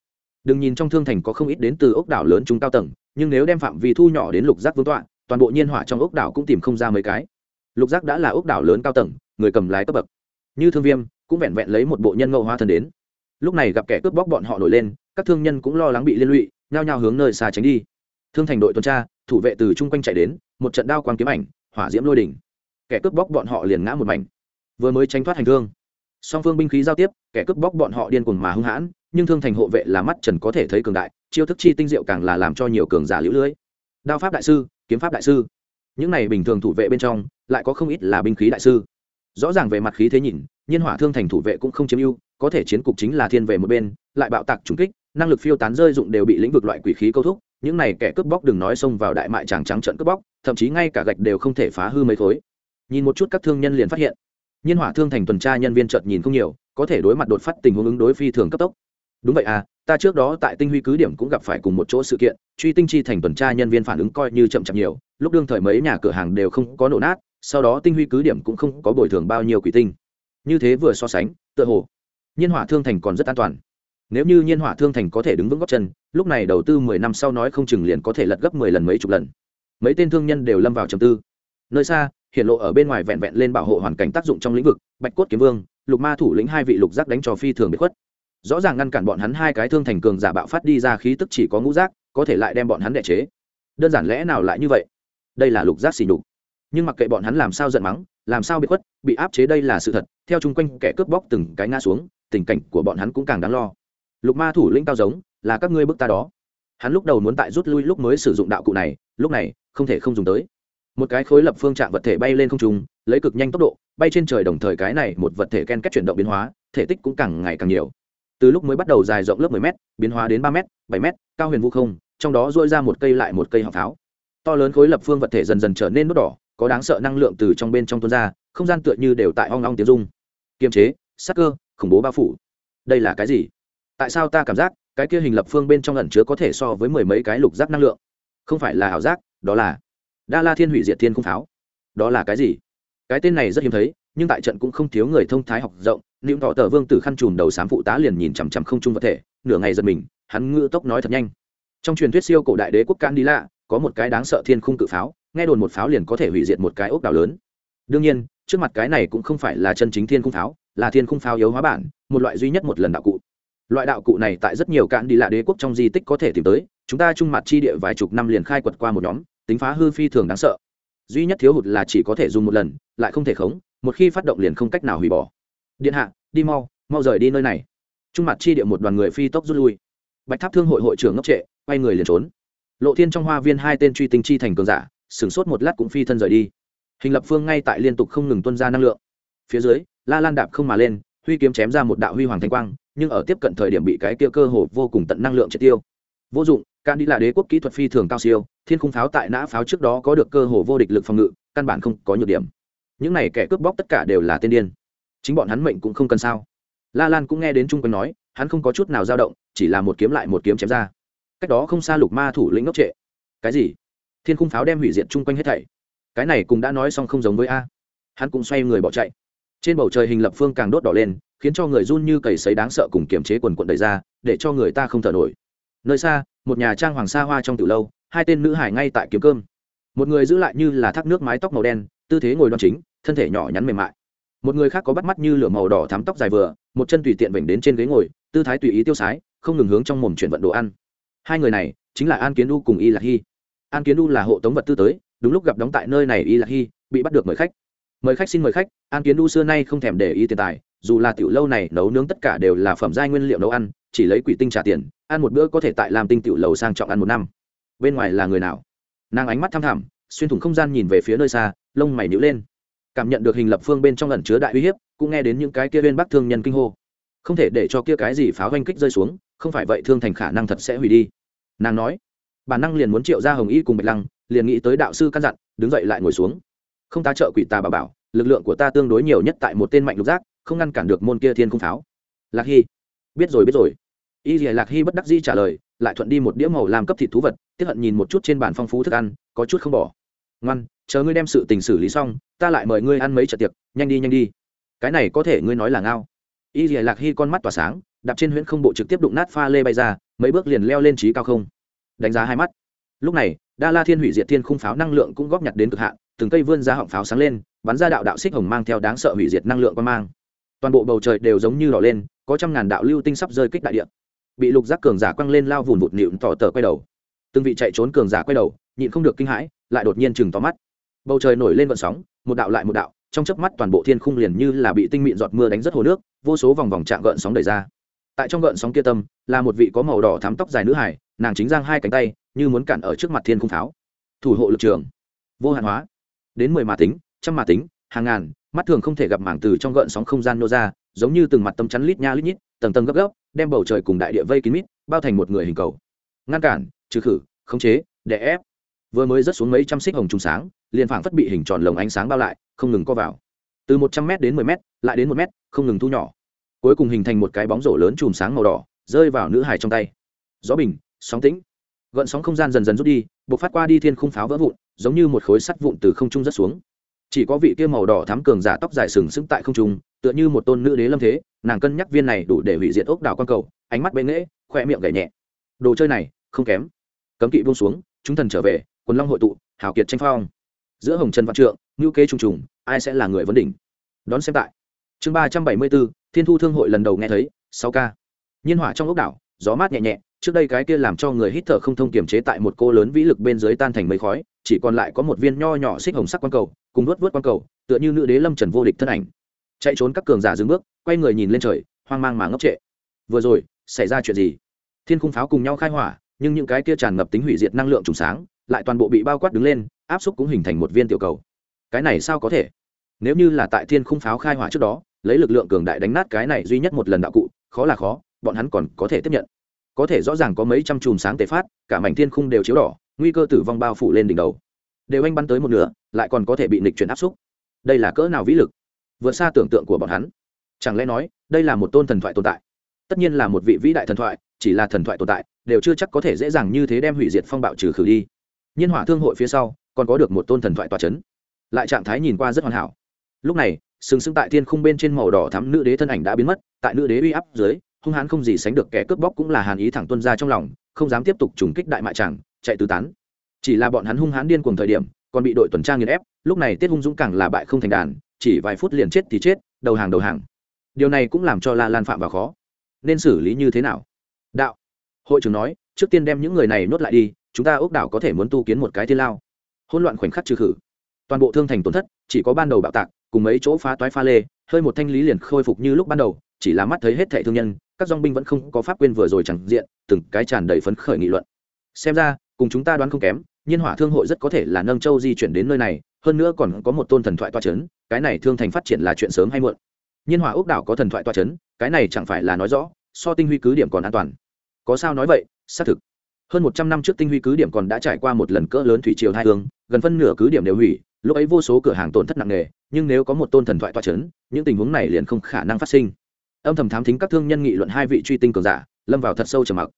Đừng nhìn trong thương thành có không ít đến từ ốc đảo lớn chúng cao tầng nhưng nếu đem phạm vi thu nhỏ đến lục giác vương tọa, toàn bộ nhiên hỏa trong ốc đảo cũng tìm không ra mấy cái. Lục giác đã là ốc đảo lớn cao tầng, người cầm lái cấp bậc. Như thương viêm, cũng vẹn vẹn lấy một bộ nhân ngẫu hoa thân đến. Lúc này gặp kẻ cướp bóc bọn họ nổi lên, các thương nhân cũng lo lắng bị liên lụy, nhao nhao hướng nơi xa tránh đi. Thương thành đội tuần tra, thủ vệ từ chung quanh chạy đến, một trận đao quang kiếm ảnh, hỏa diễm lôi đỉnh. Kẻ cướp bóc bọn họ liền ngã một mảnh. Vừa mới tránh thoát hành thương, song phương binh khí giao tiếp, kẻ cướp bóc bọn họ điên cuồng mà hung hãn, nhưng thương thành hộ vệ là mắt trần có thể thấy cường đại chiêu thức chi tinh diệu càng là làm cho nhiều cường giả lũ lưới. Đao pháp đại sư, kiếm pháp đại sư. Những này bình thường thủ vệ bên trong, lại có không ít là binh khí đại sư. Rõ ràng về mặt khí thế nhìn, nhiên hỏa thương thành thủ vệ cũng không chiếm ưu, có thể chiến cục chính là thiên về một bên, lại bạo tạc trùng kích, năng lực phiêu tán rơi dụng đều bị lĩnh vực loại quỷ khí câu thúc, những này kẻ cướp bóc đừng nói xông vào đại mại tràng trắng trận cướp bóc, thậm chí ngay cả gạch đều không thể phá hư mấy thối. nhìn một chút các thương nhân liền phát hiện, nhiên hỏa thương thành tuần tra nhân viên chợt nhìn không nhiều, có thể đối mặt đột phát tình huống ứng đối phi thường cấp tốc. Đúng vậy à ta trước đó tại tinh huy cứ điểm cũng gặp phải cùng một chỗ sự kiện, truy tinh chi thành tuần tra nhân viên phản ứng coi như chậm chậm nhiều, lúc đương thời mấy nhà cửa hàng đều không có nổ nát, sau đó tinh huy cứ điểm cũng không có bồi thường bao nhiêu quỷ tinh. Như thế vừa so sánh, tựa hồ, nhiên hỏa thương thành còn rất an toàn. Nếu như nhiên hỏa thương thành có thể đứng vững góc chân, lúc này đầu tư mười năm sau nói không chừng liền có thể lật gấp mười lần mấy chục lần. Mấy tên thương nhân đều lâm vào trầm tư. Nơi xa, hiện lộ ở bên ngoài vẹn vẹn lên bảo hộ hoàn cảnh tác dụng trong lĩnh vực, bạch cốt kiếm vương, lục ma thủ lĩnh hai vị lục giác đánh trò phi thường bị khuất rõ ràng ngăn cản bọn hắn hai cái thương thành cường giả bạo phát đi ra khí tức chỉ có ngũ giác, có thể lại đem bọn hắn đẻ chế. Đơn giản lẽ nào lại như vậy? Đây là lục giác xỉ nhục. Nhưng mặc kệ bọn hắn làm sao giận mắng, làm sao bị khuất, bị áp chế đây là sự thật. Theo chung quanh, kẻ cướp bóc từng cái ngã xuống, tình cảnh của bọn hắn cũng càng đáng lo. Lục ma thủ lĩnh cao giống, là các ngươi bức ta đó. Hắn lúc đầu muốn tại rút lui lúc mới sử dụng đạo cụ này, lúc này, không thể không dùng tới. Một cái khối lập phương trạng vật thể bay lên không trung, lấy cực nhanh tốc độ, bay trên trời đồng thời cái này một vật thể ken kết chuyển động biến hóa, thể tích cũng càng ngày càng nhiều từ lúc mới bắt đầu dài rộng lớp 10 m biến hóa đến 3 m 7 m cao huyền vũ không, trong đó dôi ra một cây lại một cây họng pháo. To lớn khối lập phương vật thể dần dần trở nên nốt đỏ, có đáng sợ năng lượng từ trong bên trong tuôn ra, không gian tựa như đều tại ong ong tiếng rung. Kiềm chế, sắc cơ, khủng bố bao phủ. Đây là cái gì? Tại sao ta cảm giác cái kia hình lập phương bên trong ẩn chứa có thể so với mười mấy cái lục giác năng lượng? Không phải là ảo giác, đó là đa la thiên hủy diệt thiên không pháo. Đó là cái gì? Cái tên này rất hiếm thấy, nhưng tại trận cũng không thiếu người thông thái học rộng những tỏ tờ vương tử khăn trùm đầu sám phụ tá liền nhìn chằm chằm không chung vật thể, nửa ngày giật mình, hắn ngự tốc nói thật nhanh. Trong truyền thuyết siêu cổ đại đế quốc can đi lạ có một cái đáng sợ thiên khung cự pháo, nghe đồn một pháo liền có thể hủy diệt một cái ốc đảo lớn. Đương nhiên, trước mặt cái này cũng không phải là chân chính thiên khung pháo, là thiên khung pháo yếu hóa bản, một loại duy nhất một lần đạo cụ. Loại đạo cụ này tại rất nhiều cạn đi lạ đế quốc trong di tích có thể tìm tới, chúng ta trung mặt chi địa vài chục năm liền khai quật qua một nhóm, tính phá hư phi thường đáng sợ. Duy nhất thiếu hụt là chỉ có thể dùng một lần, lại không thể khống, một khi phát động liền không cách nào hủy bỏ điện hạ, đi mau mau rời đi nơi này. Trung mặt chi địa một đoàn người phi tốc rút lui. Bạch tháp thương hội hội trưởng ngốc trệ, quay người liền trốn. Lộ thiên trong hoa viên hai tên truy tinh chi thành cường giả, sửng sốt một lát cũng phi thân rời đi. Hình lập phương ngay tại liên tục không ngừng tuân ra năng lượng. Phía dưới, la lan đạp không mà lên, huy kiếm chém ra một đạo huy hoàng thanh quang, nhưng ở tiếp cận thời điểm bị cái kia cơ hồ vô cùng tận năng lượng triệt tiêu. Vô dụng can đi là đế quốc kỹ thuật phi thường cao siêu, thiên khung pháo tại nã pháo trước đó có được cơ hồ vô địch lực phòng ngự, căn bản không có nhược điểm. Những này kẻ cướp bóc tất cả đều là tên điên chính bọn hắn mệnh cũng không cần sao. La lan cũng nghe đến trung quân nói, hắn không có chút nào dao động, chỉ là một kiếm lại một kiếm chém ra. Cách đó không xa lục ma thủ lĩnh ngốc trệ. Cái gì? Thiên khung pháo đem hủy diệt chung quanh hết thảy. Cái này cũng đã nói xong không giống với a. Hắn cũng xoay người bỏ chạy. Trên bầu trời hình lập phương càng đốt đỏ lên, khiến cho người run như cầy sấy đáng sợ cùng kiềm chế quần quận đầy ra, để cho người ta không thở nổi. Nơi xa, một nhà trang hoàng sa hoa trong từ lâu, hai tên nữ hải ngay tại kiếm cơm. Một người giữ lại như là thác nước mái tóc màu đen, tư thế ngồi đoan chính, thân thể nhỏ nhắn mềm mại một người khác có bắt mắt như lửa màu đỏ thắm tóc dài vừa, một chân tùy tiện vểnh đến trên ghế ngồi, tư thái tùy ý tiêu sái, không ngừng hướng trong mồm chuyển vận đồ ăn. Hai người này chính là an kiến u cùng y lạc hy. An kiến u là hộ tống vật tư tới, đúng lúc gặp đóng tại nơi này y lạc hy, bị bắt được mời khách. Mời khách xin mời khách, an kiến u xưa nay không thèm để ý tiền tài, dù là tiểu lâu này nấu nướng tất cả đều là phẩm giai nguyên liệu nấu ăn, chỉ lấy quỷ tinh trả tiền, ăn một bữa có thể tại làm tinh tiểu lầu sang trọng ăn một năm. Bên ngoài là người nào? Nàng ánh mắt thăm thẳm, xuyên thủng không gian nhìn về phía nơi xa, lông mày nhíu lên cảm nhận được hình lập phương bên trong ẩn chứa đại uy hiếp, cũng nghe đến những cái kia bên bắc thương nhân kinh hô. Không thể để cho kia cái gì pháo oanh kích rơi xuống, không phải vậy thương thành khả năng thật sẽ hủy đi. Nàng nói, bản năng liền muốn triệu ra hồng y cùng bạch lăng, liền nghĩ tới đạo sư căn dặn, đứng dậy lại ngồi xuống. Không ta trợ quỷ tà bà bảo, lực lượng của ta tương đối nhiều nhất tại một tên mạnh lục giác, không ngăn cản được môn kia thiên không pháo. Lạc hy, biết rồi biết rồi. Y dì lạc hy bất đắc di trả lời, lại thuận đi một đĩa màu làm cấp thịt thú vật, tiếp hận nhìn một chút trên bàn phong phú thức ăn, có chút không bỏ. Ngoan, chờ ngươi đem sự tình xử lý xong ta lại mời ngươi ăn mấy trận tiệc, nhanh đi nhanh đi. Cái này có thể ngươi nói là ngao. Y dìa lạc hy con mắt tỏa sáng, đạp trên huyễn không bộ trực tiếp đụng nát pha lê bay ra, mấy bước liền leo lên trí cao không. Đánh giá hai mắt. Lúc này, đa la thiên hủy diệt thiên khung pháo năng lượng cũng góp nhặt đến cực hạn, từng cây vươn ra họng pháo sáng lên, bắn ra đạo đạo xích hồng mang theo đáng sợ hủy diệt năng lượng quan mang. Toàn bộ bầu trời đều giống như đỏ lên, có trăm ngàn đạo lưu tinh sắp rơi kích đại địa. Bị lục giác cường giả quăng lên lao vùn vụt nịu tỏ tờ quay đầu. Từng vị chạy trốn cường giả quay đầu, nhịn không được kinh hãi, lại đột nhiên chừng tóm mắt bầu trời nổi lên vận sóng, một đạo lại một đạo, trong chớp mắt toàn bộ thiên khung liền như là bị tinh mịn giọt mưa đánh rất hồ nước, vô số vòng vòng trạng gợn sóng đầy ra. Tại trong gợn sóng kia tâm, là một vị có màu đỏ thắm tóc dài nữ hải nàng chính giang hai cánh tay, như muốn cản ở trước mặt thiên khung pháo. Thủ hộ lực trường. Vô hạn hóa. Đến mười mà tính, trăm mà tính, hàng ngàn, mắt thường không thể gặp mảng từ trong gợn sóng không gian nô ra, giống như từng mặt tâm chắn lít nha lít nhít, tầng tầng gấp gấp, đem bầu trời cùng đại địa vây kín mít, bao thành một người hình cầu. Ngăn cản, trừ khử, khống chế, đè ép vừa mới rớt xuống mấy trăm xích hồng trùng sáng, liền phảng phất bị hình tròn lồng ánh sáng bao lại, không ngừng co vào. Từ một trăm m đến mười m lại đến một m không ngừng thu nhỏ. Cuối cùng hình thành một cái bóng rổ lớn chùm sáng màu đỏ, rơi vào nữ hài trong tay. Gió bình, sóng tĩnh. Gợn sóng không gian dần dần rút đi buộc phát qua đi thiên khung pháo vỡ vụn, giống như một khối sắt vụn từ không trung rất xuống. Chỉ có vị kia màu đỏ thắm cường giả tóc dài sừng sững tại không trung, tựa như một tôn nữ đế lâm thế, nàng cân nhắc viên này đủ để hủy diệt ốc đảo quan cầu, ánh mắt bệ nghễ khoe miệng gảy nhẹ. Đồ chơi này, không kém. Cấm kỵ buông xuống, chúng thần trở về quần long hội tụ, hào kiệt tranh phong. Giữa hồng trần văn trượng ngữ kế trùng trùng, ai sẽ là người vấn đỉnh? Đón xem tại. Chương ba trăm bảy mươi bốn, thiên thu thương hội lần đầu nghe thấy, sáu k nhiên hỏa trong ốc đảo, gió mát nhẹ nhẹ, trước đây cái kia làm cho người hít thở không thông kiềm chế tại một cô lớn vĩ lực bên dưới tan thành mây khói, chỉ còn lại có một viên nho nhỏ xích hồng sắc quang cầu, cùng vớt vớt quang cầu, tựa như nữ đế lâm trần vô địch thân ảnh. Chạy trốn các cường giả dừng bước, quay người nhìn lên trời, hoang mang mà ngốc trệ. Vừa rồi, xảy ra chuyện gì? Thiên khung pháo cùng nhau khai hỏa, nhưng những cái kia tràn ngập tính hủy diệt năng lượng trùng sáng lại toàn bộ bị bao quát đứng lên, áp xúc cũng hình thành một viên tiểu cầu. Cái này sao có thể? Nếu như là tại thiên khung pháo khai hỏa trước đó, lấy lực lượng cường đại đánh nát cái này duy nhất một lần đạo cụ, khó là khó, bọn hắn còn có thể tiếp nhận. Có thể rõ ràng có mấy trăm chùm sáng tề phát, cả mảnh thiên khung đều chiếu đỏ, nguy cơ tử vong bao phủ lên đỉnh đầu. Đều anh bắn tới một nửa, lại còn có thể bị nịch chuyển áp xúc. Đây là cỡ nào vĩ lực? Vượt xa tưởng tượng của bọn hắn. Chẳng lẽ nói, đây là một tôn thần thoại tồn tại? Tất nhiên là một vị vĩ đại thần thoại, chỉ là thần thoại tồn tại, đều chưa chắc có thể dễ dàng như thế đem hủy diệt phong bạo trừ khử đi nhiên hỏa thương hội phía sau, còn có được một tôn thần thoại tòa c h ấ n lại trạng thái nhìn qua rất hoàn hảo. Lúc này, sừng sững tại thiên khung bên trên màu đỏ thắm nữ đế thân ảnh đã biến mất, tại nữ đế uy áp dưới, hung hãn không gì sánh được kẻ cướp bóc cũng là hàn ý thẳng tuân ra trong lòng, không dám tiếp tục trùng kích đại mại tràng chạy tứ tán. Chỉ là bọn hắn hung hãn điên cùng thời điểm, còn bị đội tuần tra nghiền ép, lúc này tiết hung dũng càng là bại không thành đàn, chỉ vài phút liền chết thì chết, đầu hàng đầu hàng. Điều này cũng làm cho la lan phạm vào khó. Nên xử lý như thế nào? Đạo, hội trưởng nói, trước tiên đem những người này nuốt lại đi chúng ta ốc đảo có thể muốn tu kiến một cái thiên lao. Hỗn loạn khoảnh khắc trừ khử. Toàn bộ thương thành tổn thất, chỉ có ban đầu bạo tạc, cùng mấy chỗ phá toái pha lê, hơi một thanh lý liền khôi phục như lúc ban đầu, chỉ là mắt thấy hết thệ thương nhân, các dong binh vẫn không có pháp quên vừa rồi chẳng diện, từng cái tràn đầy phấn khởi nghị luận. Xem ra, cùng chúng ta đoán không kém nhiên hỏa thương hội rất có thể là nâng châu di chuyển đến nơi này, hơn nữa còn có một tôn thần thoại toa c h ấ n cái này thương thành phát triển là chuyện sớm hay muộn. Nhiên hỏa ốc đảo có thần thoại toa c h ấ n cái này chẳng phải là nói rõ, so tinh huy cứ điểm còn an toàn. Có sao nói vậy, xác thực hơn một trăm năm trước tinh huy cứ điểm còn đã trải qua một lần cỡ lớn thủy triều hai hương gần phân nửa cứ điểm đều hủy, lúc ấy vô số cửa hàng tổn thất nặng nề, nhưng nếu có một tôn thần thoại toa c những tình huống này liền không khả năng phát sinh. Âm thầm thám thính các thương nhân nghị luận hai vị truy tinh cường giả, lâm vào thật sâu trầm mặc.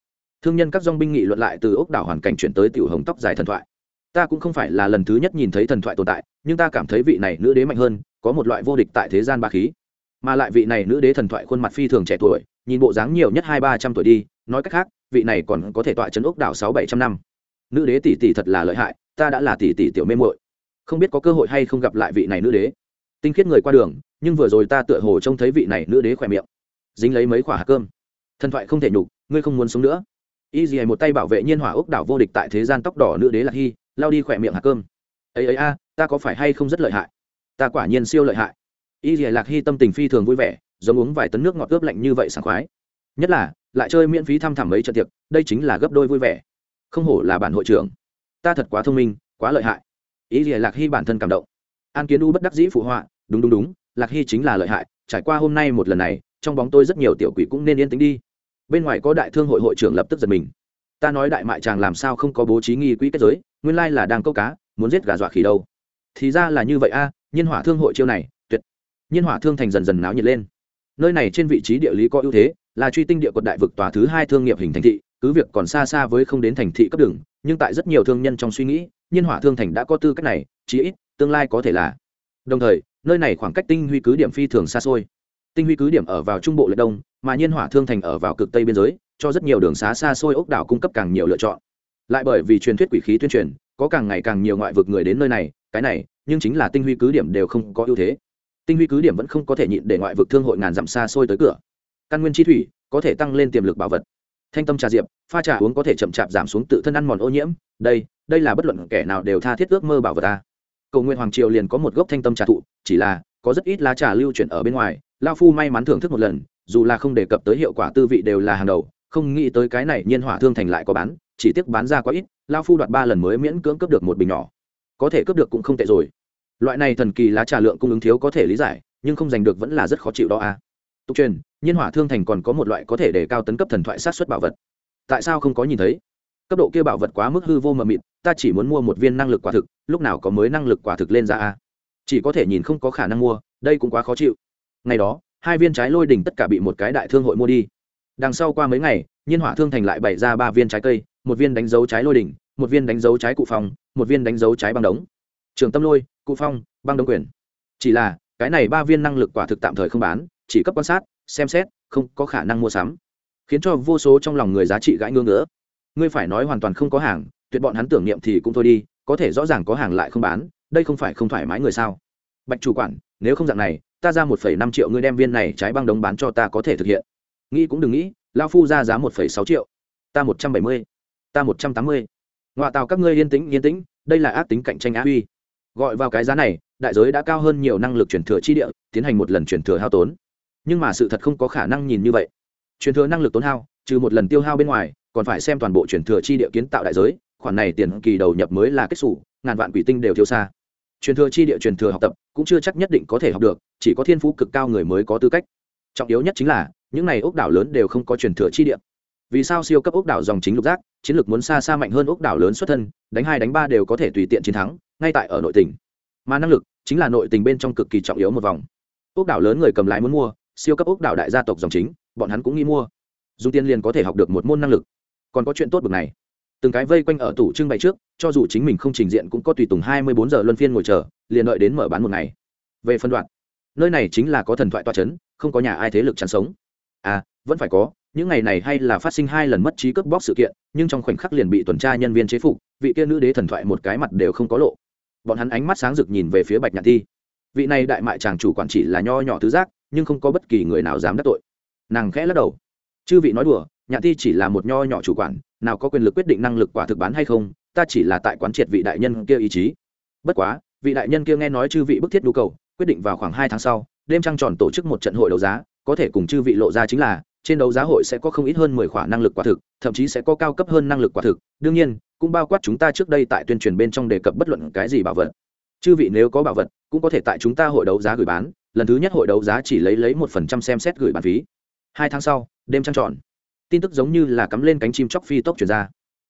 Thương nhân các dong binh nghị luận lại từ ốc đảo hoàn cảnh chuyển tới tiểu hồng tóc dài thần thoại. Ta cũng không phải là lần thứ nhất nhìn thấy thần thoại tồn tại, nhưng ta cảm thấy vị này nữ đế mạnh hơn, có một loại vô địch tại thế gian ba khí. Mà lại vị này nữ đế thần thoại khuôn mặt phi thường trẻ tuổi, nhìn bộ dáng nhiều nhất hai ba trăm tuổi đi, nói cách khác vị này còn có thể tọa chấn ốc đảo sáu bảy trăm năm. Nữ đế tỷ tỷ thật là lợi hại, ta đã là tỷ tỷ tiểu mê muội. Không biết có cơ hội hay không gặp lại vị này nữ đế. Tinh khiết người qua đường, nhưng vừa rồi ta tựa hồ trông thấy vị này nữ đế khỏe miệng. Dính lấy mấy quả hạt cơm. Thần thoại không thể nhục, ngươi không muốn sống nữa. Y dì một tay bảo vệ nhiên hỏa ốc đảo vô địch tại thế gian tóc đỏ nữ đế lạc hy lao đi khỏe miệng hạt cơm. Ấy ấy a, ta có phải hay không rất lợi hại? Ta quả nhiên siêu lợi hại. Y dì lạc hy tâm tình phi thường vui vẻ, giống uống vài tấn nước ngọt ướp lạnh như vậy sảng khoái. Nhất là lại chơi miễn phí thăm thẳm mấy trận tiệc, đây chính là gấp đôi vui vẻ. Không hổ là bản hội trưởng. Ta thật quá thông minh, quá lợi hại. Ý gì lạc hy bản thân cảm động. An kiến u bất đắc dĩ phụ họa, đúng đúng đúng, lạc hy chính là lợi hại, trải qua hôm nay một lần này, trong bóng tôi rất nhiều tiểu quỷ cũng nên yên tĩnh đi. Bên ngoài có đại thương hội hội trưởng lập tức giật mình. Ta nói đại mại chàng làm sao không có bố trí nghi quỹ kết giới, nguyên lai là đang câu cá, muốn giết gà dọa khỉ đâu. Thì ra là như vậy a, nhiên hỏa thương hội chiêu này, tuyệt. Nhiên hỏa thương thành dần dần náo nhiệt lên. Nơi này trên vị trí địa lý có ưu thế là truy tinh địa quật đại vực tòa thứ hai thương nghiệp hình thành thị, cứ việc còn xa xa với không đến thành thị cấp đường, nhưng tại rất nhiều thương nhân trong suy nghĩ nhiên hỏa thương thành đã có tư cách này, chí ít, tương lai có thể là. Đồng thời, nơi này khoảng cách tinh huy cứ điểm phi thường xa xôi. Tinh huy cứ điểm ở vào trung bộ lệ đông, mà nhiên hỏa thương thành ở vào cực tây biên giới, cho rất nhiều đường xá xa xôi ốc đảo cung cấp càng nhiều lựa chọn. Lại bởi vì truyền thuyết quỷ khí tuyên truyền, có càng ngày càng nhiều ngoại vực người đến nơi này, cái này, nhưng chính là tinh huy cứ điểm đều không có ưu thế. Tinh huy cứ điểm vẫn không có thể nhịn để ngoại vực thương hội ngàn dặm xa xôi tới cửa căn nguyên chi thủy, có thể tăng lên tiềm lực bảo vật. Thanh tâm trà diệp, pha trà uống có thể chậm chạp giảm xuống tự thân ăn mòn ô nhiễm. Đây đây là bất luận kẻ nào đều tha thiết ước mơ bảo vật ta. Cầu nguyện hoàng triều liền có một gốc thanh tâm trà thụ, chỉ là, có rất ít lá trà lưu chuyển ở bên ngoài. Lao phu may mắn thưởng thức một lần, dù là không đề cập tới hiệu quả tư vị đều là hàng đầu, không nghĩ tới cái này nhiên hỏa thương thành lại có bán, chỉ tiếc bán ra quá ít, lao phu đoạt ba lần mới miễn cưỡng cướp được một bình nhỏ. Có thể cướp được cũng không tệ rồi. Loại này thần kỳ lá trà lượng cung ứng thiếu có thể lý giải, nhưng không giành được vẫn là rất khó chịu đó a à. tục truyền nhiên hỏa thương thành còn có một loại có thể để cao tấn cấp thần thoại sát xuất bảo vật. Tại sao không có nhìn thấy? Cấp độ kia bảo vật quá mức hư vô mờ mịt, ta chỉ muốn mua một viên năng lực quả thực, lúc nào có mới năng lực quả thực lên ra a? Chỉ có thể nhìn không có khả năng mua, đây cũng quá khó chịu. Ngày đó, hai viên trái lôi đỉnh tất cả bị một cái đại thương hội mua đi. Đằng sau qua mấy ngày, nhiên hỏa thương thành lại bày ra ba viên trái cây, một viên đánh dấu trái lôi đỉnh, một viên đánh dấu trái cụ phong, một viên đánh dấu trái băng đống. Trường tâm lôi, cụ phong, băng đống quyền. Chỉ là, cái này ba viên năng lực quả thực tạm thời không bán, chỉ cấp quan sát xem xét, không có khả năng mua sắm. Khiến cho vô số trong lòng người giá trị gãi ngưỡng nữa ngươi phải nói hoàn toàn không có hàng, tuyệt bọn hắn tưởng niệm thì cũng thôi đi, có thể rõ ràng có hàng lại không bán, đây không phải không thoải mái người sao? Bạch chủ quản, nếu không dạng này, ta ra một phẩy năm triệu ngươi đem viên này trái băng đống bán cho ta có thể thực hiện. Nghĩ cũng đừng nghĩ lao phu ra giá một phẩy sáu triệu. Ta một trăm bảy mươi, ta một trăm tám mươi. Ngoại tàu các ngươi yên tĩnh yên tĩnh, đây là ác tính cạnh tranh á uy. Gọi vào cái giá này, đại giới đã cao hơn nhiều năng lực chuyển thừa chi địa, tiến hành một lần chuyển thừa hao tốn nhưng mà sự thật không có khả năng nhìn như vậy. Truyền thừa năng lực tốn hao, trừ một lần tiêu hao bên ngoài, còn phải xem toàn bộ truyền thừa chi địa kiến tạo đại giới, khoản này tiền kỳ đầu nhập mới là kết xù, ngàn vạn quỷ tinh đều thiếu xa. Truyền thừa chi địa truyền thừa học tập cũng chưa chắc nhất định có thể học được, chỉ có thiên phú cực cao người mới có tư cách. Trọng yếu nhất chính là, những này ốc đảo lớn đều không có truyền thừa chi địa. Vì sao siêu cấp ốc đảo dòng chính lục giác, chiến lược muốn xa xa mạnh hơn ốc đảo lớn xuất thân, đánh hai đánh ba đều có thể tùy tiện chiến thắng, ngay tại ở nội tỉnh. Mà năng lực chính là nội tình bên trong cực kỳ trọng yếu một vòng. Ốc đảo lớn người cầm lái muốn mua siêu cấp ốc đảo đại gia tộc dòng chính, bọn hắn cũng nghĩ mua. Dùng tiền liền có thể học được một môn năng lực. Còn có chuyện tốt bực này. Từng cái vây quanh ở tủ trưng bày trước, cho dù chính mình không trình diện cũng có tùy tùng hai mươi bốn giờ luân phiên ngồi chờ, liền đợi đến mở bán một ngày. Về phân đoạn, nơi này chính là có thần thoại toa c h ấ n không có nhà ai thế lực chắn sống. À vẫn phải có, những ngày này hay là phát sinh hai lần mất trí cướp bóc sự kiện, nhưng trong khoảnh khắc liền bị tuần tra nhân viên chế phục, vị kia nữ đế thần thoại một cái mặt đều không có lộ. Bọn hắn ánh mắt sáng rực nhìn về phía bạch nhạn thi. Vị này đại mại chàng chủ quản chỉ là nho nhỏ thứ giác nhưng không có bất kỳ người nào dám đắc tội. Nàng khẽ lắc đầu. Chư vị nói đùa nhạn thi chỉ là một nho nhỏ chủ quản, nào có quyền lực quyết định năng lực quả thực bán hay không, ta chỉ là tại quán triệt vị đại nhân kia ý chí. Bất quá, vị đại nhân kia nghe nói chư vị bức thiết nhu cầu, quyết định vào khoảng hai tháng sau, đêm trăng tròn tổ chức một trận hội đấu giá, có thể cùng chư vị lộ ra chính là, trên đấu giá hội sẽ có không ít hơn mười khoản năng lực quả thực, thậm chí sẽ có cao cấp hơn năng lực quả thực. Đương nhiên, cũng bao quát chúng ta trước đây tại tuyên truyền bên trong đề cập bất luận cái gì bảo vật. Chư vị nếu có bảo vật, cũng có thể tại chúng ta hội đấu giá gửi bán lần thứ nhất hội đấu giá chỉ lấy lấy một phần trăm xem xét gửi bàn phí. Hai tháng sau, đêm trăng tròn. Tin tức giống như là cắm lên cánh chim chóc phi tốc chuyển ra.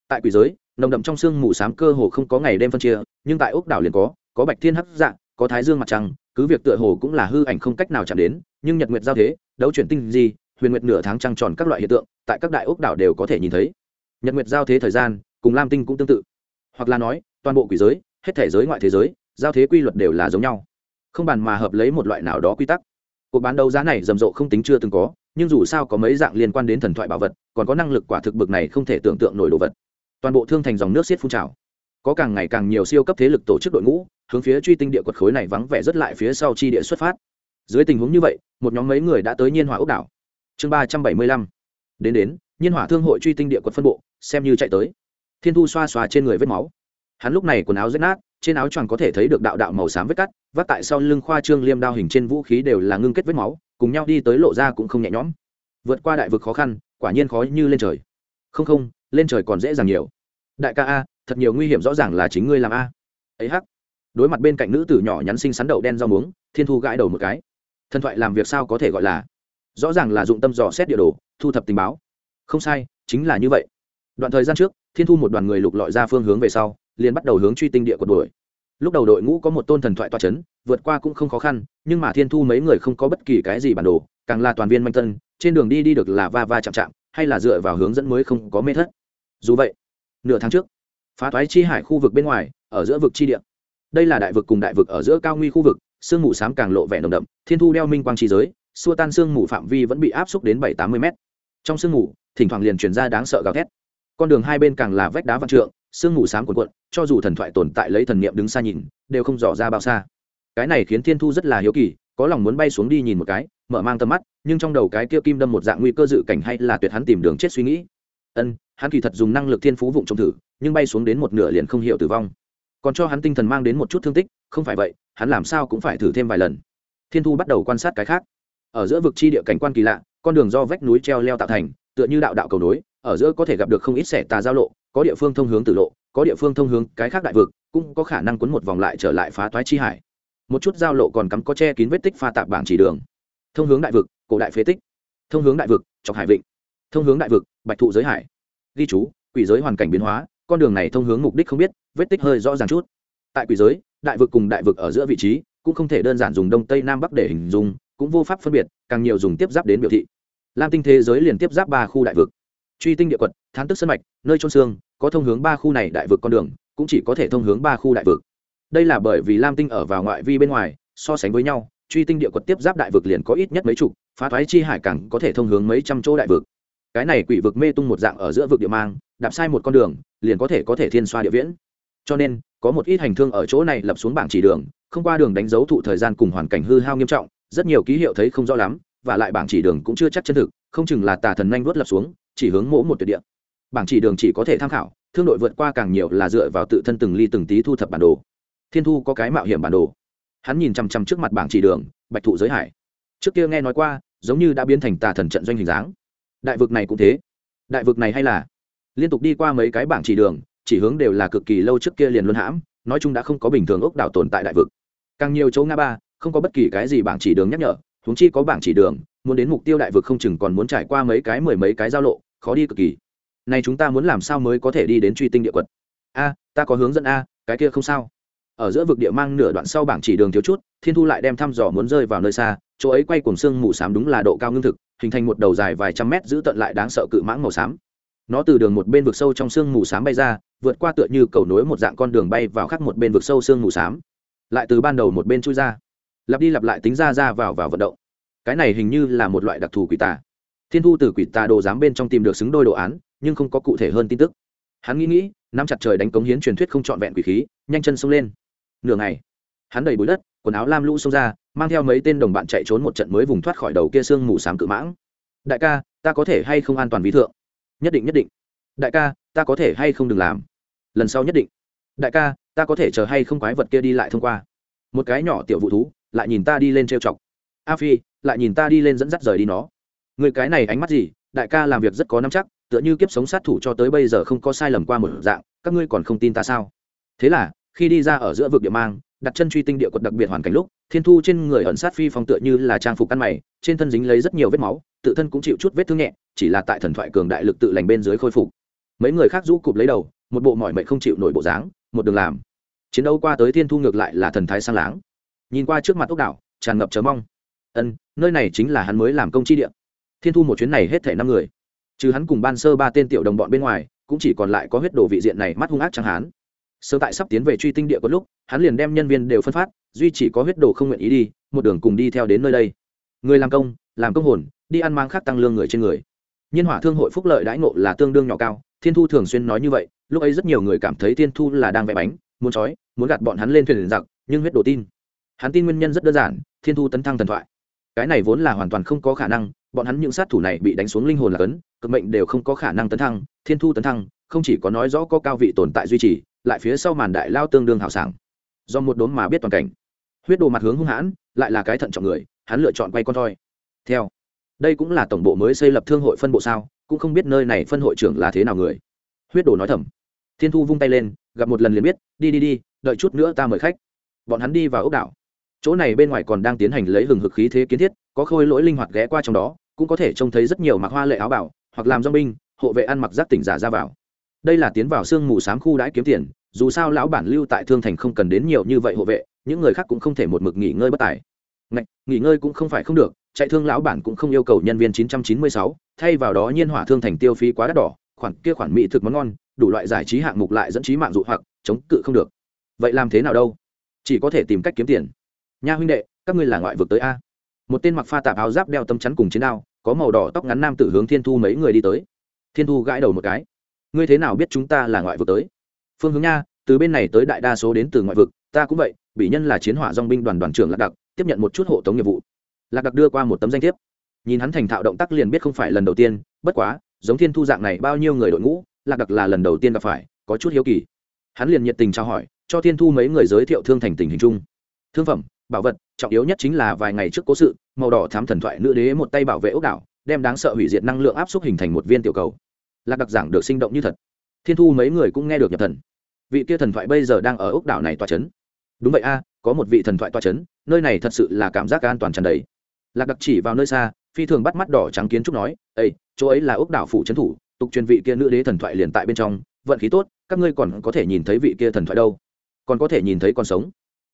Tại quỷ giới, nồng đậm trong sương mù s á m cơ hồ không có ngày đêm phân chia, nhưng tại ốc đảo liền có có bạch thiên hấp dạng có thái dương mặt trăng, cứ việc tựa hồ cũng là hư ảnh không cách nào chạm đến, nhưng nhật nguyệt giao thế, đấu chuyển tinh gì huyền nguyệt nửa tháng trăng tròn các loại hiện tượng, tại các đại ốc đảo đều có thể nhìn thấy. Nhật nguyệt giao thế thời gian, cùng lam tinh cũng tương tự. Hoặc là nói, toàn bộ quỷ giới, hết thể giới ngoại thế giới, giao thế quy luật đều là giống nhau không bàn mà hợp lấy một loại nào đó quy tắc. Cuộc bán đấu giá này rầm rộ không tính chưa từng có, nhưng dù sao có mấy dạng liên quan đến thần thoại bảo vật, còn có năng lực quả thực bực này không thể tưởng tượng nổi đồ vật. Toàn bộ thương thành dòng nước xiết phun trào. Có càng ngày càng nhiều siêu cấp thế lực tổ chức đội ngũ, hướng phía truy tinh địa quật khối này vắng vẻ rất lại phía sau chi địa xuất phát. Dưới tình huống như vậy, một nhóm mấy người đã tới nhiên hỏa ốc đảo. Chương ba trăm bảy mươi lăm. Đến đến, nhiên hỏa thương hội truy tinh địa quật phân bộ, xem như chạy tới. Thiên thu xoa xoa trên người vết máu. Hắn lúc này quần áo rách nát trên áo choàng có thể thấy được đạo đạo màu xám vết cắt, vắt tại sau lưng khoa trương liêm đao hình trên vũ khí đều là ngưng kết vết máu, cùng nhau đi tới lộ ra cũng không nhẹ nhõm. Vượt qua đại vực khó khăn, quả nhiên khó như lên trời. Không không, lên trời còn dễ dàng nhiều. Đại ca a, thật nhiều nguy hiểm rõ ràng là chính ngươi làm a. Ấy hắc. Đối mặt bên cạnh nữ tử nhỏ nhắn sinh sắn đậu đen rau muống, thiên thu gãi đầu một cái. Thần thoại làm việc sao có thể gọi là? Rõ ràng là dụng tâm dò xét địa đồ, thu thập tình báo. Không sai, chính là như vậy. Đoạn thời gian trước, thiên thu một đoàn người lục lọi ra phương hướng về sau liền bắt đầu hướng truy tinh địa của đuổi. Lúc đầu đội ngũ có một tôn thần thoại toa c h ấ n vượt qua cũng không khó khăn, nhưng mà thiên thu mấy người không có bất kỳ cái gì bản đồ, càng là toàn viên manh tân, trên đường đi đi được là va va chạm chạm, hay là dựa vào hướng dẫn mới không có mê thất. Dù vậy, nửa tháng trước, phá toái chi hải khu vực bên ngoài, ở giữa vực chi địa. Đây là đại vực cùng đại vực ở giữa cao nguy khu vực, sương mù s á m càng lộ vẻ nồng đậm, thiên thu đeo minh quang trí giới, xua tan sương mù phạm vi vẫn bị áp xúc đến bảy tám mươi m trong sương mù, thỉnh thoảng liền chuyển ra đáng sợ gào thét. Con đường hai bên càng là vách đá văn trượng sương mù s á m cuộn cuộn cho dù thần thoại tồn tại lấy thần niệm đứng xa nhìn, đều không dò ra bao xa. Cái này khiến thiên thu rất là hiếu kỳ, có lòng muốn bay xuống đi nhìn một cái, mở mang tầm mắt, nhưng trong đầu cái kia kim đâm một dạng nguy cơ dự cảnh hay là tuyệt hắn tìm đường chết suy nghĩ. Ân, hắn kỳ thật dùng năng lực thiên phú vụng trông thử, nhưng bay xuống đến một nửa liền không hiểu tử vong. Còn cho hắn tinh thần mang đến một chút thương tích, không phải vậy, hắn làm sao cũng phải thử thêm vài lần. Thiên thu bắt đầu quan sát cái khác. Ở giữa vực chi địa cảnh quan kỳ lạ, con đường do vách núi treo leo tạo thành, tựa như đạo đạo cầu nối, ở giữa có thể gặp được không ít xẻ tà giao lộ có địa phương thông hướng tử lộ, có địa phương thông hướng cái khác đại vực, cũng có khả năng quấn một vòng lại trở lại phá toái chi hải. Một chút giao lộ còn cắm có che kín vết tích pha tạp bảng chỉ đường. Thông hướng đại vực, cổ đại phế tích. Thông hướng đại vực trọc hải vịnh. Thông hướng đại vực, bạch thụ giới hải. Ghi chú, quỷ giới hoàn cảnh biến hóa, con đường này thông hướng mục đích không biết, vết tích hơi rõ ràng chút. Tại quỷ giới, đại vực cùng đại vực ở giữa vị trí, cũng không thể đơn giản dùng đông tây nam bắc để hình dung, cũng vô pháp phân biệt, càng nhiều dùng tiếp giáp đến biểu thị. Lam tinh thế giới liền tiếp giáp ba khu đại vực. Truy tinh địa quật, thán tức sân mạch, nơi trôn xương có thông hướng ba khu này đại vực con đường, cũng chỉ có thể thông hướng ba khu đại vực. Đây là bởi vì lam tinh ở vào ngoại vi bên ngoài, so sánh với nhau, truy tinh địa quật tiếp giáp đại vực liền có ít nhất mấy chục, phá thoái chi hải cảng có thể thông hướng mấy trăm chỗ đại vực. Cái này quỷ vực mê tung một dạng ở giữa vực địa mang, đạp sai một con đường, liền có thể có thể thiên xoa địa viễn. Cho nên, có một ít hành thương ở chỗ này lập xuống bảng chỉ đường, không qua đường đánh dấu thụ thời gian cùng hoàn cảnh hư hao nghiêm trọng, rất nhiều ký hiệu thấy không rõ lắm, và lại bảng chỉ đường cũng chưa chắc chân thực, không chừng là tà thần nhanh vuốt lập xuống, chỉ hướng mỗ một tuyệt địa bảng chỉ đường chỉ có thể tham khảo, thương đội vượt qua càng nhiều là dựa vào tự thân từng ly từng tí thu thập bản đồ. Thiên thu có cái mạo hiểm bản đồ. Hắn nhìn chằm chằm trước mặt bảng chỉ đường, bạch thụ giới hải. Trước kia nghe nói qua, giống như đã biến thành tà thần trận doanh hình dáng. Đại vực này cũng thế. Đại vực này hay là? Liên tục đi qua mấy cái bảng chỉ đường, chỉ hướng đều là cực kỳ lâu trước kia liền luân hãm, nói chung đã không có bình thường ốc đảo tồn tại đại vực. Càng nhiều chỗ nga ba, không có bất kỳ cái gì bảng chỉ đường nhắc nhở, huống chi có bảng chỉ đường, muốn đến mục tiêu đại vực không chừng còn muốn trải qua mấy cái mười mấy cái giao lộ, khó đi cực kỳ này chúng ta muốn làm sao mới có thể đi đến truy tinh địa quật? A, ta có hướng dẫn a, cái kia không sao. Ở giữa vực địa mang nửa đoạn sau bảng chỉ đường thiếu chút, thiên thu lại đem thăm dò muốn rơi vào nơi xa, chỗ ấy quay cùng xương mù xám đúng là độ cao ngưng thực, hình thành một đầu dài vài trăm mét giữ tận lại đáng sợ cự mãng màu xám. Nó từ đường một bên vực sâu trong xương mù xám bay ra, vượt qua tựa như cầu nối một dạng con đường bay vào khắc một bên vực sâu xương mù xám. Lại từ ban đầu một bên chui ra. Lặp đi lặp lại tính ra ra vào vào vận động. Cái này hình như là một loại đặc thù quỷ tà. Thiên thu từ quỷ tà đồ giám bên trong tìm được xứng đôi đồ án nhưng không có cụ thể hơn tin tức. Hắn nghĩ nghĩ, nắm chặt trời đánh cống hiến truyền thuyết không trọn vẹn quỷ khí, nhanh chân xông lên. Nửa ngày, hắn đầy bụi đất, quần áo lam lũ xông ra, mang theo mấy tên đồng bạn chạy trốn một trận mới vùng thoát khỏi đầu kia sương mù sám cự mãng. Đại ca, ta có thể hay không an toàn ví thượng? Nhất định nhất định. Đại ca, ta có thể hay không đừng làm? Lần sau nhất định. Đại ca, ta có thể chờ hay không quái vật kia đi lại thông qua? Một cái nhỏ tiểu vụ thú, lại nhìn ta đi lên trêu chọc. A phi, lại nhìn ta đi lên dẫn dắt rời đi nó. Người cái này ánh mắt gì? Đại ca làm việc rất có năm chắc tựa như kiếp sống sát thủ cho tới bây giờ không có sai lầm qua một dạng, các ngươi còn không tin ta sao? Thế là, khi đi ra ở giữa vực địa mang, đặt chân truy tinh địa quật đặc biệt hoàn cảnh lúc, thiên thu trên người ẩn sát phi phong tựa như là trang phục ăn mày, trên thân dính lấy rất nhiều vết máu, tự thân cũng chịu chút vết thương nhẹ, chỉ là tại thần thoại cường đại lực tự lành bên dưới khôi phục. Mấy người khác rũ cụp lấy đầu, một bộ mỏi mệnh không chịu nổi bộ dáng, một đường làm. Chiến đấu qua tới thiên thu ngược lại là thần thái sang láng. Nhìn qua trước mặt ốc đảo, tràn ngập chờ mong. Ân, nơi này chính là hắn mới làm công chi địa. Thiên thu một chuyến này hết thể năm người trừ hắn cùng ban sơ ba tên tiểu đồng bọn bên ngoài, cũng chỉ còn lại có huyết đồ vị diện này mắt hung ác chẳng hắn sơ tại sắp tiến về truy tinh địa có lúc, hắn liền đem nhân viên đều phân phát, duy chỉ có huyết đồ không nguyện ý đi, một đường cùng đi theo đến nơi đây. Người làm công làm công hồn, đi ăn mang khác tăng lương người trên người. Nhiên hỏa thương hội phúc lợi đãi ngộ là tương đương nhỏ cao, thiên thu thường xuyên nói như vậy, lúc ấy rất nhiều người cảm thấy thiên thu là đang vẽ bánh, muốn trói, muốn gạt bọn hắn lên thuyền giặc, nhưng huyết đồ tin. Hắn tin nguyên nhân rất đơn giản, thiên thu tấn thăng thần thoại. Cái này vốn là hoàn toàn không có khả năng bọn hắn những sát thủ này bị đánh xuống linh hồn là cấn, cực mệnh đều không có khả năng tấn thăng, thiên thu tấn thăng, không chỉ có nói rõ có cao vị tồn tại duy trì, lại phía sau màn đại lao tương đương hào sảng. Do một đốm mà biết toàn cảnh. Huyết đồ mặt hướng hung hãn, lại là cái thận trọng người, hắn lựa chọn quay con thoi. Theo, đây cũng là tổng bộ mới xây lập thương hội phân bộ sao, cũng không biết nơi này phân hội trưởng là thế nào người. Huyết đồ nói thầm. Thiên thu vung tay lên, gặp một lần liền biết, đi đi đi, đợi chút nữa ta mời khách. Bọn hắn đi vào ốc đảo. Chỗ này bên ngoài còn đang tiến hành lấy hừng hực khí thế kiến thiết có khôi lỗi linh hoạt ghé qua trong đó cũng có thể trông thấy rất nhiều mặc hoa lệ áo bảo hoặc làm do binh hộ vệ ăn mặc giáp tỉnh giả ra vào. Đây là tiến vào sương mù sám khu đãi kiếm tiền dù sao lão bản lưu tại thương thành không cần đến nhiều như vậy hộ vệ những người khác cũng không thể một mực nghỉ ngơi bất tài. Ngày, nghỉ ngơi cũng không phải không được chạy thương lão bản cũng không yêu cầu nhân viên 996, thay vào đó nhiên hỏa thương thành tiêu phí quá đắt đỏ khoản kia khoản mỹ thực món ngon đủ loại giải trí hạng mục lại dẫn trí mạng dụ hoặc chống cự không được. Vậy làm thế nào đâu? Chỉ có thể tìm cách kiếm tiền. Nha huynh đệ các ngươi là ngoại vực tới a một tên mặc pha tạp áo giáp đeo tấm chắn cùng chiến đao, có màu đỏ tóc ngắn nam tử hướng thiên thu mấy người đi tới. Thiên thu gãi đầu một cái. Ngươi thế nào biết chúng ta là ngoại vực tới? Phương hướng nha, từ bên này tới đại đa số đến từ ngoại vực, ta cũng vậy, bị nhân là chiến hỏa dong binh đoàn đoàn trưởng lạc đặc, tiếp nhận một chút hộ tống nghiệp vụ. Lạc đặc đưa qua một tấm danh thiếp. Nhìn hắn thành thạo động tác liền biết không phải lần đầu tiên, bất quá, giống thiên thu dạng này bao nhiêu người đội ngũ, lạc đặc là lần đầu tiên gặp phải, có chút hiếu kỳ. Hắn liền nhiệt tình trao hỏi, cho thiên thu mấy người giới thiệu thương thành tình hình chung. Thương phẩm, bảo vật trọng yếu nhất chính là vài ngày trước cố sự, màu đỏ thám thần thoại nữ đế một tay bảo vệ ốc đảo, đem đáng sợ hủy diệt năng lượng áp suất hình thành một viên tiểu cầu. Lạc đặc giảng được sinh động như thật. Thiên thu mấy người cũng nghe được nhập thần. Vị kia thần thoại bây giờ đang ở ốc đảo này toa c h ấ n đúng vậy a, có một vị thần thoại toa c h ấ n nơi này thật sự là cảm giác an toàn tràn đầy. Lạc đặc chỉ vào nơi xa, phi thường bắt mắt đỏ trắng kiến trúc nói ây chỗ ấy là ốc đảo phủ trấn thủ, tục truyền vị kia nữ đế thần thoại liền tại bên trong, vận khí tốt, các ngươi còn có thể nhìn thấy vị kia thần thoại đâu. Còn có thể nhìn thấy con sống.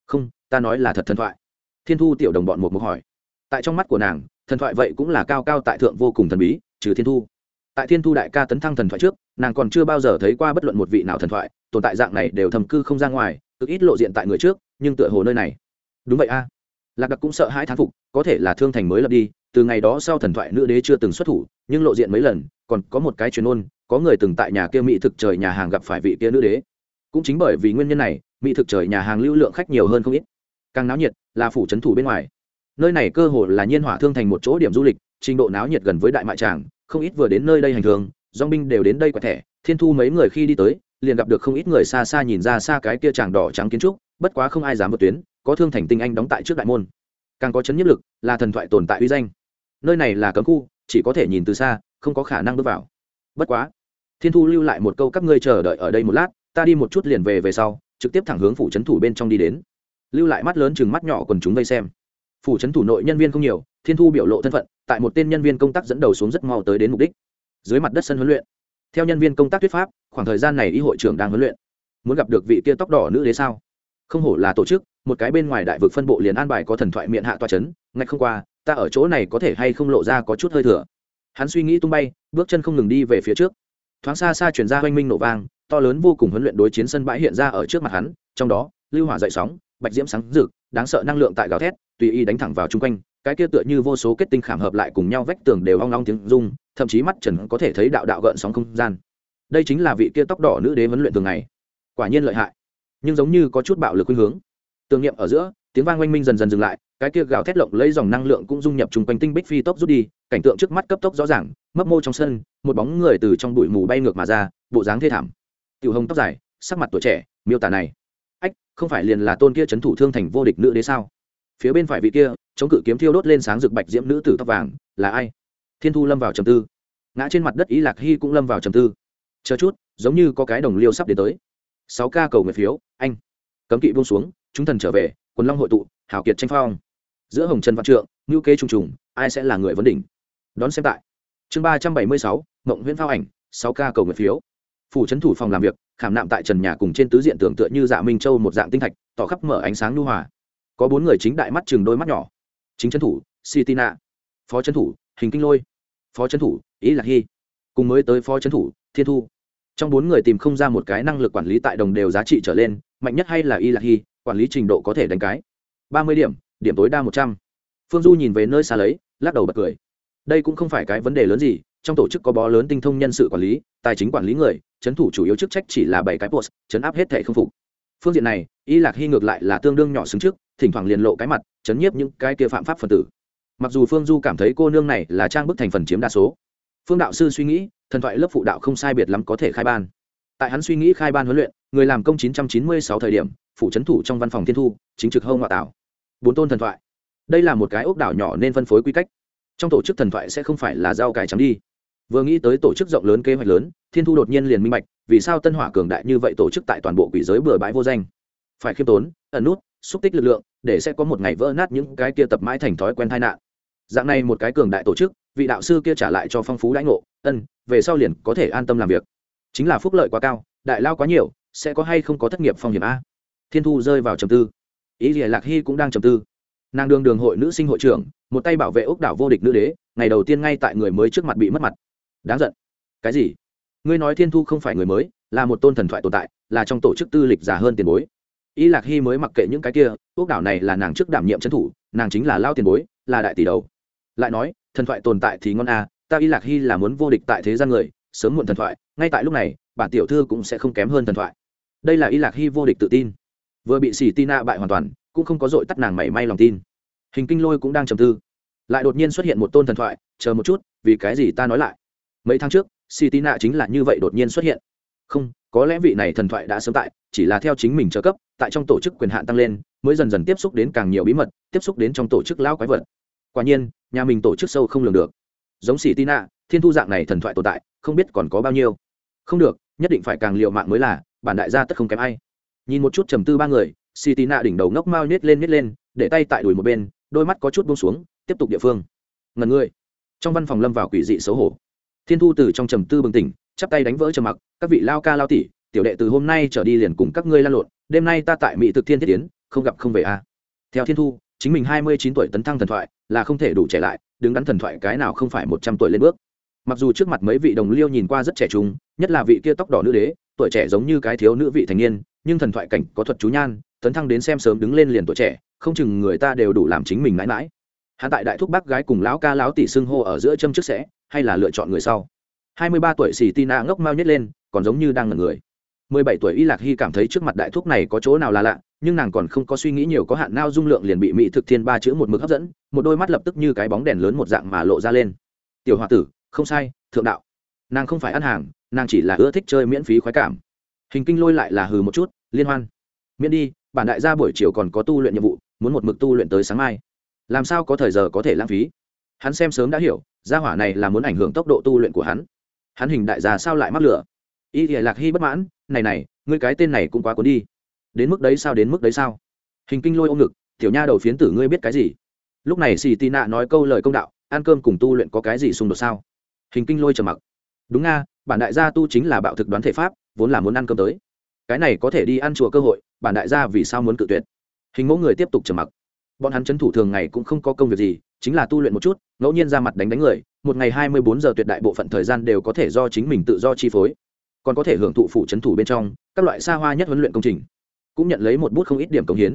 Không, ta nói là thật thần thoại thiên thu tiểu đồng bọn một mục hỏi. Tại trong mắt của nàng, thần thoại vậy cũng là cao cao tại thượng vô cùng thần bí, trừ thiên thu. Tại thiên thu đại ca tấn thăng thần thoại trước, nàng còn chưa bao giờ thấy qua bất luận một vị nào thần thoại, tồn tại dạng này đều thầm cư không ra ngoài, cực ít lộ diện tại người trước, nhưng tựa hồ nơi này. Đúng vậy a. Lạc đặc cũng sợ hãi thán phục, có thể là thương thành mới lập đi, từ ngày đó sau thần thoại nữ đế chưa từng xuất thủ, nhưng lộ diện mấy lần, còn có một cái chuyên ôn, có người từng tại nhà kia mỹ thực trời nhà hàng gặp phải vị kia nữ đế. Cũng chính bởi vì nguyên nhân này, mỹ thực trời nhà hàng lưu lượng khách nhiều hơn không ít càng náo nhiệt là phủ trấn thủ bên ngoài. Nơi này cơ hồ là nhiên hỏa thương thành một chỗ điểm du lịch, trình độ náo nhiệt gần với đại mại tràng, không ít vừa đến nơi đây hành thường dong binh đều đến đây quẹt thẻ, thiên thu mấy người khi đi tới, liền gặp được không ít người xa xa nhìn ra xa cái kia tràng đỏ trắng kiến trúc, bất quá không ai dám vượt tuyến, có thương thành tinh anh đóng tại trước đại môn. Càng có chấn nhất lực là thần thoại tồn tại uy danh. Nơi này là cấm khu, chỉ có thể nhìn từ xa, không có khả năng bước vào. Bất quá, thiên thu lưu lại một câu các ngươi chờ đợi ở đây một lát, ta đi một chút liền về về sau, trực tiếp thẳng hướng phủ trấn thủ bên trong đi đến lưu lại mắt lớn chừng mắt nhỏ quần chúng vây xem. Phủ trấn thủ nội nhân viên không nhiều, thiên thu biểu lộ thân phận, tại một tên nhân viên công tác dẫn đầu xuống rất mau tới đến mục đích. Dưới mặt đất sân huấn luyện. Theo nhân viên công tác thuyết pháp, khoảng thời gian này y hội trưởng đang huấn luyện. Muốn gặp được vị kia tóc đỏ nữ đế sao? Không hổ là tổ chức, một cái bên ngoài đại vực phân bộ liền an bài có thần thoại miệng hạ toa c h ấ n ngạch không qua, ta ở chỗ này có thể hay không lộ ra có chút hơi thừa? Hắn suy nghĩ tung bay, bước chân không ngừng đi về phía trước. Thoáng xa xa chuyển ra oanh minh nổ vang, to lớn vô cùng huấn luyện đối chiến sân bãi hiện ra ở trước mặt hắn, trong đó, lưu hỏa dậy sóng bạch diễm sáng rực, đáng sợ năng lượng tại gào thét, tùy ý đánh thẳng vào chung quanh, cái kia tựa như vô số kết tinh khảm hợp lại cùng nhau vách tường đều ong long tiếng rung, thậm chí mắt trần có thể thấy đạo đạo gợn sóng không gian. Đây chính là vị kia tóc đỏ nữ đế huấn luyện thường ngày. Quả nhiên lợi hại, nhưng giống như có chút bạo lực khuynh hướng. Tưởng niệm ở giữa, tiếng vang oanh minh dần dần dừng lại, cái kia gào thét lộng lấy dòng năng lượng cũng dung nhập chung quanh tinh bích phi tốc rút đi, cảnh tượng trước mắt cấp tốc rõ ràng, mấp mô trong sân, một bóng người từ trong bụi mù bay ngược mà ra, bộ dáng thê thảm. Tiểu hồng tóc dài, sắc mặt tuổi trẻ, miêu tả này không phải liền là tôn kia c thủ thương thành vô địch nữ đế sao? Phía bên phải vị kia, chống cự kiếm thiêu đốt lên sáng rực bạch diễm nữ tử tóc vàng, là ai? Thiên thu lâm vào trầm tư. Ngã trên mặt đất ý lạc hy cũng lâm vào trầm tư. Chờ chút, giống như có cái đồng liêu sắp đến tới. Sáu ca cầu nguyện phiếu, anh. Cấm kỵ buông xuống, chúng thần trở về, quần long hội tụ, hảo kiệt tranh phong. Giữa hồng trần văn trượng ngữ kế trùng trùng, ai sẽ là người vấn đỉnh? Đón xem tại. Chương ba trăm bảy mươi sáu, mộng nguyễn phao ảnh, sáu ca cầu nguyện phiếu. Phủ trấn thủ phòng làm việc khảm nạm tại trần nhà cùng trên tứ diện tưởng tựa như dạ minh châu một dạng tinh thạch, tỏ khắp mở ánh sáng lưu hòa. Có bốn người chính đại mắt chừng đôi mắt nhỏ. Chính trấn thủ, sitina. Phó trấn thủ, hình kinh lôi. Phó trấn thủ, ý lạc hy. Cùng mới tới phó trấn thủ, thiên thu. Trong bốn người tìm không ra một cái năng lực quản lý tại đồng đều giá trị trở lên, mạnh nhất hay là y lạc hy, quản lý trình độ có thể đánh cái. Ba mươi điểm điểm tối đa một trăm. Phương du nhìn về nơi xa lấy, lắc đầu bật cười. Đây cũng không phải cái vấn đề lớn gì, trong tổ chức có bó lớn tinh thông nhân sự quản lý, tài chính quản lý người chấn thủ chủ yếu chức trách chỉ là bảy cái post, chấn áp hết thể không phục. Phương diện này, y lạc hy ngược lại là tương đương nhỏ xứng trước, thỉnh thoảng liền lộ cái mặt, chấn nhiếp những cái kia phạm pháp phần tử. Mặc dù phương du cảm thấy cô nương này là trang bức thành phần chiếm đa số. Phương đạo sư suy nghĩ, thần thoại lớp phụ đạo không sai biệt lắm có thể khai ban. Tại hắn suy nghĩ khai ban huấn luyện, người làm công 996 thời điểm, phụ trấn thủ trong văn phòng thiên thu, chính trực hông ngoại tạo bốn tôn thần thoại. Đây là một cái ốc đảo nhỏ nên phân phối quy cách. Trong tổ chức thần thoại sẽ không phải là rau cải trắng đi vừa nghĩ tới tổ chức rộng lớn kế hoạch lớn, thiên thu đột nhiên liền minh bạch, vì sao tân hỏa cường đại như vậy tổ chức tại toàn bộ quỷ giới bừa bãi vô danh. Phải khiêm tốn, ẩn nút, xúc tích lực lượng, để sẽ có một ngày vỡ nát những cái kia tập mãi thành thói quen tai nạn. Dạng này một cái cường đại tổ chức, vị đạo sư kia trả lại cho phong phú đãi ngộ, ân, về sau liền có thể an tâm làm việc. Chính là phúc lợi quá cao, đại lao quá nhiều, sẽ có hay không có thất nghiệp phong hiểm a? Thiên thu rơi vào trầm tư. Ý gì lạc hy cũng đang trầm tư. Nàng đường đường hội nữ sinh hội trưởng, một tay bảo vệ ốc đảo vô địch nữ đế, ngày đầu tiên ngay tại người mới trước mặt bị mất mặt đáng giận. Cái gì? Ngươi nói thiên thu không phải người mới, là một tôn thần thoại tồn tại, là trong tổ chức tư lịch già hơn tiền bối. Y lạc hy mới mặc kệ những cái kia, quốc đảo này là nàng trước đảm nhiệm trấn thủ, nàng chính là lao tiền bối, là đại tỷ đầu. Lại nói, thần thoại tồn tại thì ngon à ta y lạc hy là muốn vô địch tại thế gian người, sớm muộn thần thoại, ngay tại lúc này, bản tiểu thư cũng sẽ không kém hơn thần thoại. Đây là y lạc hy vô địch tự tin. Vừa bị xì tina bại hoàn toàn, cũng không có dội tắt nàng mảy may lòng tin. Hình kinh lôi cũng đang trầm tư. Lại đột nhiên xuất hiện một tôn thần thoại, chờ một chút, vì cái gì ta nói lại? Mấy tháng trước si tí nạ chính là như vậy đột nhiên xuất hiện. Không, có lẽ vị này thần thoại đã sớm tại, chỉ là theo chính mình trợ cấp, tại trong tổ chức quyền hạn tăng lên, mới dần dần tiếp xúc đến càng nhiều bí mật, tiếp xúc đến trong tổ chức lao quái vật. Quả nhiên, nhà mình tổ chức sâu không lường được. Giống xì tina thiên thu dạng này thần thoại tồn tại, không biết còn có bao nhiêu. Không được, nhất định phải càng liệu mạng mới là, bản đại gia tất không kém ai. Nhìn một chút trầm tư ba người xì tina đỉnh đầu ngốc mau nhét lên nhét lên, để tay tại đùi một bên, đôi mắt có chút buông xuống, tiếp tục địa phương. Ngần ngươi trong văn phòng lâm vào quỷ dị xấu hổ thiên thu từ trong trầm tư bừng tỉnh, chắp tay đánh vỡ trầm mặc, các vị lao ca lao tỷ, tiểu đệ từ hôm nay trở đi liền cùng các ngươi lan lộn, đêm nay ta tại mỹ thực thiên thiết tiến không gặp không về a. Theo thiên thu, chính mình hai mươi chín tuổi tấn thăng thần thoại, là không thể đủ trẻ lại, đứng đắn thần thoại cái nào không phải một trăm tuổi lên bước. Mặc dù trước mặt mấy vị đồng liêu nhìn qua rất trẻ trung, nhất là vị kia tóc đỏ nữ đế, tuổi trẻ giống như cái thiếu nữ vị thành niên, nhưng thần thoại cảnh có thuật chú nhan, tấn thăng đến xem sớm đứng lên liền tuổi trẻ, không chừng người ta đều đủ làm chính mình mãi mãi hắn tại đại thúc bác gái cùng lão ca lão tỷ xưng hô ở giữa châm trước sẽ, hay là lựa chọn người sau. Hai mươi ba tuổi xì tina ngốc mau nhất lên, còn giống như đang ngẩn người. Mười bảy tuổi y lạc hy cảm thấy trước mặt đại thúc này có chỗ nào là lạ, nhưng nàng còn không có suy nghĩ nhiều có hạn nao dung lượng liền bị mỹ thực thiên ba chữ một mực hấp dẫn, một đôi mắt lập tức như cái bóng đèn lớn một dạng mà lộ ra lên. Tiểu h tử, không sai, thượng đạo. Nàng không phải ăn hàng, nàng chỉ là ưa thích chơi miễn phí khoái cảm. Hình kinh lôi lại là hừ một chút, liên hoan. Miễn đi, bản đại gia buổi chiều còn có tu luyện nhiệm vụ, muốn một mực tu luyện tới sáng mai làm sao có thời giờ có thể lãng phí? Hắn xem sớm đã hiểu, gia hỏa này là muốn ảnh hưởng tốc độ tu luyện của hắn. Hắn hình đại gia sao lại mắc lửa? Y thì lạc hy bất mãn, này này, ngươi cái tên này cũng quá cuốn đi. Đến mức đấy sao, đến mức đấy sao? Hình kinh lôi ôm ngực, tiểu nha đầu phiến tử ngươi biết cái gì? Lúc này xì tị nạ nói câu lời công đạo, ăn cơm cùng tu luyện có cái gì xung đột sao? Hình kinh lôi trầm mặc, đúng nga, bản đại gia tu chính là bạo thực đoán thể pháp, vốn là muốn ăn cơm tới. Cái này có thể đi ăn chùa cơ hội, bản đại gia vì sao muốn cự tuyệt? Hình mẫu người tiếp tục trầm mặc bọn hắn c h ấ n thủ thường ngày cũng không có công việc gì, chính là tu luyện một chút, ngẫu nhiên ra mặt đánh đánh người, một ngày hai mươi bốn giờ tuyệt đại bộ phận thời gian đều có thể do chính mình tự do chi phối. Còn có thể hưởng thụ phụ c h ấ n thủ bên trong, các loại xa hoa nhất huấn luyện công trình. Cũng nhận lấy một bút không ít điểm công hiến.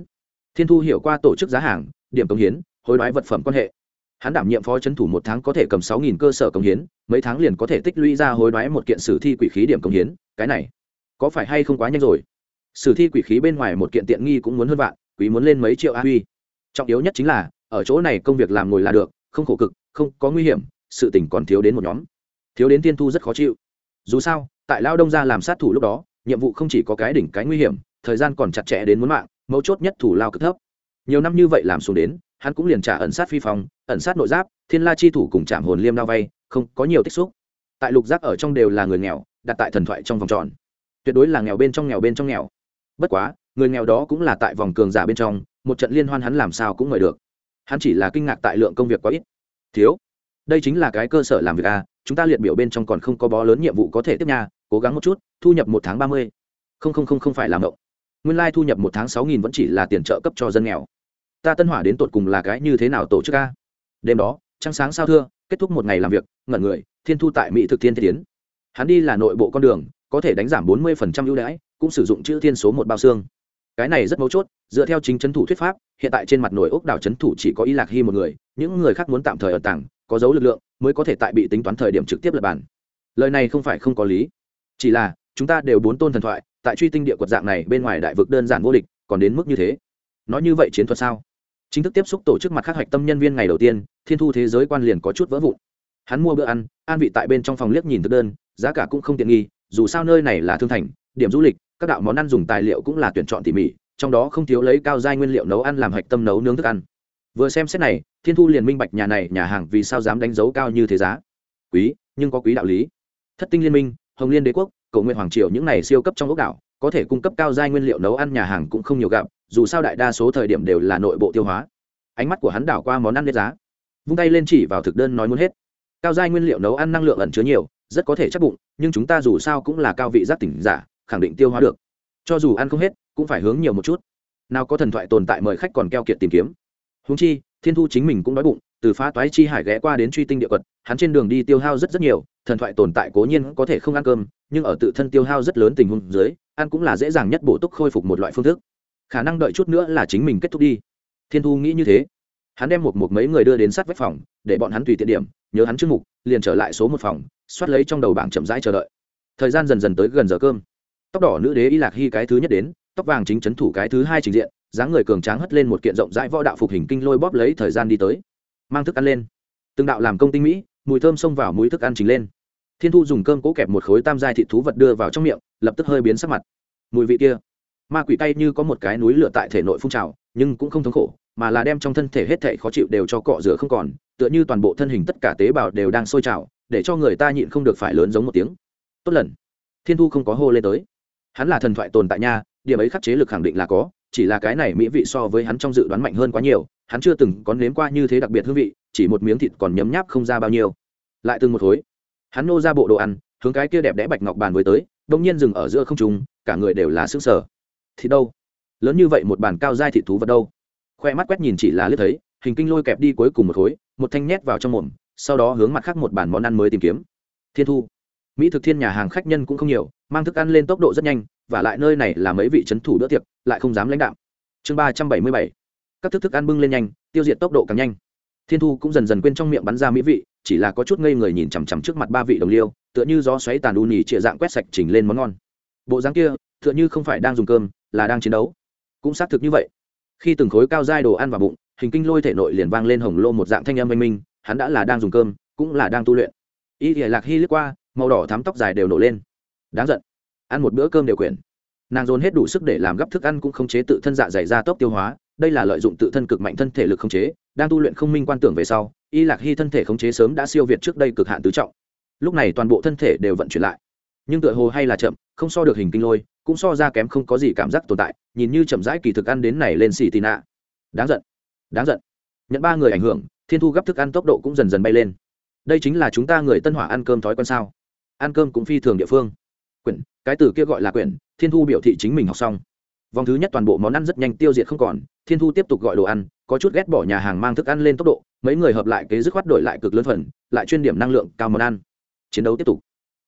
Thiên thu hiểu qua tổ chức giá hàng, điểm công hiến, hối đoái vật phẩm quan hệ. Hắn đảm nhiệm phó c thủ một tháng có thể cầm sáu nghìn cơ sở công hiến, mấy tháng liền có thể tích lũy ra hối đoái một kiện sử thi quỷ khí điểm công hiến, cái này có phải hay không quá nhanh rồi? Sử thi quỷ khí bên ngoài một kiện tiện nghi cũng muốn hơn vạn, quý muốn lên mấy triệu a huy trọng yếu nhất chính là, ở chỗ này công việc làm ngồi là được, không khổ cực, không có nguy hiểm, sự tỉnh còn thiếu đến một nhóm. Thiếu đến tiên thu rất khó chịu. Dù sao, tại lao đông ra làm sát thủ lúc đó, nhiệm vụ không chỉ có cái đỉnh cái nguy hiểm, thời gian còn chặt chẽ đến muốn mạng, mấu chốt nhất thủ lao cực thấp. Nhiều năm như vậy làm xuống đến, hắn cũng liền trả ẩn sát phi phong, ẩn sát nội giáp, thiên la chi thủ cùng trạm hồn liêm lao vay, không có nhiều tích xúc. Tại lục giác ở trong đều là người nghèo, đặt tại thần thoại trong vòng tròn. Tuyệt đối là nghèo bên trong nghèo bên trong nghèo. Bất quá người nghèo đó cũng là tại vòng cường giả bên trong, một trận liên hoan hắn làm sao cũng mời được. Hắn chỉ là kinh ngạc tại lượng công việc quá ít. Thiếu, đây chính là cái cơ sở làm việc a chúng ta liệt biểu bên trong còn không có bó lớn nhiệm vụ có thể tiếp nhà cố gắng một chút, thu nhập một tháng ba mươi. Không không không không phải làm động. Nguyên lai thu nhập một tháng sáu nghìn vẫn chỉ là tiền trợ cấp cho dân nghèo. Ta tân hỏa đến tột cùng là cái như thế nào tổ chức a? Đêm đó, trăng sáng sao thưa, kết thúc một ngày làm việc, ngẩn người, thiên thu tại mỹ thực thiên tiến. Hắn đi là nội bộ con đường, có thể đánh giảm bốn mươi ưu đãi, cũng sử dụng chữ thiên số một bao xương cái này rất mấu chốt, dựa theo chính trấn thủ thuyết pháp, hiện tại trên mặt nổi ốc đảo trấn thủ chỉ có y lạc hy một người, những người khác muốn tạm thời ở tảng, có dấu lực lượng, mới có thể tại bị tính toán thời điểm trực tiếp lập bản lời này không phải không có lý. Chỉ là, chúng ta đều bốn tôn thần thoại, tại truy tinh địa quật dạng này bên ngoài đại vực đơn giản vô địch, còn đến mức như thế. Nói như vậy chiến thuật sao? Chính thức tiếp xúc tổ chức mặt khác hoạch tâm nhân viên ngày đầu tiên, thiên thu thế giới quan liền có chút vỡ vụn. Hắn mua bữa ăn, an vị tại bên trong phòng liếc nhìn thực đơn, giá cả cũng không tiện nghi, dù sao nơi này là thương thành, điểm du lịch các đạo món ăn dùng tài liệu cũng là tuyển chọn tỉ mỉ, trong đó không thiếu lấy cao giai nguyên liệu nấu ăn làm hạch tâm nấu nướng thức ăn. Vừa xem xét này, thiên thu liền minh bạch nhà này, nhà hàng vì sao dám đánh dấu cao như thế giá. Quý, nhưng có quý đạo lý. Thất tinh liên minh, hồng liên đế quốc, cầu nguyện hoàng triều những này siêu cấp trong ốc đảo, có thể cung cấp cao giai nguyên liệu nấu ăn nhà hàng cũng không nhiều gặp, dù sao đại đa số thời điểm đều là nội bộ tiêu hóa. Ánh mắt của hắn đảo qua món ăn lên giá. Vung tay lên chỉ vào thực đơn nói muốn hết. Cao giai nguyên liệu nấu ăn năng lượng ẩn chứa nhiều, rất có thể chắc bụng, nhưng chúng ta dù sao cũng là cao vị giác tỉnh giả khẳng định tiêu hóa được. Cho dù ăn không hết, cũng phải hướng nhiều một chút. Nào có thần thoại tồn tại mời khách còn keo kiệt tìm kiếm. Húng chi, thiên thu chính mình cũng đói bụng, từ phá toái chi hải ghé qua đến truy tinh địa quật, hắn trên đường đi tiêu hao rất rất nhiều, thần thoại tồn tại cố nhiên có thể không ăn cơm, nhưng ở tự thân tiêu hao rất lớn tình huống dưới, ăn cũng là dễ dàng nhất bổ túc khôi phục một loại phương thức. Khả năng đợi chút nữa là chính mình kết thúc đi. Thiên thu nghĩ như thế. Hắn đem một một mấy người đưa đến sát vách phòng, để bọn hắn tùy tiện điểm, nhớ hắn trước mục, liền trở lại số một phòng xoát lấy trong đầu bảng chậm rãi chờ đợi. Thời gian dần dần tới gần giờ cơm tóc đỏ nữ đế y lạc hy cái thứ nhất đến, tóc vàng chính c thủ cái thứ hai trình diện, dáng người cường tráng hất lên một kiện rộng rãi võ đạo phục hình kinh lôi bóp lấy thời gian đi tới. Mang thức ăn lên. Từng đạo làm công tinh mỹ, mùi thơm xông vào mũi thức ăn chính lên. Thiên thu dùng cơm cố kẹp một khối tam giai thị thú vật đưa vào trong miệng, lập tức hơi biến sắc mặt. Mùi vị kia. Ma quỷ tay như có một cái núi lửa tại thể nội phun trào, nhưng cũng không thống khổ, mà là đem trong thân thể hết thể khó chịu đều cho cọ rửa không còn, tựa như toàn bộ thân hình tất cả tế bào đều đang sôi trào, để cho người ta nhịn không được phải lớn giống một tiếng. Tốt lần. Thiên thu không có hô lên tới hắn là thần thoại tồn tại nha điểm ấy khắc chế lực khẳng định là có chỉ là cái này mỹ vị so với hắn trong dự đoán mạnh hơn quá nhiều hắn chưa từng có nếm qua như thế đặc biệt hương vị chỉ một miếng thịt còn nhấm nháp không ra bao nhiêu. Lại từng một khối. Hắn nô ra bộ đồ ăn hướng cái kia đẹp đẽ bạch ngọc bàn với tới đông nhiên dừng ở giữa không trùng, cả người đều là xương sở thì đâu? Lớn như vậy một bàn cao dai thịt thú vật đâu? Khoe mắt quét nhìn chỉ là liếc thấy hình kinh lôi kẹp đi cuối cùng một khối một thanh nhét vào trong mồm sau đó hướng mặt khác một bàn món ăn mới tìm kiếm. Thiên thu. Mỹ thực thiên nhà hàng khách nhân cũng không nhiều mang thức ăn lên tốc độ rất nhanh, và lại nơi này là mấy vị c h ấ n thủ đỡ tiệc, lại không dám lãnh đạo chương ba trăm bảy mươi bảy. Các thức thức ăn bưng lên nhanh, tiêu diệt tốc độ càng nhanh. Thiên thu cũng dần dần quên trong miệng bắn ra mỹ vị, chỉ là có chút ngây người nhìn chằm chằm trước mặt ba vị đồng liêu, tựa như gió xoáy tàn đu nỉ trịa dạng quét sạch chỉnh lên món ngon. Bộ dáng kia, tựa như không phải đang dùng cơm, là đang chiến đấu. Cũng xác thực như vậy. Khi từng khối cao dai đồ ăn vào bụng, hình kinh lôi thể nội liền vang lên hồng lô một dạng thanh âm anh minh, hắn đã là đang dùng cơm, cũng là đang tu luyện. Y thì lạc hy lướt qua, màu đỏ thắm tóc dài đều nổ lên đáng giận. Ăn một bữa cơm đều quyền, nàng dồn hết đủ sức để làm gấp thức ăn cũng không chế tự thân dạ dày ra tốc tiêu hóa đây là lợi dụng tự thân cực mạnh thân thể lực không chế đang tu luyện không minh quan tưởng về sau y lạc hy thân thể khống chế sớm đã siêu việt trước đây cực hạn tứ trọng. Lúc này toàn bộ thân thể đều vận chuyển lại. Nhưng tựa hồ hay là chậm không so được hình kinh lôi cũng so ra kém không có gì cảm giác tồn tại nhìn như chậm rãi kỳ thực ăn đến này lên xì tì nạ. Đáng giận. Đáng giận. Nhận ba người ảnh hưởng thiên thu gấp thức ăn tốc độ cũng dần dần bay lên. Đây chính là chúng ta người tân hỏa ăn cơm thói quen sao? Ăn cơm cũng phi thường địa phương quyển, cái từ kia gọi là quyển, thiên thu biểu thị chính mình học xong. Vòng thứ nhất toàn bộ món ăn rất nhanh tiêu diệt không còn, thiên thu tiếp tục gọi đồ ăn, có chút ghét bỏ nhà hàng mang thức ăn lên tốc độ, mấy người hợp lại kế dứt khoát đổi lại cực lớn phần, lại chuyên điểm năng lượng cao món ăn. Chiến đấu tiếp tục.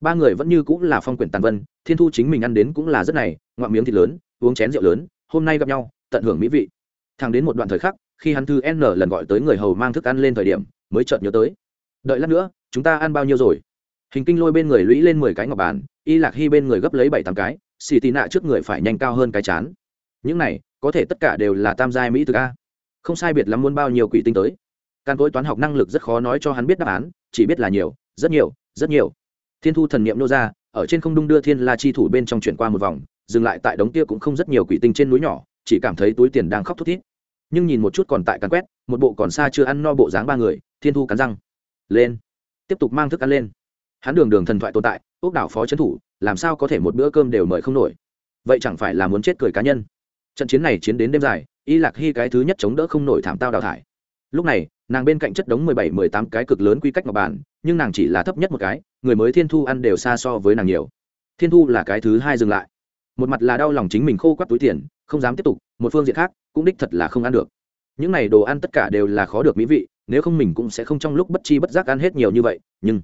Ba người vẫn như cũng là phong quyển tàn vân, thiên thu chính mình ăn đến cũng là rất này, ngoạm miếng thịt lớn, uống chén rượu lớn, hôm nay gặp nhau, tận hưởng mỹ vị. Thằng đến một đoạn thời khắc, khi hắn thư n lần gọi tới người hầu mang thức ăn lên thời điểm, mới chợt nhớ tới. Đợi lát nữa, chúng ta ăn bao nhiêu rồi? Hình kinh lôi bên người lũy lên mười cái ngọc bàn y lạc hy bên người gấp lấy bảy tám cái, xì tì nạ trước người phải nhanh cao hơn cái chán. Những này, có thể tất cả đều là tam giai mỹ thực a. Không sai biệt lắm muốn bao nhiêu quỷ tinh tới. Căn cối toán học năng lực rất khó nói cho hắn biết đáp án, chỉ biết là nhiều, rất nhiều rất nhiều. Thiên thu thần niệm nô ra, ở trên không đung đưa thiên la chi thủ bên trong chuyển qua một vòng, dừng lại tại đống kia cũng không rất nhiều quỷ tinh trên núi nhỏ, chỉ cảm thấy túi tiền đang khóc thút thít. Nhưng nhìn một chút còn tại cắn quét, một bộ còn xa chưa ăn no bộ dáng ba người, thiên thu cắn răng. Lên. Tiếp tục mang thức ăn lên. Hắn đường đường thần thoại tồn tại ốc đảo phó trấn thủ, làm sao có thể một bữa cơm đều mời không nổi? Vậy chẳng phải là muốn chết cười cá nhân? Trận chiến này chiến đến đêm dài, y lạc hy cái thứ nhất chống đỡ không nổi thảm tao đào thải. Lúc này, nàng bên cạnh chất đống mười bảy, mười tám cái cực lớn quy cách ngọc bản nhưng nàng chỉ là thấp nhất một cái, người mới thiên thu ăn đều xa so với nàng nhiều. Thiên thu là cái thứ hai dừng lại. Một mặt là đau lòng chính mình khô quắt túi tiền, không dám tiếp tục, một phương diện khác, cũng đích thật là không ăn được. Những này đồ ăn tất cả đều là khó được mỹ vị, nếu không mình cũng sẽ không trong lúc bất chi bất giác ăn hết nhiều như vậy, nhưng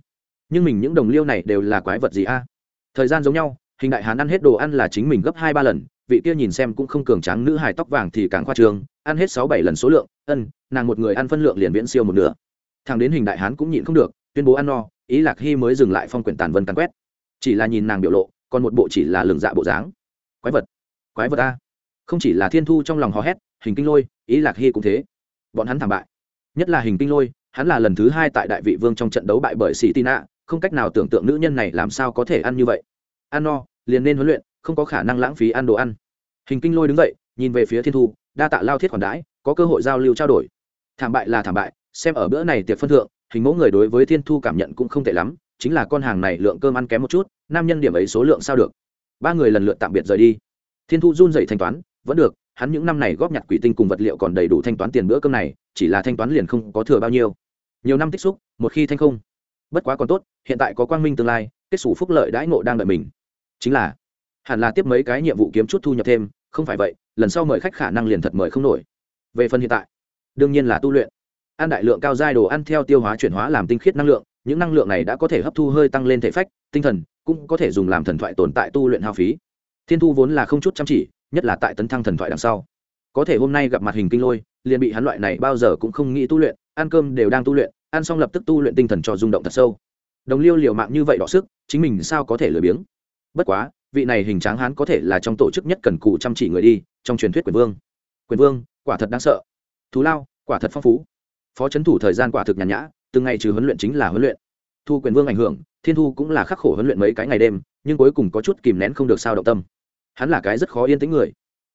nhưng mình những đồng liêu này đều là quái vật gì a? Thời gian giống nhau, hình đại hán ăn hết đồ ăn là chính mình gấp hai ba lần, vị kia nhìn xem cũng không cường tráng nữ hài tóc vàng thì càng khoa trường ăn hết sáu bảy lần số lượng, ân, nàng một người ăn phân lượng liền viễn siêu một nửa. Thằng đến hình đại hán cũng nhịn không được, tuyên bố ăn no, ý lạc hy mới dừng lại phong quyển tàn vân cắn quét. Chỉ là nhìn nàng biểu lộ, còn một bộ chỉ là lường dạ bộ dáng. Quái vật quái vật a. Không chỉ là thiên thu trong lòng hò hét, hình kinh lôi, ý lạc hy cũng thế. Bọn hắn thảm bại. Nhất là hình kinh lôi, hắn là lần thứ hai tại đại vị vương trong trận đấu bại bởi sĩ tina không cách nào tưởng tượng nữ nhân này làm sao có thể ăn như vậy. Ăn no, liền nên huấn luyện, không có khả năng lãng phí ăn đồ ăn. Hình kinh lôi đứng dậy, nhìn về phía thiên thu, đa tạ lao thiết khoản đãi, có cơ hội giao lưu trao đổi. Thảm bại là thảm bại, xem ở bữa này tiệc phân thượng, hình mẫu người đối với thiên thu cảm nhận cũng không tệ lắm, chính là con hàng này lượng cơm ăn kém một chút, nam nhân điểm ấy số lượng sao được. Ba người lần lượt tạm biệt rời đi. Thiên thu run dậy thanh toán, vẫn được, hắn những năm này góp nhặt quỷ tinh cùng vật liệu còn đầy đủ thanh toán tiền bữa cơm này, chỉ là thanh toán liền không có thừa bao nhiêu. Nhiều năm tích xúc, một khi thanh không bất quá còn tốt, hiện tại có quang minh tương lai, kết xù phúc lợi đãi ngộ đang đợi mình. Chính là, hẳn là tiếp mấy cái nhiệm vụ kiếm chút thu nhập thêm, không phải vậy, lần sau mời khách khả năng liền thật mời không nổi. Về phần hiện tại, đương nhiên là tu luyện. Ăn đại lượng cao giai đồ ăn theo tiêu hóa chuyển hóa làm tinh khiết năng lượng, những năng lượng này đã có thể hấp thu hơi tăng lên thể phách, tinh thần, cũng có thể dùng làm thần thoại tồn tại tu luyện hao phí. Thiên thu vốn là không chút chăm chỉ, nhất là tại tấn thăng thần thoại đằng sau. Có thể hôm nay gặp mặt hình kinh lôi, liền bị hắn loại này bao giờ cũng không nghĩ tu luyện, ăn cơm đều đang tu luyện ăn xong lập tức tu luyện tinh thần cho rung động thật sâu. Đồng liêu liều mạng như vậy đọ sức, chính mình sao có thể lười biếng? Bất quá, vị này hình tráng hán có thể là trong tổ chức nhất cần cù chăm chỉ người đi, trong truyền thuyết quyền vương. Quyền vương, quả thật đáng sợ. Thú lao, quả thật phong phú. Phó trấn thủ thời gian quả thực nhàn nhã, từng ngày trừ huấn luyện chính là huấn luyện. Thu quyền vương ảnh hưởng, thiên thu cũng là khắc khổ huấn luyện mấy cái ngày đêm, nhưng cuối cùng có chút kìm nén không được sao động tâm. Hắn là cái rất khó yên tĩnh người.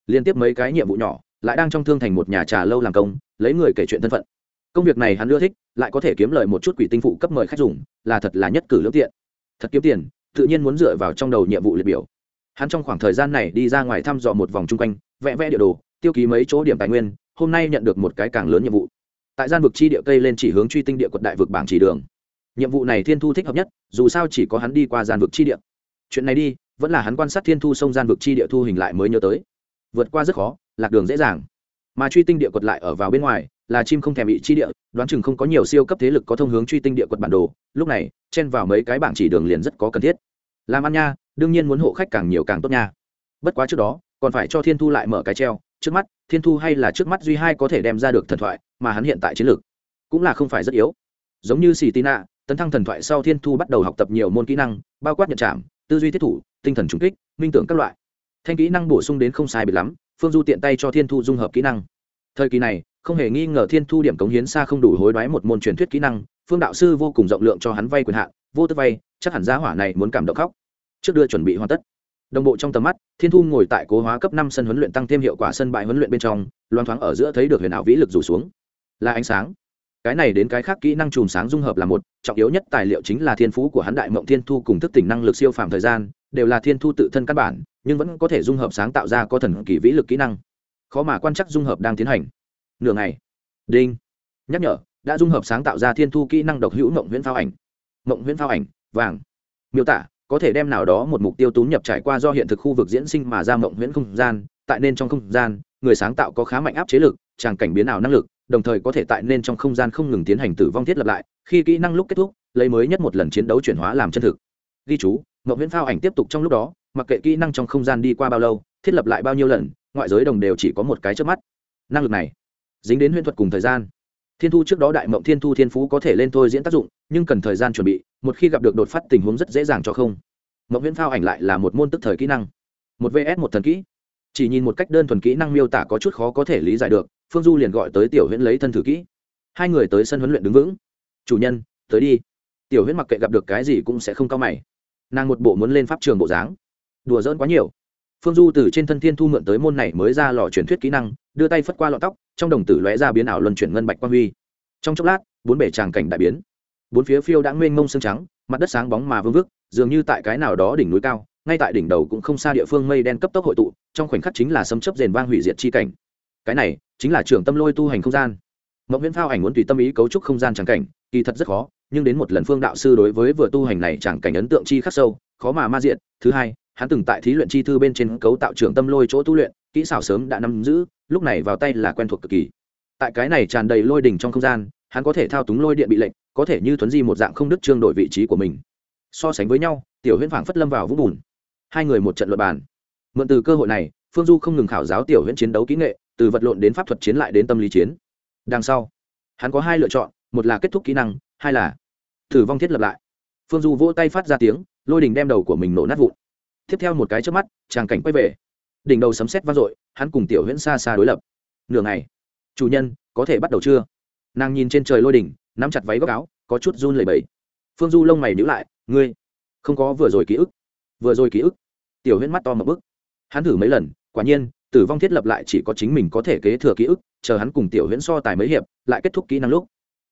Liên tiếp mấy cái nhiệm vụ nhỏ, lại đang trong thương thành một nhà trà lâu làm công, lấy người kể chuyện thân phận công việc này hắn ưa thích, lại có thể kiếm lời một chút quỷ tinh phụ cấp mời khách dùng, là thật là nhất cử lương tiện. Thật kiếm tiền, tự nhiên muốn dựa vào trong đầu nhiệm vụ liệt biểu. Hắn trong khoảng thời gian này đi ra ngoài thăm dò một vòng chung quanh, vẽ vẽ địa đồ, tiêu ký mấy chỗ điểm tài nguyên, hôm nay nhận được một cái càng lớn nhiệm vụ. Tại gian vực chi địa cây lên chỉ hướng truy tinh địa quật đại vực bảng chỉ đường. Nhiệm vụ này thiên thu thích hợp nhất, dù sao chỉ có hắn đi qua gian vực chi địa. Chuyện này đi, vẫn là hắn quan sát thiên thu sông gian vực chi địa thu hình lại mới nhớ tới. Vượt qua rất khó, lạc đường dễ dàng. Mà truy tinh địa quật lại ở vào bên ngoài là chim không thèm bị chi địa, đoán chừng không có nhiều siêu cấp thế lực có thông hướng truy tinh địa quật bản đồ, lúc này, chen vào mấy cái bảng chỉ đường liền rất có cần thiết. Làm ăn nha, đương nhiên muốn hộ khách càng nhiều càng tốt nha. Bất quá trước đó, còn phải cho thiên thu lại mở cái treo, trước mắt, thiên thu hay là trước mắt duy hai có thể đem ra được thần thoại, mà hắn hiện tại chiến lược cũng là không phải rất yếu. Giống như xì tina tấn thăng thần thoại sau thiên thu bắt đầu học tập nhiều môn kỹ năng, bao quát nhận trảm tư duy thiết thủ, tinh thần trung kích, minh tưởng các loại. Thanh kỹ năng bổ sung đến không sai biệt lắm, phương du tiện tay cho thiên thu dung hợp kỹ năng. Thời kỳ này không hề nghi ngờ thiên thu điểm cống hiến xa không đủ hối đoái một môn truyền thuyết kỹ năng, phương đạo sư vô cùng rộng lượng cho hắn vay quyền hạn, vô tư vay, chắc hẳn giá hỏa này muốn cảm động khóc. Trước đưa chuẩn bị hoàn tất. Đồng bộ trong tầm mắt, thiên thu ngồi tại cố hóa cấp năm sân huấn luyện tăng thêm hiệu quả sân bãi huấn luyện bên trong loan thoáng ở giữa thấy được huyền ảo vĩ lực rủ xuống. Là ánh sáng. Cái này đến cái khác kỹ năng chùm sáng dung hợp là một, trọng yếu nhất tài liệu chính là thiên phú của hắn đại mộng thiên thu cùng thức tỉnh năng lực siêu phàm thời gian, đều là thiên thu tự thân căn bản, nhưng vẫn có thể dung hợp sáng tạo ra có thần kỳ vĩ lực kỹ năng. Khó mà quan chắc dung hợp đang tiến hành nửa ngày. Đinh. Nhắc nhở, đã dung hợp sáng tạo ra thiên thu kỹ năng độc hữu mộng huyễn phao ảnh. Mộng huyễn phao ảnh, vàng. Miêu tả, có thể đem nào đó một mục tiêu tú nhập trải qua do hiện thực khu vực diễn sinh mà ra mộng huyễn không gian, tại nên trong không gian, người sáng tạo có khá mạnh áp chế lực, tràng cảnh biến ảo năng lực, đồng thời có thể tại nên trong không gian không ngừng tiến hành tử vong thiết lập lại, khi kỹ năng lúc kết thúc, lấy mới nhất một lần chiến đấu chuyển hóa làm chân thực. Ghi chú mộng huyễn phao ảnh tiếp tục trong lúc đó, mặc kệ kỹ năng trong không gian đi qua bao lâu, thiết lập lại bao nhiêu lần, ngoại giới đồng đều chỉ có một cái trước mắt. Năng lực này dính đến huyễn thuật cùng thời gian. Thiên thu trước đó đại mộng thiên thu thiên phú có thể lên thôi diễn tác dụng, nhưng cần thời gian chuẩn bị, một khi gặp được đột phát tình huống rất dễ dàng cho không. Mộng huyễn phao ảnh lại là một môn tức thời kỹ năng. Một vs một thần kỹ. Chỉ nhìn một cách đơn thuần kỹ năng miêu tả có chút khó có thể lý giải được, phương du liền gọi tới tiểu huyễn lấy thân thử kỹ. Hai người tới sân huấn luyện đứng vững. Chủ nhân, tới đi. Tiểu huyễn mặc kệ gặp được cái gì cũng sẽ không cao mày. Nàng một bộ muốn lên pháp trường bộ dáng. Đùa dỡn quá nhiều phương du từ trên thân thiên thu mượn tới môn này mới ra lò truyền thuyết kỹ năng, đưa tay phất qua lọ tóc, trong đồng tử lóe ra biến ảo luân chuyển ngân bạch quang huy. Trong chốc lát, bốn bể tràng cảnh đại biến. Bốn phía phiêu đã nguyên mông sương trắng, mặt đất sáng bóng mà vương vức, dường như tại cái nào đó đỉnh núi cao, ngay tại đỉnh đầu cũng không xa địa phương mây đen cấp tốc hội tụ, trong khoảnh khắc chính là sấm chấp rền vang hủy diệt chi cảnh. Cái này, chính là trưởng tâm lôi tu hành không gian. Mộng viễn phao ảnh muốn tùy tâm ý cấu trúc không gian tràng cảnh, kỳ thật rất khó, nhưng đến một lần phương đạo sư đối với vừa tu hành này tràng cảnh ấn tượng chi khắc sâu, khó mà ma diện. Thứ hai hắn từng tại thí luyện chi thư bên trên cấu tạo trưởng tâm lôi chỗ tu luyện, kỹ xảo sớm đã nắm giữ, lúc này vào tay là quen thuộc cực kỳ. Tại cái này tràn đầy lôi đỉnh trong không gian, hắn có thể thao túng lôi điện bị lệnh, có thể như thuấn di một dạng không đứt trương đổi vị trí của mình. So sánh với nhau, tiểu huyễn phảng phất lâm vào vũng bùn. Hai người một trận luật bàn. Mượn từ cơ hội này, phương du không ngừng khảo giáo tiểu huyễn chiến đấu kỹ nghệ, từ vật lộn đến pháp thuật chiến lại đến tâm lý chiến. Đằng sau, hắn có hai lựa chọn, một là kết thúc kỹ năng, hai là thử vong thiết lập lại. Phương du vỗ tay phát ra tiếng, lôi đình đem đầu của mình nổ nát vụn tiếp theo một cái trước mắt, tràng cảnh quay về. Đỉnh đầu sấm sét vang dội, hắn cùng tiểu huyễn xa xa đối lập. Nửa ngày. Chủ nhân, có thể bắt đầu chưa? Nàng nhìn trên trời lôi đỉnh, nắm chặt váy góc áo, có chút run lẩy bẩy. Phương du lông mày nhữ lại, ngươi, không có vừa rồi ký ức. Vừa rồi ký ức? Tiểu huyễn mắt to một bức. Hắn thử mấy lần, quả nhiên, tử vong thiết lập lại chỉ có chính mình có thể kế thừa ký ức, chờ hắn cùng tiểu huyễn so tài mấy hiệp, lại kết thúc kỹ năng lúc.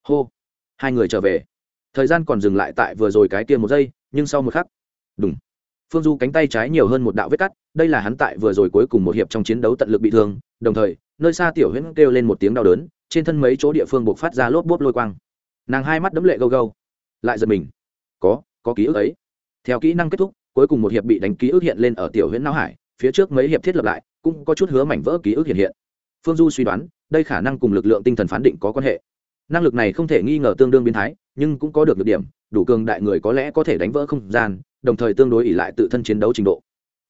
Hô. Hai người trở về. Thời gian còn dừng lại tại vừa rồi cái kia một giây, nhưng sau một khắc đúng phương du cánh tay trái nhiều hơn một đạo vết cắt, đây là hắn tại vừa rồi cuối cùng một hiệp trong chiến đấu tận lực bị thương, đồng thời, nơi xa tiểu huyễn kêu lên một tiếng đau đớn, trên thân mấy chỗ địa phương buộc phát ra lốp bốp lôi quang. Nàng hai mắt đấm lệ gâu gâu, lại giật mình. Có có ký ức ấy. Theo kỹ năng kết thúc, cuối cùng một hiệp bị đánh ký ức hiện lên ở tiểu huyễn não hải, phía trước mấy hiệp thiết lập lại, cũng có chút hứa mảnh vỡ ký ức hiện hiện. Phương du suy đoán, đây khả năng cùng lực lượng tinh thần phán định có quan hệ. Năng lực này không thể nghi ngờ tương đương biến thái, nhưng cũng có được được điểm, đủ cường đại người có lẽ có thể đánh vỡ không gian đồng thời tương đối ỉ lại tự thân chiến đấu trình độ.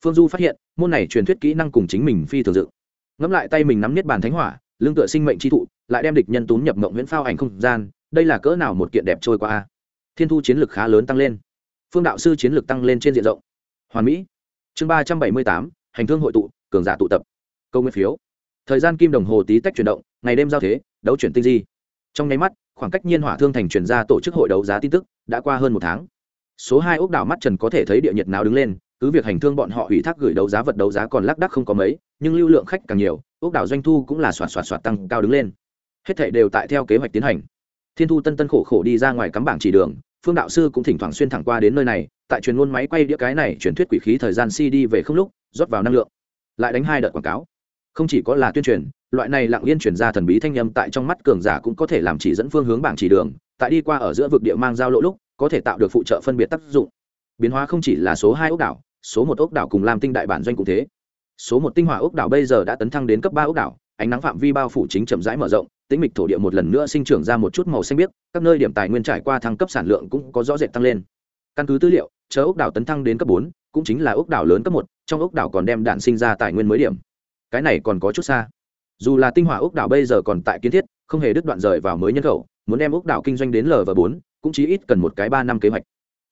Phương du phát hiện, môn này truyền thuyết kỹ năng cùng chính mình phi thường dự ngẫm lại tay mình nắm niết bàn thánh hỏa, lương tựa sinh mệnh chi thụ, lại đem địch nhân túm nhập mộng nguyễn phao ảnh không gian, đây là cỡ nào một kiện đẹp trôi qua thiên thu chiến lược khá lớn tăng lên. Phương đạo sư chiến lược tăng lên trên diện rộng. Hoàn mỹ. Chương ba trăm bảy mươi tám, hành thương hội tụ, cường giả tụ tập. Câu nguyên phiếu. Thời gian kim đồng hồ tí tách chuyển động, ngày đêm giao thế, đấu chuyển tinh di. Trong nháy mắt, khoảng cách nhiên hỏa thương thành chuyển ra tổ chức hội đấu giá tin tức, đã qua hơn một tháng số hai ốc đảo mắt trần có thể thấy địa nhiệt nào đứng lên, cứ việc hành thương bọn họ ủy thác gửi đấu giá vật đấu giá còn lác đắc không có mấy, nhưng lưu lượng khách càng nhiều, ốc đảo doanh thu cũng là soạt soạt soạt tăng cao đứng lên. Hết thệ đều tại theo kế hoạch tiến hành. Thiên thu tân tân khổ khổ đi ra ngoài cắm bảng chỉ đường, phương đạo sư cũng thỉnh thoảng xuyên thẳng qua đến nơi này, tại truyền ngôn máy quay đĩa cái này truyền thuyết quỷ khí thời gian cd về không lúc, rót vào năng lượng. Lại đánh hai đợt quảng cáo. Không chỉ có là tuyên truyền, loại này lặng yên chuyển ra thần bí thanh â tại trong mắt cường giả cũng có thể làm chỉ dẫn phương hướng bảng chỉ đường, tại đi qua ở giữa vực địa mang giao lỗ lúc có thể tạo được phụ trợ phân biệt tác dụng. Biến hóa không chỉ là số hai ốc đảo, số một ốc đảo cùng làm tinh đại bản doanh cũng thế. Số một tinh hỏa ốc đảo bây giờ đã tấn thăng đến cấp ba ốc đảo, ánh nắng phạm vi bao phủ chính chậm rãi mở rộng, tĩnh mịch thổ địa một lần nữa sinh trưởng ra một chút màu xanh biếc, các nơi điểm tài nguyên trải qua thăng cấp sản lượng cũng có rõ rệt tăng lên. Căn cứ tư liệu, chờ ốc đảo tấn thăng đến cấp bốn, cũng chính là ốc đảo lớn cấp một, trong ốc đảo còn đem đạn sinh ra tài nguyên mới điểm. Cái này còn có chút xa. Dù là tinh hỏa ốc đảo bây giờ còn tại kiến thiết, không hề đứt đoạn rời vào mới nhân khẩu, muốn đem ốc đảo kinh doanh đến l và bốn cũng chí ít cần một cái ba năm kế hoạch.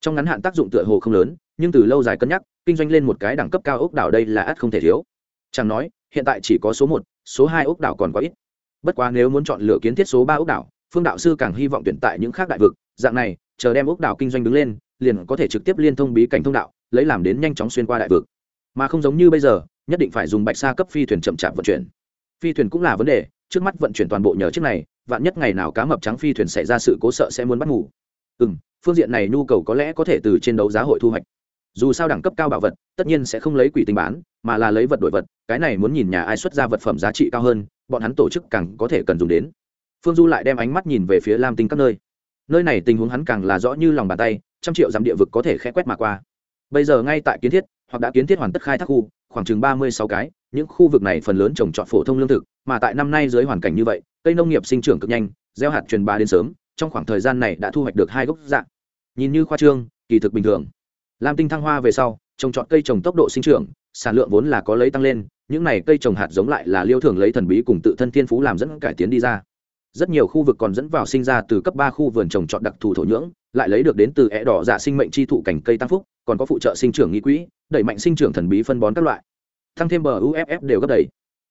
Trong ngắn hạn tác dụng tựa hồ không lớn, nhưng từ lâu dài cân nhắc, kinh doanh lên một cái đẳng cấp cao ốc đảo đây là ắt không thể thiếu. Chẳng nói, hiện tại chỉ có số một, số hai ốc đảo còn quá ít. Bất quá nếu muốn chọn lựa kiến thiết số ba ốc đảo, phương đạo sư càng hy vọng tuyển tại những khác đại vực, dạng này, chờ đem ốc đảo kinh doanh đứng lên, liền có thể trực tiếp liên thông bí cảnh thông đạo, lấy làm đến nhanh chóng xuyên qua đại vực. Mà không giống như bây giờ, nhất định phải dùng bạch sa cấp phi thuyền chậm chạp vận chuyển. Phi thuyền cũng là vấn đề, trước mắt vận chuyển toàn bộ nhờ chiếc này vạn nhất ngày nào cá mập trắng phi thuyền xảy ra sự cố sợ sẽ muốn bắt ngủ. Ừ m phương diện này nhu cầu có lẽ có thể từ trên đấu giá hội thu hoạch. Dù sao đẳng cấp cao bảo vật, tất nhiên sẽ không lấy quỷ tinh bán, mà là lấy vật đổi vật, cái này muốn nhìn nhà ai xuất ra vật phẩm giá trị cao hơn, bọn hắn tổ chức càng có thể cần dùng đến. Phương du lại đem ánh mắt nhìn về phía lam tinh các nơi. Nơi này tình huống hắn càng là rõ như lòng bàn tay, trăm triệu dặm địa vực có thể khẽ quét mà qua. Bây giờ ngay tại kiến thiết, hoặc đã kiến thiết hoàn tất khai thác khu, khoảng chừng ba mươi sáu cái, những khu vực này phần lớn trồng trọt phổ thông lương thực, mà tại năm nay dưới hoàn cảnh như vậy cây nông nghiệp sinh trưởng cực nhanh, gieo hạt truyền bá đến sớm, trong khoảng thời gian này đã thu hoạch được hai gốc dạng nhìn như khoa trương, kỳ thực bình thường. Lam tinh thăng hoa về sau, trồng trọt cây trồng tốc độ sinh trưởng, sản lượng vốn là có lấy tăng lên, những này cây trồng hạt giống lại là liêu thường lấy thần bí cùng tự thân thiên phú làm dẫn cải tiến đi ra. Rất nhiều khu vực còn dẫn vào sinh ra từ cấp ba khu vườn trồng trọt đặc thù thổ nhưỡng, lại lấy được đến từ é đỏ dạ sinh mệnh chi thụ cảnh cây tăng phúc, còn có phụ trợ sinh trưởng nghi quỹ, đẩy mạnh sinh trưởng thần bí phân bón các loại. Tăng thêm bờ uff đều gấp đầy.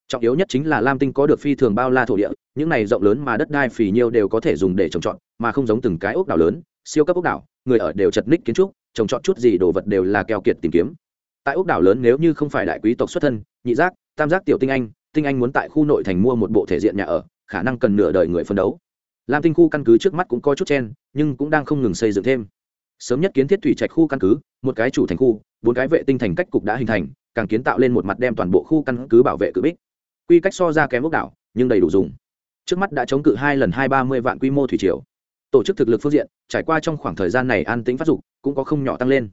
Trọng yếu nhất chính là lam tinh có được phi thường bao la thổ địa những này rộng lớn mà đất đai phì nhiêu đều có thể dùng để trồng trọt, mà không giống từng cái ốc đảo lớn, siêu cấp ốc đảo, người ở đều chật ních kiến trúc, trồng trọt chút gì đồ vật đều là keo kiệt tìm kiếm. Tại ốc đảo lớn nếu như không phải đại quý tộc xuất thân, nhị giác, tam giác tiểu tinh anh tinh anh muốn tại khu nội thành mua một bộ thể diện nhà ở, khả năng cần nửa đời người phân đấu. Lam tinh khu căn cứ trước mắt cũng có chút chen, nhưng cũng đang không ngừng xây dựng thêm. Sớm nhất kiến thiết thủy trạch khu căn cứ, một cái chủ thành khu, bốn cái vệ tinh thành cách cục đã hình thành, càng kiến tạo lên một mặt đem toàn bộ khu căn cứ bảo vệ cự bích. Quy cách so ra kém ốc đảo, nhưng đầy đủ dùng trước mắt đã chống cự hai lần hai ba mươi vạn quy mô thủy triều. Tổ chức thực lực phương diện, trải qua trong khoảng thời gian này an tính phát dục, cũng có không nhỏ tăng lên.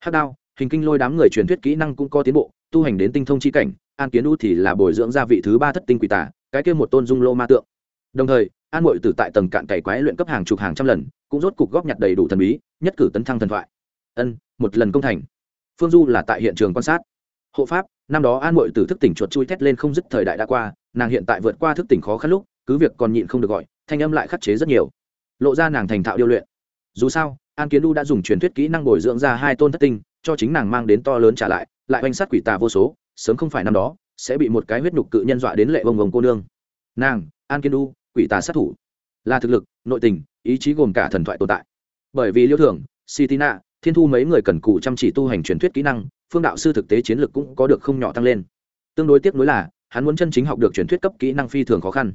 Hát đao, hình kinh lôi đám người truyền thuyết kỹ năng cũng có tiến bộ, tu hành đến tinh thông chi cảnh, an kiến u thì là bồi dưỡng gia vị thứ ba thất tinh quỷ tả cái kia một tôn dung lô ma tượng. Đồng thời, an mội tử tại tầng cạn cày quái luyện cấp hàng chục hàng trăm lần, cũng rốt cục góp nhặt đầy đủ thần bí, nhất cử tấn thăng thần thoại. Ân, một lần công thành. Phương du là tại hiện trường quan sát. Hộ pháp, năm đó an mội tử thức tỉnh chuột chui thét lên không dứt thời đại đã qua, nàng hiện tại vượt qua thức tỉnh khó khăn lúc cứ việc còn nhịn không được gọi, thanh âm lại khắc chế rất nhiều. Lộ ra nàng thành thạo điêu luyện. Dù sao, an kiến đu đã dùng truyền thuyết kỹ năng bồi dưỡng ra hai tôn thất tinh, cho chính nàng mang đến to lớn trả lại lại oanh sát quỷ tà vô số, sớm không phải năm đó, sẽ bị một cái huyết nhục cự nhân dọa đến lệ bông bông cô nương. Nàng, an kiến đu, quỷ tà sát thủ. Là thực lực, nội tình, ý chí gồm cả thần thoại tồn tại. Bởi vì liêu thưởng, sitina, thiên thu mấy người cần cù chăm chỉ tu hành truyền thuyết kỹ năng, phương đạo sư thực tế chiến lược cũng có được không nhỏ tăng lên. Tương đối tiếc nuối là, hắn muốn chân chính học được truyền thuyết cấp kỹ năng phi thường khó khăn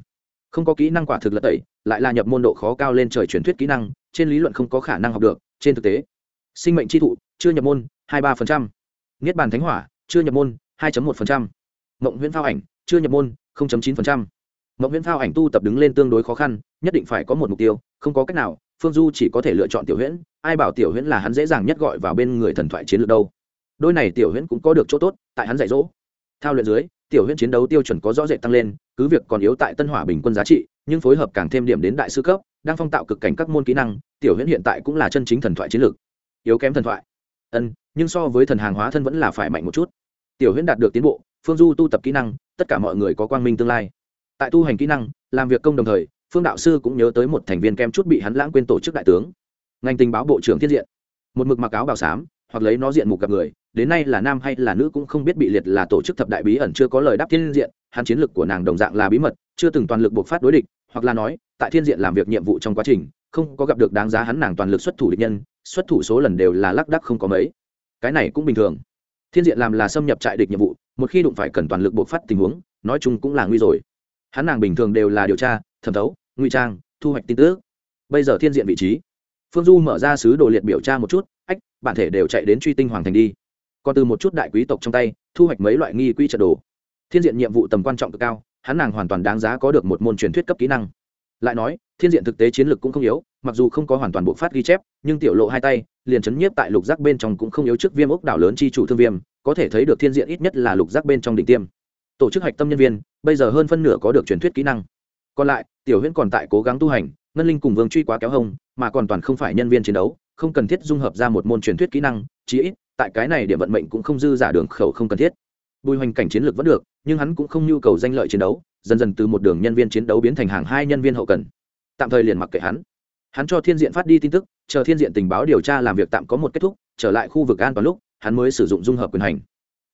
không có kỹ năng quả thực lật tẩy, lại là nhập môn độ khó cao lên trời truyền thuyết kỹ năng, trên lý luận không có khả năng học được, trên thực tế, sinh mệnh tri thụ, chưa nhập môn, hai ba niết bàn thánh hỏa, chưa nhập môn, hai một mộng huyễn phao ảnh, chưa nhập môn chín mộng huyễn phao ảnh tu tập đứng lên tương đối khó khăn, nhất định phải có một mục tiêu, không có cách nào, phương du chỉ có thể lựa chọn tiểu huyễn, ai bảo tiểu huyễn là hắn dễ dàng nhất gọi vào bên người thần thoại chiến lược đâu. Đôi này tiểu huyễn cũng có được chỗ tốt, tại hắn dạy dỗ. Thao luyện dưới tiểu huyễn chiến đấu tiêu chuẩn có rõ rệt tăng lên, cứ việc còn yếu tại tân hỏa bình quân giá trị, nhưng phối hợp càng thêm điểm đến đại sư cấp, đang phong tạo cực cảnh các môn kỹ năng, tiểu huyễn hiện tại cũng là chân chính thần thoại chiến lược. Yếu kém thần thoại. Ân, nhưng so với thần hàng hóa thân vẫn là phải mạnh một chút. Tiểu huyễn đạt được tiến bộ, phương du tu tập kỹ năng, tất cả mọi người có quang minh tương lai. Tại tu hành kỹ năng, làm việc công đồng thời, phương đạo sư cũng nhớ tới một thành viên kem chút bị hắn lãng quên tổ chức đại tướng. Ngành tình báo bộ trưởng thiết diện. Một mực mặc áo bào xám, hoặc lấy nó diện mục gặp người đến nay là nam hay là nữ cũng không biết bị liệt là tổ chức thập đại bí ẩn chưa có lời đáp thiên diện, hắn chiến lược của nàng đồng dạng là bí mật, chưa từng toàn lực buộc phát đối địch, hoặc là nói, tại thiên diện làm việc nhiệm vụ trong quá trình, không có gặp được đáng giá hắn nàng toàn lực xuất thủ địch nhân, xuất thủ số lần đều là lác đắc không có mấy. Cái này cũng bình thường. Thiên diện làm là xâm nhập trại địch nhiệm vụ, một khi đụng phải cần toàn lực buộc phát tình huống, nói chung cũng là nguy rồi. Hắn nàng bình thường đều là điều tra, thẩm thấu, nguy trang, thu hoạch tin tức. Bây giờ thiên diện vị trí. Phương du mở ra sứ đồ liệt biểu tra một chút, ách, bản thể đều chạy đến truy tinh hoàng thành đi còn từ một chút đại quý tộc trong tay, thu hoạch mấy loại nghi quỹ trận đồ. Thiên diện nhiệm vụ tầm quan trọng cực cao, hắn nàng hoàn toàn đáng giá có được một môn truyền thuyết cấp kỹ năng. Lại nói, thiên diện thực tế chiến lược cũng không yếu, mặc dù không có hoàn toàn bộ phát ghi chép, nhưng tiểu lộ hai tay, liền chấn nhiếp tại lục giác bên trong cũng không yếu trước viêm ốc đảo lớn chi chủ thương viêm, có thể thấy được thiên diện ít nhất là lục giác bên trong đỉnh tiêm. Tổ chức hạch tâm nhân viên, bây giờ hơn phân nửa có được truyền thuyết kỹ năng. Còn lại, tiểu huyễn còn tại cố gắng tu hành, ngân linh cùng vương truy quá kéo hông, mà còn toàn không phải nhân viên chiến đấu, không cần thiết dung hợp ra một môn truyền thuyết kỹ năng, chí ít tại cái này điểm vận mệnh cũng không dư giả đường khẩu không cần thiết. Bùi hoành cảnh chiến lược vẫn được, nhưng hắn cũng không nhu cầu danh lợi chiến đấu, dần dần từ một đường nhân viên chiến đấu biến thành hàng hai nhân viên hậu cần. Tạm thời liền mặc kệ hắn. Hắn cho thiên diện phát đi tin tức, chờ thiên diện tình báo điều tra làm việc tạm có một kết thúc, trở lại khu vực an toàn lúc, hắn mới sử dụng dung hợp quyền hành.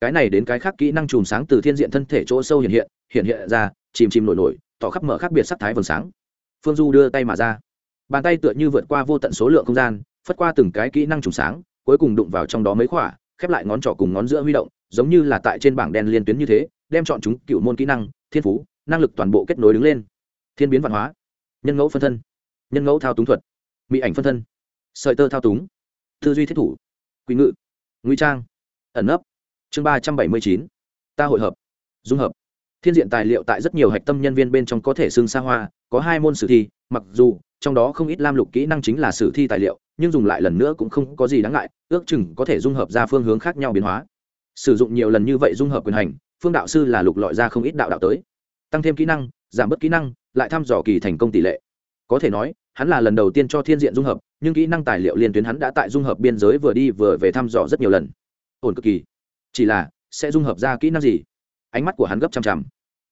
Cái này đến cái khác kỹ năng chùm sáng từ thiên diện thân thể chỗ sâu hiện hiện hiện hiện ra, chìm chìm nổi nổi, tỏ khắp mở khác biệt sắc thái vầng sáng. Phương du đưa tay mà ra. Bàn tay tựa như vượt qua vô tận số lượng không gian, phất qua từng cái kỹ năng chùm sáng cuối cùng đụng vào trong đó mấy khỏa, khép lại ngón trỏ cùng ngón giữa huy động, giống như là tại trên bảng đen liên tuyến như thế, đem chọn chúng cựu môn kỹ năng, thiên phú, năng lực toàn bộ kết nối đứng lên. Thiên biến văn hóa, nhân ngẫu phân thân, nhân ngẫu thao túng thuật, mỹ ảnh phân thân, sợi tơ thao túng, tư duy thiết thủ quý ngự, nguy trang, ẩn nấp. Chương ba trăm bảy mươi chín, ta hội hợp, dung hợp. Thiên diện tài liệu tại rất nhiều hạch tâm nhân viên bên trong có thể xưng xa hoa, có hai môn sử thi mặc dù, trong đó không ít lam lục kỹ năng chính là sử thi tài liệu, nhưng dùng lại lần nữa cũng không có gì đáng ngại, ước chừng có thể dung hợp ra phương hướng khác nhau biến hóa. Sử dụng nhiều lần như vậy dung hợp quyền hành, phương đạo sư là lục lọi ra không ít đạo đạo tới. Tăng thêm kỹ năng, giảm bớt kỹ năng, lại thăm dò kỳ thành công tỷ lệ. Có thể nói, hắn là lần đầu tiên cho thiên diện dung hợp, nhưng kỹ năng tài liệu liên tuyến hắn đã tại dung hợp biên giới vừa đi vừa về thăm dò rất nhiều lần. Ổn cực kỳ. Chỉ là, sẽ dung hợp ra kỹ năng gì? Ánh mắt của hắn gấp chằm chằm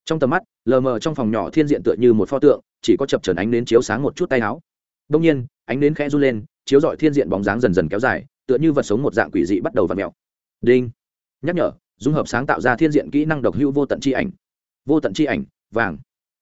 trong tầm mắt, lờ mờ trong phòng nhỏ thiên diện tựa như một pho tượng chỉ có chập trần ánh đến chiếu sáng một chút tay áo. Đông nhiên, ánh đến khẽ run lên, chiếu dọi thiên diện bóng dáng dần dần kéo dài, tựa như vật sống một dạng quỷ dị bắt đầu vặn mèo. đinh. Nhắc nhở, dung hợp sáng tạo ra thiên diện kỹ năng độc hữu vô tận chi ảnh. Vô tận chi ảnh, vàng.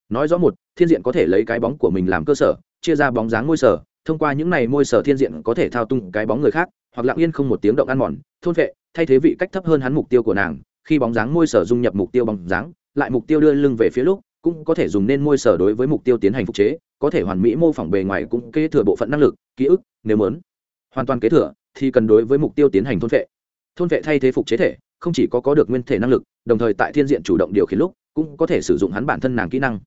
Nói rõ một, thiên diện có thể lấy cái bóng của mình làm cơ sở, chia ra bóng dáng môi sở, thông qua những này môi sở thiên diện có thể thao tung cái bóng người khác, hoặc lặng yên không một tiếng động ăn mòn, thôn vệ, thay thế vị cách thấp hơn hắn mục tiêu của nàng, khi bóng dáng môi sở dung nhập mục tiêu bóng dáng, lại mục tiêu đưa lưng về phía lúc cũng có thể dùng nên môi sở đối với mục tiêu tiến hành phục chế, có thể hoàn mỹ mô phỏng bề ngoài cũng kế thừa bộ phận năng lực, ký ức, nếu muốn. Hoàn toàn kế thừa thì cần đối với mục tiêu tiến hành thôn vệ. Thôn vệ thay thế phục chế thể, không chỉ có có được nguyên thể năng lực, đồng thời tại thiên diện chủ động điều khiển lúc, cũng có thể sử dụng hắn bản thân nàng kỹ năng.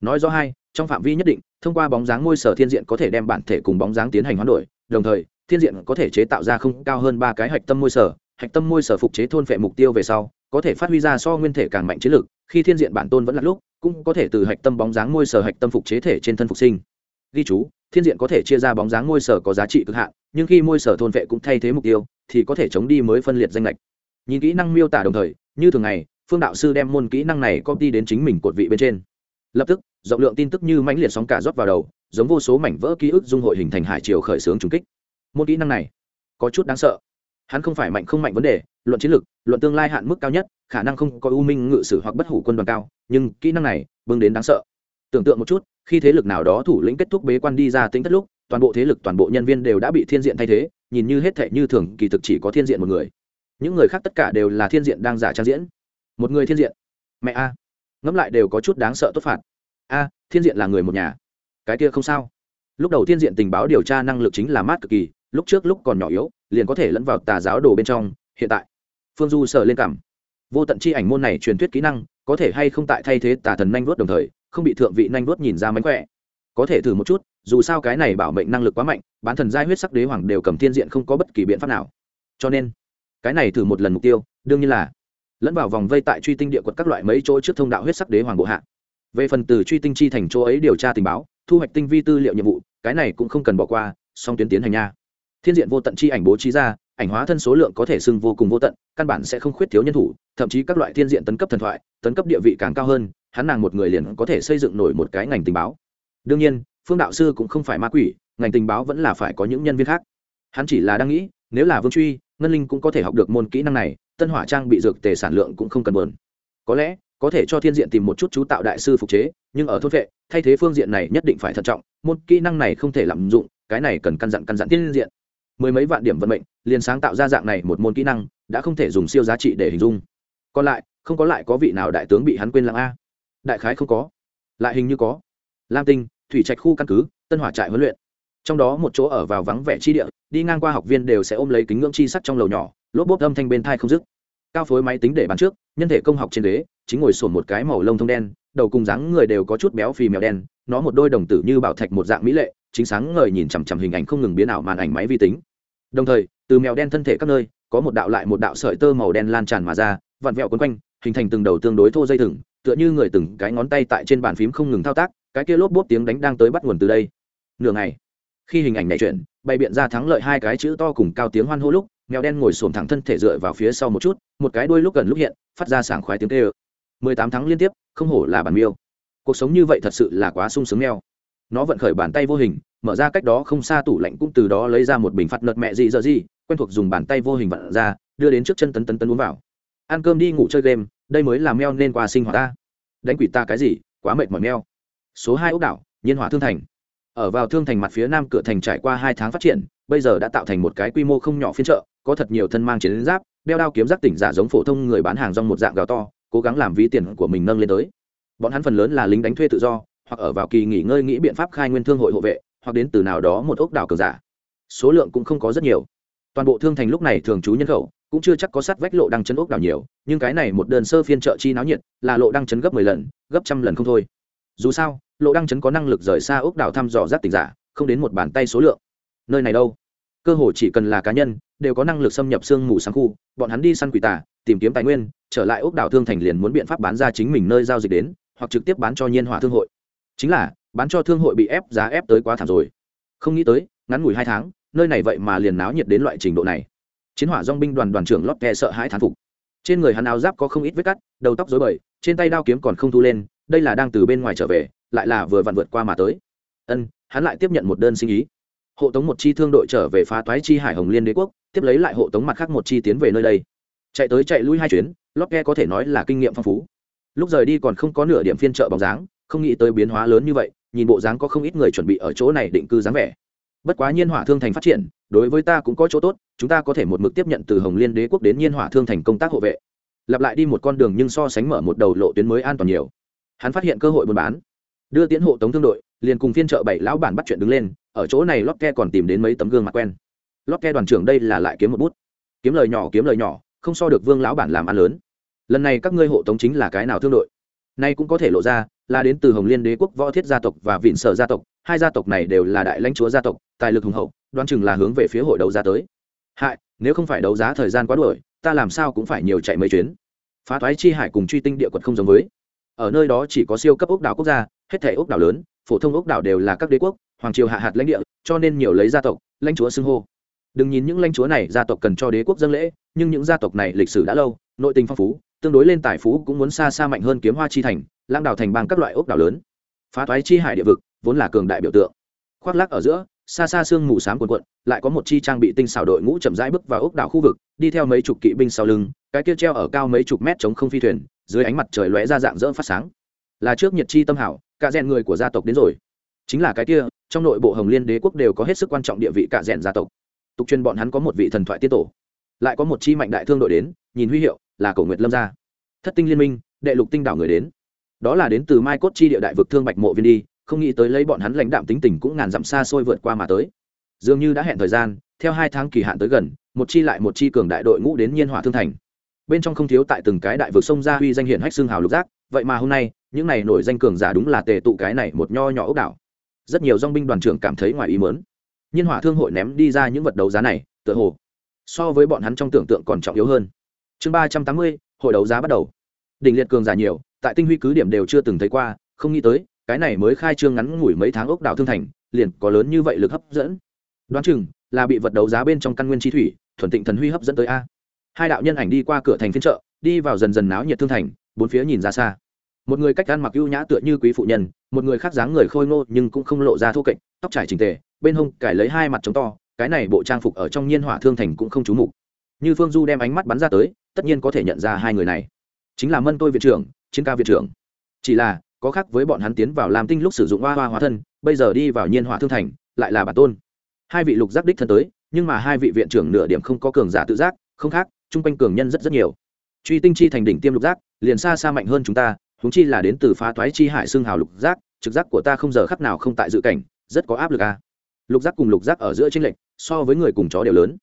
Nói rõ hai, trong phạm vi nhất định, thông qua bóng dáng môi sở thiên diện có thể đem bản thể cùng bóng dáng tiến hành hoán đổi, đồng thời, thiên diện có thể chế tạo ra không cao hơn ba cái hạch tâm môi sở. Hạch tâm môi sở phục chế thôn vệ mục tiêu về sau, có thể phát huy ra so nguyên thể càng mạnh chiến lực khi thiên diện bản tôn vẫn là lúc cũng có thể từ hạch tâm bóng dáng môi sở hạch tâm phục chế thể trên thân phục sinh. Ghi chú, thiên diện có thể chia ra bóng dáng môi sở có giá trị cực hạn, nhưng khi môi sở thôn vệ cũng thay thế mục tiêu, thì có thể chống đi mới phân liệt danh lệch. Nhìn kỹ năng miêu tả đồng thời, như thường ngày, phương đạo sư đem môn kỹ năng này copy đến chính mình cột vị bên trên. Lập tức, rộng lượng tin tức như mãnh liệt sóng cả rót vào đầu, giống vô số mảnh vỡ ký ức dung hội hình thành hải triều khởi xướng trùng kích. Môn kỹ năng này có chút đáng sợ hắn không phải mạnh không mạnh vấn đề, luận chiến lược luận tương lai hạn mức cao nhất, khả năng không có ưu minh ngự sử hoặc bất hủ quân đoàn cao, nhưng kỹ năng này bưng đến đáng sợ. Tưởng tượng một chút, khi thế lực nào đó thủ lĩnh kết thúc bế quan đi ra tính tất lúc, toàn bộ thế lực, toàn bộ nhân viên đều đã bị thiên diện thay thế, nhìn như hết thệ như thường, kỳ thực chỉ có thiên diện một người. Những người khác tất cả đều là thiên diện đang giả trang diễn. Một người thiên diện. Mẹ a. Ngẫm lại đều có chút đáng sợ tốt phạt. A, thiên diện là người một nhà. Cái kia không sao. Lúc đầu thiên diện tình báo điều tra năng lực chính là mát cực kỳ lúc trước lúc còn nhỏ yếu, liền có thể lẫn vào tà giáo đồ bên trong, hiện tại, phương du sợ lên cảm. Vô tận chi ảnh môn này truyền thuyết kỹ năng, có thể hay không tại thay thế tà thần nhanh vuốt đồng thời, không bị thượng vị nhanh vuốt nhìn ra mánh khỏe. Có thể thử một chút, dù sao cái này bảo mệnh năng lực quá mạnh, bán thần giai huyết sắc đế hoàng đều cầm thiên diện không có bất kỳ biện pháp nào. Cho nên, cái này thử một lần mục tiêu, đương nhiên là lẫn vào vòng vây tại truy tinh địa quật các loại mấy chỗ trước thông đạo huyết sắc đế hoàng bộ hạ. Về phần từ truy tinh chi thành chỗ ấy điều tra tình báo, thu hoạch tinh vi tư liệu nhiệm vụ, cái này cũng không cần bỏ qua, song tuyến tiến hành nha thiên diện vô tận chi ảnh bố trí ra, ảnh hóa thân số lượng có thể xưng vô cùng vô tận, căn bản sẽ không khuyết thiếu nhân thủ, thậm chí các loại thiên diện tấn cấp thần thoại, tấn cấp địa vị càng cao hơn, hắn nàng một người liền có thể xây dựng nổi một cái ngành tình báo. Đương nhiên, phương đạo sư cũng không phải ma quỷ, ngành tình báo vẫn là phải có những nhân viên khác. Hắn chỉ là đang nghĩ, nếu là vương truy, ngân linh cũng có thể học được môn kỹ năng này, tân hỏa trang bị dược tề sản lượng cũng không cần bờn có lẽ, có thể cho thiên diện tìm một chút chú tạo đại sư phục chế, nhưng ở thôn vệ, thay thế phương diện này nhất định phải thận trọng, môn kỹ năng này không thể lạm dụng, cái này cần căn dặn căn dặn thiên diện mười mấy vạn điểm vận mệnh liền sáng tạo ra dạng này một môn kỹ năng đã không thể dùng siêu giá trị để hình dung. Còn lại không có lại có vị nào đại tướng bị hắn quên lặng a. Đại khái không có. Lại hình như có. Lam tinh thủy trạch khu căn cứ tân hỏa trại huấn luyện. Trong đó một chỗ ở vào vắng vẻ chi địa đi ngang qua học viên đều sẽ ôm lấy kính ngưỡng chi sắt trong lầu nhỏ lốp bốp âm thanh bên thai không dứt. Cao phối máy tính để bàn trước nhân thể công học trên đế, chính ngồi sổn một cái màu lông thông đen đầu cùng dáng người đều có chút béo phì mèo đen nó một đôi đồng tử như bảo thạch một dạng mỹ lệ chính sáng ngời nhìn chằm chằm hình ảnh không ngừng biến ảo màn ảnh máy vi tính đồng thời, từ mèo đen thân thể các nơi, có một đạo lại một đạo sợi tơ màu đen lan tràn mà ra, vặn vẹo quấn quanh, hình thành từng đầu tương đối thô dây thừng, tựa như người từng cái ngón tay tại trên bàn phím không ngừng thao tác, cái kia lốp bốp tiếng đánh đang tới bắt nguồn từ đây. Nửa ngày, khi hình ảnh này chuyển, bày biện ra thắng lợi hai cái chữ to cùng cao tiếng hoan hô lúc, mèo đen ngồi xổm thẳng thân thể dựa vào phía sau một chút, một cái đuôi lúc gần lúc hiện, phát ra sảng khoái tiếng kêu. Mười tám tháng liên tiếp, không hổ là bản miêu. Cuộc sống như vậy thật sự là quá sung sướng mèo nó vận khởi bàn tay vô hình, mở ra cách đó không xa tủ lạnh cũng từ đó lấy ra một bình phạt nợt mẹ gì giờ gì quen thuộc dùng bàn tay vô hình vặn ra, đưa đến trước chân tấn tấn tấn uống vào. Ăn cơm đi ngủ chơi game, đây mới là meo nên qua sinh hoạt ta. Đánh quỷ ta cái gì, quá mệt mỏi meo. Số hai ốc đảo, nhiên hỏa thương thành. Ở vào thương thành mặt phía nam cửa thành trải qua hai tháng phát triển, bây giờ đã tạo thành một cái quy mô không nhỏ phiên chợ, có thật nhiều thân mang chiến giáp, đeo đao kiếm giáp tỉnh giả giống phổ thông người bán hàng rong một dạng gào to, cố gắng làm ví tiền của mình nâng lên tới. Bọn hắn phần lớn là lính đánh thuê tự do hoặc ở vào kỳ nghỉ ngơi nghĩ biện pháp khai nguyên thương hội hộ vệ, hoặc đến từ nào đó một ốc đảo cờ giả. Số lượng cũng không có rất nhiều. Toàn bộ thương thành lúc này thường trú nhân khẩu, cũng chưa chắc có sát vách lộ đăng chấn ốc đảo nhiều, nhưng cái này một đơn sơ phiên trợ chi náo nhiệt, là lộ đăng chấn gấp mười lần, gấp trăm lần không thôi. Dù sao, lộ đăng chấn có năng lực rời xa ốc đảo thăm dò giác tình giả, không đến một bàn tay số lượng. Nơi này đâu? Cơ hồ chỉ cần là cá nhân, đều có năng lực xâm nhập sương mù sáng khu, bọn hắn đi săn quỷ tà, tìm kiếm tài nguyên, trở lại ốc đảo thương thành liền muốn biện pháp bán ra chính mình nơi giao dịch đến, hoặc trực tiếp bán cho nhiên hỏa thương hội chính là, bán cho thương hội bị ép giá ép tới quá thảm rồi. Không nghĩ tới, ngắn ngủi hai tháng, nơi này vậy mà liền náo nhiệt đến loại trình độ này. Chiến hỏa dong binh đoàn đoàn trưởng lót kẹ sợ hãi thán phục. Trên người hắn áo giáp có không ít vết cắt, đầu tóc rối bời, trên tay đao kiếm còn không thu lên, đây là đang từ bên ngoài trở về, lại là vừa vặn vượt qua mà tới. Ân, hắn lại tiếp nhận một đơn sinh ý. Hộ tống một chi thương đội trở về phá toái chi hải hồng liên đế quốc, tiếp lấy lại hộ tống mặt khác một chi tiến về nơi đây. Chạy tới chạy lui hai chuyến, lót nghe có thể nói là kinh nghiệm phong phú. Lúc rời đi còn không có nửa điểm phiên trợ bóng dáng không nghĩ tới biến hóa lớn như vậy, nhìn bộ dáng có không ít người chuẩn bị ở chỗ này định cư dáng vẻ. Bất quá nhiên hỏa thương thành phát triển, đối với ta cũng có chỗ tốt, chúng ta có thể một mực tiếp nhận từ hồng liên đế quốc đến nhiên hỏa thương thành công tác hộ vệ. Lặp lại đi một con đường nhưng so sánh mở một đầu lộ tuyến mới an toàn nhiều. Hắn phát hiện cơ hội buôn bán. Đưa tiến hộ tống thương đội, liền cùng phiên chợ bảy lão bản bắt chuyện đứng lên, ở chỗ này lót ke còn tìm đến mấy tấm gương mặt quen. Lót ke đoàn trưởng đây là lại kiếm một bút. Kiếm lời nhỏ, kiếm lời nhỏ, không so được vương lão bản làm ăn lớn. Lần này các ngươi hộ tống chính là cái nào thương đội? Nay cũng có thể lộ ra là đến từ hồng liên đế quốc võ thiết gia tộc và vịn sở gia tộc, hai gia tộc này đều là đại lãnh chúa gia tộc, tài lực hùng hậu, đoán chừng là hướng về phía hội đấu giá tới. Hại, nếu không phải đấu giá thời gian quá đuổi, ta làm sao cũng phải nhiều chạy mấy chuyến. Phá thoái chi hải cùng truy tinh địa quật không giống với. Ở nơi đó chỉ có siêu cấp ốc đảo quốc gia, hết thể ốc đảo lớn, phổ thông ốc đảo đều là các đế quốc, hoàng triều hạ hạt lãnh địa, cho nên nhiều lấy gia tộc, lãnh chúa xưng hô. Đừng nhìn những lãnh chúa này gia tộc cần cho đế quốc dân lễ, nhưng những gia tộc này lịch sử đã lâu, nội tình phong phú tương đối lên tài phú cũng muốn xa xa mạnh hơn kiếm hoa chi thành, lãng đảo thành bang các loại ốc đảo lớn. Phá thoái chi hải địa vực, vốn là cường đại biểu tượng. Khoác lác ở giữa, xa xa sương mù s á m quần quận lại có một chi trang bị tinh xảo đội ngũ chậm rãi bước vào ốc đảo khu vực, đi theo mấy chục kỵ binh sau lưng, cái kia treo ở cao mấy chục mét chống không phi thuyền, dưới ánh mặt trời lóe ra dạng dỡ phát sáng. Là trước nhiệt chi tâm hảo, cả rèn người của gia tộc đến rồi. Chính là cái kia, trong nội bộ hồng liên đế quốc đều có hết sức quan trọng địa vị cả rèn gia tộc. Tục truyền bọn hắn có một vị thần thoại tiết tổ, lại có một chi mạnh đại thương đội đến, nhìn huy hiệu là cổ nguyệt lâm gia. Thất tinh liên minh, đệ lục tinh đảo người đến. Đó là đến từ mai cốt chi địa đại vực thương bạch mộ viên đi, không nghĩ tới lấy bọn hắn lãnh đạm tính tình cũng ngàn dặm xa xôi vượt qua mà tới. Dường như đã hẹn thời gian, theo hai tháng kỳ hạn tới gần, một chi lại một chi cường đại đội ngũ đến nhiên hỏa thương thành. Bên trong không thiếu tại từng cái đại vực sông gia huy danh hiển hách xương hào lục giác, vậy mà hôm nay, những này nổi danh cường giả đúng là tề tụ cái này một nho nhỏ ốc đảo. Rất nhiều dong binh đoàn trưởng cảm thấy ngoài ý mớn nhiên hỏa thương hội ném đi ra những vật đấu giá này, tựa hồ so với bọn hắn trong tưởng tượng còn trọng yếu hơn chương ba trăm tám mươi, hội đấu giá bắt đầu. Đỉnh liệt cường giả nhiều, tại tinh huy cứ điểm đều chưa từng thấy qua, không nghĩ tới, cái này mới khai trương ngắn ngủi mấy tháng ốc đảo thương thành, liền có lớn như vậy lực hấp dẫn. Đoán chừng là bị vật đấu giá bên trong căn nguyên chi thủy, thuần tịnh thần huy hấp dẫn tới a. Hai đạo nhân ảnh đi qua cửa thành phiên chợ, đi vào dần dần náo nhiệt thương thành, bốn phía nhìn ra xa. Một người cách ăn mặc ưu nhã tựa như quý phụ nhân, một người khác dáng người khôi ngô nhưng cũng không lộ ra thô kệch, tóc trải trình tề, bên hông cải lấy hai mặt trống to, cái này bộ trang phục ở trong nhiên hỏa thương thành cũng không trú mục. Như phương du đem ánh mắt bắn ra tới tất nhiên có thể nhận ra hai người này. Chính là mân tôi viện trưởng, chiến ca viện trưởng. Chỉ là, có khác với bọn hắn tiến vào làm tinh lúc sử dụng hoa hoa hóa thân, bây giờ đi vào nhiên hỏa thương thành, lại là bản tôn. Hai vị lục giác đích thân tới, nhưng mà hai vị viện trưởng nửa điểm không có cường giả tự giác, không khác, chung quanh cường nhân rất rất nhiều. Truy tinh chi thành đỉnh tiêm lục giác, liền xa xa mạnh hơn chúng ta húng chi là đến từ phá toái chi hải xương hào lục giác, trực giác của ta không giờ khắc nào không tại dự cảnh, rất có áp lực a. Lục giác cùng lục giác ở giữa tranh lệch, so với người cùng chó đều lớn.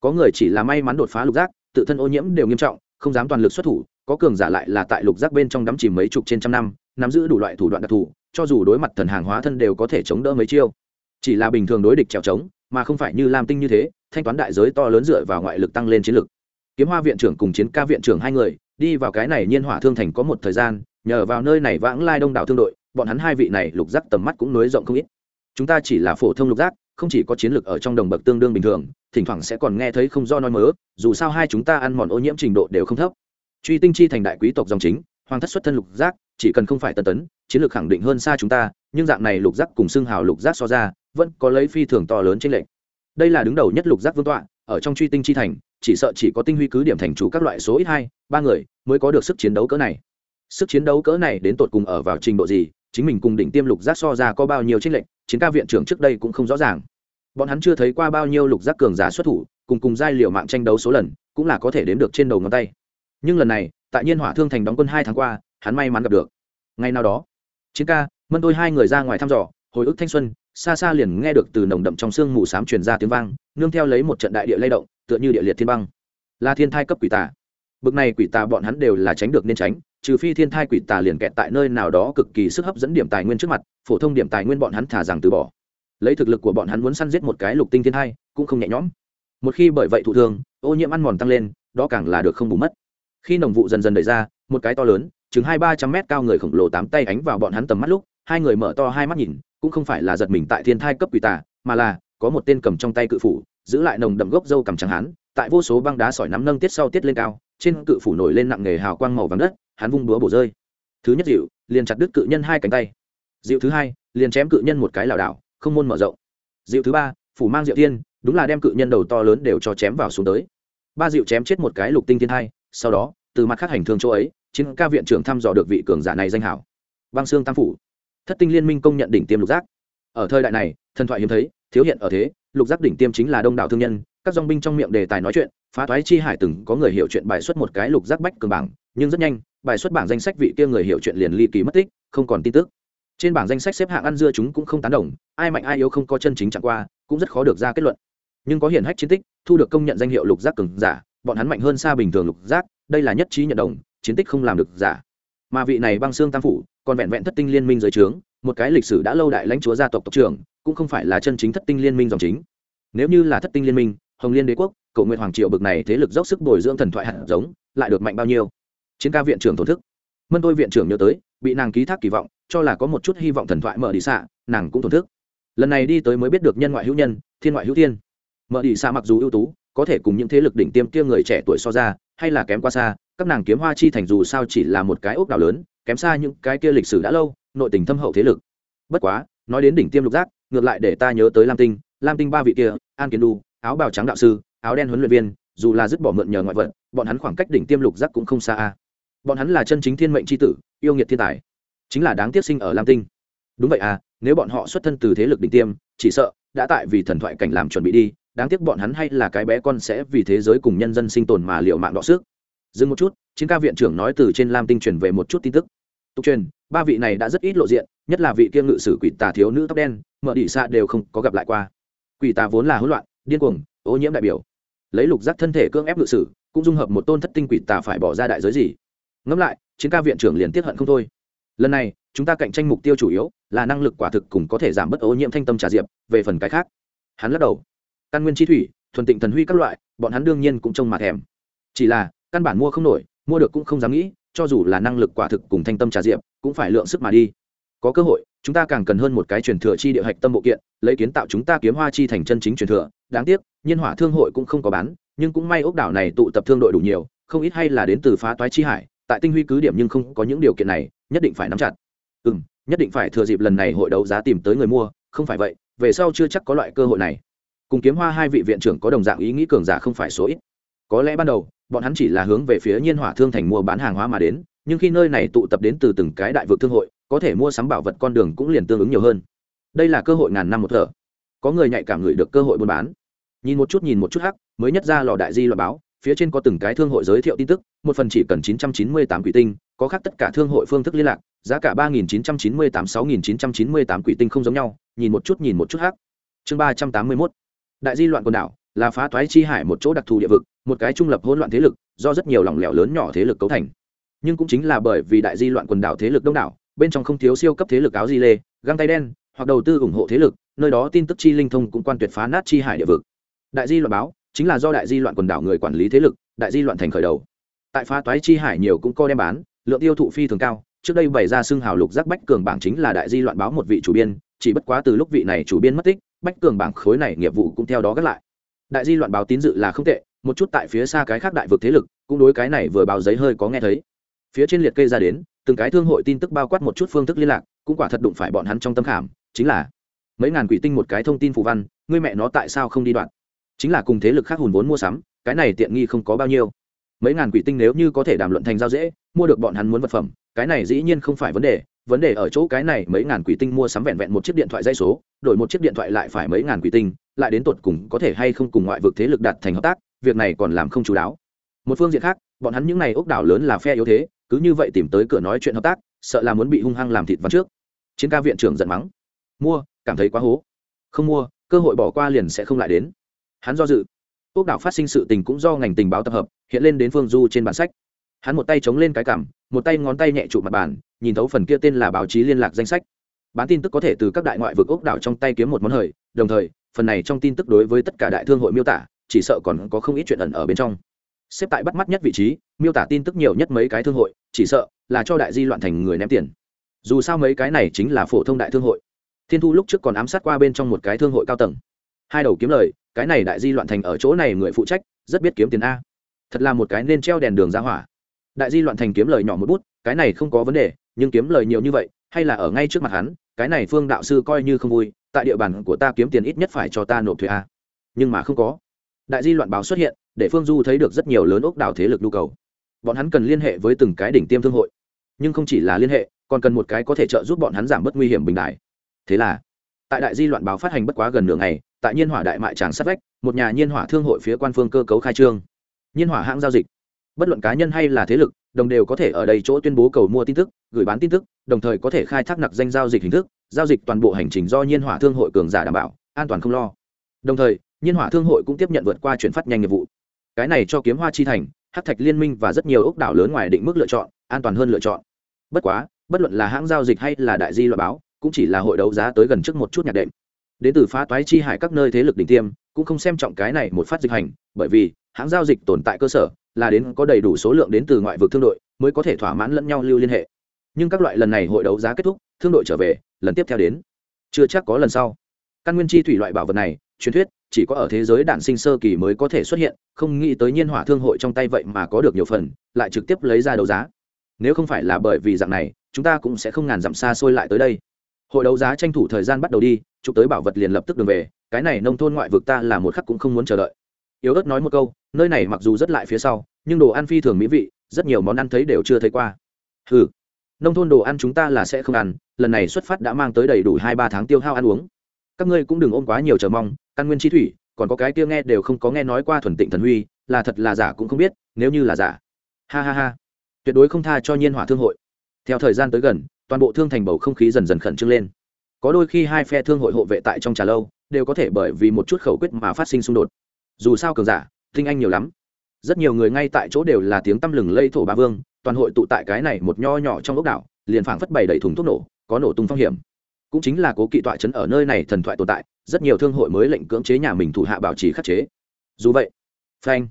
Có người chỉ là may mắn đột phá lục giác tự thân ô nhiễm đều nghiêm trọng, không dám toàn lực xuất thủ, có cường giả lại là tại lục giác bên trong đắm chìm mấy chục trên trăm năm, nắm giữ đủ loại thủ đoạn đặc thù, cho dù đối mặt thần hàng hóa thân đều có thể chống đỡ mấy chiêu. Chỉ là bình thường đối địch trèo trống, mà không phải như lam tinh như thế, thanh toán đại giới to lớn dựa vào ngoại lực tăng lên chiến lực. Kiếm hoa viện trưởng cùng chiến ca viện trưởng hai người, đi vào cái này nhiên hỏa thương thành có một thời gian, nhờ vào nơi này vãng lai đông đảo thương đội, bọn hắn hai vị này lục giác tầm mắt cũng nối rộng không ít. Chúng ta chỉ là phổ thông lục giác, không chỉ có chiến lược ở trong đồng bậc tương đương bình thường thỉnh thoảng sẽ còn nghe thấy không do nói mớ, dù sao hai chúng ta ăn mòn ô nhiễm trình độ đều không thấp. Truy tinh chi thành đại quý tộc dòng chính, hoàng thất xuất thân lục giác, chỉ cần không phải tân tấn, chiến lược khẳng định hơn xa chúng ta, nhưng dạng này lục giác cùng xưng hào lục giác so ra, vẫn có lấy phi thường to lớn trên lệnh đây là đứng đầu nhất lục giác vương tọa, ở trong truy tinh chi thành, chỉ sợ chỉ có tinh huy cứ điểm thành chủ các loại số ít hai, ba người mới có được sức chiến đấu cỡ này. Sức chiến đấu cỡ này đến tột cùng ở vào trình độ gì, chính mình cùng đỉnh tiêm lục giác so ra có bao nhiêu tranh lệnh chiến ca viện trưởng trước đây cũng không rõ ràng bọn hắn chưa thấy qua bao nhiêu lục giác cường giả xuất thủ, cùng cùng giai liệu mạng tranh đấu số lần, cũng là có thể đếm được trên đầu ngón tay. Nhưng lần này, tại nhiên hỏa thương thành đóng quân hai tháng qua, hắn may mắn gặp được. Ngày nào đó, chiến ca, mân tôi hai người ra ngoài thăm dò, hồi ức thanh xuân, xa xa liền nghe được từ nồng đậm trong sương mù s á m truyền ra tiếng vang, nương theo lấy một trận đại địa lay động, tựa như địa liệt thiên băng. Là thiên thai cấp quỷ tà. Bực này quỷ tà bọn hắn đều là tránh được nên tránh, trừ phi thiên thai quỷ tà liền kẹt tại nơi nào đó cực kỳ sức hấp dẫn điểm tài nguyên trước mặt, phổ thông điểm tài nguyên bọn hắn thả rằng từ bỏ lấy thực lực của bọn hắn muốn săn giết một cái lục tinh thiên thai cũng không nhẹ nhõm. Một khi bởi vậy thụ thương ô nhiễm ăn mòn tăng lên đó càng là được không bù mất. Khi nồng vụ dần dần đẩy ra một cái to lớn chừng hai ba trăm mét cao người khổng lồ tám tay ánh vào bọn hắn tầm mắt lúc hai người mở to hai mắt nhìn cũng không phải là giật mình tại thiên thai cấp quỷ tà mà là có một tên cầm trong tay cự phủ giữ lại nồng đậm gốc dâu cầm trắng hắn, tại vô số băng đá sỏi nắm nâng tiết sau tiết lên cao trên cự phủ nổi lên nặng nghề hào quang màu vàng đất hắn vung búa bổ rơi. Thứ nhất dịu liền chặt đứt cự nhân hai cánh tay. Dịu thứ hai liền chém cự nhân một cái lảo đảo không môn mở rộng. Dịu thứ ba, phủ mang diệu tiên đúng là đem cự nhân đầu to lớn đều cho chém vào xuống tới. Ba dịu chém chết một cái lục tinh thiên hai sau đó, từ mặt khác hành thương chỗ ấy, chiến ca viện trưởng thăm dò được vị cường giả này danh hảo. Băng xương tam phủ. Thất tinh liên minh công nhận đỉnh tiêm lục giác. Ở thời đại này, thần thoại hiếm thấy, thiếu hiện ở thế, lục giác đỉnh tiêm chính là đông đảo thương nhân, các dong binh trong miệng đề tài nói chuyện, phá thoái chi hải từng có người hiểu chuyện bài xuất một cái lục giác bách cường bảng, nhưng rất nhanh, bài xuất bảng danh sách vị kia người hiểu chuyện liền ly kỳ mất tích, không còn tin tức trên bảng danh sách xếp hạng ăn dưa chúng cũng không tán đồng, ai mạnh ai yếu không có chân chính chẳng qua, cũng rất khó được ra kết luận. Nhưng có hiển hách chiến tích, thu được công nhận danh hiệu lục giác cường giả, bọn hắn mạnh hơn xa bình thường lục giác, đây là nhất trí nhận đồng, chiến tích không làm được giả. Mà vị này băng xương tam phủ, còn vẹn vẹn thất tinh liên minh dưới trướng, một cái lịch sử đã lâu đại lãnh chúa gia tộc tộc trưởng, cũng không phải là chân chính thất tinh liên minh dòng chính. Nếu như là thất tinh liên minh, hồng liên đế quốc, cậu nguyện hoàng triệu bực này thế lực dốc sức bồi dưỡng thần thoại hạt giống, lại được mạnh bao nhiêu? Chiến ca viện trưởng thổn thức. Mân tôi viện trưởng nhớ tới, bị nàng ký thác kỳ vọng cho là có một chút hy vọng thần thoại mở đi xạ, nàng cũng thổn thức. Lần này đi tới mới biết được nhân ngoại hữu nhân, thiên ngoại hữu thiên. Mở đi xạ mặc dù ưu tú, có thể cùng những thế lực đỉnh tiêm kia người trẻ tuổi so ra, hay là kém qua xa, các nàng kiếm hoa chi thành dù sao chỉ là một cái ốc đảo lớn, kém xa những cái kia lịch sử đã lâu, nội tình thâm hậu thế lực. Bất quá, nói đến đỉnh tiêm lục giác, ngược lại để ta nhớ tới lam tinh lam tinh ba vị kia, an kiến đu, áo bào trắng đạo sư, áo đen huấn luyện viên, dù là dứt bỏ mượn nhờ ngoại vận bọn hắn khoảng cách đỉnh tiêm lục giác cũng không xa a. Bọn hắn là chân chính thiên mệnh c h i tử, yêu nghiệt thiên tài chính là đáng tiếc sinh ở lam tinh. Đúng vậy à nếu bọn họ xuất thân từ thế lực đỉnh tiêm, chỉ sợ đã tại vì thần thoại cảnh làm chuẩn bị đi, đáng tiếc bọn hắn hay là cái bé con sẽ vì thế giới cùng nhân dân sinh tồn mà liệu mạng đọ sức. Dừng một chút, chiến ca viện trưởng nói từ trên lam tinh truyền về một chút tin tức. Tục truyền, ba vị này đã rất ít lộ diện, nhất là vị kiêm ngự sử quỷ tà thiếu nữ tóc đen, mở đỉ xa đều không có gặp lại qua. Quỷ tà vốn là hỗn loạn, điên cuồng, ô nhiễm đại biểu. Lấy lục giác thân thể cưỡng ép ngự sử, cũng dung hợp một tôn thất tinh quỷ tà phải bỏ ra đại giới gì. Ngẫm lại, chiến ca viện trưởng liền tiết hận không thôi lần này, chúng ta cạnh tranh mục tiêu chủ yếu là năng lực quả thực cùng có thể giảm bớt ô nhiễm thanh tâm trà diệp, về phần cái khác. Hắn lắc đầu. Căn nguyên chi thủy, thuần tịnh thần huy các loại, bọn hắn đương nhiên cũng trông mặt thèm. Chỉ là, căn bản mua không nổi, mua được cũng không dám nghĩ, cho dù là năng lực quả thực cùng thanh tâm trà diệp, cũng phải lượng sức mà đi. Có cơ hội, chúng ta càng cần hơn một cái truyền thừa chi địa hạch tâm bộ kiện, lấy kiến tạo chúng ta kiếm hoa chi thành chân chính truyền thừa. Đáng tiếc nhiên hỏa thương hội cũng không có bán, nhưng cũng may ốc đảo này tụ tập thương đội đủ nhiều, không ít hay là đến từ phá toái chi hải, tại tinh huy cứ điểm nhưng không có những điều kiện này nhất định phải nắm chặt. Ừ m nhất định phải thừa dịp lần này hội đấu giá tìm tới người mua, không phải vậy, về sau chưa chắc có loại cơ hội này. Cùng kiếm hoa hai vị viện trưởng có đồng dạng ý nghĩ cường giả không phải số ít. Có lẽ ban đầu, bọn hắn chỉ là hướng về phía nhiên hỏa thương thành mua bán hàng hóa mà đến, nhưng khi nơi này tụ tập đến từ từng cái đại vực thương hội, có thể mua sắm bảo vật con đường cũng liền tương ứng nhiều hơn. Đây là cơ hội ngàn năm một thở. Có người nhạy cảm ngửi được cơ hội buôn bán. Nhìn một chút, nhìn một chút hắc, mới nhất ra lò đại di loại báo phía trên có từng cái thương hội giới thiệu tin tức, một phần chỉ cần 998 quỷ tinh, có khác tất cả thương hội phương thức liên lạc, giá cả 3998 6998 quỷ tinh không giống nhau, nhìn một chút nhìn một chút hắc chương 381 đại di loạn quần đảo, là phá toái chi hải một chỗ đặc thù địa vực, một cái trung lập hỗn loạn thế lực, do rất nhiều lỏng lẻo lớn nhỏ thế lực cấu thành. Nhưng cũng chính là bởi vì đại di loạn quần đảo thế lực đông đảo, bên trong không thiếu siêu cấp thế lực áo di lê, găng tay đen, hoặc đầu tư ủng hộ thế lực, nơi đó tin tức chi linh thông cũng quan tuyệt phá nát chi hải địa vực. Đại di loạn báo chính là do đại di loạn quần đảo người quản lý thế lực, đại di loạn thành khởi đầu. Tại phá toái chi hải nhiều cũng co đem bán, lượng tiêu thụ phi thường cao, trước đây bày ra xưng hào lục giác bách cường bảng chính là đại di loạn báo một vị chủ biên, chỉ bất quá từ lúc vị này chủ biên mất tích, bách cường bảng khối này nghiệp vụ cũng theo đó gác lại. Đại di loạn báo tín dự là không tệ, một chút tại phía xa cái khác đại vực thế lực, cũng đối cái này vừa báo giấy hơi có nghe thấy. Phía trên liệt kê ra đến, từng cái thương hội tin tức bao quát một chút phương thức liên lạc, cũng quả thật đụng phải bọn hắn trong tâm khảm, chính là mấy ngàn quỷ tinh một cái thông tin phù văn, ngươi mẹ nó tại sao không đi đoạn? Chính là cùng thế lực khác hùn vốn mua sắm, cái này tiện nghi không có bao nhiêu. Mấy ngàn quỷ tinh nếu như có thể đàm luận thành giao dễ, mua được bọn hắn muốn vật phẩm, cái này dĩ nhiên không phải vấn đề vấn đề ở chỗ cái này mấy ngàn quỷ tinh mua sắm vẹn vẹn một chiếc điện thoại dây số, đổi một chiếc điện thoại lại phải mấy ngàn quỷ tinh, lại đến tột cùng có thể hay không cùng ngoại vực thế lực đạt thành hợp tác, việc này còn làm không chú đáo. Một phương diện khác, bọn hắn những n à y ốc đảo lớn là phe yếu thế, cứ như vậy tìm tới cửa nói chuyện hợp tác, sợ là muốn bị hung hăng làm thịt vắn trước. Chiến ca viện trưởng giận mắng. Mua, cảm thấy quá hố. Không mua, cơ hội bỏ qua liền sẽ không lại đến hắn do dự. Quốc đảo phát sinh sự tình cũng do ngành tình báo tập hợp, hiện lên đến phương du trên bản sách. Hắn một tay chống lên cái cảm, một tay ngón tay nhẹ trụ mặt bàn, nhìn thấu phần kia tên là báo chí liên lạc danh sách. Bán tin tức có thể từ các đại ngoại vực ốc đảo trong tay kiếm một món hời, đồng thời, phần này trong tin tức đối với tất cả đại thương hội miêu tả, chỉ sợ còn có không ít chuyện ẩn ở bên trong. Xếp tại bắt mắt nhất vị trí, miêu tả tin tức nhiều nhất mấy cái thương hội, chỉ sợ là cho đại di loạn thành người ném tiền. Dù sao mấy cái này chính là phổ thông đại thương hội. Thiên thu lúc trước còn ám sát qua bên trong một cái thương hội cao tầng hai đầu kiếm lời, cái này đại di loạn thành ở chỗ này người phụ trách, rất biết kiếm tiền a. Thật là một cái nên treo đèn đường ra hỏa. Đại di loạn thành kiếm lời nhỏ một bút, cái này không có vấn đề, nhưng kiếm lời nhiều như vậy, hay là ở ngay trước mặt hắn, cái này phương đạo sư coi như không vui, tại địa bàn của ta kiếm tiền ít nhất phải cho ta nộp thuế a. Nhưng mà không có. Đại di loạn báo xuất hiện, để phương du thấy được rất nhiều lớn ốc đảo thế lực nhu cầu. Bọn hắn cần liên hệ với từng cái đỉnh tiêm thương hội. Nhưng không chỉ là liên hệ, còn cần một cái có thể trợ giúp bọn hắn giảm bớt nguy hiểm bình đại. Thế là, tại đại di loạn báo phát hành bất quá gần nửa ngày tại nhiên hỏa đại mại tràng sát vách, một nhà nhiên hỏa thương hội phía quan phương cơ cấu khai trương. Nhiên hỏa hãng giao dịch. Bất luận cá nhân hay là thế lực, đồng đều có thể ở đây chỗ tuyên bố cầu mua tin tức, gửi bán tin tức, đồng thời có thể khai thác nặc danh giao dịch hình thức, giao dịch toàn bộ hành trình do nhiên hỏa thương hội cường giả đảm bảo, an toàn không lo. Đồng thời, nhiên hỏa thương hội cũng tiếp nhận vượt qua chuyển phát nhanh nghiệp vụ. Cái này cho kiếm hoa chi thành hát thạch liên minh và rất nhiều ốc đảo lớn ngoài định mức lựa chọn, an toàn hơn lựa chọn. Bất quá, bất luận là hãng giao dịch hay là đại di loại báo, cũng chỉ là hội đấu giá tới gần trước một chút nhạc đệm đến từ phá toái chi hải các nơi thế lực đỉnh tiêm, cũng không xem trọng cái này một phát dịch hành, bởi vì, hãng giao dịch tồn tại cơ sở, là đến có đầy đủ số lượng đến từ ngoại vực thương đội, mới có thể thỏa mãn lẫn nhau lưu liên hệ. Nhưng các loại lần này hội đấu giá kết thúc, thương đội trở về, lần tiếp theo đến. Chưa chắc có lần sau. Căn nguyên chi thủy loại bảo vật này, truyền thuyết, chỉ có ở thế giới đạn sinh sơ kỳ mới có thể xuất hiện, không nghĩ tới nhiên hỏa thương hội trong tay vậy mà có được nhiều phần, lại trực tiếp lấy ra đấu giá. Nếu không phải là bởi vì dạng này, chúng ta cũng sẽ không ngàn dặm xa xôi lại tới đây. Hội đấu giá tranh thủ thời gian bắt đầu đi chụp tới bảo vật liền lập tức đường về, cái này nông thôn ngoại vực ta là một khắc cũng không muốn chờ đợi. Yếu ớt nói một câu, nơi này mặc dù rất lại phía sau, nhưng đồ ăn phi thường mỹ vị, rất nhiều món ăn thấy đều chưa thấy qua. Ừ nông thôn đồ ăn chúng ta là sẽ không ăn, lần này xuất phát đã mang tới đầy đủ hai ba tháng tiêu hao ăn uống. Các ngươi cũng đừng ôm quá nhiều chờ mong, căn nguyên chi thủy, còn có cái kia nghe đều không có nghe nói qua thuần tịnh thần huy, là thật là giả cũng không biết, nếu như là giả. Ha ha ha. Tuyệt đối không tha cho nhiên hỏa thương hội. Theo thời gian tới gần, toàn bộ thương thành bầu không khí dần dần khẩn trương lên có đôi khi hai phe thương hội hộ vệ tại trong trà lâu đều có thể bởi vì một chút khẩu quyết mà phát sinh xung đột. Dù sao cường giả, tinh anh nhiều lắm. Rất nhiều người ngay tại chỗ đều là tiếng tăm lừng lây thổ ba vương, toàn hội tụ tại cái này một nho nhỏ trong ốc đảo, liền phảng phất bày đầy thùng thuốc nổ, có nổ tung phong hiểm. Cũng chính là cố kỵ tọa chấn ở nơi này thần thoại tồn tại, rất nhiều thương hội mới lệnh cưỡng chế nhà mình thủ hạ bảo trì khắc chế. Dù vậy, phanh,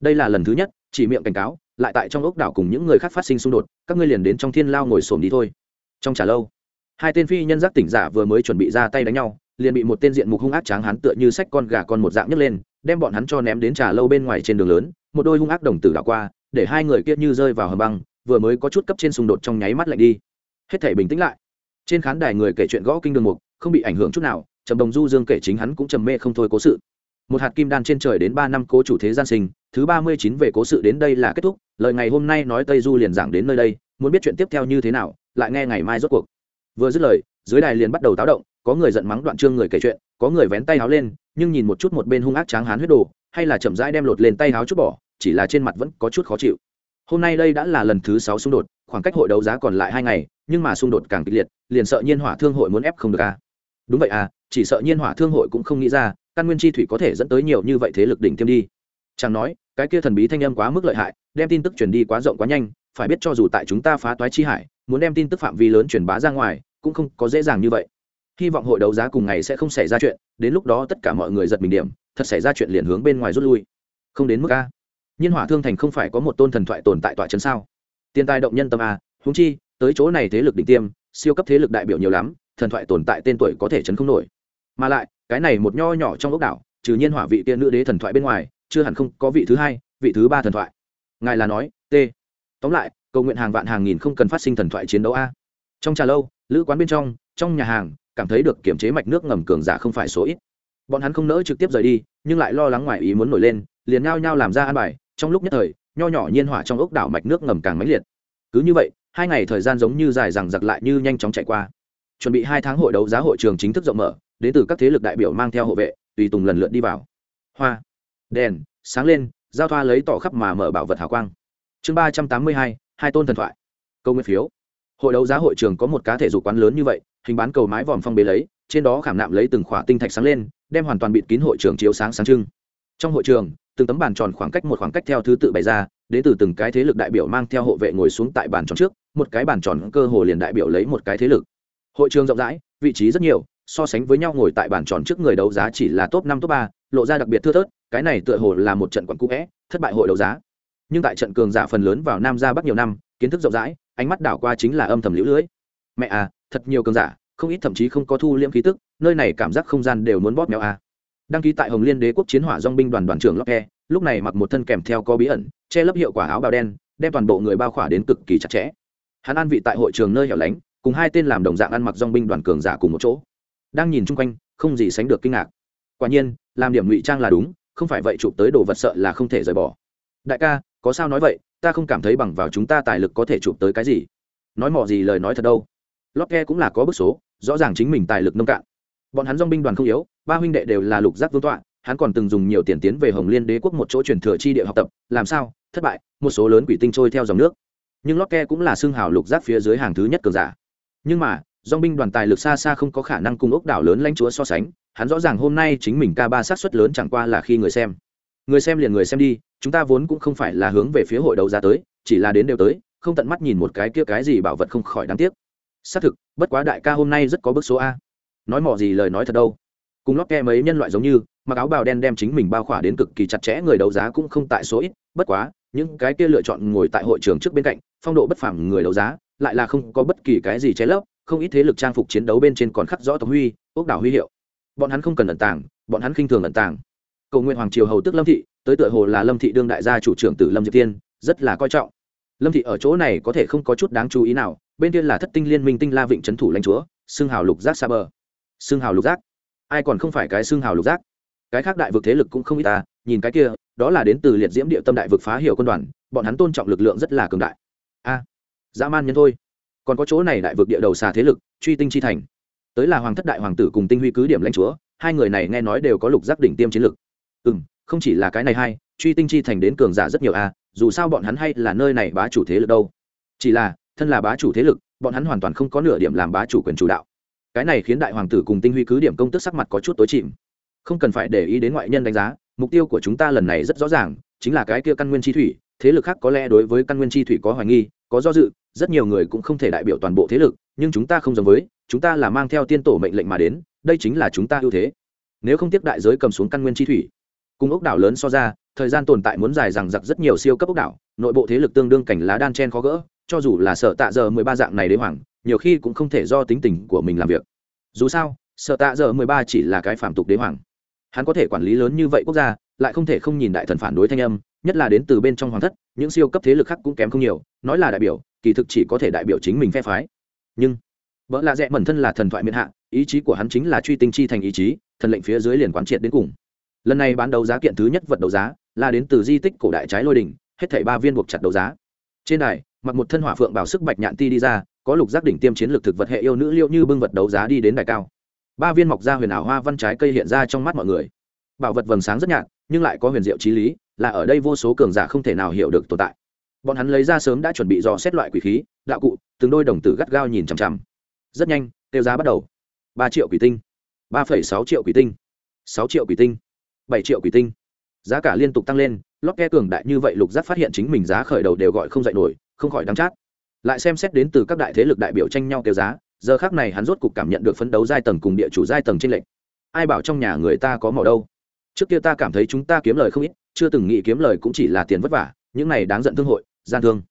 đây là lần thứ nhất, chỉ miệng cảnh cáo, lại tại trong ốc đảo cùng những người khác phát sinh xung đột, các ngươi liền đến trong thiên lao ngồi xổm đi thôi. Trong trả lâu hai tên phi nhân giác tỉnh giả vừa mới chuẩn bị ra tay đánh nhau, liền bị một tên diện mục hung ác tráng hắn tựa như sách con gà con một dạng nhấc lên, đem bọn hắn cho ném đến trà lâu bên ngoài trên đường lớn. Một đôi hung ác đồng tử đảo qua, để hai người kia như rơi vào hầm băng, vừa mới có chút cấp trên xung đột trong nháy mắt lạnh đi. Hết thể bình tĩnh lại. Trên khán đài người kể chuyện gõ kinh đường mục, không bị ảnh hưởng chút nào, trầm đồng du dương kể chính hắn cũng trầm mê không thôi cố sự. Một hạt kim đan trên trời đến ba năm cố chủ thế gian sinh, thứ ba mươi chín về cố sự đến đây là kết thúc. Lời ngày hôm nay nói tây du liền giảng đến nơi đây, muốn biết chuyện tiếp theo như thế nào, lại nghe ngày mai rốt cuộc vừa dứt lời, dưới đài liền bắt đầu táo động, có người giận mắng đoạn trương người kể chuyện, có người vén tay áo lên, nhưng nhìn một chút một bên hung ác tráng hán huyết đồ, hay là chậm rãi đem lột lên tay áo chút bỏ, chỉ là trên mặt vẫn có chút khó chịu hôm nay đây đã là lần thứ sáu xung đột, khoảng cách hội đấu giá còn lại hai ngày, nhưng mà xung đột càng kịch liệt, liền sợ nhiên hỏa thương hội muốn ép không được à. đúng vậy à chỉ sợ nhiên hỏa thương hội cũng không nghĩ ra, căn nguyên chi thủy có thể dẫn tới nhiều như vậy thế lực đỉnh tiêm đi chẳng nói, cái kia thần bí thanh âm quá mức lợi hại, đem tin tức truyền đi quá rộng quá nhanh phải biết cho dù tại chúng ta phá toái chi hải, muốn đem tin tức phạm vi lớn truyền bá ra ngoài, cũng không có dễ dàng như vậy. Hy vọng hội đấu giá cùng ngày sẽ không xảy ra chuyện, đến lúc đó tất cả mọi người giật mình điểm, thật xảy ra chuyện liền hướng bên ngoài rút lui. Không đến mức a. Nhiên hỏa thương thành không phải có một tôn thần thoại tồn tại tọa trấn sao? Tiền tài động nhân tâm a húng chi, tới chỗ này thế lực đỉnh tiêm, siêu cấp thế lực đại biểu nhiều lắm, thần thoại tồn tại tên tuổi có thể chấn không nổi. Mà lại, cái này một nho nhỏ trong ốc đảo, trừ nhiên hỏa vị tiên nữ đế thần thoại bên ngoài, chưa hẳn không có vị thứ hai, vị thứ ba thần thoại. Ngài là nói, t tóm lại, cầu nguyện hàng vạn hàng nghìn không cần phát sinh thần thoại chiến đấu a. Trong trà lâu, lữ quán bên trong trong nhà hàng, cảm thấy được kiểm chế mạch nước ngầm cường giả không phải số ít. Bọn hắn không nỡ trực tiếp rời đi, nhưng lại lo lắng ngoài ý muốn nổi lên, liền ngao nhau làm ra an bài, trong lúc nhất thời, nho nhỏ nhiên hỏa trong ốc đảo mạch nước ngầm càng mãnh liệt. Cứ như vậy, hai ngày thời gian giống như dài rằng giặc lại như nhanh chóng chạy qua. Chuẩn bị hai tháng hội đấu giá hội trường chính thức rộng mở, đến từ các thế lực đại biểu mang theo hộ vệ, tùy tùng lần lượt đi vào. Hoa, đèn, sáng lên, giao thoa lấy tỏ khắp mà mở bảo vật hào quang chương ba trăm tám mươi hai hai tôn thần thoại. Câu nguyên phiếu. Hội đấu giá hội trường có một cá thể dục quán lớn như vậy, hình bán cầu mái vòm phong bế lấy, trên đó khảm nạm lấy từng khỏa tinh thạch sáng lên, đem hoàn toàn bịt kín hội trường chiếu sáng sáng trưng. Trong hội trường, từng tấm bàn tròn khoảng cách một khoảng cách theo thứ tự bày ra, đến từ từng cái thế lực đại biểu mang theo hộ vệ ngồi xuống tại bàn tròn trước, một cái bàn tròn cơ hồ liền đại biểu lấy một cái thế lực. Hội trường rộng rãi, vị trí rất nhiều, so sánh với nhau ngồi tại bàn tròn trước người đấu giá chỉ là top năm, top ba, lộ ra đặc biệt thưa thớt, cái này tựa hồ là một trận quận cũ vẽ, thất bại hội đấu giá nhưng tại trận cường giả phần lớn vào nam ra bắc nhiều năm, kiến thức rộng rãi, ánh mắt đảo qua chính là âm thầm liễu lưới. Mẹ à thật nhiều cường giả, không ít thậm chí không có thu liễm khí tức, nơi này cảm giác không gian đều muốn bóp méo à. đăng ký tại hồng liên đế quốc chiến hỏa dong binh đoàn đoàn trưởng locke, lúc này mặc một thân kèm theo có bí ẩn, che lấp hiệu quả áo bào đen, đem toàn bộ người bao khỏa đến cực kỳ chặt chẽ. Hắn an vị tại hội trường nơi hẻo lánh, cùng hai tên làm đồng dạng ăn mặc dong binh đoàn cường giả cùng một chỗ. Đang nhìn chung quanh, không gì sánh được kinh ngạc. Quả nhiên, làm điểm ngụy trang là đúng, không phải vậy chụp tới đồ vật sợ là không thể rời bỏ. Đại ca có sao nói vậy, ta không cảm thấy bằng vào chúng ta tài lực có thể chụp tới cái gì. Nói mò gì lời nói thật đâu. Lót ke cũng là có bức số, rõ ràng chính mình tài lực nông cạn. Bọn hắn dong binh đoàn không yếu, ba huynh đệ đều là lục giác vương tọa, hắn còn từng dùng nhiều tiền tiến về hồng liên đế quốc một chỗ truyền thừa chi địa học tập, làm sao, thất bại, một số lớn quỷ tinh trôi theo dòng nước. Nhưng lót ke cũng là xương hào lục giác phía dưới hàng thứ nhất cường giả. Nhưng mà dong binh đoàn tài lực xa xa không có khả năng cung ốc đảo lớn lãnh chúa so sánh, hắn rõ ràng hôm nay chính mình ca ba sát xuất lớn chẳng qua là khi người xem người xem liền người xem đi, chúng ta vốn cũng không phải là hướng về phía hội đấu giá tới, chỉ là đến đều tới, không tận mắt nhìn một cái kia cái gì bảo vật không khỏi đáng tiếc. Xác thực, bất quá đại ca hôm nay rất có bức số a. Nói mỏ gì lời nói thật đâu. Cùng lót ke mấy nhân loại giống như, mặc áo bào đen đem chính mình bao khỏa đến cực kỳ chặt chẽ, người đấu giá cũng không tại số ít, bất quá, những cái kia lựa chọn ngồi tại hội trường trước bên cạnh, phong độ bất phẳng người đấu giá, lại là không có bất kỳ cái gì trái lấp, không ít thế lực trang phục chiến đấu bên trên còn khắc rõ tộc huy ốc đảo huy hiệu. Bọn hắn không cần ẩn tàng, bọn hắn khinh thường ẩn tàng cầu nguyện hoàng triều hầu tức lâm thị, tới tựa hồ là lâm thị đương đại gia chủ trưởng tử lâm diệp tiên, rất là coi trọng. Lâm thị ở chỗ này có thể không có chút đáng chú ý nào, bên kia là thất tinh liên minh tinh la vịnh trấn thủ lãnh chúa xương hào lục giác xa bờ. Xương hào lục giác? Ai còn không phải cái xương hào lục giác? Cái khác đại vực thế lực cũng không ít ta nhìn cái kia, đó là đến từ liệt diễm địa tâm đại vực phá hiệu quân đoàn, bọn hắn tôn trọng lực lượng rất là cường đại. A, dã man nhân thôi. Còn có chỗ này đại vực địa đầu xà thế lực, truy tinh chi thành. Tới là hoàng thất đại hoàng tử cùng tinh huy cứ điểm lãnh chúa, hai người này nghe nói đều có lục giác đỉnh tiêm chiến lực ừ m không chỉ là cái này hay truy tinh chi thành đến cường giả rất nhiều a, dù sao bọn hắn hay là nơi này bá chủ thế lực đâu. Chỉ là, thân là bá chủ thế lực, bọn hắn hoàn toàn không có nửa điểm làm bá chủ quyền chủ đạo. Cái này khiến đại hoàng tử cùng tinh huy cứ điểm công tức sắc mặt có chút tối chìm. Không cần phải để ý đến ngoại nhân đánh giá, mục tiêu của chúng ta lần này rất rõ ràng, chính là cái kia căn nguyên chi thủy, thế lực khác có lẽ đối với căn nguyên chi thủy có hoài nghi, có do dự, rất nhiều người cũng không thể đại biểu toàn bộ thế lực, nhưng chúng ta không giống với, chúng ta là mang theo tiên tổ mệnh lệnh mà đến, đây chính là chúng ta ưu thế. Nếu không tiếp đại giới cầm xuống căn nguyên chi thủy cùng ốc đảo lớn so ra, thời gian tồn tại muốn dài rằng giặc rất nhiều siêu cấp ốc đảo, nội bộ thế lực tương đương cảnh lá đan chen khó gỡ, cho dù là sợ tạ giờ mười ba dạng này đế hoàng, nhiều khi cũng không thể do tính tình của mình làm việc. Dù sao sợ tạ giờ mười ba chỉ là cái phạm tục đế hoàng. Hắn có thể quản lý lớn như vậy quốc gia, lại không thể không nhìn đại thần phản đối thanh âm, nhất là đến từ bên trong hoàng thất, những siêu cấp thế lực khác cũng kém không nhiều, nói là đại biểu, kỳ thực chỉ có thể đại biểu chính mình phe phái. Nhưng, vợ lạ rẽ mẩn thân là thần thoại miền hạ, ý chí của hắn chính là truy tinh chi thành ý chí, thần lệnh phía dưới liền quán triệt đến cùng lần này bán đấu giá kiện thứ nhất vật đấu giá là đến từ di tích cổ đại trái lôi đình, hết thảy ba viên buộc chặt đấu giá. Trên đài, mặc một thân hỏa phượng bảo sức bạch nhạn ti đi ra, có lục giác đỉnh tiêm chiến lược thực vật hệ yêu nữ liệu như bưng vật đấu giá đi đến đài cao. Ba viên mọc ra huyền ảo hoa văn trái cây hiện ra trong mắt mọi người. Bảo vật vầng sáng rất nhạt, nhưng lại có huyền diệu trí lý, là ở đây vô số cường giả không thể nào hiểu được tồn tại. Bọn hắn lấy ra sớm đã chuẩn bị dò xét loại quỷ khí, đạo cụ, từng đôi đồng tử gắt gao nhìn chằm chằm. Rất nhanh, tiêu giá bắt đầu. Ba triệu quỷ tinh. Ba phẩy sáu triệu quỷ tinh. Sáu triệu quỷ tinh bảy triệu quỷ tinh. Giá cả liên tục tăng lên, lót ke cường đại như vậy lục giác phát hiện chính mình giá khởi đầu đều gọi không dạy nổi, không khỏi đắm chát. Lại xem xét đến từ các đại thế lực đại biểu tranh nhau tiêu giá, giờ khác này hắn rốt cục cảm nhận được phấn đấu giai tầng cùng địa chủ giai tầng trên lệnh ai bảo trong nhà người ta có màu đâu? Trước kia ta cảm thấy chúng ta kiếm lời không ít, chưa từng nghĩ kiếm lời cũng chỉ là tiền vất vả, những này đáng giận thương hội, gian thương.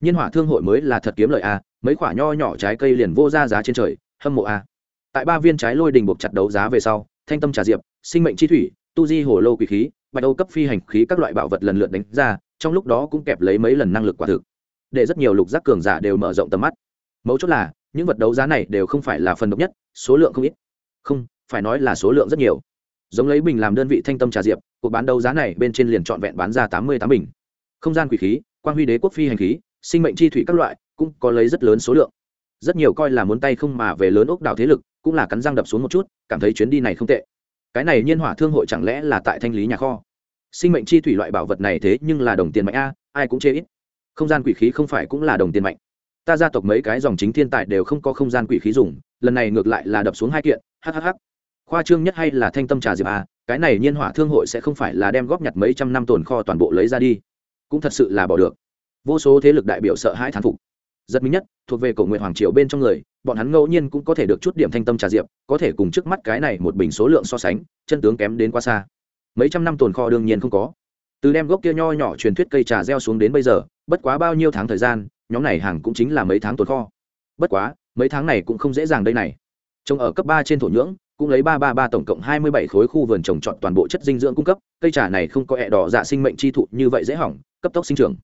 Nhiên hỏa thương hội mới là thật kiếm lời a, mấy quả nho nhỏ trái cây liền vô ra giá trên trời, hâm mộ a. Tại ba viên trái lôi đình buộc chặt đấu giá về sau, thanh tâm trà diệp, sinh mệnh chi thủy tu di hồ lô quỷ khí, bạch âu cấp phi hành khí các loại bảo vật lần lượt đánh ra, trong lúc đó cũng kẹp lấy mấy lần năng lực quả thực. Để rất nhiều lục giác cường giả đều mở rộng tầm mắt. Mấu chốt là, những vật đấu giá này đều không phải là phần độc nhất, số lượng không ít. Không, phải nói là số lượng rất nhiều. Giống lấy bình làm đơn vị thanh tâm trà diệp, cuộc bán đấu giá này bên trên liền trọn vẹn bán ra tám mươi tám bình. Không gian quỷ khí quan huy đế quốc phi hành khí, sinh mệnh chi thủy các loại, cũng có lấy rất lớn số lượng. Rất nhiều coi là muốn tay không mà về lớn ốc đảo thế lực, cũng là cắn răng đập xuống một chút, cảm thấy chuyến đi này không tệ cái này nhiên hỏa thương hội chẳng lẽ là tại thanh lý nhà kho? Sinh mệnh chi thủy loại bảo vật này thế nhưng là đồng tiền mạnh a, ai cũng chê ít. Không gian quỷ khí không phải cũng là đồng tiền mạnh. Ta gia tộc mấy cái dòng chính thiên tài đều không có không gian quỷ khí dùng, lần này ngược lại là đập xuống hai kiện hhh khoa trương nhất hay là thanh tâm trà diệp a, cái này nhiên hỏa thương hội sẽ không phải là đem góp nhặt mấy trăm năm tồn kho toàn bộ lấy ra đi. Cũng thật sự là bỏ được. Vô số thế lực đại biểu sợ hãi thán phục rất minh nhất, thuộc về cổ nguyện hoàng triều bên trong người, bọn hắn ngẫu nhiên cũng có thể được chút điểm thanh tâm trà diệp, có thể cùng trước mắt cái này một bình số lượng so sánh, chân tướng kém đến quá xa. Mấy trăm năm tồn kho đương nhiên không có. Từ đem gốc kia nho nhỏ truyền thuyết cây trà gieo xuống đến bây giờ, bất quá bao nhiêu tháng thời gian, nhóm này hàng cũng chính là mấy tháng tồn kho. Bất quá, mấy tháng này cũng không dễ dàng đây này. Trồng ở cấp ba trên thổ nhưỡng, cũng lấy ba ba ba tổng cộng hai mươi bảy khối khu vườn trồng trọt toàn bộ chất dinh dưỡng cung cấp, cây trà này không có hẹ đỏ dạ sinh mệnh chi thụ như vậy dễ hỏng, cấp tốc sinh trưởng.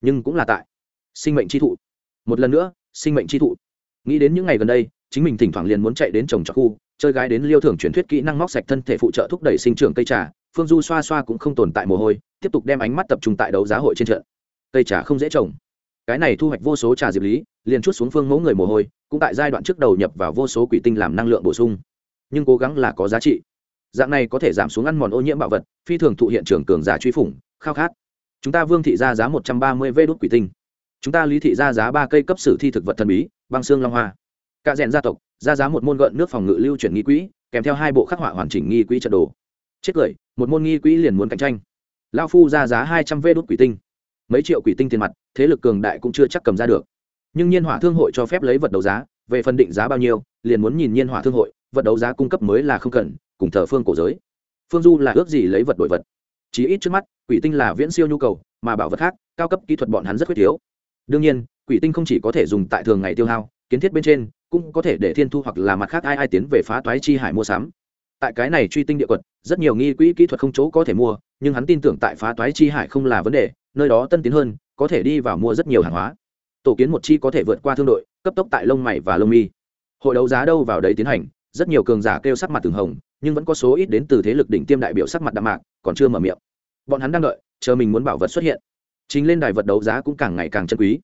Nhưng cũng là tại sinh mệnh chi thụ một lần nữa, sinh mệnh chi thụ. Nghĩ đến những ngày gần đây, chính mình thỉnh thoảng liền muốn chạy đến trồng trọt khu, chơi gái đến liêu thưởng truyền thuyết kỹ năng móc sạch thân thể phụ trợ thúc đẩy sinh trưởng cây trà, phương du xoa xoa cũng không tồn tại mồ hôi, tiếp tục đem ánh mắt tập trung tại đấu giá hội trên trận. Cây trà không dễ trồng. Cái này thu hoạch vô số trà diệp lý, liền chút xuống phương mẫu người mồ hôi, cũng tại giai đoạn trước đầu nhập vào vô số quỷ tinh làm năng lượng bổ sung. Nhưng cố gắng là có giá trị. Dạng này có thể giảm xuống ăn mòn ô nhiễm bạo vật, phi thường thụ hiện trường cường giả truy phủng, khao khát. Chúng ta vương thị ra giá một trăm ba mươi vê đốt quỷ tinh chúng ta lý thị ra giá ba cây cấp sử thi thực vật thần bí, băng xương long hoa. Cạ rẽn gia tộc, ra giá một môn gợn nước phòng ngự lưu chuyển nghi quỹ, kèm theo hai bộ khắc họa hoàn chỉnh nghi quỹ trận đồ. Chết cười, một môn nghi quỹ liền muốn cạnh tranh. Lao phu ra giá hai trăm vê đốt quỷ tinh. Mấy triệu quỷ tinh tiền mặt, thế lực cường đại cũng chưa chắc cầm ra được. Nhưng nhiên hỏa thương hội cho phép lấy vật đấu giá, về phân định giá bao nhiêu, liền muốn nhìn nhiên hỏa thương hội, vật đấu giá cung cấp mới là không cần, cùng thờ phương cổ giới. Phương du là ước gì lấy vật đổi vật. Chí ít trước mắt, quỷ tinh là viễn siêu nhu cầu, mà bảo vật khác, cao cấp kỹ thuật bọn hắn rất quyết thiếu đương nhiên, quỷ tinh không chỉ có thể dùng tại thường ngày tiêu hao, kiến thiết bên trên, cũng có thể để thiên thu hoặc là mặt khác ai ai tiến về phá toái chi hải mua sắm. Tại cái này truy tinh địa quật, rất nhiều nghi quỹ kỹ thuật không chỗ có thể mua, nhưng hắn tin tưởng tại phá toái chi hải không là vấn đề, nơi đó tân tiến hơn, có thể đi vào mua rất nhiều hàng hóa. Tổ kiến một chi có thể vượt qua thương đội, cấp tốc tại lông mày và lông mi. Hội đấu giá đâu vào đấy tiến hành, rất nhiều cường giả kêu sắc mặt từng hồng, nhưng vẫn có số ít đến từ thế lực đỉnh tiêm đại biểu sắc mặt đạm mạc, còn chưa mở miệng. Bọn hắn đang đợi, chờ mình muốn bảo vật xuất hiện chính lên đài vật đấu giá cũng càng ngày càng chân quý.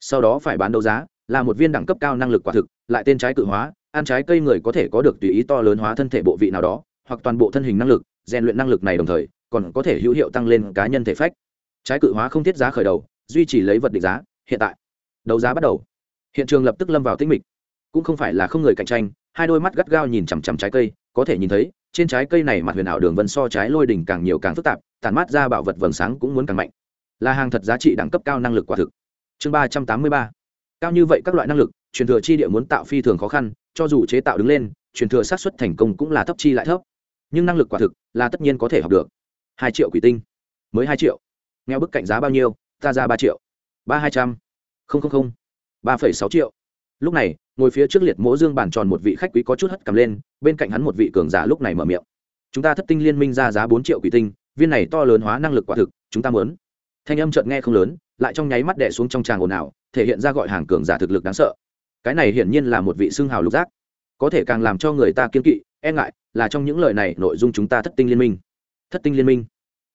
Sau đó phải bán đấu giá, là một viên đẳng cấp cao năng lực quả thực, lại tên trái cự hóa, ăn trái cây người có thể có được tùy ý to lớn hóa thân thể bộ vị nào đó, hoặc toàn bộ thân hình năng lực, rèn luyện năng lực này đồng thời, còn có thể hữu hiệu tăng lên cá nhân thể phách. Trái cự hóa không thiết giá khởi đầu, duy trì lấy vật định giá, hiện tại, đấu giá bắt đầu. Hiện trường lập tức lâm vào tinh mịch. Cũng không phải là không người cạnh tranh, hai đôi mắt gắt gao nhìn chằm chằm trái cây, có thể nhìn thấy, trên trái cây này mặt huyền ảo đường vân so trái lôi đỉnh càng nhiều càng phức tạp tàn mát ra bảo vật vầng sáng cũng muốn càng mạnh là hàng thật giá trị đẳng cấp cao năng lực quả thực. Chương ba trăm tám mươi ba. Cao như vậy các loại năng lực, truyền thừa chi địa muốn tạo phi thường khó khăn, cho dù chế tạo đứng lên, truyền thừa sát xuất thành công cũng là thấp chi lại thấp. Nhưng năng lực quả thực là tất nhiên có thể học được. Hai triệu quỷ tinh. Mới hai triệu. Nghèo bức cạnh giá bao nhiêu, ta ra ba triệu. Ba hai trăm. Không không không. Ba phẩy sáu triệu. Lúc này, ngồi phía trước liệt mỗ dương bàn tròn một vị khách quý có chút hất cầm lên, bên cạnh hắn một vị cường giả lúc này mở miệng. Chúng ta thất tinh liên minh ra giá bốn triệu quỷ tinh, viên này to lớn hóa năng lực quả thực, chúng ta muốn thanh âm chợt nghe không lớn, lại trong nháy mắt đẻ xuống trong tràng ồn ào, thể hiện ra gọi hàng cường giả thực lực đáng sợ. Cái này hiển nhiên là một vị xương hào lục giác. Có thể càng làm cho người ta kiên kỵ e ngại là trong những lời này nội dung chúng ta thất tinh liên minh. Thất tinh liên minh.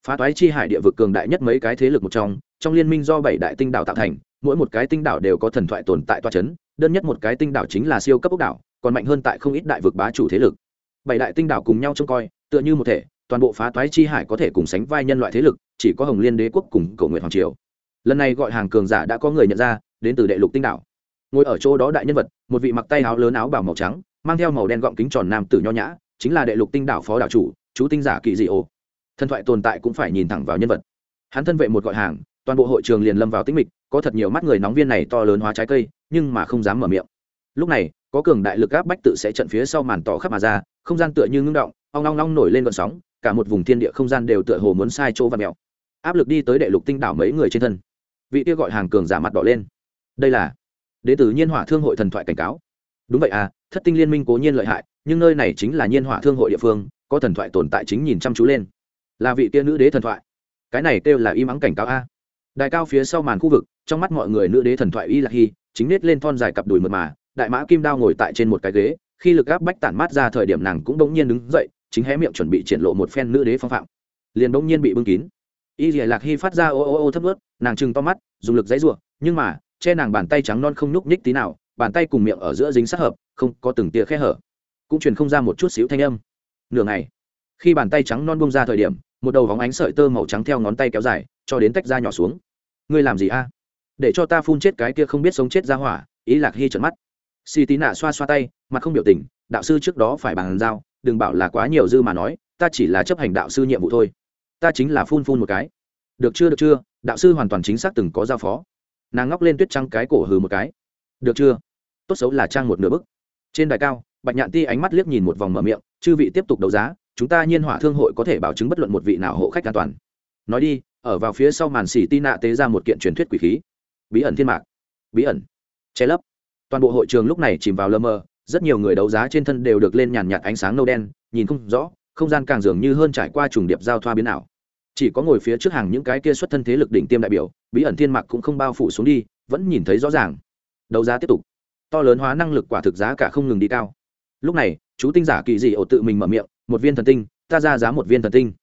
Phá toái chi hải địa vực cường đại nhất mấy cái thế lực một trong trong liên minh do bảy đại tinh đảo tạo thành, mỗi một cái tinh đảo đều có thần thoại tồn tại toa c h ấ n đơn nhất một cái tinh đảo chính là siêu cấp ốc đảo, còn mạnh hơn tại không ít đại vực bá chủ thế lực. Bảy đại tinh đảo cùng nhau trông coi, tựa như một thể toàn bộ phá toái chi hải có thể cùng sánh vai nhân loại thế lực, chỉ có hồng liên đế quốc cùng cầu nguyện hoàng triều. Lần này gọi hàng cường giả đã có người nhận ra, đến từ đệ lục tinh đảo. Ngồi ở chỗ đó đại nhân vật, một vị mặc tay áo lớn áo bảo màu trắng, mang theo màu đen gọng kính tròn nam tử nho nhã, chính là đệ lục tinh đảo phó đảo chủ, chú tinh giả kỳ dị ô. Thần thoại tồn tại cũng phải nhìn thẳng vào nhân vật. Hắn thân vệ một gọi hàng, toàn bộ hội trường liền lâm vào tĩnh mịch, có thật nhiều mắt người nóng viên này to lớn hóa trái cây, nhưng mà không dám mở miệng. Lúc này, có cường đại lực áp bách tự sẽ trận phía sau màn tỏ khắp mà ra, không gian tựa như ngưng động, ong long long nổi lên vận sóng cả một vùng thiên địa không gian đều tựa hồ muốn sai chỗ và mèo áp lực đi tới đệ lục tinh đảo mấy người trên thân. Vị kia gọi hàng cường giả mặt đỏ lên. Đây là đ ế tử nhiên hỏa thương hội thần thoại cảnh cáo. Đúng vậy à thất tinh liên minh cố nhiên lợi hại, nhưng nơi này chính là nhiên hỏa thương hội địa phương, có thần thoại tồn tại chính nhìn chăm chú lên. Là vị kia nữ đế thần thoại. Cái này kêu là y mắng cảnh cáo a. Đại cao phía sau màn khu vực, trong mắt mọi người nữ đế thần thoại y lạc hy chính nết lên thon dài cặp đùi mượt mà, đại mã kim đao ngồi tại trên một cái ghế, khi lực áp bách tản mát ra thời điểm nàng cũng bỗng nhiên đứng dậy chính hé miệng chuẩn bị triển lộ một phen nữ đế phong phạm. Liền bỗng nhiên bị bưng kín. Y dì lạc hy phát ra ô ô ô thấp ướt, nàng trừng to mắt, dùng lực dãy r u ộ nhưng mà, che nàng bàn tay trắng non không nhúc nhích tí nào, bàn tay cùng miệng ở giữa dính sát hợp, không có từng tia khe hở. Cũng truyền không ra một chút xíu thanh âm. Nửa ngày, khi bàn tay trắng non bông ra thời điểm, một đầu vóng ánh sợi tơ màu trắng theo ngón tay kéo dài, cho đến tách ra nhỏ xuống. Ngươi làm gì a? Để cho ta phun chết cái kia không biết sống chết ra hỏa ý lạc hy trợn mắt. Xì tí nạ xoa xoa tay, mặt không biểu tình, đạo sư trước đó phải bàn giao đừng bảo là quá nhiều dư mà nói, ta chỉ là chấp hành đạo sư nhiệm vụ thôi. Ta chính là phun phun một cái. Được chưa được chưa? Đạo sư hoàn toàn chính xác từng có giao phó. Nàng ngóc lên tuyết trăng cái cổ hừ một cái. Được chưa? Tốt xấu là trang một nửa bức. Trên đài cao, bạch nhạn ti ánh mắt liếc nhìn một vòng mở miệng, chư vị tiếp tục đấu giá, chúng ta nhiên hỏa thương hội có thể bảo chứng bất luận một vị nào hộ khách an toàn. Nói đi, ở vào phía sau màn xỉ ti nạ tế ra một kiện truyền thuyết quỷ khí. Bí ẩn thiên mạc. Bí ẩn. Che lấp. Toàn bộ hội trường lúc này chìm vào lơ mơ rất nhiều người đấu giá trên thân đều được lên nhàn nhạt ánh sáng nâu đen, nhìn không rõ, không gian càng dường như hơn trải qua trùng điệp giao thoa biến ảo. Chỉ có ngồi phía trước hàng những cái kia xuất thân thế lực đỉnh tiêm đại biểu, bí ẩn thiên mạc cũng không bao phủ xuống đi, vẫn nhìn thấy rõ ràng. Đấu giá tiếp tục. To lớn hóa năng lực quả thực giá cả không ngừng đi cao. Lúc này, chú tinh giả kỳ dị ổ tự mình mở miệng, một viên thần tinh, ta ra giá một viên thần tinh.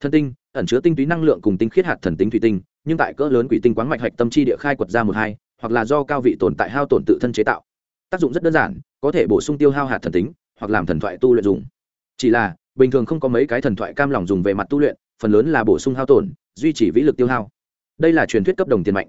Thần tinh, ẩn chứa tinh túy năng lượng cùng tinh khiết hạt thần tính thủy tinh, nhưng tại cỡ lớn quỷ tinh quán mạch hạch tâm chi địa khai quật ra một hai, hoặc là do cao vị tồn tại hao tổn tự thân chế tạo. Tác dụng rất đơn giản có thể bổ sung tiêu hao hạt thần tính, hoặc làm thần thoại tu luyện dùng. Chỉ là, bình thường không có mấy cái thần thoại cam lòng dùng về mặt tu luyện, phần lớn là bổ sung hao tổn, duy trì vĩ lực tiêu hao. Đây là truyền thuyết cấp đồng tiền mạnh.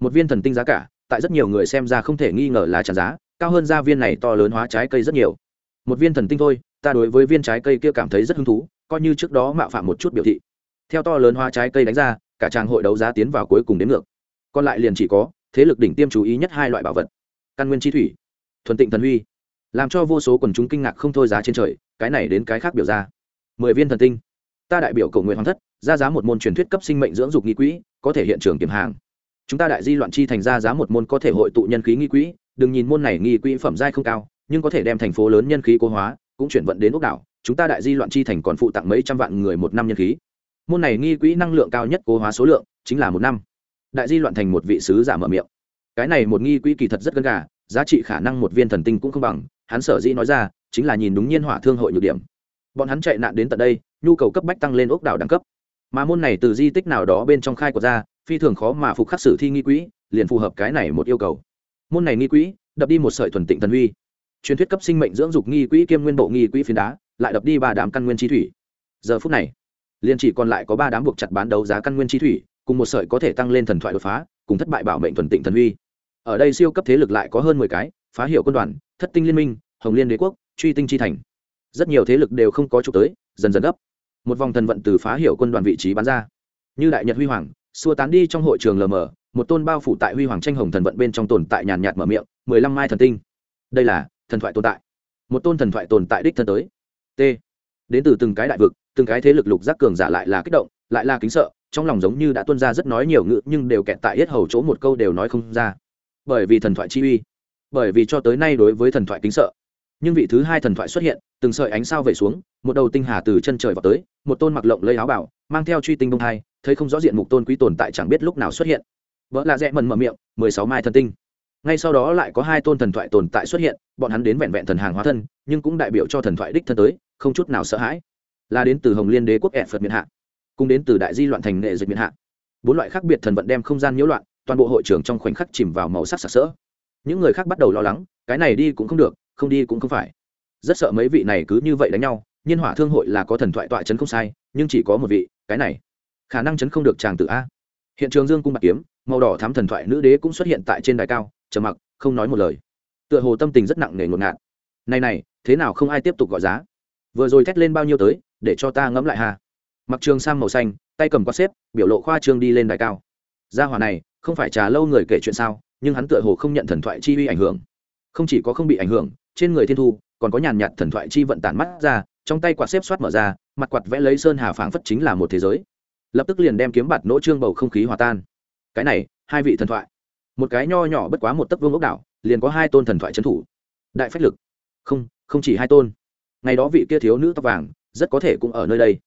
Một viên thần tinh giá cả, tại rất nhiều người xem ra không thể nghi ngờ là trả giá, cao hơn gia viên này to lớn hóa trái cây rất nhiều. Một viên thần tinh thôi, ta đối với viên trái cây kia cảm thấy rất hứng thú, coi như trước đó mạo phạm một chút biểu thị. Theo to lớn hóa trái cây đánh ra, cả trang hội đấu giá tiến vào cuối cùng đến ngược. Còn lại liền chỉ có, thế lực đỉnh tiêm chú ý nhất hai loại bảo vật. Căn nguyên chi thủy, thuần tịnh thần huy làm cho vô số quần chúng kinh ngạc không thôi giá trên trời, cái này đến cái khác biểu ra. Mười viên thần tinh. Ta đại biểu cầu nguyện hoàng thất, ra giá một môn truyền thuyết cấp sinh mệnh dưỡng dục nghi quỹ, có thể hiện trường kiểm hàng. Chúng ta đại di loạn chi thành ra giá một môn có thể hội tụ nhân khí nghi quỹ, đừng nhìn môn này nghi quỹ phẩm giai không cao, nhưng có thể đem thành phố lớn nhân khí cố hóa, cũng chuyển vận đến ốc đảo. Chúng ta đại di loạn chi thành còn phụ tặng mấy trăm vạn người một năm nhân khí. Môn này nghi quỹ năng lượng cao nhất cố hóa số lượng, chính là một năm. Đại di loạn thành một vị sứ giả mở miệng. Cái này một nghi quỹ kỳ thật rất gần gà, giá trị khả năng một viên thần tinh cũng không bằng hắn sở dĩ nói ra chính là nhìn đúng nhiên hỏa thương hội nhược điểm bọn hắn chạy nạn đến tận đây, nhu cầu cấp bách tăng lên ốc đảo đẳng cấp mà môn này từ di tích nào đó bên trong khai của ra, phi thường khó mà phục khắc sử thi nghi quỹ, liền phù hợp cái này một yêu cầu môn này nghi quỹ, đập đi một sợi thuần tịnh thần uy. truyền thuyết cấp sinh mệnh dưỡng dục nghi quỹ kiêm nguyên bộ nghi quỹ phiến đá, lại đập đi ba đám căn nguyên chi thủy giờ phút này, liền chỉ còn lại có ba đám buộc chặt bán đấu giá căn nguyên chi thủy, cùng một sợi có thể tăng lên thần thoại đột phá, cùng thất bại bảo mệnh thuần tịnh thần uy. ở đây siêu cấp thế lực lại có hơn mười cái phá hiệu quân đoàn, thất tinh liên minh, hồng liên đế quốc, truy tinh chi thành. Rất nhiều thế lực đều không có trục tới, dần dần gấp. Một vòng thần vận từ phá hiệu quân đoàn vị trí bắn ra. Như đại nhật huy hoàng, xua tán đi trong hội trường lờ mờ, một tôn bao phủ tại huy hoàng tranh hồng thần vận bên trong tồn tại nhàn nhạt mở miệng, mười lăm mai thần tinh. Đây là thần thoại tồn tại. Một tôn thần thoại tồn tại đích thân tới. T. Đến từ từng cái đại vực, từng cái thế lực lục giác cường giả lại là kích động, lại là kính sợ, trong lòng giống như đã tuân ra rất nói nhiều ngữ nhưng đều kẹt tại hết hầu chỗ một câu đều nói không ra. Bởi vì thần thoại chi uy bởi vì cho tới nay đối với thần thoại kính sợ. Nhưng vị thứ hai thần thoại xuất hiện, từng sợi ánh sao về xuống, một đầu tinh hà từ chân trời vào tới, một tôn mặc lộng lây áo bảo, mang theo truy tinh bông hai thấy không rõ diện mục tôn quý tồn tại chẳng biết lúc nào xuất hiện. Vợ lạ rẽ mần mở miệng, mười sáu mai thần tinh. Ngay sau đó lại có hai tôn thần thoại tồn tại xuất hiện, bọn hắn đến vẹn vẹn thần hàng hóa thân, nhưng cũng đại biểu cho thần thoại đích thân tới, không chút nào sợ hãi. Là đến từ hồng liên đế quốc ẹ phật miền hạ cũng đến từ đại di loạn thành nghệ dịch miền hạ. Bốn loại khác biệt thần vận đem không gian nhiễu loạn, toàn bộ hội trường trong khoảnh khắc chìm vào màu sắc sặc sỡ những người khác bắt đầu lo lắng, cái này đi cũng không được, không đi cũng không phải. Rất sợ mấy vị này cứ như vậy đánh nhau, nhiên hỏa thương hội là có thần thoại tọa chấn không sai, nhưng chỉ có một vị, cái này. Khả năng chấn không được chàng tự a. Hiện trường dương cung bạc kiếm, màu đỏ thám thần thoại nữ đế cũng xuất hiện tại trên đài cao, trầm mặc, không nói một lời. Tựa hồ tâm tình rất nặng nề ngột ngạt. Này này, thế nào không ai tiếp tục gọi giá? Vừa rồi thét lên bao nhiêu tới, để cho ta ngẫm lại hà mặc trường sang màu xanh, tay cầm quát xếp, biểu lộ khoa trương đi lên đài cao. Gia hỏa này, không phải trà lâu người kể chuyện sao? Nhưng hắn tựa hồ không nhận thần thoại chi uy ảnh hưởng. Không chỉ có không bị ảnh hưởng, trên người thiên thu, còn có nhàn nhạt thần thoại chi vận tản mắt ra, trong tay quạt xếp soát mở ra, mặt quạt vẽ lấy sơn hà phảng phất chính là một thế giới. Lập tức liền đem kiếm bạt nỗ trương bầu không khí hòa tan. Cái này, hai vị thần thoại. Một cái nho nhỏ bất quá một tấc vương ốc đảo, liền có hai tôn thần thoại trấn thủ. Đại phách lực. Không không chỉ hai tôn. Ngày đó vị kia thiếu nữ tóc vàng, rất có thể cũng ở nơi đây.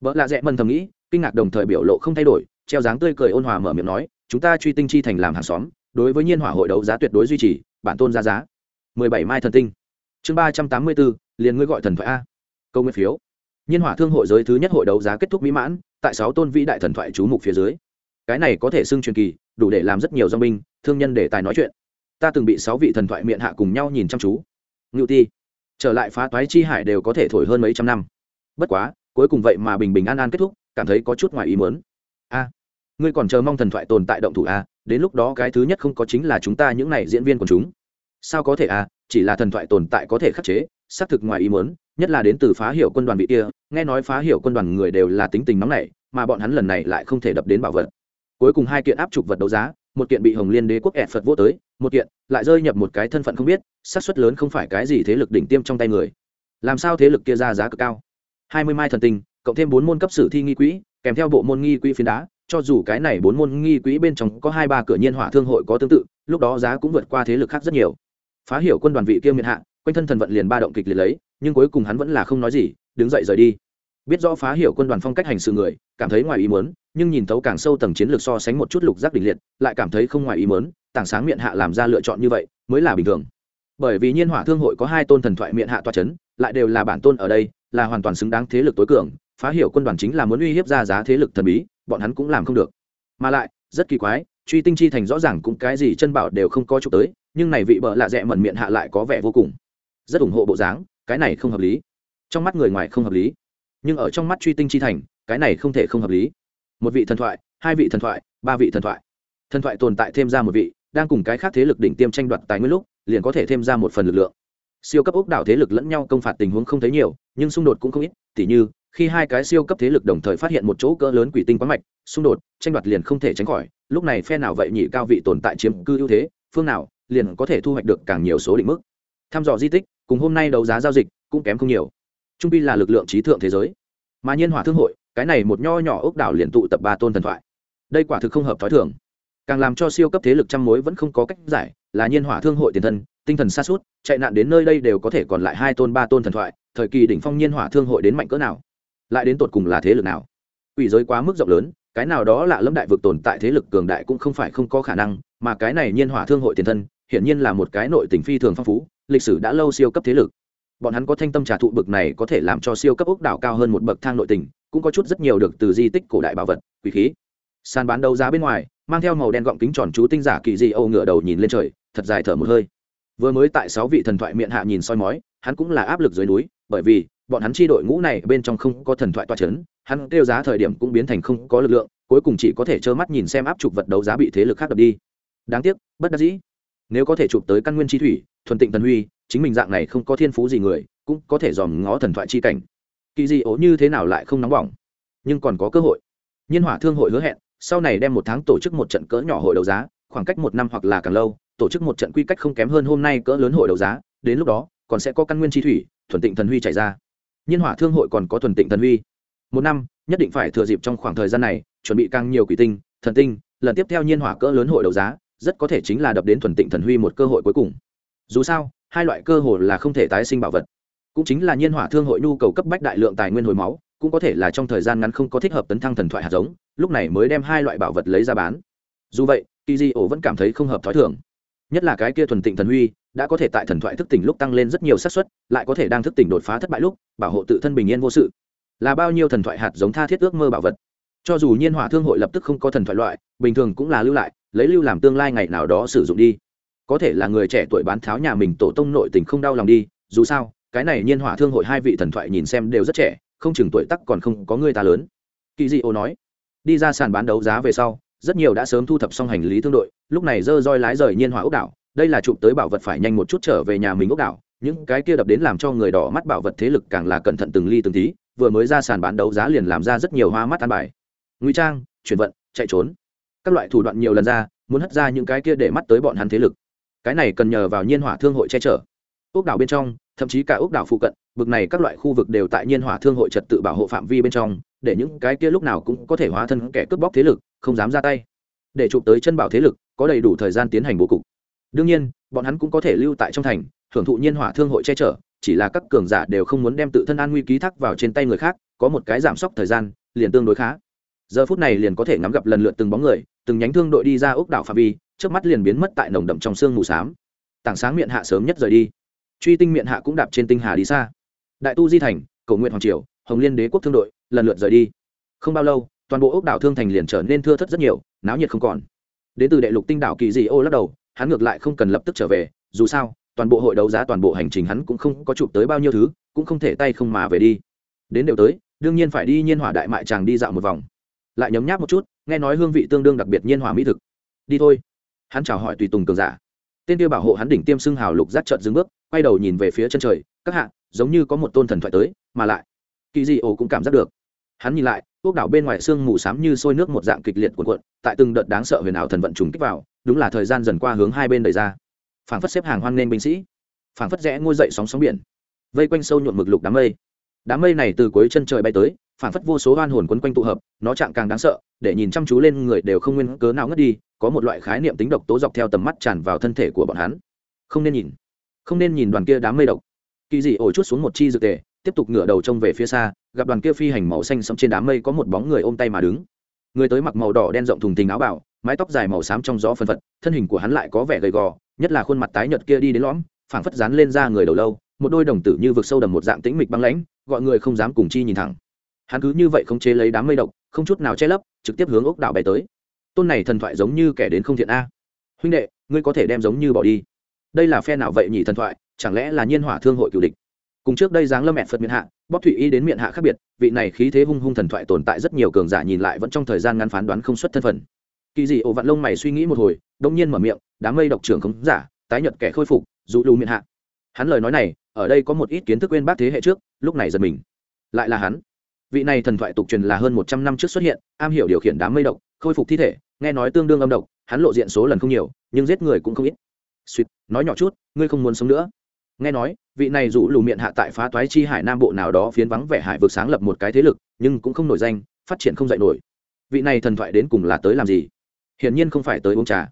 Vợ lạ dẹ mần thầm nghĩ, kinh ngạc đồng thời biểu lộ không thay đổi, treo dáng tươi cười ôn hòa mở miệng nói, chúng ta truy tinh chi thành làm hàng xóm đối với nhiên hỏa hội đấu giá tuyệt đối duy trì, bản tôn ra giá. mười bảy mai thần tinh. Chương ba trăm tám mươi bốn, liền ngươi gọi thần thoại a. Câu nguyên phiếu. Nhiên hỏa thương hội giới thứ nhất hội đấu giá kết thúc mỹ mãn, tại sáu tôn vĩ đại thần thoại chú mục phía dưới. Cái này có thể xưng truyền kỳ, đủ để làm rất nhiều do binh, thương nhân để tài nói chuyện. Ta từng bị sáu vị thần thoại miệng hạ cùng nhau nhìn chăm chú. Ngự ti. Trở lại phá toái chi hải đều có thể thổi hơn mấy trăm năm. Bất quá, cuối cùng vậy mà bình bình an an kết thúc, cảm thấy có chút ngoài ý muốn. A. Ngươi còn chờ mong thần thoại tồn tại động thủ a? Đến lúc đó cái thứ nhất không có chính là chúng ta những này diễn viên của chúng. Sao có thể à? Chỉ là thần thoại tồn tại có thể khắc chế, xác thực ngoài ý muốn, nhất là đến từ phá hiệu quân đoàn bị kia, nghe nói phá hiệu quân đoàn người đều là tính tình nóng nảy, mà bọn hắn lần này lại không thể đập đến bảo vật. Cuối cùng hai kiện áp trục vật đấu giá, một kiện bị hồng liên đế quốc ẹt phật vô tới, một kiện lại rơi nhập một cái thân phận không biết, xác suất lớn không phải cái gì thế lực đỉnh tiêm trong tay người. Làm sao thế lực kia ra giá cực cao? Hai mươi mai thần tinh, cộng thêm bốn môn cấp sử thi nghi quỹ, kèm theo bộ môn nghi quỹ phiến đá cho dù cái này bốn môn nghi quỹ bên trong có hai ba cửa nhiên hỏa thương hội có tương tự, lúc đó giá cũng vượt qua thế lực khác rất nhiều. Phá hiểu quân đoàn vị kia miền hạ, quanh thân thần vận liền ba động kịch liệt lấy, nhưng cuối cùng hắn vẫn là không nói gì, đứng dậy rời đi. Biết rõ phá hiểu quân đoàn phong cách hành sự người, cảm thấy ngoài ý muốn, nhưng nhìn thấu càng sâu tầng chiến lược so sánh một chút lục giác đỉnh liệt, lại cảm thấy không ngoài ý muốn, tảng sáng miệng hạ làm ra lựa chọn như vậy, mới là bình thường. Bởi vì nhiên hỏa thương hội có hai tôn thần thoại miệng hạ toa c h ấ n lại đều là bản tôn ở đây, là hoàn toàn xứng đáng thế lực tối cường, phá hiểu quân đoàn chính là muốn uy hiếp ra giá thế lực thần bí bọn hắn cũng làm không được. Mà lại, rất kỳ quái, truy tinh chi thành rõ ràng cũng cái gì chân bảo đều không có chụp tới, nhưng này vị bợ lạ rẽ mẩn miệng hạ lại có vẻ vô cùng. Rất ủng hộ bộ dáng, cái này không hợp lý. Trong mắt người ngoài không hợp lý. Nhưng ở trong mắt truy tinh chi thành, cái này không thể không hợp lý. Một vị thần thoại, hai vị thần thoại, ba vị thần thoại. Thần thoại tồn tại thêm ra một vị, đang cùng cái khác thế lực đỉnh tiêm tranh đoạt tài nguyên lúc, liền có thể thêm ra một phần lực lượng. Siêu cấp ốc đảo thế lực lẫn nhau công phạt tình huống không thấy nhiều, nhưng xung đột cũng không ít, tỉ như khi hai cái siêu cấp thế lực đồng thời phát hiện một chỗ cỡ lớn quỷ tinh quá mạch, xung đột, tranh đoạt liền không thể tránh khỏi, lúc này phe nào vậy nhị cao vị tồn tại chiếm cư ưu thế, phương nào liền có thể thu hoạch được càng nhiều số định mức. Tham dò di tích, cùng hôm nay đấu giá giao dịch cũng kém không nhiều. Trung pi là lực lượng trí thượng thế giới. Mà nhiên hỏa thương hội, cái này một nho nhỏ ốc đảo liền tụ tập ba tôn thần thoại. Đây quả thực không hợp t h ó i thường. Càng làm cho siêu cấp thế lực trăm mối vẫn không có cách giải, là nhiên hỏa thương hội tiền thân, tinh thần xa suốt chạy nạn đến nơi đây đều có thể còn lại hai tôn, ba tôn thần thoại, thời kỳ đỉnh phong nhiên hỏa thương hội đến mạnh cỡ nào lại đến tột cùng là thế lực nào? Ủy giới quá mức rộng lớn, cái nào đó là lâm đại vực tồn tại thế lực cường đại cũng không phải không có khả năng, mà cái này nhiên hỏa thương hội tiền thân, hiển nhiên là một cái nội tình phi thường phong phú, lịch sử đã lâu siêu cấp thế lực. Bọn hắn có thanh tâm trà thụ bực này có thể làm cho siêu cấp ốc đảo cao hơn một bậc thang nội tình, cũng có chút rất nhiều được từ di tích cổ đại bảo vật quý khí. Sàn bán đấu giá bên ngoài, mang theo màu đen gọng kính tròn chú tinh giả kỳ di âu ngựa đầu nhìn lên trời, thật dài thở một hơi. Vừa mới tại sáu vị thần thoại miệng hạ nhìn soi mói, hắn cũng là áp lực dưới núi, bởi vì bọn hắn chi đội ngũ này bên trong không có thần thoại toa chấn, hắn tiêu giá thời điểm cũng biến thành không có lực lượng cuối cùng chỉ có thể trơ mắt nhìn xem áp trục vật đấu giá bị thế lực khác đập đi. Đáng tiếc bất đắc dĩ. Nếu có thể chụp tới căn nguyên chi thủy thuần tịnh thần huy chính mình dạng này không có thiên phú gì người cũng có thể dòm ngó thần thoại chi cảnh. Kỳ gì ố như thế nào lại không nóng bỏng. Nhưng còn có cơ hội. Nhiên hỏa thương hội hứa hẹn sau này đem một tháng tổ chức một trận cỡ nhỏ hội đấu giá khoảng cách một năm hoặc là càng lâu tổ chức một trận quy cách không kém hơn hôm nay cỡ lớn hội đấu giá đến lúc đó còn sẽ có căn nguyên chi thủy thuần tịnh thần huy chảy ra nhiên hỏa thương hội còn có thuần tịnh thần huy. Một năm, nhất định phải thừa dịp trong khoảng thời gian này, chuẩn bị càng nhiều quỷ tinh, thần tinh, lần tiếp theo nhiên hỏa cỡ lớn hội đấu giá, rất có thể chính là đập đến thuần tịnh thần huy một cơ hội cuối cùng. Dù sao, hai loại cơ hội là không thể tái sinh bảo vật. Cũng chính là nhiên hỏa thương hội nhu cầu cấp bách đại lượng tài nguyên hồi máu, cũng có thể là trong thời gian ngắn không có thích hợp tấn thăng thần thoại hạt giống, lúc này mới đem hai loại bảo vật lấy ra bán. Dù vậy kỳ di ổ vẫn cảm thấy không hợp t h ó i thường nhất là cái kia thuần tịnh thần huy, đã có thể tại thần thoại thức tỉnh lúc tăng lên rất nhiều xác suất, lại có thể đang thức tỉnh đột phá thất bại lúc, bảo hộ tự thân bình yên vô sự. Là bao nhiêu thần thoại hạt giống tha thiết ước mơ bảo vật. Cho dù nhiên hỏa thương hội lập tức không có thần thoại loại, bình thường cũng là lưu lại, lấy lưu làm tương lai ngày nào đó sử dụng đi. Có thể là người trẻ tuổi bán tháo nhà mình tổ tông nội tình không đau lòng đi, dù sao, cái này nhiên hỏa thương hội hai vị thần thoại nhìn xem đều rất trẻ, không chừng tuổi tắc còn không có người ta lớn. Kỳ dị ô nói, đi ra sàn bán đấu giá về sau rất nhiều đã sớm thu thập xong hành lý thương đội, lúc này dơ roi lái rời nhiên hỏa ốc đảo, đây là chụp tới bảo vật phải nhanh một chút trở về nhà mình ốc đảo, những cái kia đập đến làm cho người đỏ mắt bảo vật thế lực càng là cẩn thận từng ly từng tí, vừa mới ra sàn bán đấu giá liền làm ra rất nhiều hoa mắt ăn bài. Nguy trang, chuyển vận, chạy trốn. Các loại thủ đoạn nhiều lần ra, muốn hất ra những cái kia để mắt tới bọn hắn thế lực. Cái này cần nhờ vào nhiên hỏa thương hội che chở. Ốc đảo bên trong, thậm chí cả ốc đảo phụ cận vực này các loại khu vực đều tại nhiên hỏa thương hội trật tự bảo hộ phạm vi bên trong, để những cái kia lúc nào cũng có thể hóa thân kẻ cướp bóc thế lực không dám ra tay. Để chụp tới chân bảo thế lực, có đầy đủ thời gian tiến hành bố cục. Đương nhiên, bọn hắn cũng có thể lưu tại trong thành, hưởng thụ nhiên hỏa thương hội che chở, chỉ là các cường giả đều không muốn đem tự thân an nguy ký thác vào trên tay người khác, có một cái giảm sốc thời gian, liền tương đối khá. Giờ phút này liền có thể ngắm gặp lần lượt từng bóng người, từng nhánh thương đội đi ra ốc đảo phạm vi, trước mắt liền biến mất tại nồng đậm trong sương mù xám. Tảng sáng miệng hạ sớm nhất rời đi. Truy tinh miệng hạ cũng đạp trên tinh hà đi xa. Đại tu di thành, cầu nguyện hoàng triều, hồng liên đế quốc thương đội, lần lượt rời đi. Không bao lâu toàn bộ ốc đảo thương thành liền trở nên thưa thất rất nhiều, náo nhiệt không còn. Đến từ đệ lục tinh đảo kỳ dị ô lắc đầu, hắn ngược lại không cần lập tức trở về, dù sao, toàn bộ hội đấu giá, toàn bộ hành trình hắn cũng không có chụp tới bao nhiêu thứ, cũng không thể tay không mà về đi. Đến đều tới, đương nhiên phải đi nhiên hỏa đại mại chàng đi dạo một vòng. Lại nhấm nháp một chút, nghe nói hương vị tương đương đặc biệt nhiên hỏa mỹ thực. Đi thôi. Hắn chào hỏi tùy tùng cường giả. Tên kia bảo hộ hắn đỉnh tiêm xưng hào lục giác trợn dừng bước, quay đầu nhìn về phía chân trời, các hạ, giống như có một tôn thần thoại tới, mà lại. Kỳ dị ổ cũng cảm giác được hắn nhìn lại, quốc đảo bên ngoài sương mù s á m như sôi nước một dạng kịch liệt cuộn cuộn, tại từng đợt đáng sợ huyền ảo thần vận trùng kích vào, đúng là thời gian dần qua hướng hai bên đầy ra. Phảng phất xếp hàng hoan nghênh binh sĩ, phảng phất rẽ ngôi dậy sóng sóng biển, vây quanh sâu nhuộn mực lục đám mây. Đám mây này từ cuối chân trời bay tới, phảng phất vô số hoan hồn quấn quanh tụ hợp, nó chạm càng đáng sợ, để nhìn chăm chú lên người đều không nguyên cớ nào ngất đi, có một loại khái niệm tính độc tố dọc theo tầm mắt tràn vào thân thể của bọn hắn. Không nên nhìn, không nên nhìn đoàn kia đám mây độc. Kỳ dị ổi chút xuống một chi dược tề, tiếp tục ngửa đầu trông về phía xa gặp đoàn kia phi hành màu xanh sẫm trên đám mây có một bóng người ôm tay mà đứng. Người tới mặc màu đỏ đen rộng thùng thình áo bảo, mái tóc dài màu xám trong gió phân phật, thân hình của hắn lại có vẻ gầy gò, nhất là khuôn mặt tái nhợt kia đi đến lõm, phảng phất dán lên da người đầu lâu, một đôi đồng tử như vực sâu đầm một dạng tĩnh mịch băng lãnh, gọi người không dám cùng chi nhìn thẳng. Hắn cứ như vậy không chế lấy đám mây độc, không chút nào che lấp, trực tiếp hướng ốc đảo bay tới. Tôn này thần thoại giống như kẻ đến không thiện a. Huynh đệ, ngươi có thể đem giống như bỏ đi. Đây là phe nào vậy nhỉ thần thoại? Chẳng lẽ là nhiên hỏa thương hội cựu địch? Cùng trước đây dáng lâm mẹt phật miệng hạ bóc thủy y đến miệng hạ khác biệt, vị này khí thế hung hung thần thoại tồn tại rất nhiều cường giả nhìn lại vẫn trong thời gian ngắn phán đoán không xuất thân phận. Kỳ dị ổ vạn lông mày suy nghĩ một hồi, đông nhiên mở miệng, đám mây độc trưởng không giả, tái nhật kẻ khôi phục dù lưu miệng hạ. Hắn lời nói này, ở đây có một ít kiến thức quên bác thế hệ trước, lúc này giật mình. Lại là hắn. Vị này thần thoại tục truyền là hơn một trăm năm trước xuất hiện, am hiểu điều khiển đám mây độc, khôi phục thi thể, nghe nói tương đương âm độc, hắn lộ diện số lần không nhiều, nhưng giết người cũng không ít. Suýt, nói nhỏ chút, ngươi không muốn sống nữa nghe nói vị này rủ lù miệng hạ tại phá toái chi hải nam bộ nào đó phiến vắng vẻ hải vực sáng lập một cái thế lực nhưng cũng không nổi danh phát triển không dạy nổi. Vị này thần thoại đến cùng là tới làm gì? Hiển nhiên không phải tới uống trà.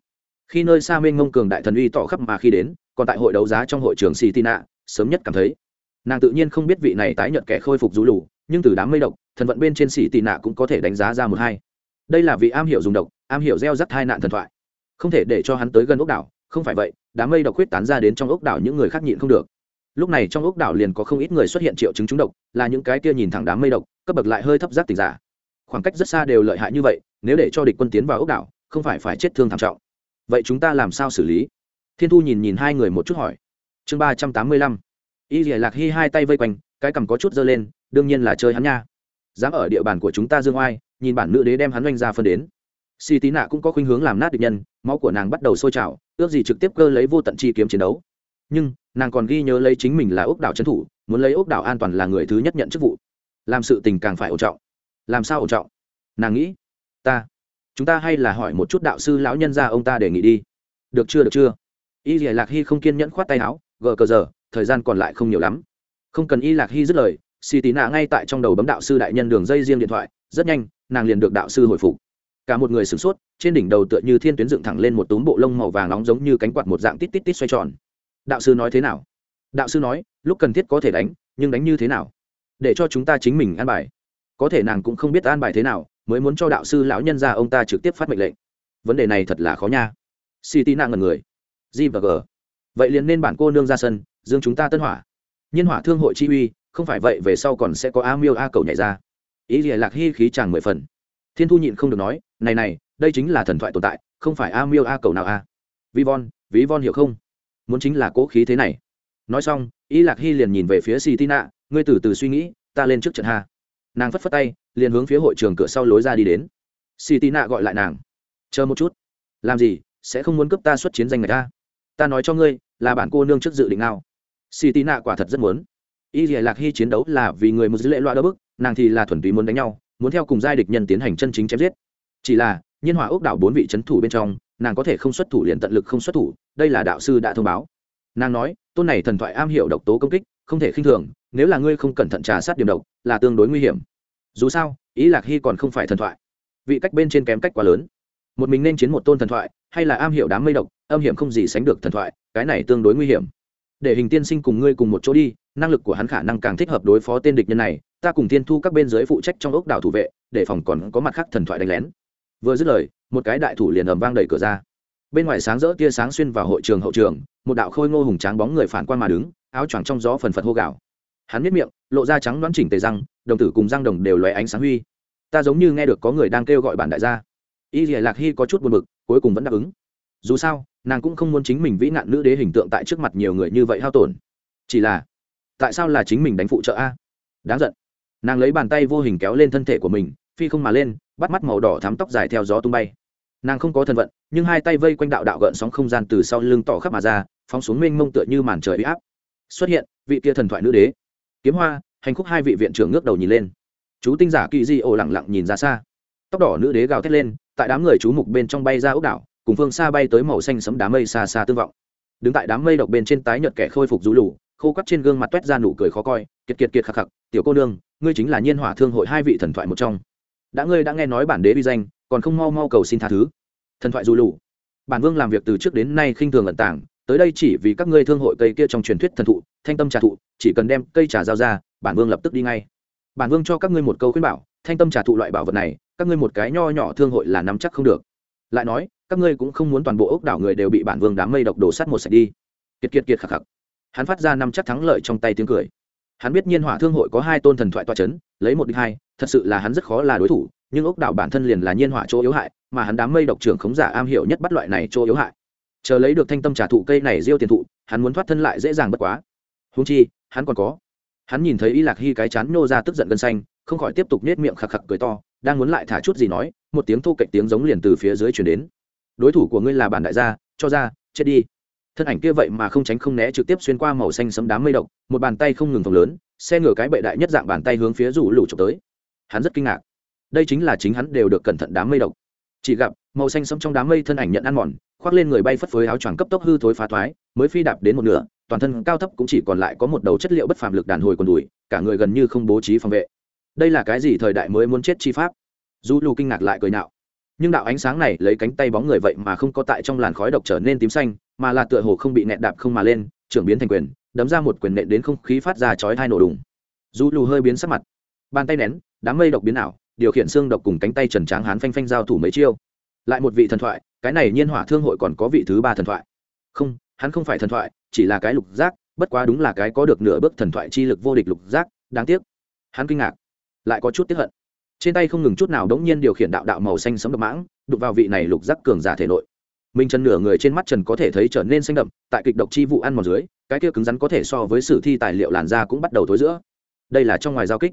Khi nơi xa mênh ngông cường đại thần uy tỏ khắp mà khi đến còn tại hội đấu giá trong hội trường xì nạ, sớm nhất cảm thấy. Nàng tự nhiên không biết vị này tái nhận kẻ khôi phục rủ lù nhưng từ đám mây độc thần vận bên trên xì tì nạ cũng có thể đánh giá ra một hai. Đây là vị am hiểu dùng độc am hiểu gieo rắc hai nạn thần thoại. Không thể để cho hắn tới gần ốc đảo không phải vậy đám mây độc huyết tán ra đến trong ốc đảo những người khác nhịn không được. Lúc này trong ốc đảo liền có không ít người xuất hiện triệu chứng trúng độc, là những cái kia nhìn thẳng đám mây độc, cấp bậc lại hơi thấp giác tình giả. Khoảng cách rất xa đều lợi hại như vậy, nếu để cho địch quân tiến vào ốc đảo, không phải phải chết thương thảm trọng. Vậy chúng ta làm sao xử lý? Thiên thu nhìn nhìn hai người một chút hỏi. Chương ba trăm tám mươi lăm. Y dỉa lạc hy hai tay vây quanh, cái cằm có chút dơ lên, đương nhiên là chơi hắn nha. Dám ở địa bàn của chúng ta dương oai, nhìn bản nữ đế đem hắn oanh ra phân đến xì tí nạ cũng có khuynh hướng làm nát địch nhân, máu của nàng bắt đầu sôi trào, ước gì trực tiếp cơ lấy vô tận chi kiếm chiến đấu. Nhưng, nàng còn ghi nhớ lấy chính mình là ốc đảo trấn thủ, muốn lấy ốc đảo an toàn là người thứ nhất nhận chức vụ. Làm sự tình càng phải ổn trọng. Làm sao ổn trọng? Nàng nghĩ, ta, chúng ta hay là hỏi một chút đạo sư lão nhân ra ông ta để nghỉ đi. Được chưa được chưa? Y dì lạc hy không kiên nhẫn khoát tay áo, gờ cờ giờ, thời gian còn lại không nhiều lắm. Không cần y lạc hy dứt lời, xì tí nạ ngay tại trong đầu bấm đạo sư đại nhân đường dây riêng điện thoại, rất nhanh, nàng liền được đạo sư hồi phục cả một người sửng sốt, trên đỉnh đầu tựa như thiên tuyến dựng thẳng lên một túm bộ lông màu vàng nóng giống như cánh quạt một dạng tít tít tít xoay tròn. Đạo sư nói thế nào? Đạo sư nói, lúc cần thiết có thể đánh, nhưng đánh như thế nào? Để cho chúng ta chính mình an bài. Có thể nàng cũng không biết an bài thế nào, mới muốn cho đạo sư lão nhân ra ông ta trực tiếp phát mệnh lệnh. Vấn đề này thật là khó nha. Si tí nạ ngần người. G và g. Vậy liền nên bản cô nương ra sân, dương chúng ta tân hỏa. Nhân hỏa thương hội chi uy, không phải vậy về sau còn sẽ có a miêu a cầu nhảy ra. Ý lìa lạc hy khí chàng mười phần thiên thu nhịn không được nói này này đây chính là thần thoại tồn tại không phải a miêu a cầu nào a? Vi von ví von hiểu không? Muốn chính là cố khí thế này. Nói xong Y lạc hy liền nhìn về phía si Nạ, ngươi từ từ suy nghĩ ta lên trước trận ha. Nàng phất phất tay liền hướng phía hội trường cửa sau lối ra đi đến. Si Nạ gọi lại nàng chờ một chút. Làm gì sẽ không muốn cấp ta xuất chiến danh người ta? Ta nói cho ngươi là bản cô nương trước dự định nào. Si Nạ quả thật rất muốn. Y lạc hy chiến đấu là vì người một dữ lệ loa đỡ bức nàng thì là thuần túy muốn đánh nhau muốn theo cùng giai địch nhân tiến hành chân chính chém giết. Chỉ là, nhiên hòa ốc đảo bốn vị c h ấ n thủ bên trong, nàng có thể không xuất thủ liền tận lực không xuất thủ, đây là đạo sư đã thông báo. Nàng nói, tôn này thần thoại am hiểu độc tố công kích, không thể khinh thường, nếu là ngươi không cẩn thận trà sát điểm độc, là tương đối nguy hiểm. Dù sao, ý lạc hy còn không phải thần thoại. Vị cách bên trên kém cách quá lớn. Một mình nên chiến một tôn thần thoại, hay là am hiểu đám mây độc, âm hiểm không gì sánh được thần thoại, cái này tương đối nguy hiểm. Để hình tiên sinh cùng ngươi cùng một chỗ đi, năng lực của hắn khả năng càng thích hợp đối phó tên địch nhân này ta cùng thiên thu các bên dưới phụ trách trong ốc đảo thủ vệ, để phòng còn có mặt khác thần thoại đánh lén. Vừa dứt lời, một cái đại thủ liền ầm vang đẩy cửa ra. Bên ngoài sáng rỡ tia sáng xuyên vào hội trường hậu trường, một đạo khôi ngô hùng tráng bóng người phản quan mà đứng, áo choàng trong gió phần phật hô gạo hắn miết miệng, lộ ra trắng đoán chỉnh tề răng, đồng tử cùng răng đồng đều lóe ánh sáng huy. Ta giống như nghe được có người đang kêu gọi bản đại gia. Y dìa lạc hy có chút buồn bực, cuối cùng vẫn đáp ứng. Dù sao, nàng cũng không muốn chính mình vĩ nạn nữ đế hình tượng tại trước mặt nhiều người như vậy hao tổn. Chỉ là, tại sao là chính mình đánh phụ trợ a? Đáng giận nàng lấy bàn tay vô hình kéo lên thân thể của mình, phi không mà lên, bắt mắt màu đỏ thắm tóc dài theo gió tung bay. Nàng không có thần vận, nhưng hai tay vây quanh đạo đạo gợn sóng không gian từ sau lưng tỏ khắp mà ra, phóng xuống mênh mông tựa như màn trời huy áp. Xuất hiện, vị kia thần thoại nữ đế. Kiếm hoa, hành khúc hai vị viện trưởng ngước đầu nhìn lên. Chú tinh giả kỳ di ồ lẳng lặng nhìn ra xa. Tóc đỏ nữ đế gào thét lên, tại đám người chú mục bên trong bay ra ốc đảo, cùng phương xa bay tới màu xanh sấm đám mây xa xa tương vọng. Đứng tại đám mây độc bên trên tái nhợt kẻ khôi phục rú lù, khô quắt trên gương mặt toét ra nụ cười khó coi, kiệt kiệt kiệt khạc khạc tiểu cô nương ngươi chính là nhiên hỏa thương hội hai vị thần thoại một trong. Đã ngươi đã nghe nói bản đế vi danh, còn không mau mau cầu xin tha thứ. Thần thoại du lù. Bản vương làm việc từ trước đến nay khinh thường ẩn tàng, tới đây chỉ vì các ngươi thương hội cây kia trong truyền thuyết thần thụ, thanh tâm trà thụ, chỉ cần đem cây trà giao ra, bản vương lập tức đi ngay. Bản vương cho các ngươi một câu khuyên bảo, thanh tâm trà thụ loại bảo vật này, các ngươi một cái nho nhỏ thương hội là nắm chắc không được. Lại nói, các ngươi cũng không muốn toàn bộ ốc đảo người đều bị bản vương đám mây độc đổ sắt một sạch đi. Kiệt kiệt kiệt khạc khạc hắn phát ra năm chắc thắng lợi trong tay tiếng cười hắn biết nhiên hỏa thương hội có hai tôn thần thoại toa c h ấ n lấy một đích hai, thật sự là hắn rất khó là đối thủ, nhưng ốc đảo bản thân liền là nhiên hỏa chỗ yếu hại, mà hắn đám mây độc trưởng khống giả am hiểu nhất bắt loại này chỗ yếu hại. Chờ lấy được thanh tâm trả thụ cây này diêu tiền thụ, hắn muốn thoát thân lại dễ dàng bất quá. Húng chi, hắn còn có. Hắn nhìn thấy y lạc hy cái chán nô ra tức giận gân xanh, không khỏi tiếp tục nết miệng khạc khạc cười to, đang muốn lại thả chút gì nói, một tiếng thô cạnh tiếng giống liền từ phía dưới chuyển đến. Đối thủ của ngươi là bản đại gia, cho ra, chết đi thân ảnh kia vậy mà không tránh không né trực tiếp xuyên qua màu xanh sấm đám mây độc, một bàn tay không ngừng phồng lớn, xe ngửa cái bệ đại nhất dạng bàn tay hướng phía rủ lủ trộm tới. Hắn rất kinh ngạc. Đây chính là chính hắn đều được cẩn thận đám mây độc. Chỉ gặp, màu xanh sấm trong đám mây thân ảnh nhận ăn mòn, khoác lên người bay phất phới áo choàng cấp tốc hư thối phá thoái, mới phi đạp đến một nửa, toàn thân cao thấp cũng chỉ còn lại có một đầu chất liệu bất phàm lực đàn hồi còn đùi, cả người gần như không bố trí phòng vệ. Đây là cái gì thời đại mới muốn chết chi pháp? Du lù kinh ngạc lại cười nạo nhưng đạo ánh sáng này lấy cánh tay bóng người vậy mà không có tại trong làn khói độc trở nên tím xanh mà là tựa hồ không bị nẹt đạp không mà lên, trưởng biến thành quyền, đấm ra một quyền nện đến không khí phát ra chói hai nổ đùng. Du lù hơi biến sắc mặt. Bàn tay nén, đám mây độc biến ảo, điều khiển xương độc cùng cánh tay trần tráng hán phanh phanh giao thủ mấy chiêu. Lại một vị thần thoại, cái này nhiên hỏa thương hội còn có vị thứ ba thần thoại. Không, hắn không phải thần thoại, chỉ là cái lục giác, bất quá đúng là cái có được nửa bước thần thoại chi lực vô địch lục giác, đáng tiếc. Hắn kinh ngạc, lại có chút tiếc hận. Trên tay không ngừng chút nào đống nhiên điều khiển đạo đạo màu xanh sấm độc mãng, đụng vào vị này lục giác cường giả thể nội minh trần nửa người trên mắt trần có thể thấy trở nên xanh đậm, tại kịch độc chi vụ ăn mòn dưới, cái kia cứng rắn có thể so với sử thi tài liệu làn da cũng bắt đầu thối giữa. Đây là trong ngoài giao kích.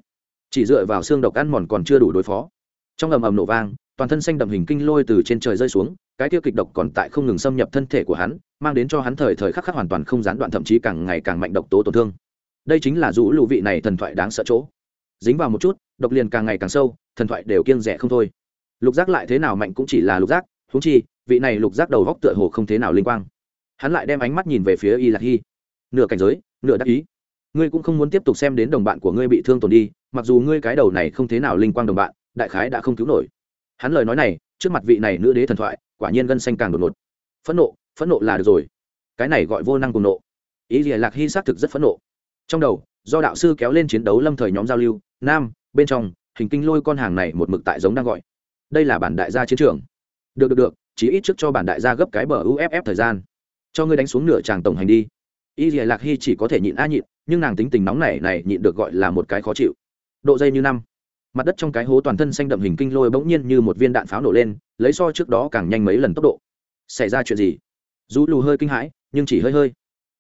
Chỉ dựa vào xương độc ăn mòn còn chưa đủ đối phó. Trong ầm ầm nổ vang, toàn thân xanh đậm hình kinh lôi từ trên trời rơi xuống, cái kia kịch độc còn tại không ngừng xâm nhập thân thể của hắn, mang đến cho hắn thời thời khắc khắc hoàn toàn không gián đoạn thậm chí càng ngày càng mạnh độc tố tổn thương. Đây chính là rũ lụ vị này thần thoại đáng sợ chỗ. Dính vào một chút, độc liền càng ngày càng sâu, thần thoại đều kiêng rẻ không thôi. Lục giác lại thế nào mạnh cũng chỉ là lục giác húng chi vị này lục giác đầu góc tựa hồ không thế nào linh quang. Hắn lại đem ánh mắt nhìn về phía y lạc hy. Nửa cảnh giới, nửa đắc ý. Ngươi cũng không muốn tiếp tục xem đến đồng bạn của ngươi bị thương tổn đi, mặc dù ngươi cái đầu này không thế nào linh quang đồng bạn, đại khái đã không cứu nổi. Hắn lời nói này, trước mặt vị này nữ đế thần thoại, quả nhiên gân xanh càng đột ngột. Phẫn nộ phẫn nộ là được rồi. Cái này gọi vô năng cùng nộ. Ý gì lạc hy xác thực rất phẫn nộ. Trong đầu, do đạo sư kéo lên chiến đấu lâm thời nhóm giao lưu, nam, bên trong, hình kinh lôi con hàng này một mực tại giống đang gọi. Đây là bản đại gia chiến trường. Được được được chỉ ít trước cho bản đại gia gấp cái bờ uff thời gian. Cho ngươi đánh xuống nửa tràng tổng hành đi. Y dìa lạc hy chỉ có thể nhịn a nhịn, nhưng nàng tính tình nóng này này nhịn được gọi là một cái khó chịu. Độ dây như năm. Mặt đất trong cái hố toàn thân xanh đậm hình kinh lôi bỗng nhiên như một viên đạn pháo nổ lên, lấy so trước đó càng nhanh mấy lần tốc độ. Xảy ra chuyện gì? Dù lù hơi kinh hãi, nhưng chỉ hơi hơi.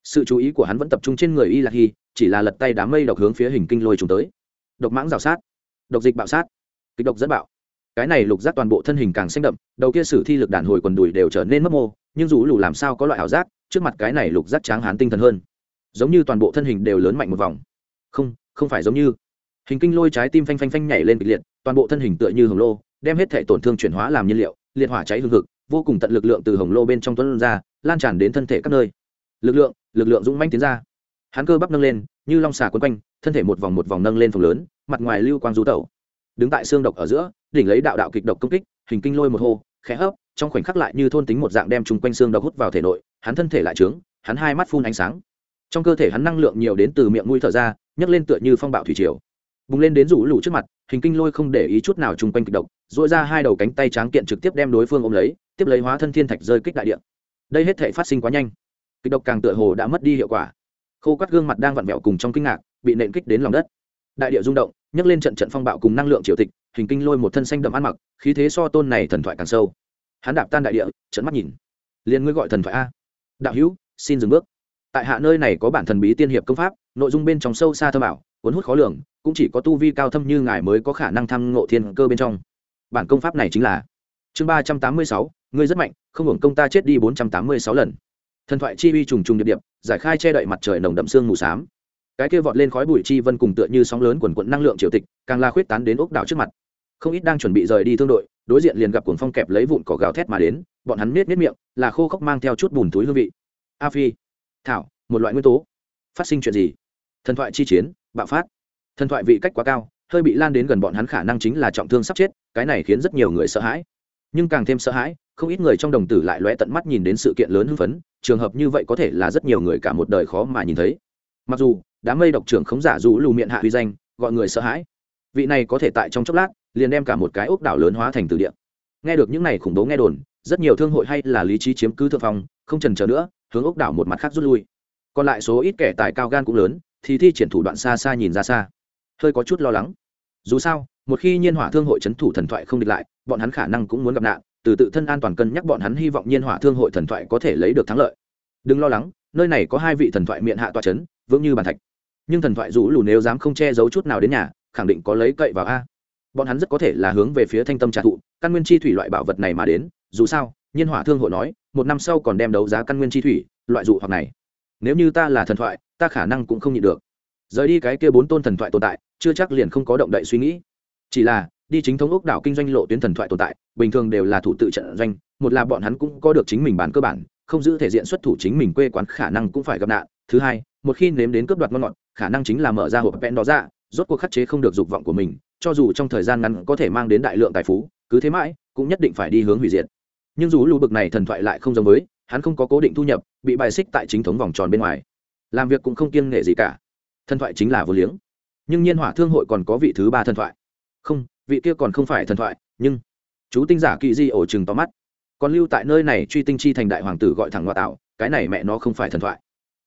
Sự chú ý của hắn vẫn tập trung trên người y lạc hy chỉ là lật tay đám mây độc hướng phía hình kinh lôi trùng tới. Độc mãng rào sát. Độc dịch bạo sát. Kịch độc dẫn bạo cái này lục giác toàn bộ thân hình càng xanh đậm, đầu kia sử thi lực đàn hồi quần đùi đều trở nên mất mô, nhưng dù lù làm sao có loại ảo giác, trước mặt cái này lục giác tráng hán tinh thần hơn. Giống như toàn bộ thân hình đều lớn mạnh một vòng. Không không phải giống như. Hình kinh lôi trái tim phanh phanh phanh nhảy lên kịch liệt, toàn bộ thân hình tựa như hồng lô, đem hết thể tổn thương chuyển hóa làm nhiên liệu, liệt hỏa cháy hương thực vô cùng tận lực lượng từ hồng lô bên trong tuấn ra, lan tràn đến thân thể các nơi. Lực lượng lực lượng dũng manh tiến ra. Hắn cơ bắp nâng lên, như long xà quấn quanh, thân thể một vòng một vòng nâng lên phòng lớn, mặt ngoài lưu quang du tẩu đứng tại xương độc ở giữa, đỉnh lấy đạo đạo kịch độc công kích, hình kinh lôi một hô, khẽ hấp, trong khoảnh khắc lại như thôn tính một dạng đem chung quanh xương độc hút vào thể nội, hắn thân thể lại trướng, hắn hai mắt phun ánh sáng. Trong cơ thể hắn năng lượng nhiều đến từ miệng mũi thở ra, nhấc lên tựa như phong bạo thủy triều. Bùng lên đến rủ lủ trước mặt, hình kinh lôi không để ý chút nào chung quanh kịch độc dội ra hai đầu cánh tay tráng kiện trực tiếp đem đối phương ôm lấy, tiếp lấy hóa thân thiên thạch rơi kích đại điện đây hết thể phát sinh quá nhanh. Kịch độc càng tựa hồ đã mất đi hiệu quả. Khô quắt gương mặt đang vặn vẹo cùng trong kinh ngạc, bị nện kích đến lòng đất. Đại địa rung động nhấc lên trận trận phong bạo cùng năng lượng triều tịch, hình kinh lôi một thân xanh đậm ăn mặc, khí thế so tôn này thần thoại càng sâu. Hắn đạp tan đại địa trận mắt nhìn. Liền ngươi gọi thần thoại a. Đạo hữu, xin dừng bước. Tại hạ nơi này có bản thần bí tiên hiệp công pháp, nội dung bên trong sâu xa thơ bảo cuốn hút khó lường, cũng chỉ có tu vi cao thâm như ngài mới có khả năng thăm ngộ thiên cơ bên trong. Bản công pháp này chính là chương ba trăm tám mươi sáu, ngươi rất mạnh, không hưởng công ta chết đi bốn trăm tám mươi sáu lần. Thần thoại chi uy trùng trùng điệp điệp, giải khai che đậy mặt trời nồng đậm sương mù s á m cái kia vọt lên khói bụi chi vân cùng tựa như sóng lớn quần quận năng lượng triều tịch, càng la khuyết tán đến ốc đảo trước mặt. Không ít đang chuẩn bị rời đi thương đội, đối diện liền gặp cuồng phong kẹp lấy vụn cỏ gào thét mà đến, bọn hắn miết miết miệng, là khô khốc mang theo chút bùn túi hương vị. A phi, thảo, một loại nguyên tố. Phát sinh chuyện gì? Thần thoại chi chiến, bạo phát. Thần thoại vị cách quá cao, hơi bị lan đến gần bọn hắn khả năng chính là trọng thương sắp chết, cái này khiến rất nhiều người sợ hãi. Nhưng càng thêm sợ hãi, không ít người trong đồng tử lại lóe tận mắt nhìn đến sự kiện lớn hưng phấn, trường hợp như vậy có thể là rất nhiều người cả một đời khó mà nhìn thấy mặc dù, đám mây độc trưởng khống giả dù lù miệng hạ huy danh, gọi người sợ hãi. Vị này có thể tại trong chốc lát, liền đem cả một cái ốc đảo lớn hóa thành từ địa. Nghe được những này khủng bố nghe đồn, rất nhiều thương hội hay là lý trí chiếm cứ thượng phong, không trần chờ nữa, hướng ốc đảo một mặt khác rút lui. Còn lại số ít kẻ tài cao gan cũng lớn, thì thi triển thủ đoạn xa xa nhìn ra xa. Hơi có chút lo lắng. Dù sao, một khi nhiên hỏa thương hội c h ấ n thủ thần thoại không địch lại, bọn hắn khả năng cũng muốn gặp nạn, từ tự thân an toàn cân nhắc bọn hắn hy vọng nhiên hỏa thương hội thần thoại có thể lấy được thắng lợi đừng lo lắng, nơi này có hai vị thần thoại miệng hạ tọa c h ấ n vững như bàn thạch. Nhưng thần thoại rũ lù nếu dám không che giấu chút nào đến nhà, khẳng định có lấy cậy vào a. Bọn hắn rất có thể là hướng về phía thanh tâm trà thụ căn nguyên chi thủy loại bảo vật này mà đến, dù sao, nhiên hỏa thương hội nói, một năm sau còn đem đấu giá căn nguyên chi thủy, loại dụ hoặc này. Nếu như ta là thần thoại, ta khả năng cũng không nhịn được. Rời đi cái kia bốn tôn thần thoại tồn tại, chưa chắc liền không có động đậy suy nghĩ. Chỉ là, đi chính thống ốc đảo kinh doanh lộ tuyến thần thoại tồn tại, bình thường đều là thủ tự trận doanh, một là bọn hắn cũng có được chính mình bán cơ bản không giữ thể diện xuất thủ chính mình quê quán khả năng cũng phải gặp nạn. Thứ hai, một khi nếm đến cướp đoạt ngon ngọt, khả năng chính là mở ra hộp pen đó ra rốt cuộc khắc chế không được dục vọng của mình, cho dù trong thời gian ngắn có thể mang đến đại lượng tài phú, cứ thế mãi, cũng nhất định phải đi hướng hủy diệt. Nhưng dù lưu bực này thần thoại lại không giống với, hắn không có cố định thu nhập, bị bài xích tại chính thống vòng tròn bên ngoài. Làm việc cũng không kiêng nghệ gì cả. Thần thoại chính là vô liếng. Nhưng nhiên hỏa thương hội còn có vị thứ ba thần thoại. Không, vị kia còn không phải thần thoại, nhưng chú tinh giả kỵ di ổ chừng to mắt còn lưu tại nơi này truy tinh chi thành đại hoàng tử gọi thẳng ngoại tạo, cái này mẹ nó không phải thần thoại.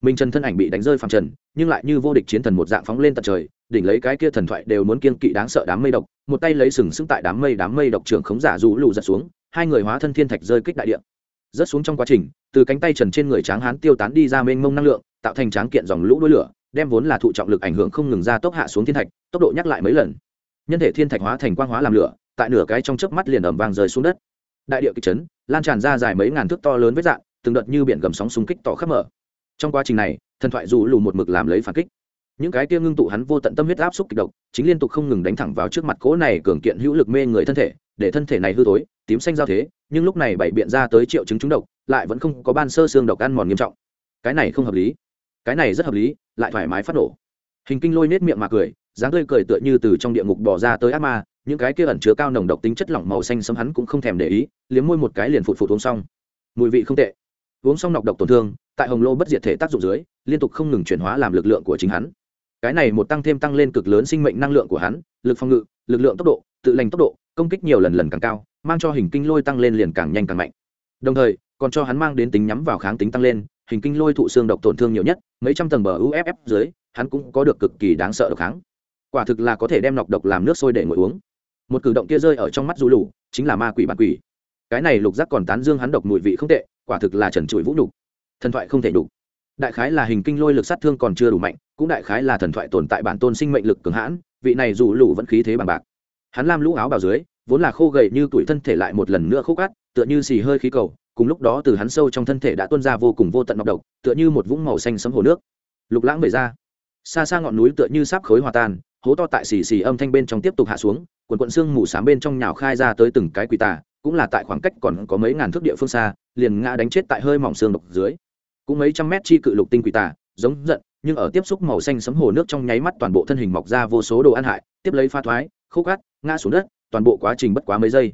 Minh trần thân ảnh bị đánh rơi phàm trần, nhưng lại như vô địch chiến thần một dạng phóng lên tận trời, đỉnh lấy cái kia thần thoại đều muốn kiên kỵ đáng sợ đám mây độc, một tay lấy sừng sững tại đám mây đám mây độc trưởng khống giả rũ lù giật xuống, hai người hóa thân thiên thạch rơi kích đại địa. Rớt xuống trong quá trình, từ cánh tay trần trên người tráng hán tiêu tán đi ra mênh mông năng lượng, tạo thành tráng kiện dòng lũ đuôi lửa, đem vốn là thụ trọng lực ảnh hưởng không ngừng ra tốc hạ xuống thiên thạch, tốc độ nhắc lại mấy lần. Nhân thể thiên thạch hóa thành quang hóa làm lửa, tại nửa cái trong chớp mắt liền ẩm vàng rơi xuống đất đại địa kịch chấn, lan tràn ra dài mấy ngàn thước to lớn với dạng, từng đợt như biển gầm sóng xung kích tỏ khắp mở. Trong quá trình này, thần thoại dù lù một mực làm lấy phản kích. Những cái kia ngưng tụ hắn vô tận tâm huyết áp xúc kịch độc, chính liên tục không ngừng đánh thẳng vào trước mặt cỗ này cường kiện hữu lực mê người thân thể, để thân thể này hư tối tím xanh giao thế, nhưng lúc này bảy biện ra tới triệu chứng trúng độc, lại vẫn không có ban sơ xương độc ăn mòn nghiêm trọng. Cái này không hợp lý. Cái này rất hợp lý, lại thoải mái phát nổ. Hình kinh lôi nết miệng mà cười, dáng tươi cười tựa như từ trong địa ngục bỏ ra tới ác ma những cái kia ẩn chứa cao nồng độc tính chất lỏng màu xanh sấm hắn cũng không thèm để ý, liếm môi một cái liền phụt phụt uống xong. Mùi vị không tệ. Uống xong nọc độc tổn thương, tại hồng lô bất diệt thể tác dụng dưới, liên tục không ngừng chuyển hóa làm lực lượng của chính hắn. Cái này một tăng thêm tăng lên cực lớn sinh mệnh năng lượng của hắn, lực phòng ngự, lực lượng tốc độ, tự lành tốc độ, công kích nhiều lần lần càng cao, mang cho hình kinh lôi tăng lên liền càng nhanh càng mạnh. Đồng thời, còn cho hắn mang đến tính nhắm vào kháng tính tăng lên, hình kinh lôi thụ xương độc tổn thương nhiều nhất, mấy trăm tầng bờ uff dưới, hắn cũng có được cực kỳ đáng sợ độc kháng. Quả thực là có thể đem nọc độc làm nước sôi để ngồi uống một cử động kia rơi ở trong mắt du lù, chính là ma quỷ bản quỷ. Cái này lục giác còn tán dương hắn độc mùi vị không tệ, quả thực là trần trụi vũ nhục. Thần thoại không thể đủ. Đại khái là hình kinh lôi lực sát thương còn chưa đủ mạnh, cũng đại khái là thần thoại tồn tại bản tôn sinh mệnh lực cường hãn, vị này dù lù vẫn khí thế bằng bạc. Hắn lam lũ áo bào dưới, vốn là khô gầy như tuổi thân thể lại một lần nữa khô cát, tựa như xì hơi khí cầu, cùng lúc đó từ hắn sâu trong thân thể đã tuôn ra vô cùng vô tận nọc độc, tựa như một vũng màu xanh sấm hồ nước. Lục lãng bể ra. Xa xa ngọn núi tựa như sáp khối hòa tan hố to tại xì xì âm thanh bên trong tiếp tục hạ xuống, quần quận xương mù s bên trong nhào khai ra tới từng cái quỷ tà, cũng là tại khoảng cách còn có mấy ngàn thước địa phương xa, liền ngã đánh chết tại hơi mỏng xương độc dưới. Cũng mấy trăm mét chi cự lục tinh quỷ tà, giống giận, nhưng ở tiếp xúc màu xanh sấm hồ nước trong nháy mắt toàn bộ thân hình mọc ra vô số đồ ăn hại, tiếp lấy pha thoái khô cát ngã xuống đất, toàn bộ quá trình bất quá mấy giây.